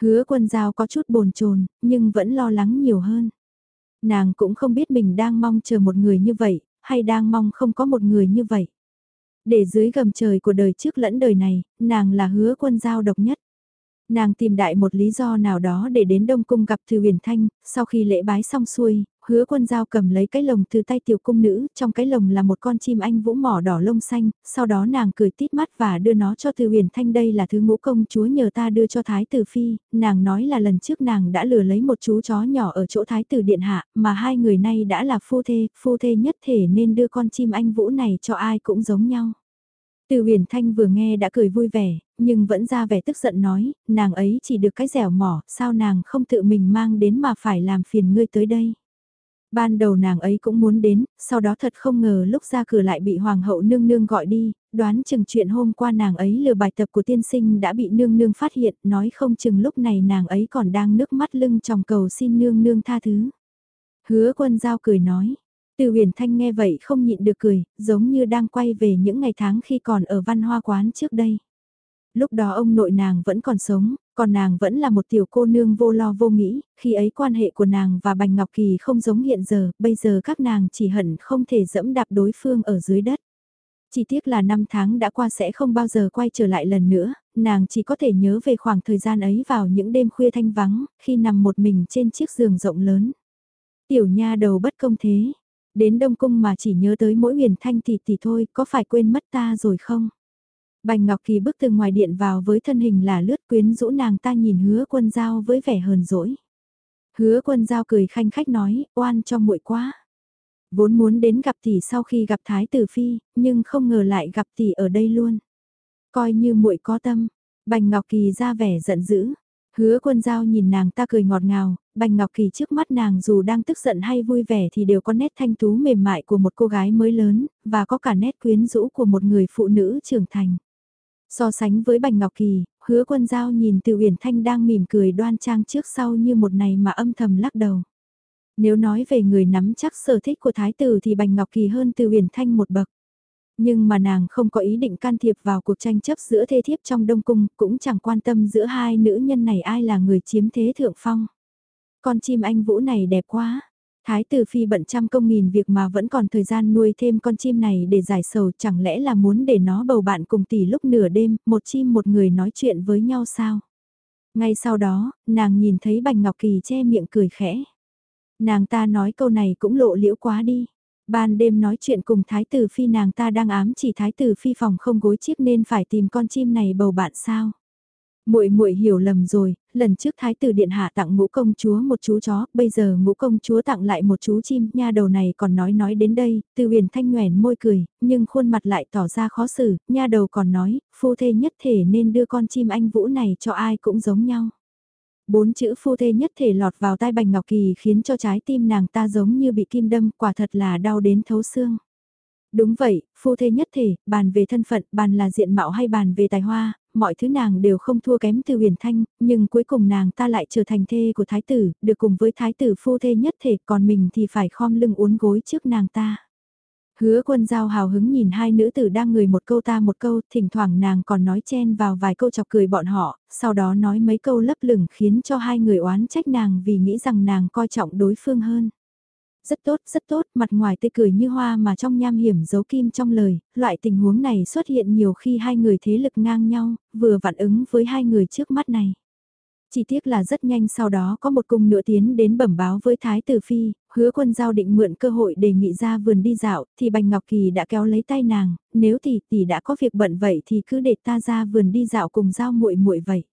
Hứa quân giao có chút bồn chồn nhưng vẫn lo lắng nhiều hơn. Nàng cũng không biết mình đang mong chờ một người như vậy, hay đang mong không có một người như vậy. Để dưới gầm trời của đời trước lẫn đời này, nàng là hứa quân giao độc nhất. Nàng tìm đại một lý do nào đó để đến Đông Cung gặp Thư Huyền Thanh, sau khi lễ bái xong xuôi, hứa quân giao cầm lấy cái lồng từ tay tiểu cung nữ, trong cái lồng là một con chim anh vũ mỏ đỏ lông xanh, sau đó nàng cười tít mắt và đưa nó cho từ Huyền Thanh đây là thứ ngũ công chúa nhờ ta đưa cho Thái Tử Phi, nàng nói là lần trước nàng đã lừa lấy một chú chó nhỏ ở chỗ Thái Tử Điện Hạ, mà hai người nay đã là phu thê, phu thê nhất thể nên đưa con chim anh vũ này cho ai cũng giống nhau. Từ huyền thanh vừa nghe đã cười vui vẻ, nhưng vẫn ra vẻ tức giận nói, nàng ấy chỉ được cái dẻo mỏ, sao nàng không tự mình mang đến mà phải làm phiền ngươi tới đây. Ban đầu nàng ấy cũng muốn đến, sau đó thật không ngờ lúc ra cửa lại bị hoàng hậu nương nương gọi đi, đoán chừng chuyện hôm qua nàng ấy lừa bài tập của tiên sinh đã bị nương nương phát hiện, nói không chừng lúc này nàng ấy còn đang nước mắt lưng tròng cầu xin nương nương tha thứ. Hứa quân giao cười nói, từ huyền thanh nghe vậy không nhịn được cười, giống như đang quay về những ngày tháng khi còn ở văn hoa quán trước đây. Lúc đó ông nội nàng vẫn còn sống, còn nàng vẫn là một tiểu cô nương vô lo vô nghĩ, khi ấy quan hệ của nàng và Bành Ngọc Kỳ không giống hiện giờ, bây giờ các nàng chỉ hận không thể dẫm đạp đối phương ở dưới đất. Chỉ tiếc là năm tháng đã qua sẽ không bao giờ quay trở lại lần nữa, nàng chỉ có thể nhớ về khoảng thời gian ấy vào những đêm khuya thanh vắng, khi nằm một mình trên chiếc giường rộng lớn. Tiểu nha đầu bất công thế, đến Đông Cung mà chỉ nhớ tới mỗi huyền thanh thì thì thôi, có phải quên mất ta rồi không? Bành Ngọc Kỳ bước từ ngoài điện vào với thân hình là lướt quyến rũ nàng ta nhìn hứa quân giao với vẻ hờn dỗi. Hứa quân giao cười khanh khách nói, oan cho muội quá. Vốn muốn đến gặp tỷ sau khi gặp Thái Tử Phi, nhưng không ngờ lại gặp tỷ ở đây luôn. Coi như muội có tâm, Bành Ngọc Kỳ ra vẻ giận dữ. Hứa quân giao nhìn nàng ta cười ngọt ngào, Bành Ngọc Kỳ trước mắt nàng dù đang tức giận hay vui vẻ thì đều có nét thanh tú mềm mại của một cô gái mới lớn, và có cả nét quyến rũ của một người phụ nữ trưởng thành. So sánh với Bành Ngọc Kỳ, hứa quân giao nhìn từ Uyển Thanh đang mỉm cười đoan trang trước sau như một này mà âm thầm lắc đầu. Nếu nói về người nắm chắc sở thích của Thái tử thì Bành Ngọc Kỳ hơn từ Uyển Thanh một bậc. Nhưng mà nàng không có ý định can thiệp vào cuộc tranh chấp giữa thê thiếp trong đông cung, cũng chẳng quan tâm giữa hai nữ nhân này ai là người chiếm thế thượng phong. Con chim anh vũ này đẹp quá. Thái tử phi bận trăm công nghìn việc mà vẫn còn thời gian nuôi thêm con chim này để giải sầu chẳng lẽ là muốn để nó bầu bạn cùng tỷ lúc nửa đêm, một chim một người nói chuyện với nhau sao? Ngay sau đó, nàng nhìn thấy Bạch Ngọc Kỳ che miệng cười khẽ. Nàng ta nói câu này cũng lộ liễu quá đi. Ban đêm nói chuyện cùng thái tử phi nàng ta đang ám chỉ thái tử phi phòng không gối chiếc nên phải tìm con chim này bầu bạn sao. Muội muội hiểu lầm rồi, lần trước thái tử điện hạ tặng ngũ công chúa một chú chó, bây giờ ngũ công chúa tặng lại một chú chim, nha đầu này còn nói nói đến đây, từ huyền thanh nhoèn môi cười, nhưng khuôn mặt lại tỏ ra khó xử, nha đầu còn nói, phu thê nhất thể nên đưa con chim anh vũ này cho ai cũng giống nhau. Bốn chữ phu thê nhất thể lọt vào tai Bành Ngọc Kỳ khiến cho trái tim nàng ta giống như bị kim đâm, quả thật là đau đến thấu xương. Đúng vậy, phu thê nhất thể, bàn về thân phận, bàn là diện mạo hay bàn về tài hoa, mọi thứ nàng đều không thua kém từ huyền thanh, nhưng cuối cùng nàng ta lại trở thành thê của thái tử, được cùng với thái tử phu thê nhất thể, còn mình thì phải khom lưng uốn gối trước nàng ta. Hứa quân giao hào hứng nhìn hai nữ tử đang người một câu ta một câu, thỉnh thoảng nàng còn nói chen vào vài câu chọc cười bọn họ, sau đó nói mấy câu lấp lửng khiến cho hai người oán trách nàng vì nghĩ rằng nàng coi trọng đối phương hơn. Rất tốt, rất tốt, mặt ngoài tươi cười như hoa mà trong nham hiểm giấu kim trong lời, loại tình huống này xuất hiện nhiều khi hai người thế lực ngang nhau, vừa vặn ứng với hai người trước mắt này. Chỉ tiếc là rất nhanh sau đó có một cung nữa tiến đến bẩm báo với Thái Tử Phi, hứa quân giao định mượn cơ hội đề nghị ra vườn đi dạo, thì Bành Ngọc Kỳ đã kéo lấy tay nàng, nếu tỷ tỷ đã có việc bận vậy thì cứ để ta ra vườn đi dạo cùng giao muội muội vậy.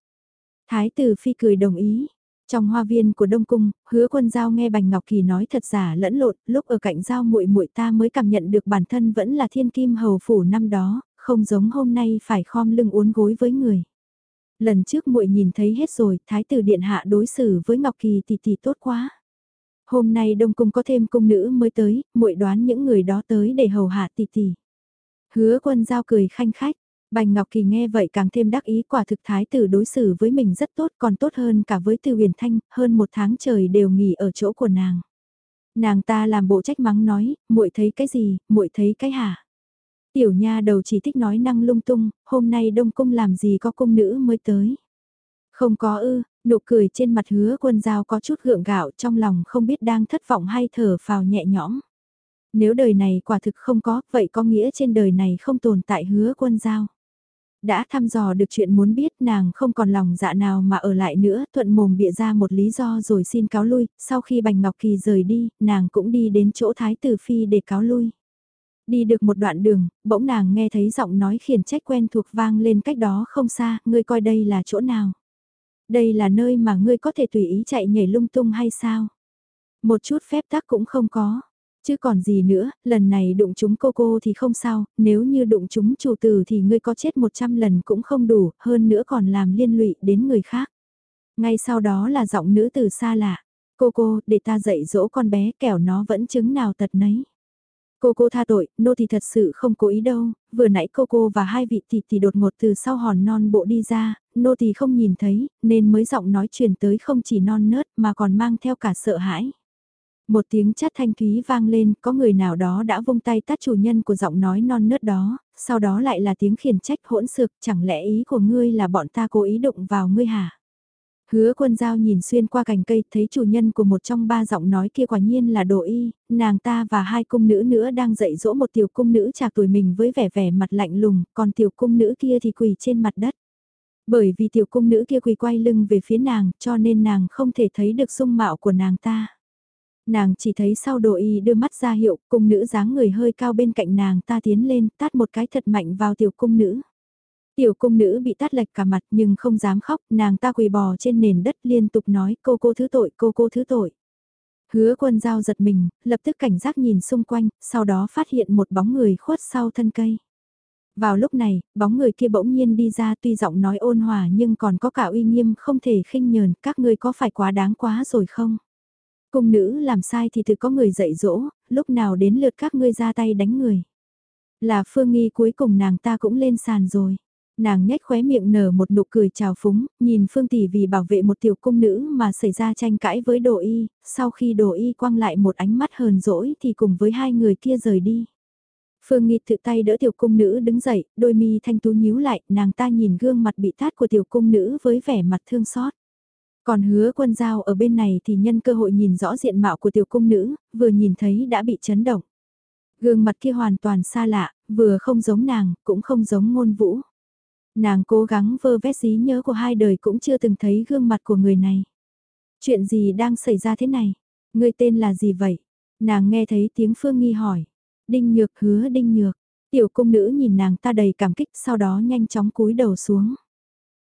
Thái Tử Phi cười đồng ý. Trong hoa viên của Đông Cung, hứa quân giao nghe Bành Ngọc Kỳ nói thật giả lẫn lộn, lúc ở cạnh giao muội muội ta mới cảm nhận được bản thân vẫn là thiên kim hầu phủ năm đó, không giống hôm nay phải khom lưng uốn gối với người. Lần trước muội nhìn thấy hết rồi, thái tử điện hạ đối xử với Ngọc Kỳ tỷ tỷ tốt quá. Hôm nay Đông cung có thêm cung nữ mới tới, muội đoán những người đó tới để hầu hạ tỷ tỷ. Hứa Quân giao cười khanh khách, Bành Ngọc Kỳ nghe vậy càng thêm đắc ý quả thực thái tử đối xử với mình rất tốt còn tốt hơn cả với Từ Huyền Thanh, hơn một tháng trời đều nghỉ ở chỗ của nàng. Nàng ta làm bộ trách mắng nói, muội thấy cái gì, muội thấy cái hả? Tiểu nha đầu chỉ thích nói năng lung tung, hôm nay đông cung làm gì có cung nữ mới tới. Không có ư, nụ cười trên mặt hứa quân giao có chút gượng gạo trong lòng không biết đang thất vọng hay thở phào nhẹ nhõm. Nếu đời này quả thực không có, vậy có nghĩa trên đời này không tồn tại hứa quân giao. Đã thăm dò được chuyện muốn biết nàng không còn lòng dạ nào mà ở lại nữa, thuận mồm bịa ra một lý do rồi xin cáo lui, sau khi Bành Ngọc Kỳ rời đi, nàng cũng đi đến chỗ Thái Tử Phi để cáo lui. Đi được một đoạn đường, bỗng nàng nghe thấy giọng nói khiển trách quen thuộc vang lên cách đó không xa, ngươi coi đây là chỗ nào. Đây là nơi mà ngươi có thể tùy ý chạy nhảy lung tung hay sao? Một chút phép tắc cũng không có. Chứ còn gì nữa, lần này đụng chúng cô cô thì không sao, nếu như đụng chúng chủ tử thì ngươi có chết 100 lần cũng không đủ, hơn nữa còn làm liên lụy đến người khác. Ngay sau đó là giọng nữ từ xa lạ. Cô cô, để ta dạy dỗ con bé kẻo nó vẫn chứng nào tật nấy. Cô cô tha tội, nô thì thật sự không cố ý đâu, vừa nãy cô cô và hai vị tỷ thì đột ngột từ sau hòn non bộ đi ra, nô thì không nhìn thấy, nên mới giọng nói truyền tới không chỉ non nớt mà còn mang theo cả sợ hãi. Một tiếng chát thanh thúy vang lên, có người nào đó đã vung tay tát chủ nhân của giọng nói non nớt đó, sau đó lại là tiếng khiển trách hỗn xược, chẳng lẽ ý của ngươi là bọn ta cố ý đụng vào ngươi hả? Hứa quân giao nhìn xuyên qua cành cây thấy chủ nhân của một trong ba giọng nói kia quả nhiên là đồ y, nàng ta và hai cung nữ nữa đang dạy dỗ một tiểu cung nữ trạc tuổi mình với vẻ vẻ mặt lạnh lùng, còn tiểu cung nữ kia thì quỳ trên mặt đất. Bởi vì tiểu cung nữ kia quỳ quay lưng về phía nàng cho nên nàng không thể thấy được dung mạo của nàng ta. Nàng chỉ thấy sau đồ y đưa mắt ra hiệu cung nữ dáng người hơi cao bên cạnh nàng ta tiến lên tát một cái thật mạnh vào tiểu cung nữ. Tiểu cung nữ bị tát lệch cả mặt nhưng không dám khóc, nàng ta quỳ bò trên nền đất liên tục nói cô cô thứ tội, cô cô thứ tội. Hứa quân giao giật mình, lập tức cảnh giác nhìn xung quanh, sau đó phát hiện một bóng người khuất sau thân cây. Vào lúc này, bóng người kia bỗng nhiên đi ra tuy giọng nói ôn hòa nhưng còn có cả uy nghiêm không thể khinh nhờn, các ngươi có phải quá đáng quá rồi không? Cung nữ làm sai thì tự có người dạy dỗ, lúc nào đến lượt các ngươi ra tay đánh người. Là phương nghi cuối cùng nàng ta cũng lên sàn rồi nàng nhếch khóe miệng nở một nụ cười trào phúng, nhìn Phương Tỷ vì bảo vệ một tiểu cung nữ mà xảy ra tranh cãi với Đồ Y, sau khi Đồ Y quăng lại một ánh mắt hờn dỗi thì cùng với hai người kia rời đi. Phương Nghi tự tay đỡ tiểu cung nữ đứng dậy, đôi mi thanh tú nhíu lại, nàng ta nhìn gương mặt bị tát của tiểu cung nữ với vẻ mặt thương xót. Còn hứa quân giao ở bên này thì nhân cơ hội nhìn rõ diện mạo của tiểu cung nữ, vừa nhìn thấy đã bị chấn động. Gương mặt kia hoàn toàn xa lạ, vừa không giống nàng, cũng không giống ngôn vũ. Nàng cố gắng vơ vét dí nhớ của hai đời cũng chưa từng thấy gương mặt của người này. Chuyện gì đang xảy ra thế này? Người tên là gì vậy? Nàng nghe thấy tiếng Phương Nghi hỏi. Đinh Nhược hứa Đinh Nhược. Tiểu cung nữ nhìn nàng ta đầy cảm kích sau đó nhanh chóng cúi đầu xuống.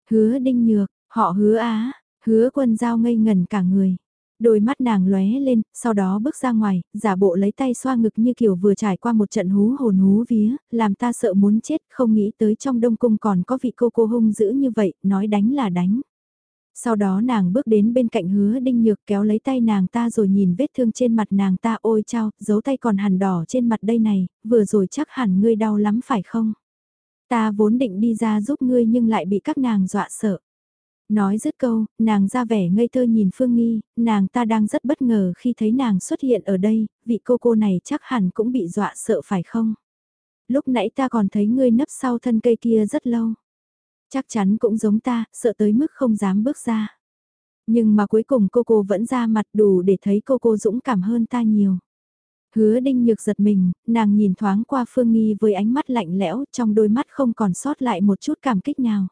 Hứa Đinh Nhược, họ hứa á, hứa quân giao ngây ngần cả người. Đôi mắt nàng lóe lên, sau đó bước ra ngoài, giả bộ lấy tay xoa ngực như kiểu vừa trải qua một trận hú hồn hú vía, làm ta sợ muốn chết, không nghĩ tới trong đông cung còn có vị cô cô hung dữ như vậy, nói đánh là đánh. Sau đó nàng bước đến bên cạnh hứa đinh nhược kéo lấy tay nàng ta rồi nhìn vết thương trên mặt nàng ta ôi chao, dấu tay còn hẳn đỏ trên mặt đây này, vừa rồi chắc hẳn ngươi đau lắm phải không? Ta vốn định đi ra giúp ngươi nhưng lại bị các nàng dọa sợ. Nói dứt câu, nàng ra vẻ ngây thơ nhìn Phương Nghi, nàng ta đang rất bất ngờ khi thấy nàng xuất hiện ở đây, vị cô cô này chắc hẳn cũng bị dọa sợ phải không? Lúc nãy ta còn thấy ngươi nấp sau thân cây kia rất lâu. Chắc chắn cũng giống ta, sợ tới mức không dám bước ra. Nhưng mà cuối cùng cô cô vẫn ra mặt đủ để thấy cô cô dũng cảm hơn ta nhiều. Hứa đinh nhược giật mình, nàng nhìn thoáng qua Phương Nghi với ánh mắt lạnh lẽo trong đôi mắt không còn sót lại một chút cảm kích nào.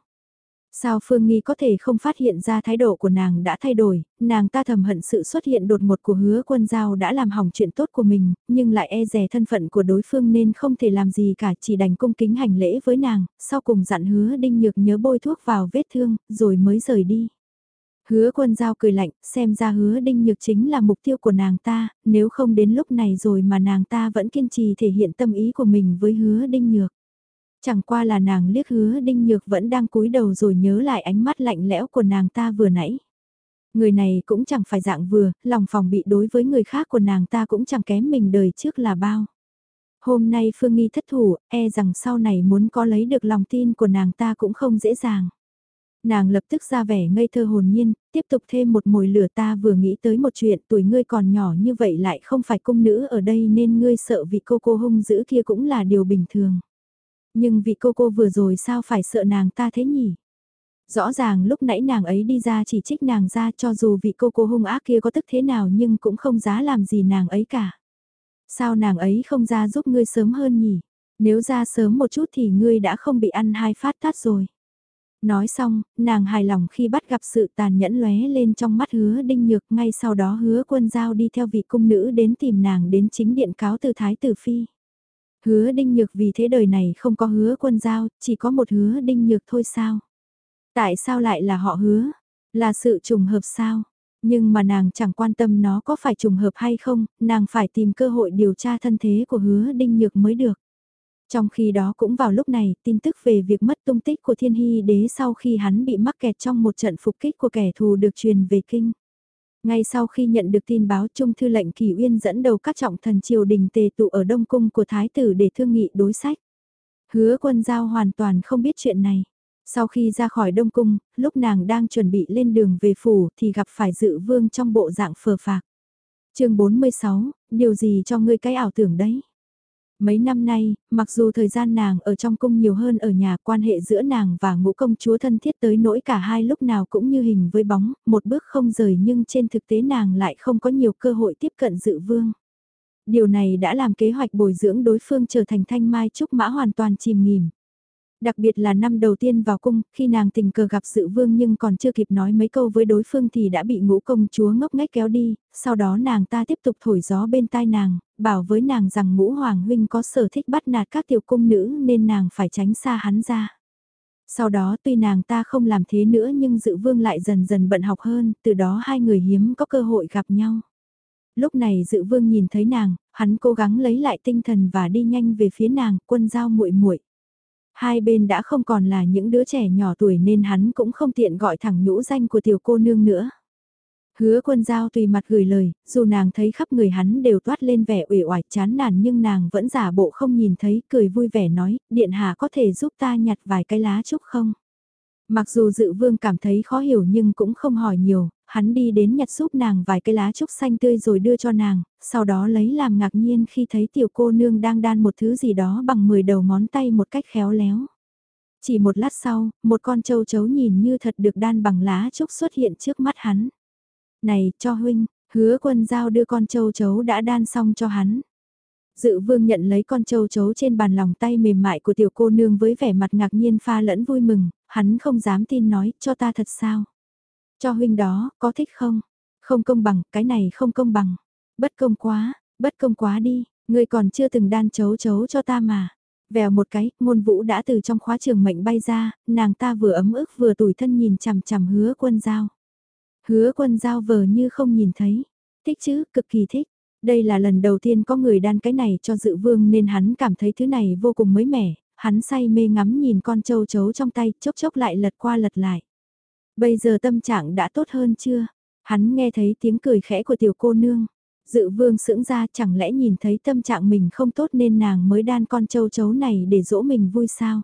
Sao Phương Nghi có thể không phát hiện ra thái độ của nàng đã thay đổi, nàng ta thầm hận sự xuất hiện đột ngột của hứa quân giao đã làm hỏng chuyện tốt của mình, nhưng lại e rè thân phận của đối phương nên không thể làm gì cả chỉ đành cung kính hành lễ với nàng, sau cùng dặn hứa đinh nhược nhớ bôi thuốc vào vết thương, rồi mới rời đi. Hứa quân giao cười lạnh, xem ra hứa đinh nhược chính là mục tiêu của nàng ta, nếu không đến lúc này rồi mà nàng ta vẫn kiên trì thể hiện tâm ý của mình với hứa đinh nhược. Chẳng qua là nàng liếc hứa đinh nhược vẫn đang cúi đầu rồi nhớ lại ánh mắt lạnh lẽo của nàng ta vừa nãy. Người này cũng chẳng phải dạng vừa, lòng phòng bị đối với người khác của nàng ta cũng chẳng kém mình đời trước là bao. Hôm nay Phương Nghi thất thủ, e rằng sau này muốn có lấy được lòng tin của nàng ta cũng không dễ dàng. Nàng lập tức ra vẻ ngây thơ hồn nhiên, tiếp tục thêm một mồi lửa ta vừa nghĩ tới một chuyện tuổi ngươi còn nhỏ như vậy lại không phải cung nữ ở đây nên ngươi sợ vị cô cô hung dữ kia cũng là điều bình thường. Nhưng vị cô cô vừa rồi sao phải sợ nàng ta thế nhỉ? Rõ ràng lúc nãy nàng ấy đi ra chỉ trích nàng ra cho dù vị cô cô hung ác kia có tức thế nào nhưng cũng không giá làm gì nàng ấy cả. Sao nàng ấy không ra giúp ngươi sớm hơn nhỉ? Nếu ra sớm một chút thì ngươi đã không bị ăn hai phát tát rồi. Nói xong, nàng hài lòng khi bắt gặp sự tàn nhẫn lóe lên trong mắt hứa đinh nhược ngay sau đó hứa quân giao đi theo vị cung nữ đến tìm nàng đến chính điện cáo từ Thái Tử Phi. Hứa đinh nhược vì thế đời này không có hứa quân giao, chỉ có một hứa đinh nhược thôi sao? Tại sao lại là họ hứa? Là sự trùng hợp sao? Nhưng mà nàng chẳng quan tâm nó có phải trùng hợp hay không, nàng phải tìm cơ hội điều tra thân thế của hứa đinh nhược mới được. Trong khi đó cũng vào lúc này, tin tức về việc mất tung tích của thiên hy đế sau khi hắn bị mắc kẹt trong một trận phục kích của kẻ thù được truyền về kinh. Ngay sau khi nhận được tin báo Trung Thư lệnh Kỳ Uyên dẫn đầu các trọng thần triều đình tề tụ ở Đông Cung của Thái tử để thương nghị đối sách. Hứa quân giao hoàn toàn không biết chuyện này. Sau khi ra khỏi Đông Cung, lúc nàng đang chuẩn bị lên đường về phủ thì gặp phải dự vương trong bộ dạng phờ phạc. chương 46, điều gì cho ngươi cái ảo tưởng đấy? Mấy năm nay, mặc dù thời gian nàng ở trong cung nhiều hơn ở nhà quan hệ giữa nàng và ngũ công chúa thân thiết tới nỗi cả hai lúc nào cũng như hình với bóng, một bước không rời nhưng trên thực tế nàng lại không có nhiều cơ hội tiếp cận dự vương. Điều này đã làm kế hoạch bồi dưỡng đối phương trở thành thanh mai trúc mã hoàn toàn chìm nghỉm. Đặc biệt là năm đầu tiên vào cung, khi nàng tình cờ gặp sự vương nhưng còn chưa kịp nói mấy câu với đối phương thì đã bị ngũ công chúa ngốc ngách kéo đi, sau đó nàng ta tiếp tục thổi gió bên tai nàng, bảo với nàng rằng ngũ hoàng huynh có sở thích bắt nạt các tiểu cung nữ nên nàng phải tránh xa hắn ra. Sau đó tuy nàng ta không làm thế nữa nhưng dự vương lại dần dần bận học hơn, từ đó hai người hiếm có cơ hội gặp nhau. Lúc này dự vương nhìn thấy nàng, hắn cố gắng lấy lại tinh thần và đi nhanh về phía nàng, quân giao muội muội Hai bên đã không còn là những đứa trẻ nhỏ tuổi nên hắn cũng không tiện gọi thẳng nhũ danh của tiểu cô nương nữa. Hứa quân giao tùy mặt gửi lời, dù nàng thấy khắp người hắn đều toát lên vẻ uể oải chán nản nhưng nàng vẫn giả bộ không nhìn thấy, cười vui vẻ nói, điện hạ có thể giúp ta nhặt vài cái lá trúc không? Mặc dù dự vương cảm thấy khó hiểu nhưng cũng không hỏi nhiều, hắn đi đến nhặt giúp nàng vài cây lá trúc xanh tươi rồi đưa cho nàng, sau đó lấy làm ngạc nhiên khi thấy tiểu cô nương đang đan một thứ gì đó bằng 10 đầu ngón tay một cách khéo léo. Chỉ một lát sau, một con châu chấu nhìn như thật được đan bằng lá trúc xuất hiện trước mắt hắn. Này, cho huynh, hứa quân giao đưa con châu chấu đã đan xong cho hắn. Dự vương nhận lấy con châu chấu trên bàn lòng tay mềm mại của tiểu cô nương với vẻ mặt ngạc nhiên pha lẫn vui mừng, hắn không dám tin nói, cho ta thật sao? Cho huynh đó, có thích không? Không công bằng, cái này không công bằng. Bất công quá, bất công quá đi, ngươi còn chưa từng đan chấu chấu cho ta mà. Vèo một cái, ngôn vũ đã từ trong khóa trường mệnh bay ra, nàng ta vừa ấm ức vừa tủi thân nhìn chằm chằm hứa quân giao. Hứa quân giao vờ như không nhìn thấy. Thích chứ, cực kỳ thích. Đây là lần đầu tiên có người đan cái này cho dự vương nên hắn cảm thấy thứ này vô cùng mới mẻ, hắn say mê ngắm nhìn con châu chấu trong tay, chốc chốc lại lật qua lật lại. Bây giờ tâm trạng đã tốt hơn chưa? Hắn nghe thấy tiếng cười khẽ của tiểu cô nương. Dự vương sững ra chẳng lẽ nhìn thấy tâm trạng mình không tốt nên nàng mới đan con châu chấu này để dỗ mình vui sao?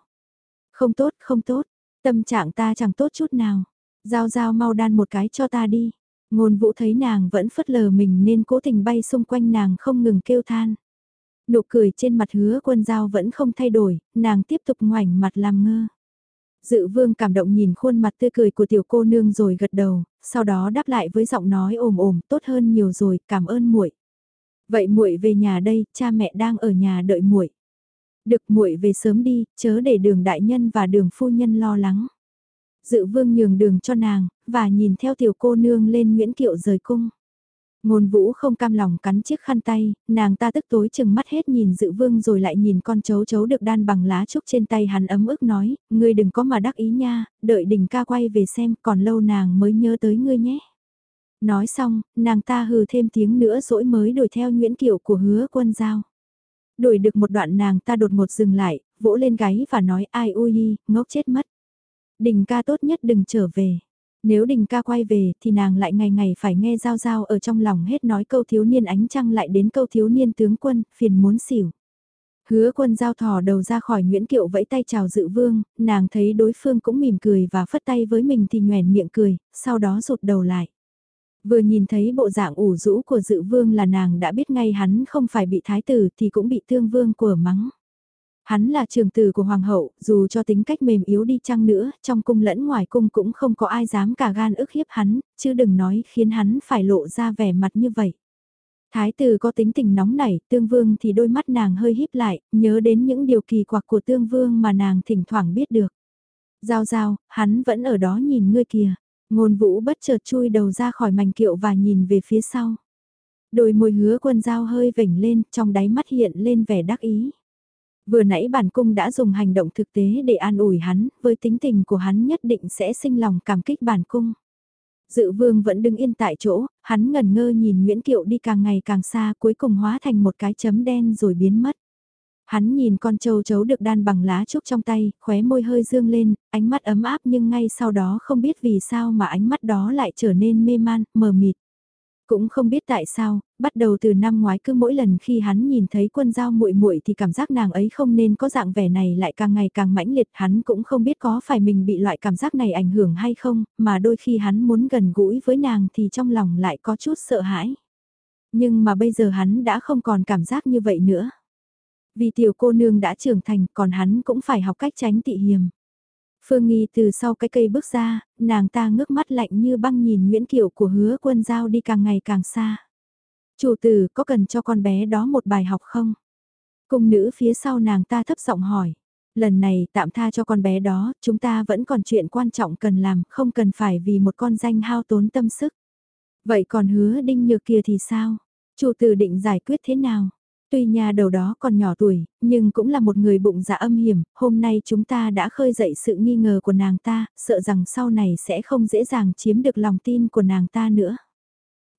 Không tốt, không tốt, tâm trạng ta chẳng tốt chút nào. Giao giao mau đan một cái cho ta đi. Ngôn vũ thấy nàng vẫn phất lờ mình nên cố tình bay xung quanh nàng không ngừng kêu than. Nụ cười trên mặt hứa quân giao vẫn không thay đổi, nàng tiếp tục ngoảnh mặt làm ngơ. Dự vương cảm động nhìn khuôn mặt tươi cười của tiểu cô nương rồi gật đầu, sau đó đáp lại với giọng nói ồm ồm tốt hơn nhiều rồi, cảm ơn muội. Vậy muội về nhà đây, cha mẹ đang ở nhà đợi muội. Được muội về sớm đi, chớ để đường đại nhân và đường phu nhân lo lắng. Dự vương nhường đường cho nàng, và nhìn theo tiểu cô nương lên Nguyễn Kiệu rời cung. Ngôn vũ không cam lòng cắn chiếc khăn tay, nàng ta tức tối chừng mắt hết nhìn dự vương rồi lại nhìn con chấu chấu được đan bằng lá trúc trên tay hắn ấm ức nói, ngươi đừng có mà đắc ý nha, đợi đình ca quay về xem còn lâu nàng mới nhớ tới ngươi nhé. Nói xong, nàng ta hừ thêm tiếng nữa dỗi mới đuổi theo Nguyễn Kiệu của hứa quân giao. Đuổi được một đoạn nàng ta đột ngột dừng lại, vỗ lên gáy và nói ai ui ngốc chết mất. Đình ca tốt nhất đừng trở về. Nếu đình ca quay về thì nàng lại ngày ngày phải nghe giao giao ở trong lòng hết nói câu thiếu niên ánh trăng lại đến câu thiếu niên tướng quân, phiền muốn xỉu. Hứa quân giao thò đầu ra khỏi Nguyễn Kiệu vẫy tay chào dự vương, nàng thấy đối phương cũng mỉm cười và phất tay với mình thì nhoèn miệng cười, sau đó rụt đầu lại. Vừa nhìn thấy bộ dạng ủ rũ của dự vương là nàng đã biết ngay hắn không phải bị thái tử thì cũng bị thương vương của mắng. Hắn là trường tử của hoàng hậu, dù cho tính cách mềm yếu đi chăng nữa, trong cung lẫn ngoài cung cũng không có ai dám cả gan ức hiếp hắn, chứ đừng nói khiến hắn phải lộ ra vẻ mặt như vậy. Thái tử có tính tình nóng nảy, tương vương thì đôi mắt nàng hơi híp lại, nhớ đến những điều kỳ quặc của tương vương mà nàng thỉnh thoảng biết được. Giao giao, hắn vẫn ở đó nhìn ngươi kìa. Ngôn vũ bất chợt chui đầu ra khỏi mảnh kiệu và nhìn về phía sau. Đôi môi hứa quân giao hơi vểnh lên, trong đáy mắt hiện lên vẻ đắc ý. Vừa nãy bản cung đã dùng hành động thực tế để an ủi hắn, với tính tình của hắn nhất định sẽ sinh lòng cảm kích bản cung. Dự vương vẫn đứng yên tại chỗ, hắn ngần ngơ nhìn Nguyễn Kiệu đi càng ngày càng xa cuối cùng hóa thành một cái chấm đen rồi biến mất. Hắn nhìn con châu chấu được đan bằng lá trúc trong tay, khóe môi hơi dương lên, ánh mắt ấm áp nhưng ngay sau đó không biết vì sao mà ánh mắt đó lại trở nên mê man, mờ mịt. Cũng không biết tại sao, bắt đầu từ năm ngoái cứ mỗi lần khi hắn nhìn thấy quân giao muội muội thì cảm giác nàng ấy không nên có dạng vẻ này lại càng ngày càng mãnh liệt, hắn cũng không biết có phải mình bị loại cảm giác này ảnh hưởng hay không, mà đôi khi hắn muốn gần gũi với nàng thì trong lòng lại có chút sợ hãi. Nhưng mà bây giờ hắn đã không còn cảm giác như vậy nữa. Vì tiểu cô nương đã trưởng thành còn hắn cũng phải học cách tránh tị hiềm. Phương Nghi từ sau cái cây bước ra, nàng ta ngước mắt lạnh như băng nhìn Nguyễn Kiều của hứa quân giao đi càng ngày càng xa. Chủ tử có cần cho con bé đó một bài học không? Cung nữ phía sau nàng ta thấp giọng hỏi. Lần này tạm tha cho con bé đó, chúng ta vẫn còn chuyện quan trọng cần làm, không cần phải vì một con danh hao tốn tâm sức. Vậy còn hứa đinh nhược kia thì sao? Chủ tử định giải quyết thế nào? Tuy nhà đầu đó còn nhỏ tuổi, nhưng cũng là một người bụng dạ âm hiểm, hôm nay chúng ta đã khơi dậy sự nghi ngờ của nàng ta, sợ rằng sau này sẽ không dễ dàng chiếm được lòng tin của nàng ta nữa.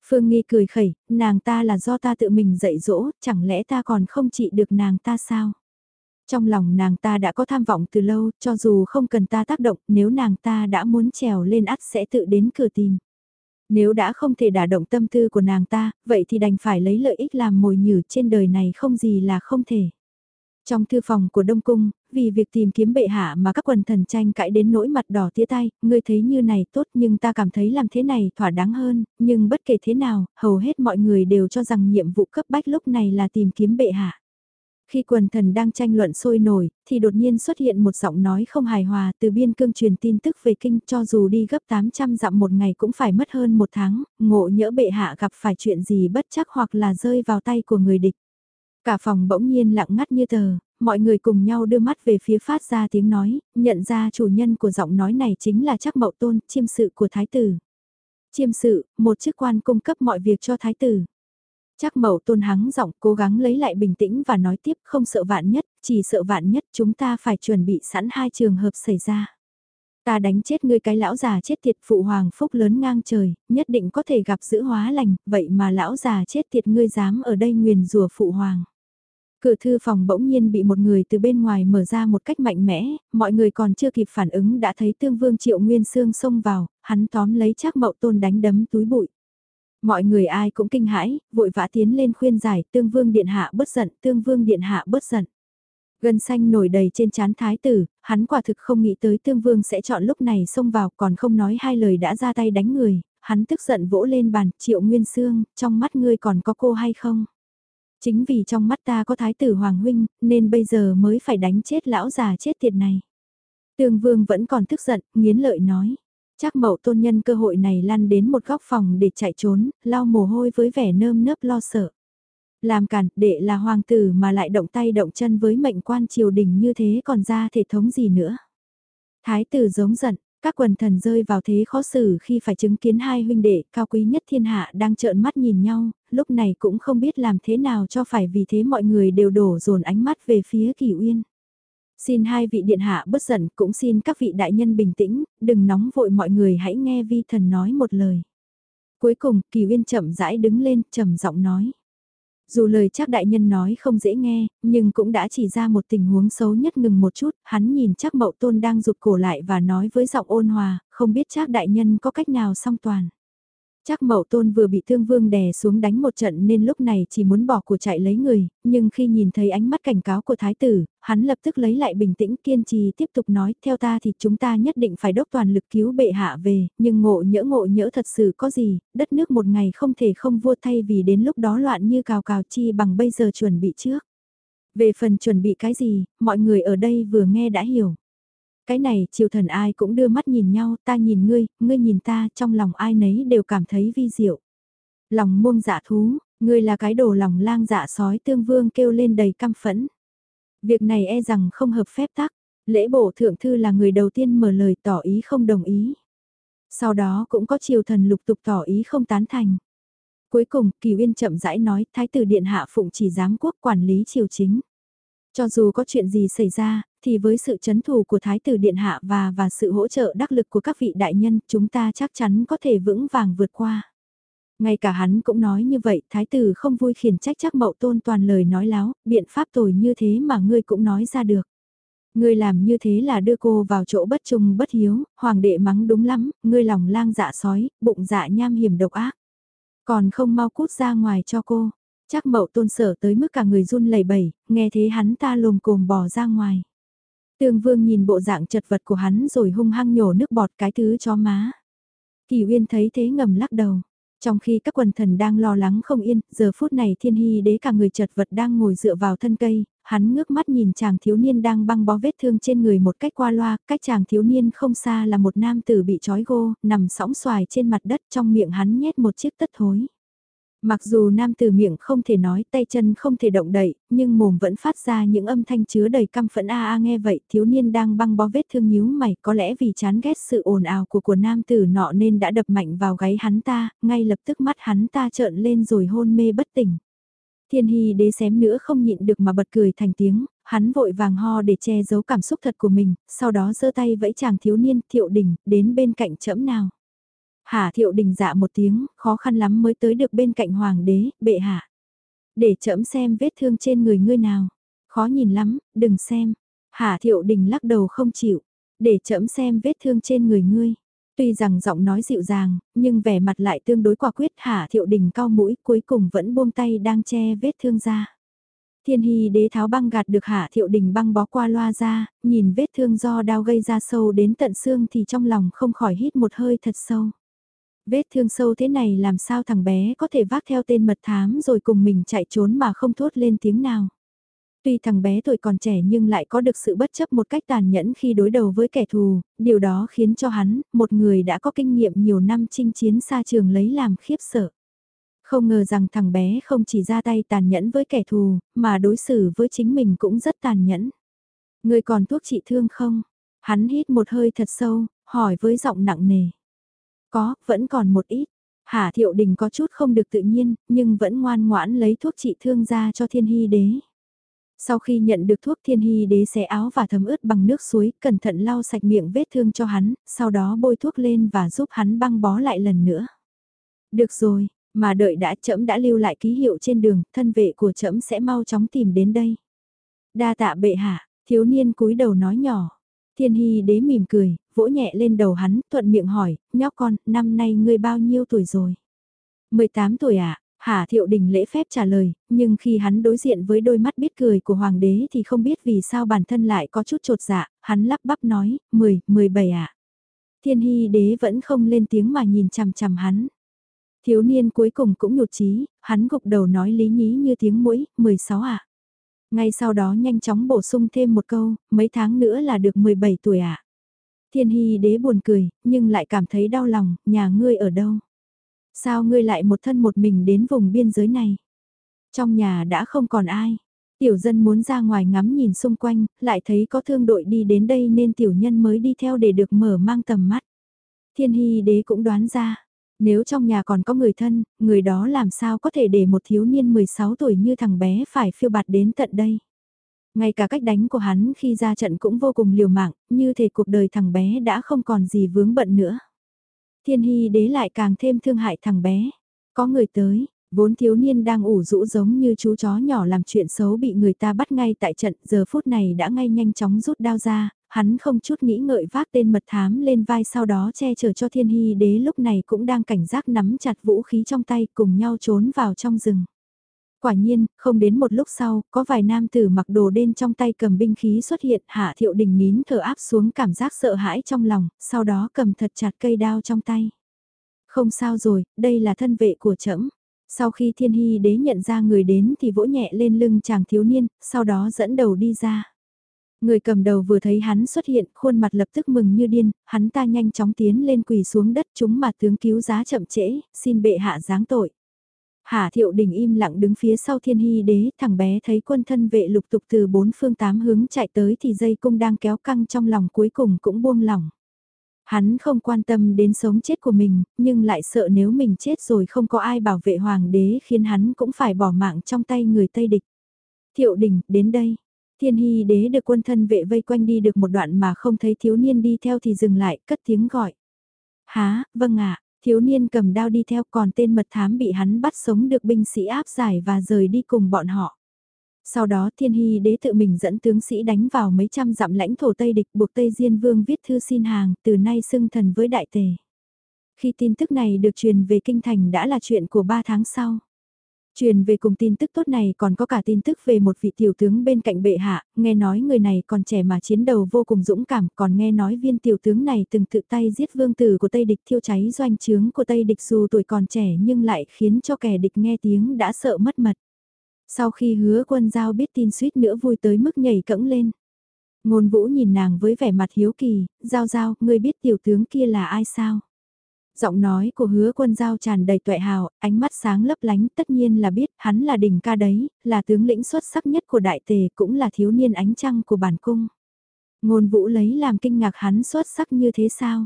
Phương Nghi cười khẩy, nàng ta là do ta tự mình dạy dỗ, chẳng lẽ ta còn không trị được nàng ta sao? Trong lòng nàng ta đã có tham vọng từ lâu, cho dù không cần ta tác động, nếu nàng ta đã muốn trèo lên ắt sẽ tự đến cửa tìm. Nếu đã không thể đả động tâm tư của nàng ta, vậy thì đành phải lấy lợi ích làm mồi nhử trên đời này không gì là không thể. Trong thư phòng của Đông Cung, vì việc tìm kiếm bệ hạ mà các quần thần tranh cãi đến nỗi mặt đỏ tía tay, ngươi thấy như này tốt nhưng ta cảm thấy làm thế này thỏa đáng hơn, nhưng bất kể thế nào, hầu hết mọi người đều cho rằng nhiệm vụ cấp bách lúc này là tìm kiếm bệ hạ. Khi quần thần đang tranh luận sôi nổi, thì đột nhiên xuất hiện một giọng nói không hài hòa từ biên cương truyền tin tức về kinh cho dù đi gấp 800 dặm một ngày cũng phải mất hơn một tháng, ngộ nhỡ bệ hạ gặp phải chuyện gì bất chắc hoặc là rơi vào tay của người địch. Cả phòng bỗng nhiên lặng ngắt như tờ, mọi người cùng nhau đưa mắt về phía phát ra tiếng nói, nhận ra chủ nhân của giọng nói này chính là chắc mậu tôn, chiêm sự của thái tử. Chiêm sự, một chức quan cung cấp mọi việc cho thái tử. Chắc mậu tôn hắng giọng cố gắng lấy lại bình tĩnh và nói tiếp không sợ vạn nhất, chỉ sợ vạn nhất chúng ta phải chuẩn bị sẵn hai trường hợp xảy ra. Ta đánh chết ngươi cái lão già chết tiệt phụ hoàng phúc lớn ngang trời, nhất định có thể gặp giữ hóa lành, vậy mà lão già chết tiệt ngươi dám ở đây nguyền rùa phụ hoàng. Cửa thư phòng bỗng nhiên bị một người từ bên ngoài mở ra một cách mạnh mẽ, mọi người còn chưa kịp phản ứng đã thấy tương vương triệu nguyên xương xông vào, hắn tóm lấy chắc mậu tôn đánh đấm túi bụi. Mọi người ai cũng kinh hãi, vội vã tiến lên khuyên giải, tương vương điện hạ bớt giận, tương vương điện hạ bớt giận. Gân xanh nổi đầy trên chán thái tử, hắn quả thực không nghĩ tới tương vương sẽ chọn lúc này xông vào còn không nói hai lời đã ra tay đánh người, hắn tức giận vỗ lên bàn, triệu nguyên xương, trong mắt ngươi còn có cô hay không? Chính vì trong mắt ta có thái tử Hoàng Huynh, nên bây giờ mới phải đánh chết lão già chết tiệt này. Tương Vương vẫn còn tức giận, nghiến lợi nói. Chắc mậu tôn nhân cơ hội này lăn đến một góc phòng để chạy trốn, lau mồ hôi với vẻ nơm nớp lo sợ. Làm cản, đệ là hoàng tử mà lại động tay động chân với mệnh quan triều đình như thế còn ra thể thống gì nữa. Thái tử giống giận, các quần thần rơi vào thế khó xử khi phải chứng kiến hai huynh đệ cao quý nhất thiên hạ đang trợn mắt nhìn nhau, lúc này cũng không biết làm thế nào cho phải vì thế mọi người đều đổ dồn ánh mắt về phía Kỳ Uyên. Xin hai vị điện hạ bất giận cũng xin các vị đại nhân bình tĩnh, đừng nóng vội mọi người hãy nghe vi thần nói một lời. Cuối cùng Kỳ Uyên chậm rãi đứng lên trầm giọng nói. Dù lời chắc đại nhân nói không dễ nghe, nhưng cũng đã chỉ ra một tình huống xấu nhất ngừng một chút, hắn nhìn chắc mậu tôn đang rụt cổ lại và nói với giọng ôn hòa, không biết chắc đại nhân có cách nào song toàn. Chắc mậu tôn vừa bị thương vương đè xuống đánh một trận nên lúc này chỉ muốn bỏ của chạy lấy người, nhưng khi nhìn thấy ánh mắt cảnh cáo của thái tử, hắn lập tức lấy lại bình tĩnh kiên trì tiếp tục nói theo ta thì chúng ta nhất định phải đốc toàn lực cứu bệ hạ về, nhưng ngộ nhỡ ngộ nhỡ thật sự có gì, đất nước một ngày không thể không vua thay vì đến lúc đó loạn như cào cào chi bằng bây giờ chuẩn bị trước. Về phần chuẩn bị cái gì, mọi người ở đây vừa nghe đã hiểu. Cái này triều thần ai cũng đưa mắt nhìn nhau, ta nhìn ngươi, ngươi nhìn ta, trong lòng ai nấy đều cảm thấy vi diệu. Lòng muông dạ thú, ngươi là cái đồ lòng lang dạ sói tương vương kêu lên đầy căm phẫn. Việc này e rằng không hợp phép tắc, lễ bổ thượng thư là người đầu tiên mở lời tỏ ý không đồng ý. Sau đó cũng có triều thần lục tục tỏ ý không tán thành. Cuối cùng, Kỳ Uyên chậm rãi nói, Thái tử Điện Hạ Phụng chỉ giám quốc quản lý triều chính. Cho dù có chuyện gì xảy ra, thì với sự chấn thủ của Thái tử Điện Hạ và và sự hỗ trợ đắc lực của các vị đại nhân, chúng ta chắc chắn có thể vững vàng vượt qua. Ngay cả hắn cũng nói như vậy, Thái tử không vui khiển trách chắc mậu tôn toàn lời nói láo, biện pháp tồi như thế mà ngươi cũng nói ra được. Ngươi làm như thế là đưa cô vào chỗ bất trung bất hiếu, hoàng đệ mắng đúng lắm, ngươi lòng lang dạ sói, bụng dạ nham hiểm độc ác. Còn không mau cút ra ngoài cho cô, chắc mậu tôn sở tới mức cả người run lẩy bẩy, nghe thế hắn ta lồm cồm bò ra ngoài. Tương Vương nhìn bộ dạng chật vật của hắn rồi hung hăng nhổ nước bọt cái thứ cho má. Kỳ Uyên thấy thế ngầm lắc đầu. Trong khi các quần thần đang lo lắng không yên, giờ phút này thiên hy đế cả người chật vật đang ngồi dựa vào thân cây, hắn ngước mắt nhìn chàng thiếu niên đang băng bó vết thương trên người một cách qua loa, cách chàng thiếu niên không xa là một nam tử bị trói gô, nằm sóng xoài trên mặt đất trong miệng hắn nhét một chiếc tất thối. Mặc dù nam từ miệng không thể nói, tay chân không thể động đậy, nhưng mồm vẫn phát ra những âm thanh chứa đầy căm phẫn a a nghe vậy, thiếu niên đang băng bó vết thương nhíu mày, có lẽ vì chán ghét sự ồn ào của của nam tử nọ nên đã đập mạnh vào gáy hắn ta, ngay lập tức mắt hắn ta trợn lên rồi hôn mê bất tỉnh. Thiên hy đế xém nữa không nhịn được mà bật cười thành tiếng, hắn vội vàng ho để che giấu cảm xúc thật của mình, sau đó giơ tay vẫy chàng thiếu niên thiệu đình đến bên cạnh chẫm nào. Hà thiệu đình dạ một tiếng, khó khăn lắm mới tới được bên cạnh hoàng đế, bệ hạ. Để chậm xem vết thương trên người ngươi nào. Khó nhìn lắm, đừng xem. Hà thiệu đình lắc đầu không chịu. Để chậm xem vết thương trên người ngươi. Tuy rằng giọng nói dịu dàng, nhưng vẻ mặt lại tương đối quả quyết Hà thiệu đình cao mũi cuối cùng vẫn buông tay đang che vết thương ra. Thiên hy đế tháo băng gạt được hạ thiệu đình băng bó qua loa ra, nhìn vết thương do đau gây ra sâu đến tận xương thì trong lòng không khỏi hít một hơi thật sâu. Vết thương sâu thế này làm sao thằng bé có thể vác theo tên mật thám rồi cùng mình chạy trốn mà không thốt lên tiếng nào. Tuy thằng bé tuổi còn trẻ nhưng lại có được sự bất chấp một cách tàn nhẫn khi đối đầu với kẻ thù, điều đó khiến cho hắn, một người đã có kinh nghiệm nhiều năm chinh chiến xa trường lấy làm khiếp sợ. Không ngờ rằng thằng bé không chỉ ra tay tàn nhẫn với kẻ thù, mà đối xử với chính mình cũng rất tàn nhẫn. Người còn thuốc trị thương không? Hắn hít một hơi thật sâu, hỏi với giọng nặng nề. Có, vẫn còn một ít. Hà Thiệu Đình có chút không được tự nhiên, nhưng vẫn ngoan ngoãn lấy thuốc trị thương ra cho thiên hy đế. Sau khi nhận được thuốc thiên hy đế xé áo và thấm ướt bằng nước suối, cẩn thận lau sạch miệng vết thương cho hắn, sau đó bôi thuốc lên và giúp hắn băng bó lại lần nữa. Được rồi, mà đợi đã trẫm đã lưu lại ký hiệu trên đường, thân vệ của trẫm sẽ mau chóng tìm đến đây. Đa tạ bệ hạ, thiếu niên cúi đầu nói nhỏ. Thiên hy đế mỉm cười, vỗ nhẹ lên đầu hắn, thuận miệng hỏi, nhóc con, năm nay ngươi bao nhiêu tuổi rồi? 18 tuổi ạ, à? Hà Thiệu Đình lễ phép trả lời, nhưng khi hắn đối diện với đôi mắt biết cười của hoàng đế thì không biết vì sao bản thân lại có chút trột dạ, hắn lắp bắp nói, 10, 17 ạ. À. Thiên hy đế vẫn không lên tiếng mà nhìn chằm chằm hắn. Thiếu niên cuối cùng cũng nhụt chí, hắn gục đầu nói lý nhí như tiếng mũi, 16 ạ. À. Ngay sau đó nhanh chóng bổ sung thêm một câu, mấy tháng nữa là được 17 tuổi ạ. À. Thiên hy đế buồn cười, nhưng lại cảm thấy đau lòng, nhà ngươi ở đâu? Sao ngươi lại một thân một mình đến vùng biên giới này? Trong nhà đã không còn ai. Tiểu dân muốn ra ngoài ngắm nhìn xung quanh, lại thấy có thương đội đi đến đây nên tiểu nhân mới đi theo để được mở mang tầm mắt. Thiên hy đế cũng đoán ra, nếu trong nhà còn có người thân, người đó làm sao có thể để một thiếu niên 16 tuổi như thằng bé phải phiêu bạt đến tận đây. Ngay cả cách đánh của hắn khi ra trận cũng vô cùng liều mạng, như thể cuộc đời thằng bé đã không còn gì vướng bận nữa. Thiên hy đế lại càng thêm thương hại thằng bé. Có người tới, vốn thiếu niên đang ủ rũ giống như chú chó nhỏ làm chuyện xấu bị người ta bắt ngay tại trận, giờ phút này đã ngay nhanh chóng rút đao ra, hắn không chút nghĩ ngợi vác tên mật thám lên vai sau đó che chở cho thiên hy đế lúc này cũng đang cảnh giác nắm chặt vũ khí trong tay cùng nhau trốn vào trong rừng. Quả nhiên, không đến một lúc sau, có vài nam tử mặc đồ đen trong tay cầm binh khí xuất hiện, hạ thiệu đình nín thở áp xuống cảm giác sợ hãi trong lòng, sau đó cầm thật chặt cây đao trong tay. Không sao rồi, đây là thân vệ của trẫm. Sau khi thiên hy đế nhận ra người đến thì vỗ nhẹ lên lưng chàng thiếu niên, sau đó dẫn đầu đi ra. Người cầm đầu vừa thấy hắn xuất hiện, khuôn mặt lập tức mừng như điên, hắn ta nhanh chóng tiến lên quỳ xuống đất chúng mà tướng cứu giá chậm trễ, xin bệ hạ giáng tội. Hà thiệu đình im lặng đứng phía sau thiên hy đế, thằng bé thấy quân thân vệ lục tục từ bốn phương tám hướng chạy tới thì dây cung đang kéo căng trong lòng cuối cùng cũng buông lỏng. Hắn không quan tâm đến sống chết của mình, nhưng lại sợ nếu mình chết rồi không có ai bảo vệ hoàng đế khiến hắn cũng phải bỏ mạng trong tay người Tây địch. Thiệu đình, đến đây. Thiên hy đế được quân thân vệ vây quanh đi được một đoạn mà không thấy thiếu niên đi theo thì dừng lại, cất tiếng gọi. Há, vâng ạ, Thiếu niên cầm đao đi theo còn tên mật thám bị hắn bắt sống được binh sĩ áp giải và rời đi cùng bọn họ. Sau đó thiên hy đế tự mình dẫn tướng sĩ đánh vào mấy trăm dặm lãnh thổ Tây địch buộc Tây Diên Vương viết thư xin hàng, từ nay xưng thần với đại tề. Khi tin tức này được truyền về kinh thành đã là chuyện của ba tháng sau. Truyền về cùng tin tức tốt này còn có cả tin tức về một vị tiểu tướng bên cạnh bệ hạ, nghe nói người này còn trẻ mà chiến đầu vô cùng dũng cảm, còn nghe nói viên tiểu tướng này từng tự tay giết vương tử của Tây địch thiêu cháy doanh trướng của Tây địch dù tuổi còn trẻ nhưng lại khiến cho kẻ địch nghe tiếng đã sợ mất mật. Sau khi hứa quân giao biết tin suýt nữa vui tới mức nhảy cẫng lên. Ngôn vũ nhìn nàng với vẻ mặt hiếu kỳ, giao giao, ngươi biết tiểu tướng kia là ai sao? Giọng nói của hứa quân giao tràn đầy tuệ hào, ánh mắt sáng lấp lánh tất nhiên là biết hắn là đỉnh ca đấy, là tướng lĩnh xuất sắc nhất của đại tề cũng là thiếu niên ánh trăng của bản cung. Ngôn vũ lấy làm kinh ngạc hắn xuất sắc như thế sao?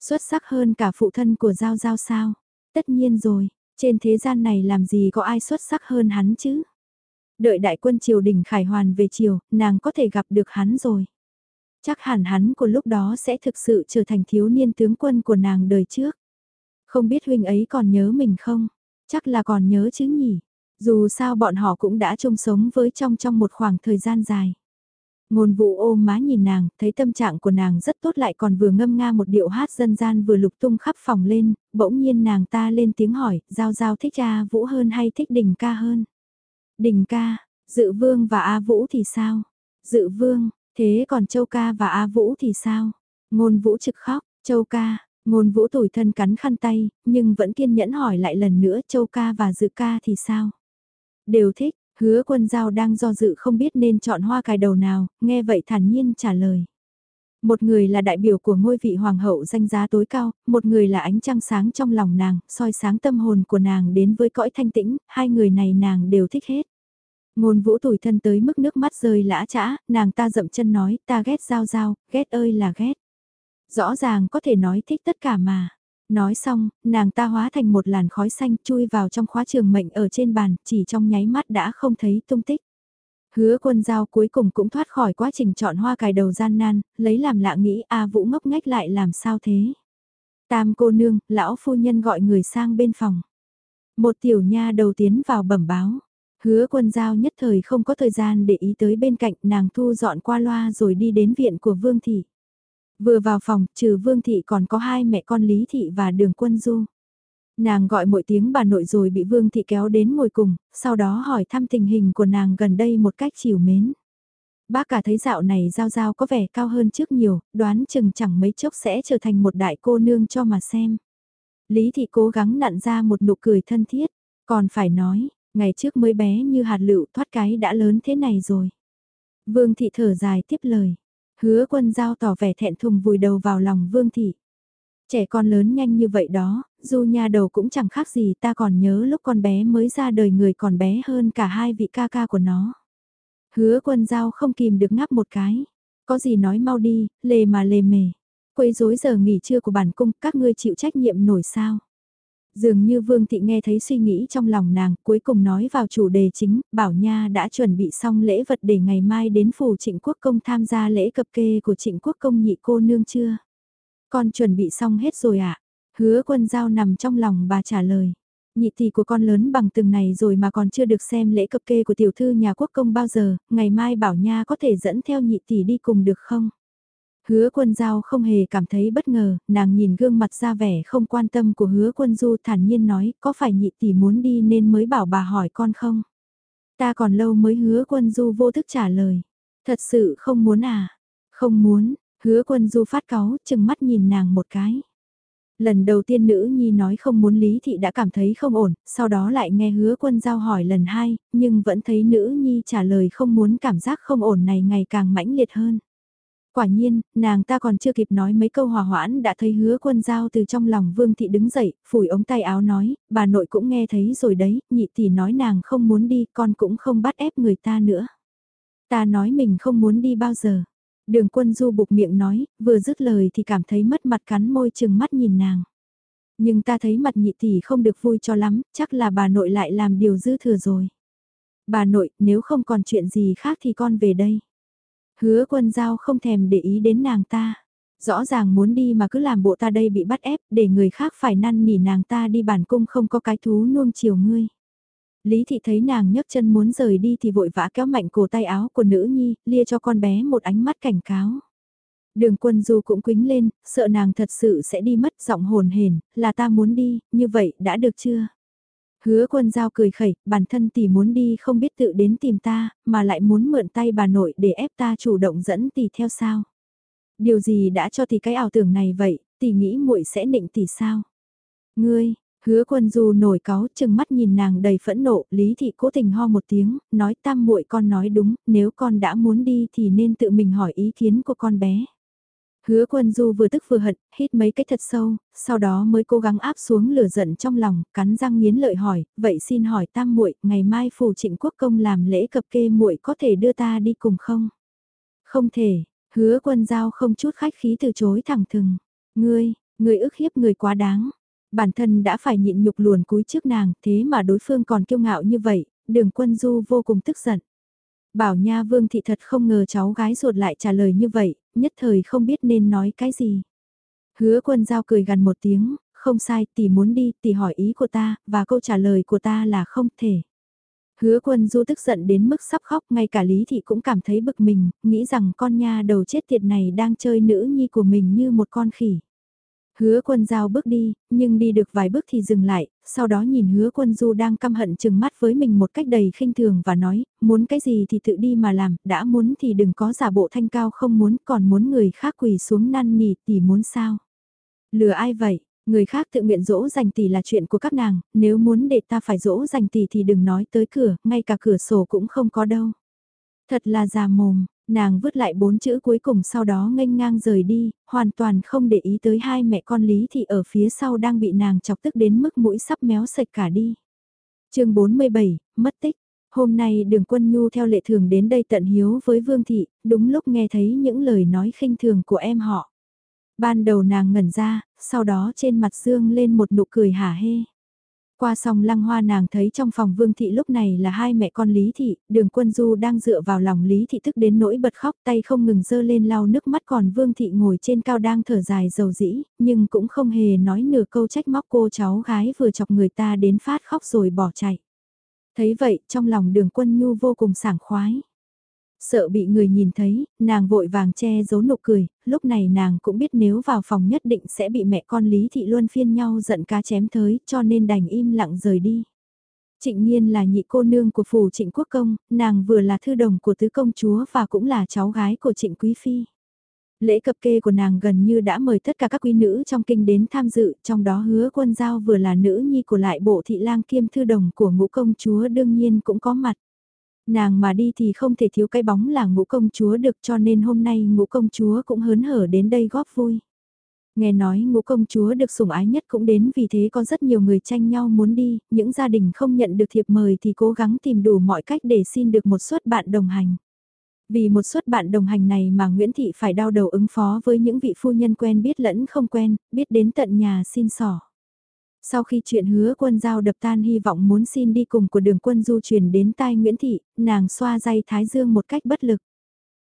Xuất sắc hơn cả phụ thân của giao giao sao? Tất nhiên rồi, trên thế gian này làm gì có ai xuất sắc hơn hắn chứ? Đợi đại quân triều đình khải hoàn về triều, nàng có thể gặp được hắn rồi. Chắc hẳn hắn của lúc đó sẽ thực sự trở thành thiếu niên tướng quân của nàng đời trước. Không biết huynh ấy còn nhớ mình không? Chắc là còn nhớ chứ nhỉ? Dù sao bọn họ cũng đã chung sống với trong trong một khoảng thời gian dài. Ngôn vụ ôm má nhìn nàng, thấy tâm trạng của nàng rất tốt lại còn vừa ngâm nga một điệu hát dân gian vừa lục tung khắp phòng lên, bỗng nhiên nàng ta lên tiếng hỏi, giao giao thích A vũ hơn hay thích đình ca hơn? Đình ca, Dự vương và A Vũ thì sao? Dự vương, thế còn Châu Ca và A Vũ thì sao? Ngôn Vũ trực khóc, Châu Ca, ngôn Vũ tủi thân cắn khăn tay, nhưng vẫn kiên nhẫn hỏi lại lần nữa Châu Ca và Dự Ca thì sao? Đều thích, hứa quân giao đang do dự không biết nên chọn hoa cài đầu nào, nghe vậy thản nhiên trả lời. Một người là đại biểu của ngôi vị hoàng hậu danh giá tối cao, một người là ánh trăng sáng trong lòng nàng, soi sáng tâm hồn của nàng đến với cõi thanh tĩnh, hai người này nàng đều thích hết. Ngôn vũ tủi thân tới mức nước mắt rơi lã chã, nàng ta dậm chân nói, ta ghét giao giao, ghét ơi là ghét. Rõ ràng có thể nói thích tất cả mà. Nói xong, nàng ta hóa thành một làn khói xanh chui vào trong khóa trường mệnh ở trên bàn, chỉ trong nháy mắt đã không thấy tung tích. Hứa quân giao cuối cùng cũng thoát khỏi quá trình chọn hoa cài đầu gian nan, lấy làm lạ nghĩ A Vũ ngốc ngách lại làm sao thế. Tam cô nương, lão phu nhân gọi người sang bên phòng. Một tiểu nha đầu tiến vào bẩm báo. Hứa quân giao nhất thời không có thời gian để ý tới bên cạnh nàng thu dọn qua loa rồi đi đến viện của Vương Thị. Vừa vào phòng, trừ Vương Thị còn có hai mẹ con Lý Thị và Đường Quân Du. Nàng gọi mỗi tiếng bà nội rồi bị Vương Thị kéo đến ngồi cùng, sau đó hỏi thăm tình hình của nàng gần đây một cách chiều mến. Bác cả thấy dạo này Giao Giao có vẻ cao hơn trước nhiều, đoán chừng chẳng mấy chốc sẽ trở thành một đại cô nương cho mà xem. Lý Thị cố gắng nặn ra một nụ cười thân thiết, còn phải nói, ngày trước mới bé như hạt lựu thoát cái đã lớn thế này rồi. Vương Thị thở dài tiếp lời, hứa quân giao tỏ vẻ thẹn thùng vùi đầu vào lòng Vương Thị. Trẻ con lớn nhanh như vậy đó, dù nhà đầu cũng chẳng khác gì ta còn nhớ lúc con bé mới ra đời người còn bé hơn cả hai vị ca ca của nó. Hứa quân giao không kìm được ngáp một cái. Có gì nói mau đi, lề mà lề mề. Quấy rối giờ nghỉ trưa của bản cung, các ngươi chịu trách nhiệm nổi sao. Dường như Vương Thị nghe thấy suy nghĩ trong lòng nàng, cuối cùng nói vào chủ đề chính, bảo nha đã chuẩn bị xong lễ vật để ngày mai đến phủ trịnh quốc công tham gia lễ cập kê của trịnh quốc công nhị cô nương chưa. Con chuẩn bị xong hết rồi ạ. À? Hứa quân giao nằm trong lòng bà trả lời. Nhị tỷ của con lớn bằng từng này rồi mà còn chưa được xem lễ cập kê của tiểu thư nhà quốc công bao giờ, ngày mai bảo nha có thể dẫn theo nhị tỷ đi cùng được không? Hứa quân giao không hề cảm thấy bất ngờ, nàng nhìn gương mặt ra vẻ không quan tâm của hứa quân du thản nhiên nói, có phải nhị tỷ muốn đi nên mới bảo bà hỏi con không? Ta còn lâu mới hứa quân du vô thức trả lời. Thật sự không muốn à? Không muốn, hứa quân du phát cáu, chừng mắt nhìn nàng một cái. Lần đầu tiên nữ nhi nói không muốn Lý Thị đã cảm thấy không ổn, sau đó lại nghe hứa quân giao hỏi lần hai, nhưng vẫn thấy nữ nhi trả lời không muốn cảm giác không ổn này ngày càng mãnh liệt hơn. Quả nhiên, nàng ta còn chưa kịp nói mấy câu hòa hoãn đã thấy hứa quân giao từ trong lòng vương thị đứng dậy, phủi ống tay áo nói, bà nội cũng nghe thấy rồi đấy, nhị tỷ nói nàng không muốn đi, con cũng không bắt ép người ta nữa. Ta nói mình không muốn đi bao giờ. Đường quân du bục miệng nói, vừa dứt lời thì cảm thấy mất mặt cắn môi chừng mắt nhìn nàng. Nhưng ta thấy mặt nhị tỷ không được vui cho lắm, chắc là bà nội lại làm điều dư thừa rồi. Bà nội, nếu không còn chuyện gì khác thì con về đây. Hứa quân giao không thèm để ý đến nàng ta. Rõ ràng muốn đi mà cứ làm bộ ta đây bị bắt ép để người khác phải năn nỉ nàng ta đi bản cung không có cái thú nuông chiều ngươi. Lý thị thấy nàng nhấc chân muốn rời đi thì vội vã kéo mạnh cổ tay áo của nữ nhi, lia cho con bé một ánh mắt cảnh cáo. Đường quân du cũng quính lên, sợ nàng thật sự sẽ đi mất giọng hồn hền, là ta muốn đi, như vậy đã được chưa? Hứa quân giao cười khẩy, bản thân tỷ muốn đi không biết tự đến tìm ta, mà lại muốn mượn tay bà nội để ép ta chủ động dẫn tỷ theo sao. Điều gì đã cho tỷ cái ảo tưởng này vậy, tỷ nghĩ muội sẽ nịnh tỷ sao? Ngươi, hứa quân du nổi cáu chừng mắt nhìn nàng đầy phẫn nộ, lý thị cố tình ho một tiếng, nói tam muội con nói đúng, nếu con đã muốn đi thì nên tự mình hỏi ý kiến của con bé. Hứa quân du vừa tức vừa hận, hít mấy cái thật sâu, sau đó mới cố gắng áp xuống lửa giận trong lòng, cắn răng nghiến lợi hỏi, vậy xin hỏi tam muội, ngày mai phủ trịnh quốc công làm lễ cập kê muội có thể đưa ta đi cùng không? Không thể, hứa quân giao không chút khách khí từ chối thẳng thừng. Ngươi, ngươi ức hiếp người quá đáng. Bản thân đã phải nhịn nhục luồn cúi trước nàng, thế mà đối phương còn kiêu ngạo như vậy, đường quân du vô cùng tức giận. Bảo nha vương thị thật không ngờ cháu gái ruột lại trả lời như vậy, nhất thời không biết nên nói cái gì. Hứa quân giao cười gần một tiếng, không sai, tỷ muốn đi, tỷ hỏi ý của ta, và câu trả lời của ta là không thể. Hứa quân du tức giận đến mức sắp khóc, ngay cả Lý Thị cũng cảm thấy bực mình, nghĩ rằng con nha đầu chết tiệt này đang chơi nữ nhi của mình như một con khỉ. Hứa quân giao bước đi, nhưng đi được vài bước thì dừng lại, sau đó nhìn hứa quân du đang căm hận chừng mắt với mình một cách đầy khinh thường và nói, muốn cái gì thì tự đi mà làm, đã muốn thì đừng có giả bộ thanh cao không muốn, còn muốn người khác quỳ xuống năn nỉ thì muốn sao. Lừa ai vậy? Người khác tự nguyện dỗ dành tỷ là chuyện của các nàng, nếu muốn để ta phải dỗ dành tỷ thì đừng nói tới cửa, ngay cả cửa sổ cũng không có đâu. Thật là già mồm, nàng vứt lại bốn chữ cuối cùng sau đó nghênh ngang rời đi, hoàn toàn không để ý tới hai mẹ con Lý Thị ở phía sau đang bị nàng chọc tức đến mức mũi sắp méo sạch cả đi. chương 47, mất tích. Hôm nay đường quân nhu theo lệ thường đến đây tận hiếu với Vương Thị, đúng lúc nghe thấy những lời nói khinh thường của em họ. Ban đầu nàng ngẩn ra, sau đó trên mặt dương lên một nụ cười hả hê. Qua xong lăng hoa nàng thấy trong phòng vương thị lúc này là hai mẹ con Lý Thị, đường quân du đang dựa vào lòng Lý Thị tức đến nỗi bật khóc tay không ngừng dơ lên lau nước mắt còn vương thị ngồi trên cao đang thở dài dầu dĩ, nhưng cũng không hề nói nửa câu trách móc cô cháu gái vừa chọc người ta đến phát khóc rồi bỏ chạy. Thấy vậy trong lòng đường quân nhu vô cùng sảng khoái. Sợ bị người nhìn thấy, nàng vội vàng che giấu nụ cười, lúc này nàng cũng biết nếu vào phòng nhất định sẽ bị mẹ con Lý Thị luôn phiên nhau giận cá chém thới cho nên đành im lặng rời đi. Trịnh Nhiên là nhị cô nương của phủ trịnh quốc công, nàng vừa là thư đồng của tứ công chúa và cũng là cháu gái của trịnh quý phi. Lễ cập kê của nàng gần như đã mời tất cả các quý nữ trong kinh đến tham dự, trong đó hứa quân giao vừa là nữ nhi của lại bộ thị lang kiêm thư đồng của ngũ công chúa đương nhiên cũng có mặt. Nàng mà đi thì không thể thiếu cái bóng là ngũ công chúa được cho nên hôm nay ngũ công chúa cũng hớn hở đến đây góp vui. Nghe nói ngũ công chúa được sủng ái nhất cũng đến vì thế có rất nhiều người tranh nhau muốn đi, những gia đình không nhận được thiệp mời thì cố gắng tìm đủ mọi cách để xin được một suất bạn đồng hành. Vì một suất bạn đồng hành này mà Nguyễn Thị phải đau đầu ứng phó với những vị phu nhân quen biết lẫn không quen, biết đến tận nhà xin sỏ. Sau khi chuyện hứa quân giao đập tan hy vọng muốn xin đi cùng của đường quân du truyền đến tai Nguyễn Thị, nàng xoa dây Thái Dương một cách bất lực.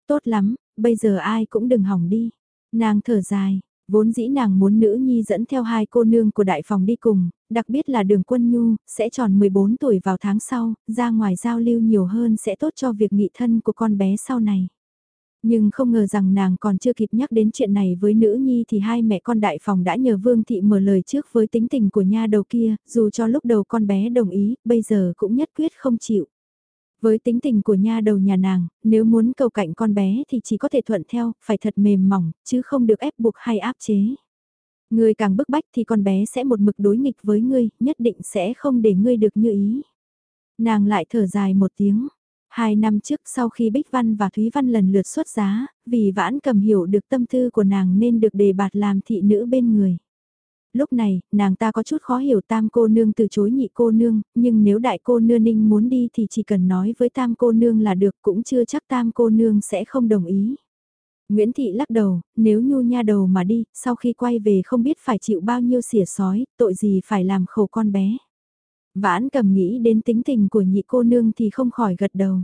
Tốt lắm, bây giờ ai cũng đừng hỏng đi. Nàng thở dài, vốn dĩ nàng muốn nữ nhi dẫn theo hai cô nương của đại phòng đi cùng, đặc biệt là đường quân nhu, sẽ tròn 14 tuổi vào tháng sau, ra ngoài giao lưu nhiều hơn sẽ tốt cho việc nghị thân của con bé sau này. Nhưng không ngờ rằng nàng còn chưa kịp nhắc đến chuyện này với nữ nhi thì hai mẹ con đại phòng đã nhờ Vương Thị mở lời trước với tính tình của nha đầu kia, dù cho lúc đầu con bé đồng ý, bây giờ cũng nhất quyết không chịu. Với tính tình của nha đầu nhà nàng, nếu muốn cầu cạnh con bé thì chỉ có thể thuận theo, phải thật mềm mỏng, chứ không được ép buộc hay áp chế. Ngươi càng bức bách thì con bé sẽ một mực đối nghịch với ngươi, nhất định sẽ không để ngươi được như ý. Nàng lại thở dài một tiếng, Hai năm trước sau khi Bích Văn và Thúy Văn lần lượt xuất giá, vì vãn cầm hiểu được tâm tư của nàng nên được đề bạt làm thị nữ bên người. Lúc này, nàng ta có chút khó hiểu tam cô nương từ chối nhị cô nương, nhưng nếu đại cô nương ninh muốn đi thì chỉ cần nói với tam cô nương là được cũng chưa chắc tam cô nương sẽ không đồng ý. Nguyễn Thị lắc đầu, nếu nhu nha đầu mà đi, sau khi quay về không biết phải chịu bao nhiêu xỉa sói, tội gì phải làm khổ con bé. Vãn cầm nghĩ đến tính tình của nhị cô nương thì không khỏi gật đầu.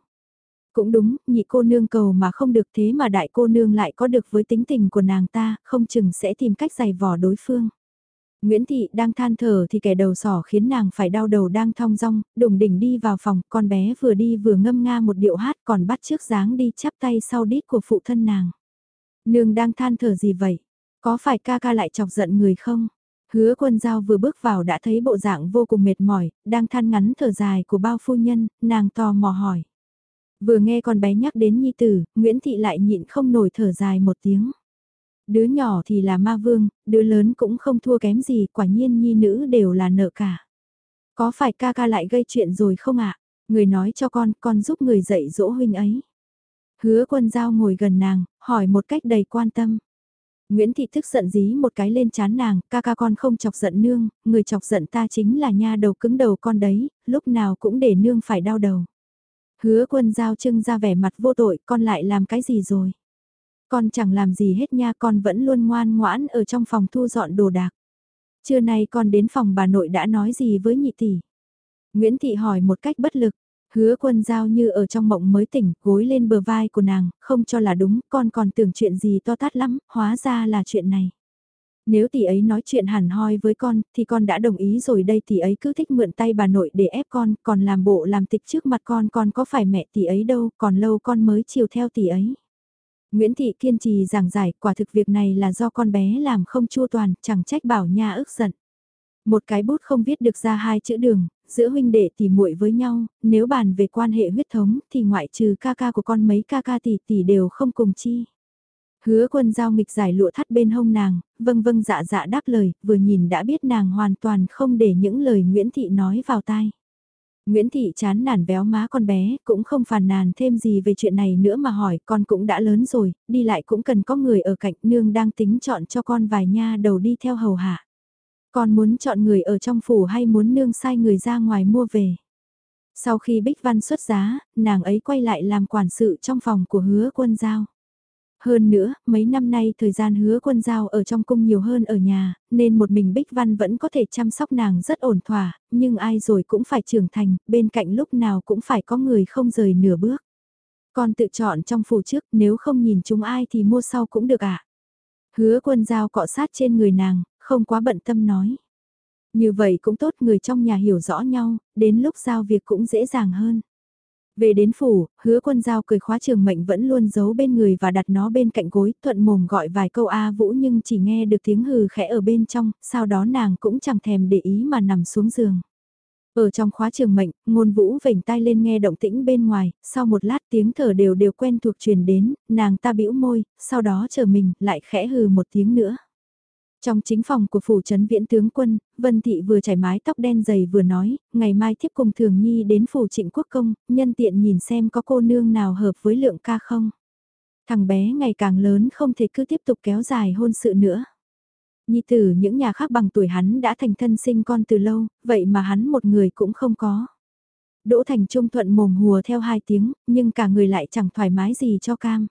Cũng đúng, nhị cô nương cầu mà không được thế mà đại cô nương lại có được với tính tình của nàng ta, không chừng sẽ tìm cách giày vò đối phương. Nguyễn Thị đang than thở thì kẻ đầu sỏ khiến nàng phải đau đầu đang thong dong, đùng đỉnh đi vào phòng, con bé vừa đi vừa ngâm nga một điệu hát còn bắt trước dáng đi chắp tay sau đít của phụ thân nàng. Nương đang than thở gì vậy? Có phải ca ca lại chọc giận người không? Hứa quân giao vừa bước vào đã thấy bộ dạng vô cùng mệt mỏi, đang than ngắn thở dài của bao phu nhân, nàng tò mò hỏi. Vừa nghe con bé nhắc đến nhi tử, Nguyễn Thị lại nhịn không nổi thở dài một tiếng. Đứa nhỏ thì là ma vương, đứa lớn cũng không thua kém gì, quả nhiên nhi nữ đều là nợ cả. Có phải ca ca lại gây chuyện rồi không ạ? Người nói cho con, con giúp người dạy dỗ huynh ấy. Hứa quân giao ngồi gần nàng, hỏi một cách đầy quan tâm. Nguyễn Thị thức giận dí một cái lên chán nàng, ca ca con không chọc giận nương, người chọc giận ta chính là nha đầu cứng đầu con đấy, lúc nào cũng để nương phải đau đầu. Hứa quân giao trưng ra vẻ mặt vô tội, con lại làm cái gì rồi? Con chẳng làm gì hết nha, con vẫn luôn ngoan ngoãn ở trong phòng thu dọn đồ đạc. Trưa nay con đến phòng bà nội đã nói gì với nhị tỷ? Nguyễn Thị hỏi một cách bất lực, Hứa quân giao như ở trong mộng mới tỉnh, gối lên bờ vai của nàng, không cho là đúng, con còn tưởng chuyện gì to tát lắm, hóa ra là chuyện này. Nếu tỷ ấy nói chuyện hẳn hoi với con, thì con đã đồng ý rồi đây tỷ ấy cứ thích mượn tay bà nội để ép con, còn làm bộ làm tịch trước mặt con, con có phải mẹ tỷ ấy đâu, còn lâu con mới chiều theo tỷ ấy. Nguyễn Thị kiên trì giảng giải quả thực việc này là do con bé làm không chua toàn, chẳng trách bảo nha ức giận. Một cái bút không viết được ra hai chữ đường, giữa huynh đệ tỷ muội với nhau, nếu bàn về quan hệ huyết thống thì ngoại trừ ca ca của con mấy ca ca tỷ tỷ đều không cùng chi. Hứa quân giao nghịch giải lụa thắt bên hông nàng, vâng vâng dạ dạ đáp lời, vừa nhìn đã biết nàng hoàn toàn không để những lời Nguyễn Thị nói vào tai. Nguyễn Thị chán nản béo má con bé, cũng không phàn nàn thêm gì về chuyện này nữa mà hỏi, con cũng đã lớn rồi, đi lại cũng cần có người ở cạnh, nương đang tính chọn cho con vài nha đầu đi theo hầu hạ. Con muốn chọn người ở trong phủ hay muốn nương sai người ra ngoài mua về. Sau khi Bích Văn xuất giá, nàng ấy quay lại làm quản sự trong phòng của hứa quân giao. Hơn nữa, mấy năm nay thời gian hứa quân giao ở trong cung nhiều hơn ở nhà, nên một mình Bích Văn vẫn có thể chăm sóc nàng rất ổn thỏa, nhưng ai rồi cũng phải trưởng thành, bên cạnh lúc nào cũng phải có người không rời nửa bước. Con tự chọn trong phủ trước, nếu không nhìn chúng ai thì mua sau cũng được ạ. À? Hứa quân giao cọ sát trên người nàng, không quá bận tâm nói. Như vậy cũng tốt người trong nhà hiểu rõ nhau, đến lúc giao việc cũng dễ dàng hơn. Về đến phủ, hứa quân giao cười khóa trường mệnh vẫn luôn giấu bên người và đặt nó bên cạnh gối, thuận mồm gọi vài câu A Vũ nhưng chỉ nghe được tiếng hừ khẽ ở bên trong, sau đó nàng cũng chẳng thèm để ý mà nằm xuống giường. Ở trong khóa trường mệnh, ngôn vũ vểnh tai lên nghe động tĩnh bên ngoài, sau một lát tiếng thở đều đều quen thuộc truyền đến, nàng ta bĩu môi, sau đó chờ mình, lại khẽ hừ một tiếng nữa. Trong chính phòng của phủ trấn viễn tướng quân, Vân Thị vừa chải mái tóc đen dày vừa nói, ngày mai thiếp cùng Thường Nhi đến phủ trịnh quốc công, nhân tiện nhìn xem có cô nương nào hợp với lượng ca không. Thằng bé ngày càng lớn không thể cứ tiếp tục kéo dài hôn sự nữa. Nhi tử những nhà khác bằng tuổi hắn đã thành thân sinh con từ lâu, vậy mà hắn một người cũng không có. Đỗ Thành Trung thuận mồm hùa theo hai tiếng, nhưng cả người lại chẳng thoải mái gì cho cam.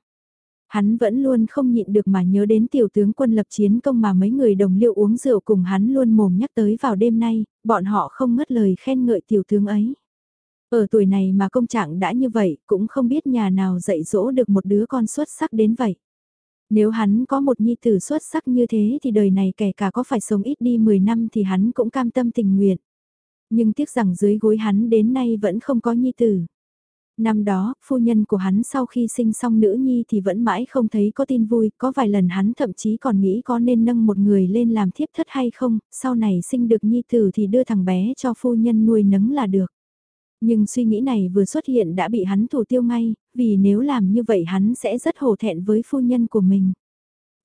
Hắn vẫn luôn không nhịn được mà nhớ đến tiểu tướng quân lập chiến công mà mấy người đồng liêu uống rượu cùng hắn luôn mồm nhắc tới vào đêm nay, bọn họ không ngất lời khen ngợi tiểu tướng ấy. Ở tuổi này mà công trạng đã như vậy, cũng không biết nhà nào dạy dỗ được một đứa con xuất sắc đến vậy. Nếu hắn có một nhi tử xuất sắc như thế thì đời này kể cả có phải sống ít đi 10 năm thì hắn cũng cam tâm tình nguyện. Nhưng tiếc rằng dưới gối hắn đến nay vẫn không có nhi tử. Năm đó, phu nhân của hắn sau khi sinh xong nữ nhi thì vẫn mãi không thấy có tin vui, có vài lần hắn thậm chí còn nghĩ có nên nâng một người lên làm thiếp thất hay không, sau này sinh được nhi tử thì đưa thằng bé cho phu nhân nuôi nấng là được. Nhưng suy nghĩ này vừa xuất hiện đã bị hắn thủ tiêu ngay, vì nếu làm như vậy hắn sẽ rất hổ thẹn với phu nhân của mình.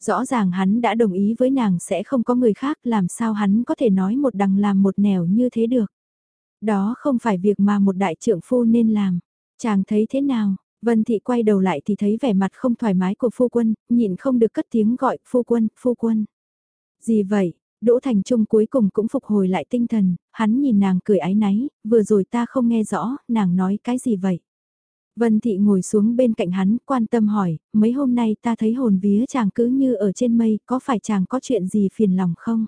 Rõ ràng hắn đã đồng ý với nàng sẽ không có người khác làm sao hắn có thể nói một đằng làm một nẻo như thế được. Đó không phải việc mà một đại trưởng phu nên làm. Chàng thấy thế nào? Vân Thị quay đầu lại thì thấy vẻ mặt không thoải mái của phu quân, nhịn không được cất tiếng gọi phu quân, phu quân. Gì vậy? Đỗ Thành Trung cuối cùng cũng phục hồi lại tinh thần, hắn nhìn nàng cười ái náy, vừa rồi ta không nghe rõ, nàng nói cái gì vậy? Vân Thị ngồi xuống bên cạnh hắn, quan tâm hỏi, mấy hôm nay ta thấy hồn vía chàng cứ như ở trên mây, có phải chàng có chuyện gì phiền lòng không?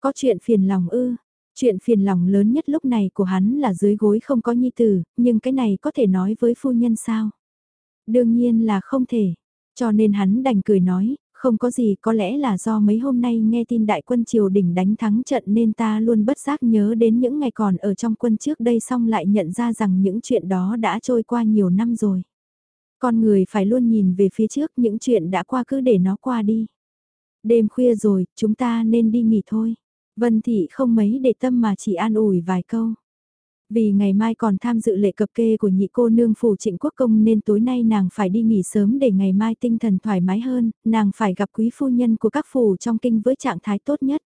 Có chuyện phiền lòng ư, Chuyện phiền lòng lớn nhất lúc này của hắn là dưới gối không có nhi tử, nhưng cái này có thể nói với phu nhân sao? Đương nhiên là không thể. Cho nên hắn đành cười nói, không có gì có lẽ là do mấy hôm nay nghe tin đại quân triều đình đánh thắng trận nên ta luôn bất giác nhớ đến những ngày còn ở trong quân trước đây xong lại nhận ra rằng những chuyện đó đã trôi qua nhiều năm rồi. Con người phải luôn nhìn về phía trước những chuyện đã qua cứ để nó qua đi. Đêm khuya rồi, chúng ta nên đi nghỉ thôi. Vân Thị không mấy để tâm mà chỉ an ủi vài câu. Vì ngày mai còn tham dự lễ cập kê của nhị cô nương phủ trịnh quốc công nên tối nay nàng phải đi nghỉ sớm để ngày mai tinh thần thoải mái hơn, nàng phải gặp quý phu nhân của các phủ trong kinh với trạng thái tốt nhất.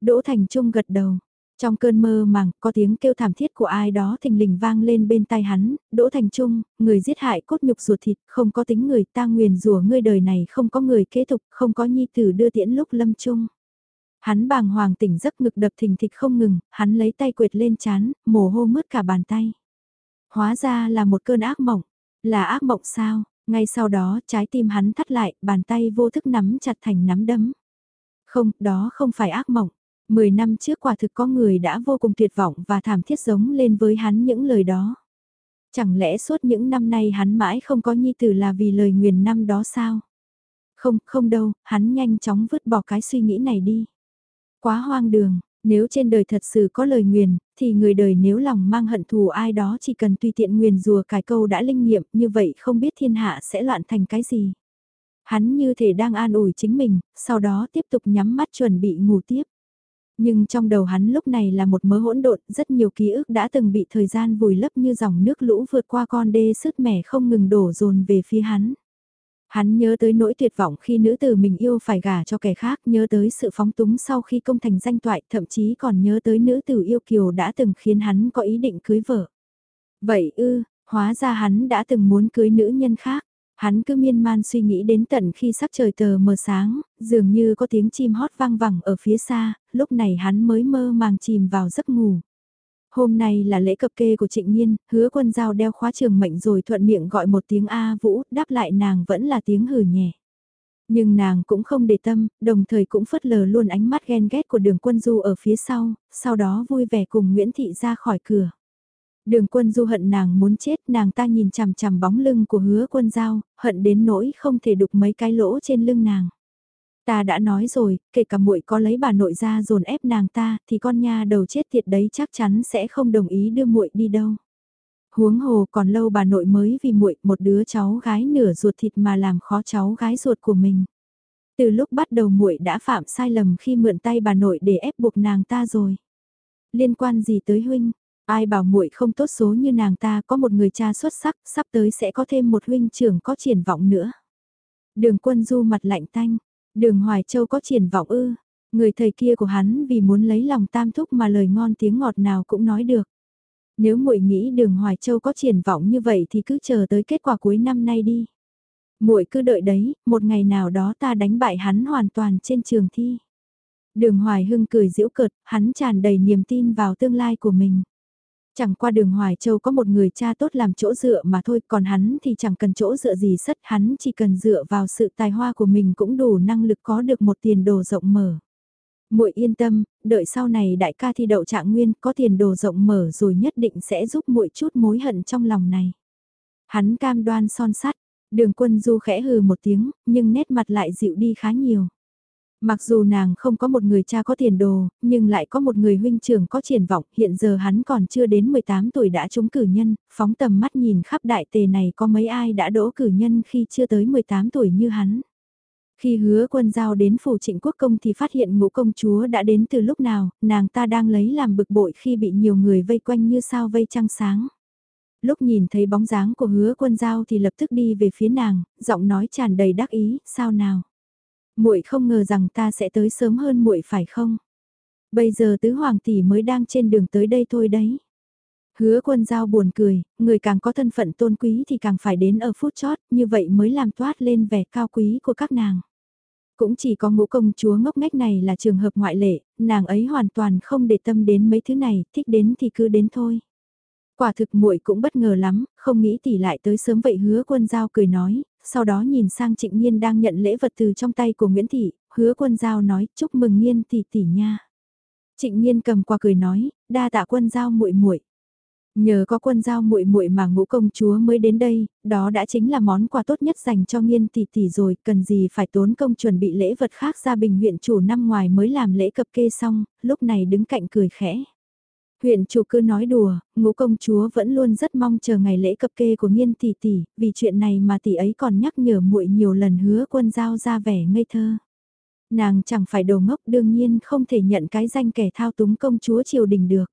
Đỗ Thành Trung gật đầu. Trong cơn mơ màng, có tiếng kêu thảm thiết của ai đó thình lình vang lên bên tai hắn, Đỗ Thành Trung, người giết hại cốt nhục ruột thịt, không có tính người ta nguyền rủa ngươi đời này không có người kế tục, không có nhi tử đưa tiễn lúc lâm chung. Hắn bàng hoàng tỉnh giấc ngực đập thình thịch không ngừng, hắn lấy tay quệt lên chán, mồ hô mướt cả bàn tay. Hóa ra là một cơn ác mộng, là ác mộng sao, ngay sau đó trái tim hắn thắt lại, bàn tay vô thức nắm chặt thành nắm đấm. Không, đó không phải ác mộng. Mười năm trước quả thực có người đã vô cùng tuyệt vọng và thảm thiết giống lên với hắn những lời đó. Chẳng lẽ suốt những năm nay hắn mãi không có nhi tử là vì lời nguyền năm đó sao? Không, không đâu, hắn nhanh chóng vứt bỏ cái suy nghĩ này đi. Quá hoang đường, nếu trên đời thật sự có lời nguyền, thì người đời nếu lòng mang hận thù ai đó chỉ cần tùy tiện nguyền rùa cài câu đã linh nghiệm như vậy không biết thiên hạ sẽ loạn thành cái gì. Hắn như thể đang an ủi chính mình, sau đó tiếp tục nhắm mắt chuẩn bị ngủ tiếp. Nhưng trong đầu hắn lúc này là một mớ hỗn độn, rất nhiều ký ức đã từng bị thời gian vùi lấp như dòng nước lũ vượt qua con đê sứt mẻ không ngừng đổ dồn về phía hắn. Hắn nhớ tới nỗi tuyệt vọng khi nữ tử mình yêu phải gả cho kẻ khác, nhớ tới sự phóng túng sau khi công thành danh toại, thậm chí còn nhớ tới nữ tử yêu kiều đã từng khiến hắn có ý định cưới vợ. Vậy ư, hóa ra hắn đã từng muốn cưới nữ nhân khác. Hắn cứ miên man suy nghĩ đến tận khi sắc trời tờ mờ sáng, dường như có tiếng chim hót vang vẳng ở phía xa, lúc này hắn mới mơ màng chìm vào giấc ngủ. Hôm nay là lễ cập kê của trịnh nhiên, hứa quân giao đeo khóa trường mệnh rồi thuận miệng gọi một tiếng A Vũ, đáp lại nàng vẫn là tiếng hử nhẹ. Nhưng nàng cũng không để tâm, đồng thời cũng phớt lờ luôn ánh mắt ghen ghét của đường quân du ở phía sau, sau đó vui vẻ cùng Nguyễn Thị ra khỏi cửa. Đường quân du hận nàng muốn chết, nàng ta nhìn chằm chằm bóng lưng của hứa quân giao, hận đến nỗi không thể đục mấy cái lỗ trên lưng nàng. Ta đã nói rồi, kể cả muội có lấy bà nội ra dồn ép nàng ta, thì con nha đầu chết tiệt đấy chắc chắn sẽ không đồng ý đưa muội đi đâu. Huống hồ còn lâu bà nội mới vì muội một đứa cháu gái nửa ruột thịt mà làm khó cháu gái ruột của mình. Từ lúc bắt đầu muội đã phạm sai lầm khi mượn tay bà nội để ép buộc nàng ta rồi. Liên quan gì tới huynh? Ai bảo muội không tốt số như nàng ta có một người cha xuất sắc, sắp tới sẽ có thêm một huynh trưởng có triển vọng nữa. Đường quân du mặt lạnh tanh, Đường Hoài Châu có triển vọng ư, người thầy kia của hắn vì muốn lấy lòng tam thúc mà lời ngon tiếng ngọt nào cũng nói được. Nếu muội nghĩ đường Hoài Châu có triển vọng như vậy thì cứ chờ tới kết quả cuối năm nay đi. muội cứ đợi đấy, một ngày nào đó ta đánh bại hắn hoàn toàn trên trường thi. Đường Hoài Hưng cười giễu cợt, hắn tràn đầy niềm tin vào tương lai của mình. Chẳng qua đường Hoài Châu có một người cha tốt làm chỗ dựa mà thôi, còn hắn thì chẳng cần chỗ dựa gì sất, hắn chỉ cần dựa vào sự tài hoa của mình cũng đủ năng lực có được một tiền đồ rộng mở. Muội yên tâm, đợi sau này đại ca thi đậu trạng nguyên có tiền đồ rộng mở rồi nhất định sẽ giúp muội chút mối hận trong lòng này. Hắn cam đoan son sắt, đường quân du khẽ hừ một tiếng, nhưng nét mặt lại dịu đi khá nhiều. Mặc dù nàng không có một người cha có tiền đồ, nhưng lại có một người huynh trưởng có triển vọng, hiện giờ hắn còn chưa đến 18 tuổi đã trúng cử nhân, phóng tầm mắt nhìn khắp đại tề này có mấy ai đã đỗ cử nhân khi chưa tới 18 tuổi như hắn. Khi hứa quân giao đến phủ trịnh quốc công thì phát hiện ngũ công chúa đã đến từ lúc nào, nàng ta đang lấy làm bực bội khi bị nhiều người vây quanh như sao vây trăng sáng. Lúc nhìn thấy bóng dáng của hứa quân giao thì lập tức đi về phía nàng, giọng nói tràn đầy đắc ý, sao nào muội không ngờ rằng ta sẽ tới sớm hơn muội phải không? Bây giờ tứ hoàng tỷ mới đang trên đường tới đây thôi đấy. Hứa quân giao buồn cười, người càng có thân phận tôn quý thì càng phải đến ở phút chót, như vậy mới làm toát lên vẻ cao quý của các nàng. Cũng chỉ có ngũ công chúa ngốc nghếch này là trường hợp ngoại lệ, nàng ấy hoàn toàn không để tâm đến mấy thứ này, thích đến thì cứ đến thôi. Quả thực muội cũng bất ngờ lắm, không nghĩ tỷ lại tới sớm vậy hứa quân giao cười nói, sau đó nhìn sang trịnh Nhiên đang nhận lễ vật từ trong tay của Nguyễn Thị, hứa quân giao nói chúc mừng Nhiên tỷ tỷ nha. Trịnh Nhiên cầm qua cười nói, đa tạ quân giao muội muội. Nhờ có quân giao muội muội mà ngũ công chúa mới đến đây, đó đã chính là món quà tốt nhất dành cho nghiên tỷ tỷ rồi, cần gì phải tốn công chuẩn bị lễ vật khác ra bình huyện chủ năm ngoài mới làm lễ cập kê xong, lúc này đứng cạnh cười khẽ. Huyện chủ cứ nói đùa, ngũ công chúa vẫn luôn rất mong chờ ngày lễ cập kê của nghiên tỷ tỷ, vì chuyện này mà tỷ ấy còn nhắc nhở muội nhiều lần hứa quân giao ra vẻ ngây thơ. Nàng chẳng phải đồ ngốc đương nhiên không thể nhận cái danh kẻ thao túng công chúa triều đình được.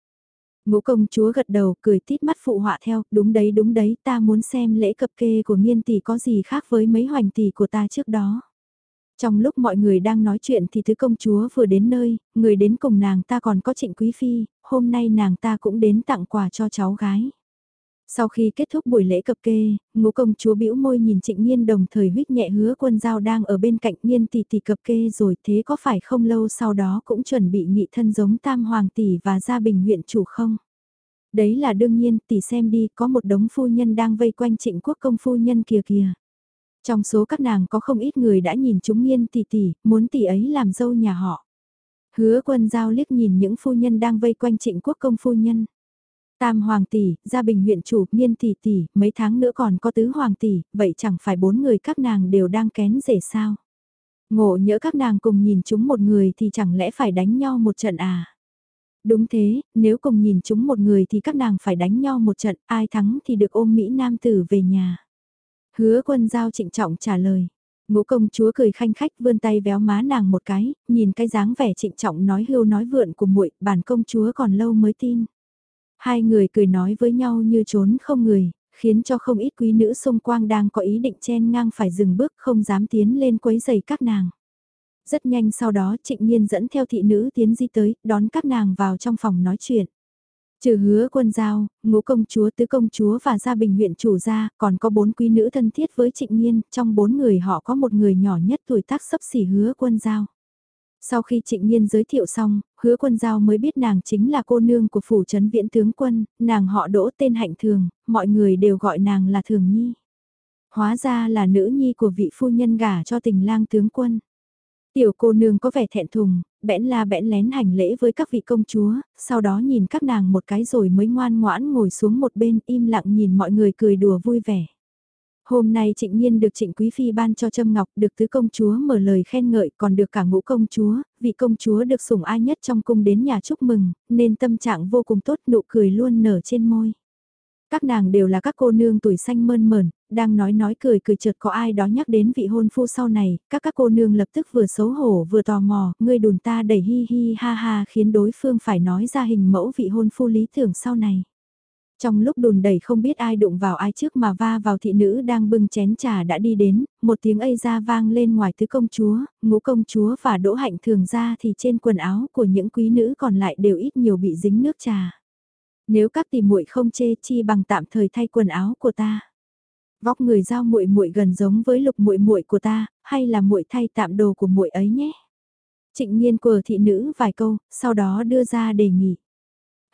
Ngũ công chúa gật đầu cười tít mắt phụ họa theo, đúng đấy đúng đấy ta muốn xem lễ cập kê của nghiên tỷ có gì khác với mấy hoành tỷ của ta trước đó. Trong lúc mọi người đang nói chuyện thì thứ công chúa vừa đến nơi, người đến cùng nàng ta còn có trịnh quý phi, hôm nay nàng ta cũng đến tặng quà cho cháu gái. Sau khi kết thúc buổi lễ cập kê, ngũ công chúa bĩu môi nhìn trịnh nhiên đồng thời huyết nhẹ hứa quân giao đang ở bên cạnh nhiên tỷ tỷ cập kê rồi thế có phải không lâu sau đó cũng chuẩn bị nghị thân giống tam hoàng tỷ và gia bình huyện chủ không? Đấy là đương nhiên tỷ xem đi có một đống phu nhân đang vây quanh trịnh quốc công phu nhân kìa kìa. Trong số các nàng có không ít người đã nhìn chúng nghiên tỷ tỷ, muốn tỷ ấy làm dâu nhà họ. Hứa quân giao liếc nhìn những phu nhân đang vây quanh trịnh quốc công phu nhân. Tam hoàng tỷ, gia bình huyện chủ, nghiên tỷ tỷ, mấy tháng nữa còn có tứ hoàng tỷ, vậy chẳng phải bốn người các nàng đều đang kén rể sao. Ngộ nhỡ các nàng cùng nhìn chúng một người thì chẳng lẽ phải đánh nhau một trận à? Đúng thế, nếu cùng nhìn chúng một người thì các nàng phải đánh nhau một trận, ai thắng thì được ôm Mỹ Nam tử về nhà. Hứa quân giao trịnh trọng trả lời. Ngũ công chúa cười khanh khách vươn tay véo má nàng một cái, nhìn cái dáng vẻ trịnh trọng nói hưu nói vượn của muội, bản công chúa còn lâu mới tin. Hai người cười nói với nhau như trốn không người, khiến cho không ít quý nữ xung quanh đang có ý định chen ngang phải dừng bước không dám tiến lên quấy giày các nàng. Rất nhanh sau đó trịnh nhiên dẫn theo thị nữ tiến di tới, đón các nàng vào trong phòng nói chuyện. Trừ hứa quân giao, ngũ công chúa tứ công chúa và gia bình huyện chủ gia, còn có bốn quý nữ thân thiết với trịnh nhiên, trong bốn người họ có một người nhỏ nhất tuổi tác sấp xỉ hứa quân giao. Sau khi trịnh nhiên giới thiệu xong, hứa quân giao mới biết nàng chính là cô nương của phủ trấn viễn tướng quân, nàng họ đỗ tên hạnh thường, mọi người đều gọi nàng là thường nhi. Hóa ra là nữ nhi của vị phu nhân gả cho tình lang tướng quân. Tiểu cô nương có vẻ thẹn thùng, bẽn la bẽn lén hành lễ với các vị công chúa, sau đó nhìn các nàng một cái rồi mới ngoan ngoãn ngồi xuống một bên im lặng nhìn mọi người cười đùa vui vẻ. Hôm nay trịnh nhiên được trịnh quý phi ban cho Trâm Ngọc được tứ công chúa mở lời khen ngợi còn được cả ngũ công chúa, vị công chúa được sủng ai nhất trong cung đến nhà chúc mừng, nên tâm trạng vô cùng tốt nụ cười luôn nở trên môi. Các nàng đều là các cô nương tuổi xanh mơn mởn, đang nói nói cười cười chợt có ai đó nhắc đến vị hôn phu sau này, các các cô nương lập tức vừa xấu hổ vừa tò mò, ngươi đùn ta đẩy hi hi ha ha khiến đối phương phải nói ra hình mẫu vị hôn phu lý tưởng sau này. Trong lúc đùn đẩy không biết ai đụng vào ai trước mà va vào thị nữ đang bưng chén trà đã đi đến, một tiếng ây ra vang lên ngoài tứ công chúa, ngũ công chúa và đỗ hạnh thường ra thì trên quần áo của những quý nữ còn lại đều ít nhiều bị dính nước trà. Nếu các tỷ muội không chê chi bằng tạm thời thay quần áo của ta. Vóc người giao muội muội gần giống với lục muội muội của ta, hay là muội thay tạm đồ của muội ấy nhé. Trịnh Nhiên quờ thị nữ vài câu, sau đó đưa ra đề nghị.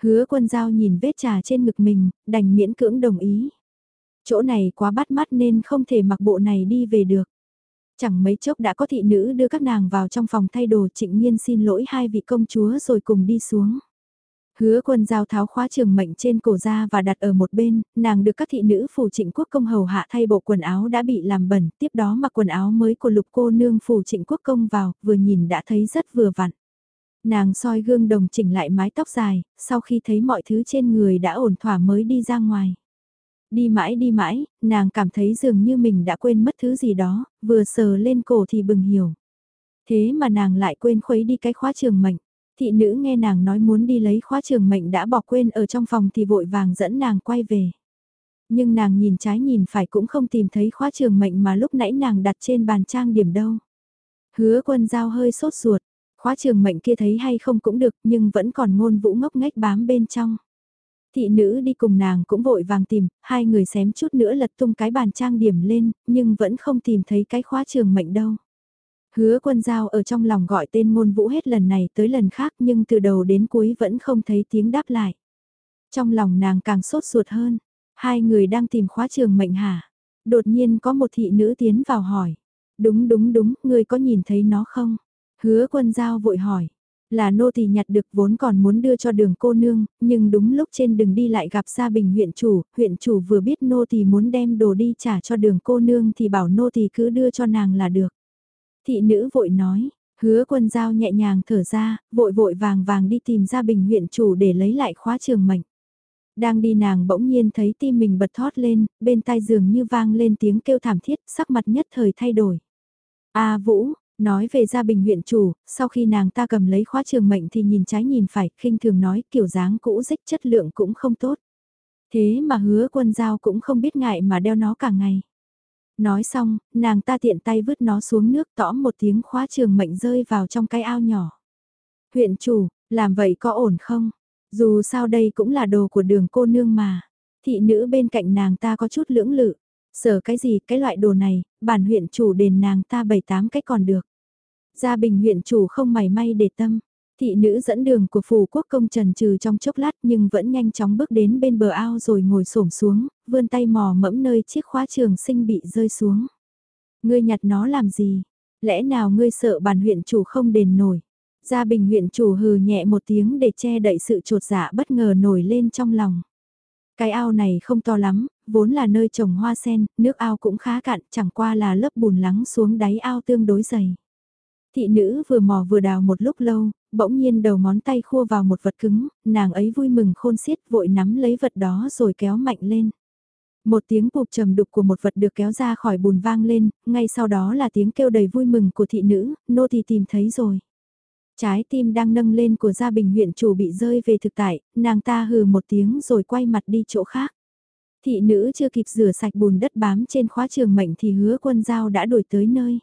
Hứa quân giao nhìn vết trà trên ngực mình, đành miễn cưỡng đồng ý. Chỗ này quá bắt mắt nên không thể mặc bộ này đi về được. Chẳng mấy chốc đã có thị nữ đưa các nàng vào trong phòng thay đồ trịnh nhiên xin lỗi hai vị công chúa rồi cùng đi xuống. Hứa quân giao tháo khóa trường mệnh trên cổ ra và đặt ở một bên, nàng được các thị nữ phủ trịnh quốc công hầu hạ thay bộ quần áo đã bị làm bẩn, tiếp đó mặc quần áo mới của lục cô nương phủ trịnh quốc công vào, vừa nhìn đã thấy rất vừa vặn. Nàng soi gương đồng chỉnh lại mái tóc dài, sau khi thấy mọi thứ trên người đã ổn thỏa mới đi ra ngoài. Đi mãi đi mãi, nàng cảm thấy dường như mình đã quên mất thứ gì đó, vừa sờ lên cổ thì bừng hiểu. Thế mà nàng lại quên khuấy đi cái khóa trường mệnh. Thị nữ nghe nàng nói muốn đi lấy khóa trường mệnh đã bỏ quên ở trong phòng thì vội vàng dẫn nàng quay về. Nhưng nàng nhìn trái nhìn phải cũng không tìm thấy khóa trường mệnh mà lúc nãy nàng đặt trên bàn trang điểm đâu. Hứa quân giao hơi sốt ruột, khóa trường mệnh kia thấy hay không cũng được nhưng vẫn còn ngôn vũ ngốc ngách bám bên trong. Thị nữ đi cùng nàng cũng vội vàng tìm, hai người xém chút nữa lật tung cái bàn trang điểm lên, nhưng vẫn không tìm thấy cái khóa trường mệnh đâu. Hứa quân giao ở trong lòng gọi tên ngôn vũ hết lần này tới lần khác nhưng từ đầu đến cuối vẫn không thấy tiếng đáp lại. Trong lòng nàng càng sốt ruột hơn, hai người đang tìm khóa trường mệnh hả? Đột nhiên có một thị nữ tiến vào hỏi. Đúng đúng đúng, người có nhìn thấy nó không? Hứa quân giao vội hỏi. Là nô tỳ nhặt được vốn còn muốn đưa cho đường cô nương, nhưng đúng lúc trên đường đi lại gặp Gia Bình huyện chủ, huyện chủ vừa biết nô tỳ muốn đem đồ đi trả cho đường cô nương thì bảo nô tỳ cứ đưa cho nàng là được. Thị nữ vội nói, hứa quân giao nhẹ nhàng thở ra, vội vội vàng vàng đi tìm Gia Bình huyện chủ để lấy lại khóa trường mệnh. Đang đi nàng bỗng nhiên thấy tim mình bật thót lên, bên tai giường như vang lên tiếng kêu thảm thiết, sắc mặt nhất thời thay đổi. A Vũ, Nói về gia bình huyện chủ, sau khi nàng ta cầm lấy khóa trường mệnh thì nhìn trái nhìn phải, khinh thường nói kiểu dáng cũ dích chất lượng cũng không tốt. Thế mà hứa quân giao cũng không biết ngại mà đeo nó cả ngày. Nói xong, nàng ta tiện tay vứt nó xuống nước tõm một tiếng khóa trường mệnh rơi vào trong cái ao nhỏ. Huyện chủ, làm vậy có ổn không? Dù sao đây cũng là đồ của đường cô nương mà. Thị nữ bên cạnh nàng ta có chút lưỡng lự. Sở cái gì, cái loại đồ này, bản huyện chủ đền nàng ta bảy tám cái còn được. Gia bình huyện chủ không mày may để tâm. Thị nữ dẫn đường của phủ quốc công trần trừ trong chốc lát nhưng vẫn nhanh chóng bước đến bên bờ ao rồi ngồi xổm xuống, vươn tay mò mẫm nơi chiếc khóa trường sinh bị rơi xuống. Ngươi nhặt nó làm gì? Lẽ nào ngươi sợ bản huyện chủ không đền nổi? Gia bình huyện chủ hừ nhẹ một tiếng để che đậy sự trột dạ bất ngờ nổi lên trong lòng. Cái ao này không to lắm, vốn là nơi trồng hoa sen, nước ao cũng khá cạn, chẳng qua là lớp bùn lắng xuống đáy ao tương đối dày. Thị nữ vừa mò vừa đào một lúc lâu, bỗng nhiên đầu ngón tay khua vào một vật cứng, nàng ấy vui mừng khôn xiết vội nắm lấy vật đó rồi kéo mạnh lên. Một tiếng bụp trầm đục của một vật được kéo ra khỏi bùn vang lên, ngay sau đó là tiếng kêu đầy vui mừng của thị nữ, nô thì tìm thấy rồi. Trái tim đang nâng lên của gia bình huyện chủ bị rơi về thực tại, nàng ta hừ một tiếng rồi quay mặt đi chỗ khác. Thị nữ chưa kịp rửa sạch bùn đất bám trên khóa trường mệnh thì hứa quân giao đã đổi tới nơi.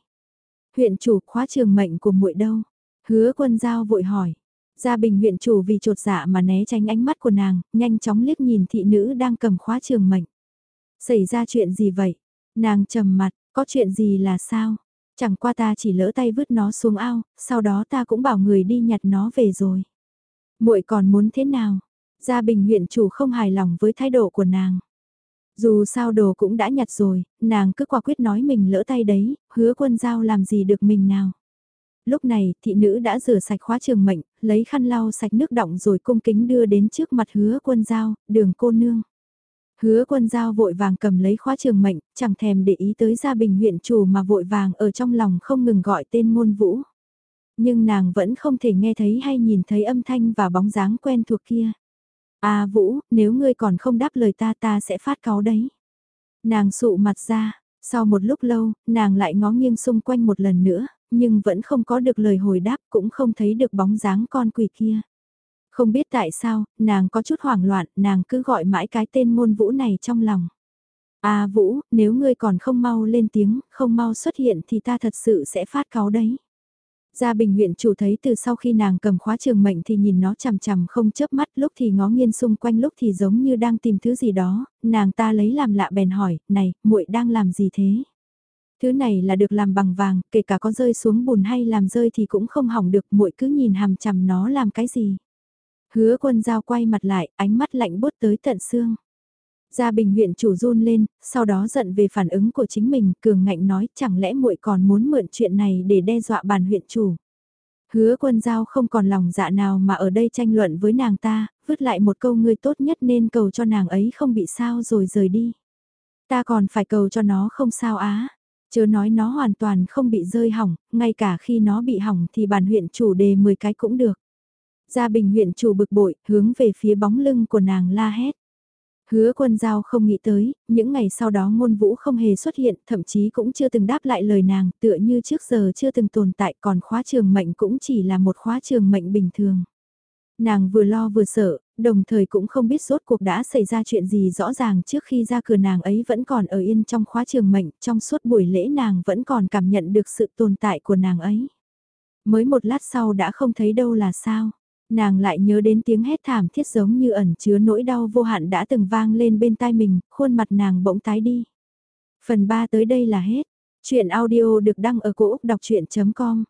Huyện chủ khóa trường mệnh của muội đâu? Hứa quân giao vội hỏi. Gia bình huyện chủ vì trột dạ mà né tránh ánh mắt của nàng, nhanh chóng liếc nhìn thị nữ đang cầm khóa trường mệnh. Xảy ra chuyện gì vậy? Nàng trầm mặt, có chuyện gì là sao? Chẳng qua ta chỉ lỡ tay vứt nó xuống ao, sau đó ta cũng bảo người đi nhặt nó về rồi. muội còn muốn thế nào? Gia Bình huyện chủ không hài lòng với thái độ của nàng. Dù sao đồ cũng đã nhặt rồi, nàng cứ quả quyết nói mình lỡ tay đấy, hứa quân giao làm gì được mình nào. Lúc này, thị nữ đã rửa sạch khóa trường mệnh, lấy khăn lau sạch nước đọng rồi cung kính đưa đến trước mặt hứa quân giao, đường cô nương. Hứa quân giao vội vàng cầm lấy khóa trường mệnh, chẳng thèm để ý tới gia bình huyện chủ mà vội vàng ở trong lòng không ngừng gọi tên môn vũ. Nhưng nàng vẫn không thể nghe thấy hay nhìn thấy âm thanh và bóng dáng quen thuộc kia. À Vũ, nếu ngươi còn không đáp lời ta ta sẽ phát cáo đấy. Nàng sụ mặt ra, sau một lúc lâu, nàng lại ngó nghiêng xung quanh một lần nữa, nhưng vẫn không có được lời hồi đáp cũng không thấy được bóng dáng con quỷ kia. Không biết tại sao, nàng có chút hoảng loạn, nàng cứ gọi mãi cái tên môn vũ này trong lòng. À Vũ, nếu ngươi còn không mau lên tiếng, không mau xuất hiện thì ta thật sự sẽ phát cáo đấy. Gia Bình huyện chủ thấy từ sau khi nàng cầm khóa trường mệnh thì nhìn nó chằm chằm không chớp mắt lúc thì ngó nghiêng xung quanh lúc thì giống như đang tìm thứ gì đó, nàng ta lấy làm lạ bèn hỏi, này, muội đang làm gì thế? Thứ này là được làm bằng vàng, kể cả có rơi xuống bùn hay làm rơi thì cũng không hỏng được, muội cứ nhìn hàm chằm nó làm cái gì? Hứa quân giao quay mặt lại, ánh mắt lạnh bút tới tận xương. Gia Bình huyện chủ run lên, sau đó giận về phản ứng của chính mình, cường ngạnh nói chẳng lẽ muội còn muốn mượn chuyện này để đe dọa bàn huyện chủ. Hứa quân giao không còn lòng dạ nào mà ở đây tranh luận với nàng ta, vứt lại một câu ngươi tốt nhất nên cầu cho nàng ấy không bị sao rồi rời đi. Ta còn phải cầu cho nó không sao á, chớ nói nó hoàn toàn không bị rơi hỏng, ngay cả khi nó bị hỏng thì bản huyện chủ đề 10 cái cũng được. Gia Bình huyện chủ bực bội, hướng về phía bóng lưng của nàng la hét. Hứa quân giao không nghĩ tới, những ngày sau đó ngôn vũ không hề xuất hiện, thậm chí cũng chưa từng đáp lại lời nàng, tựa như trước giờ chưa từng tồn tại, còn khóa trường mệnh cũng chỉ là một khóa trường mệnh bình thường. Nàng vừa lo vừa sợ, đồng thời cũng không biết rốt cuộc đã xảy ra chuyện gì rõ ràng trước khi ra cửa nàng ấy vẫn còn ở yên trong khóa trường mệnh, trong suốt buổi lễ nàng vẫn còn cảm nhận được sự tồn tại của nàng ấy. Mới một lát sau đã không thấy đâu là sao nàng lại nhớ đến tiếng hét thảm thiết giống như ẩn chứa nỗi đau vô hạn đã từng vang lên bên tai mình, khuôn mặt nàng bỗng tái đi. Phần 3 tới đây là hết. Chuyện audio được đăng ở cổ Úc đọc chuyện.com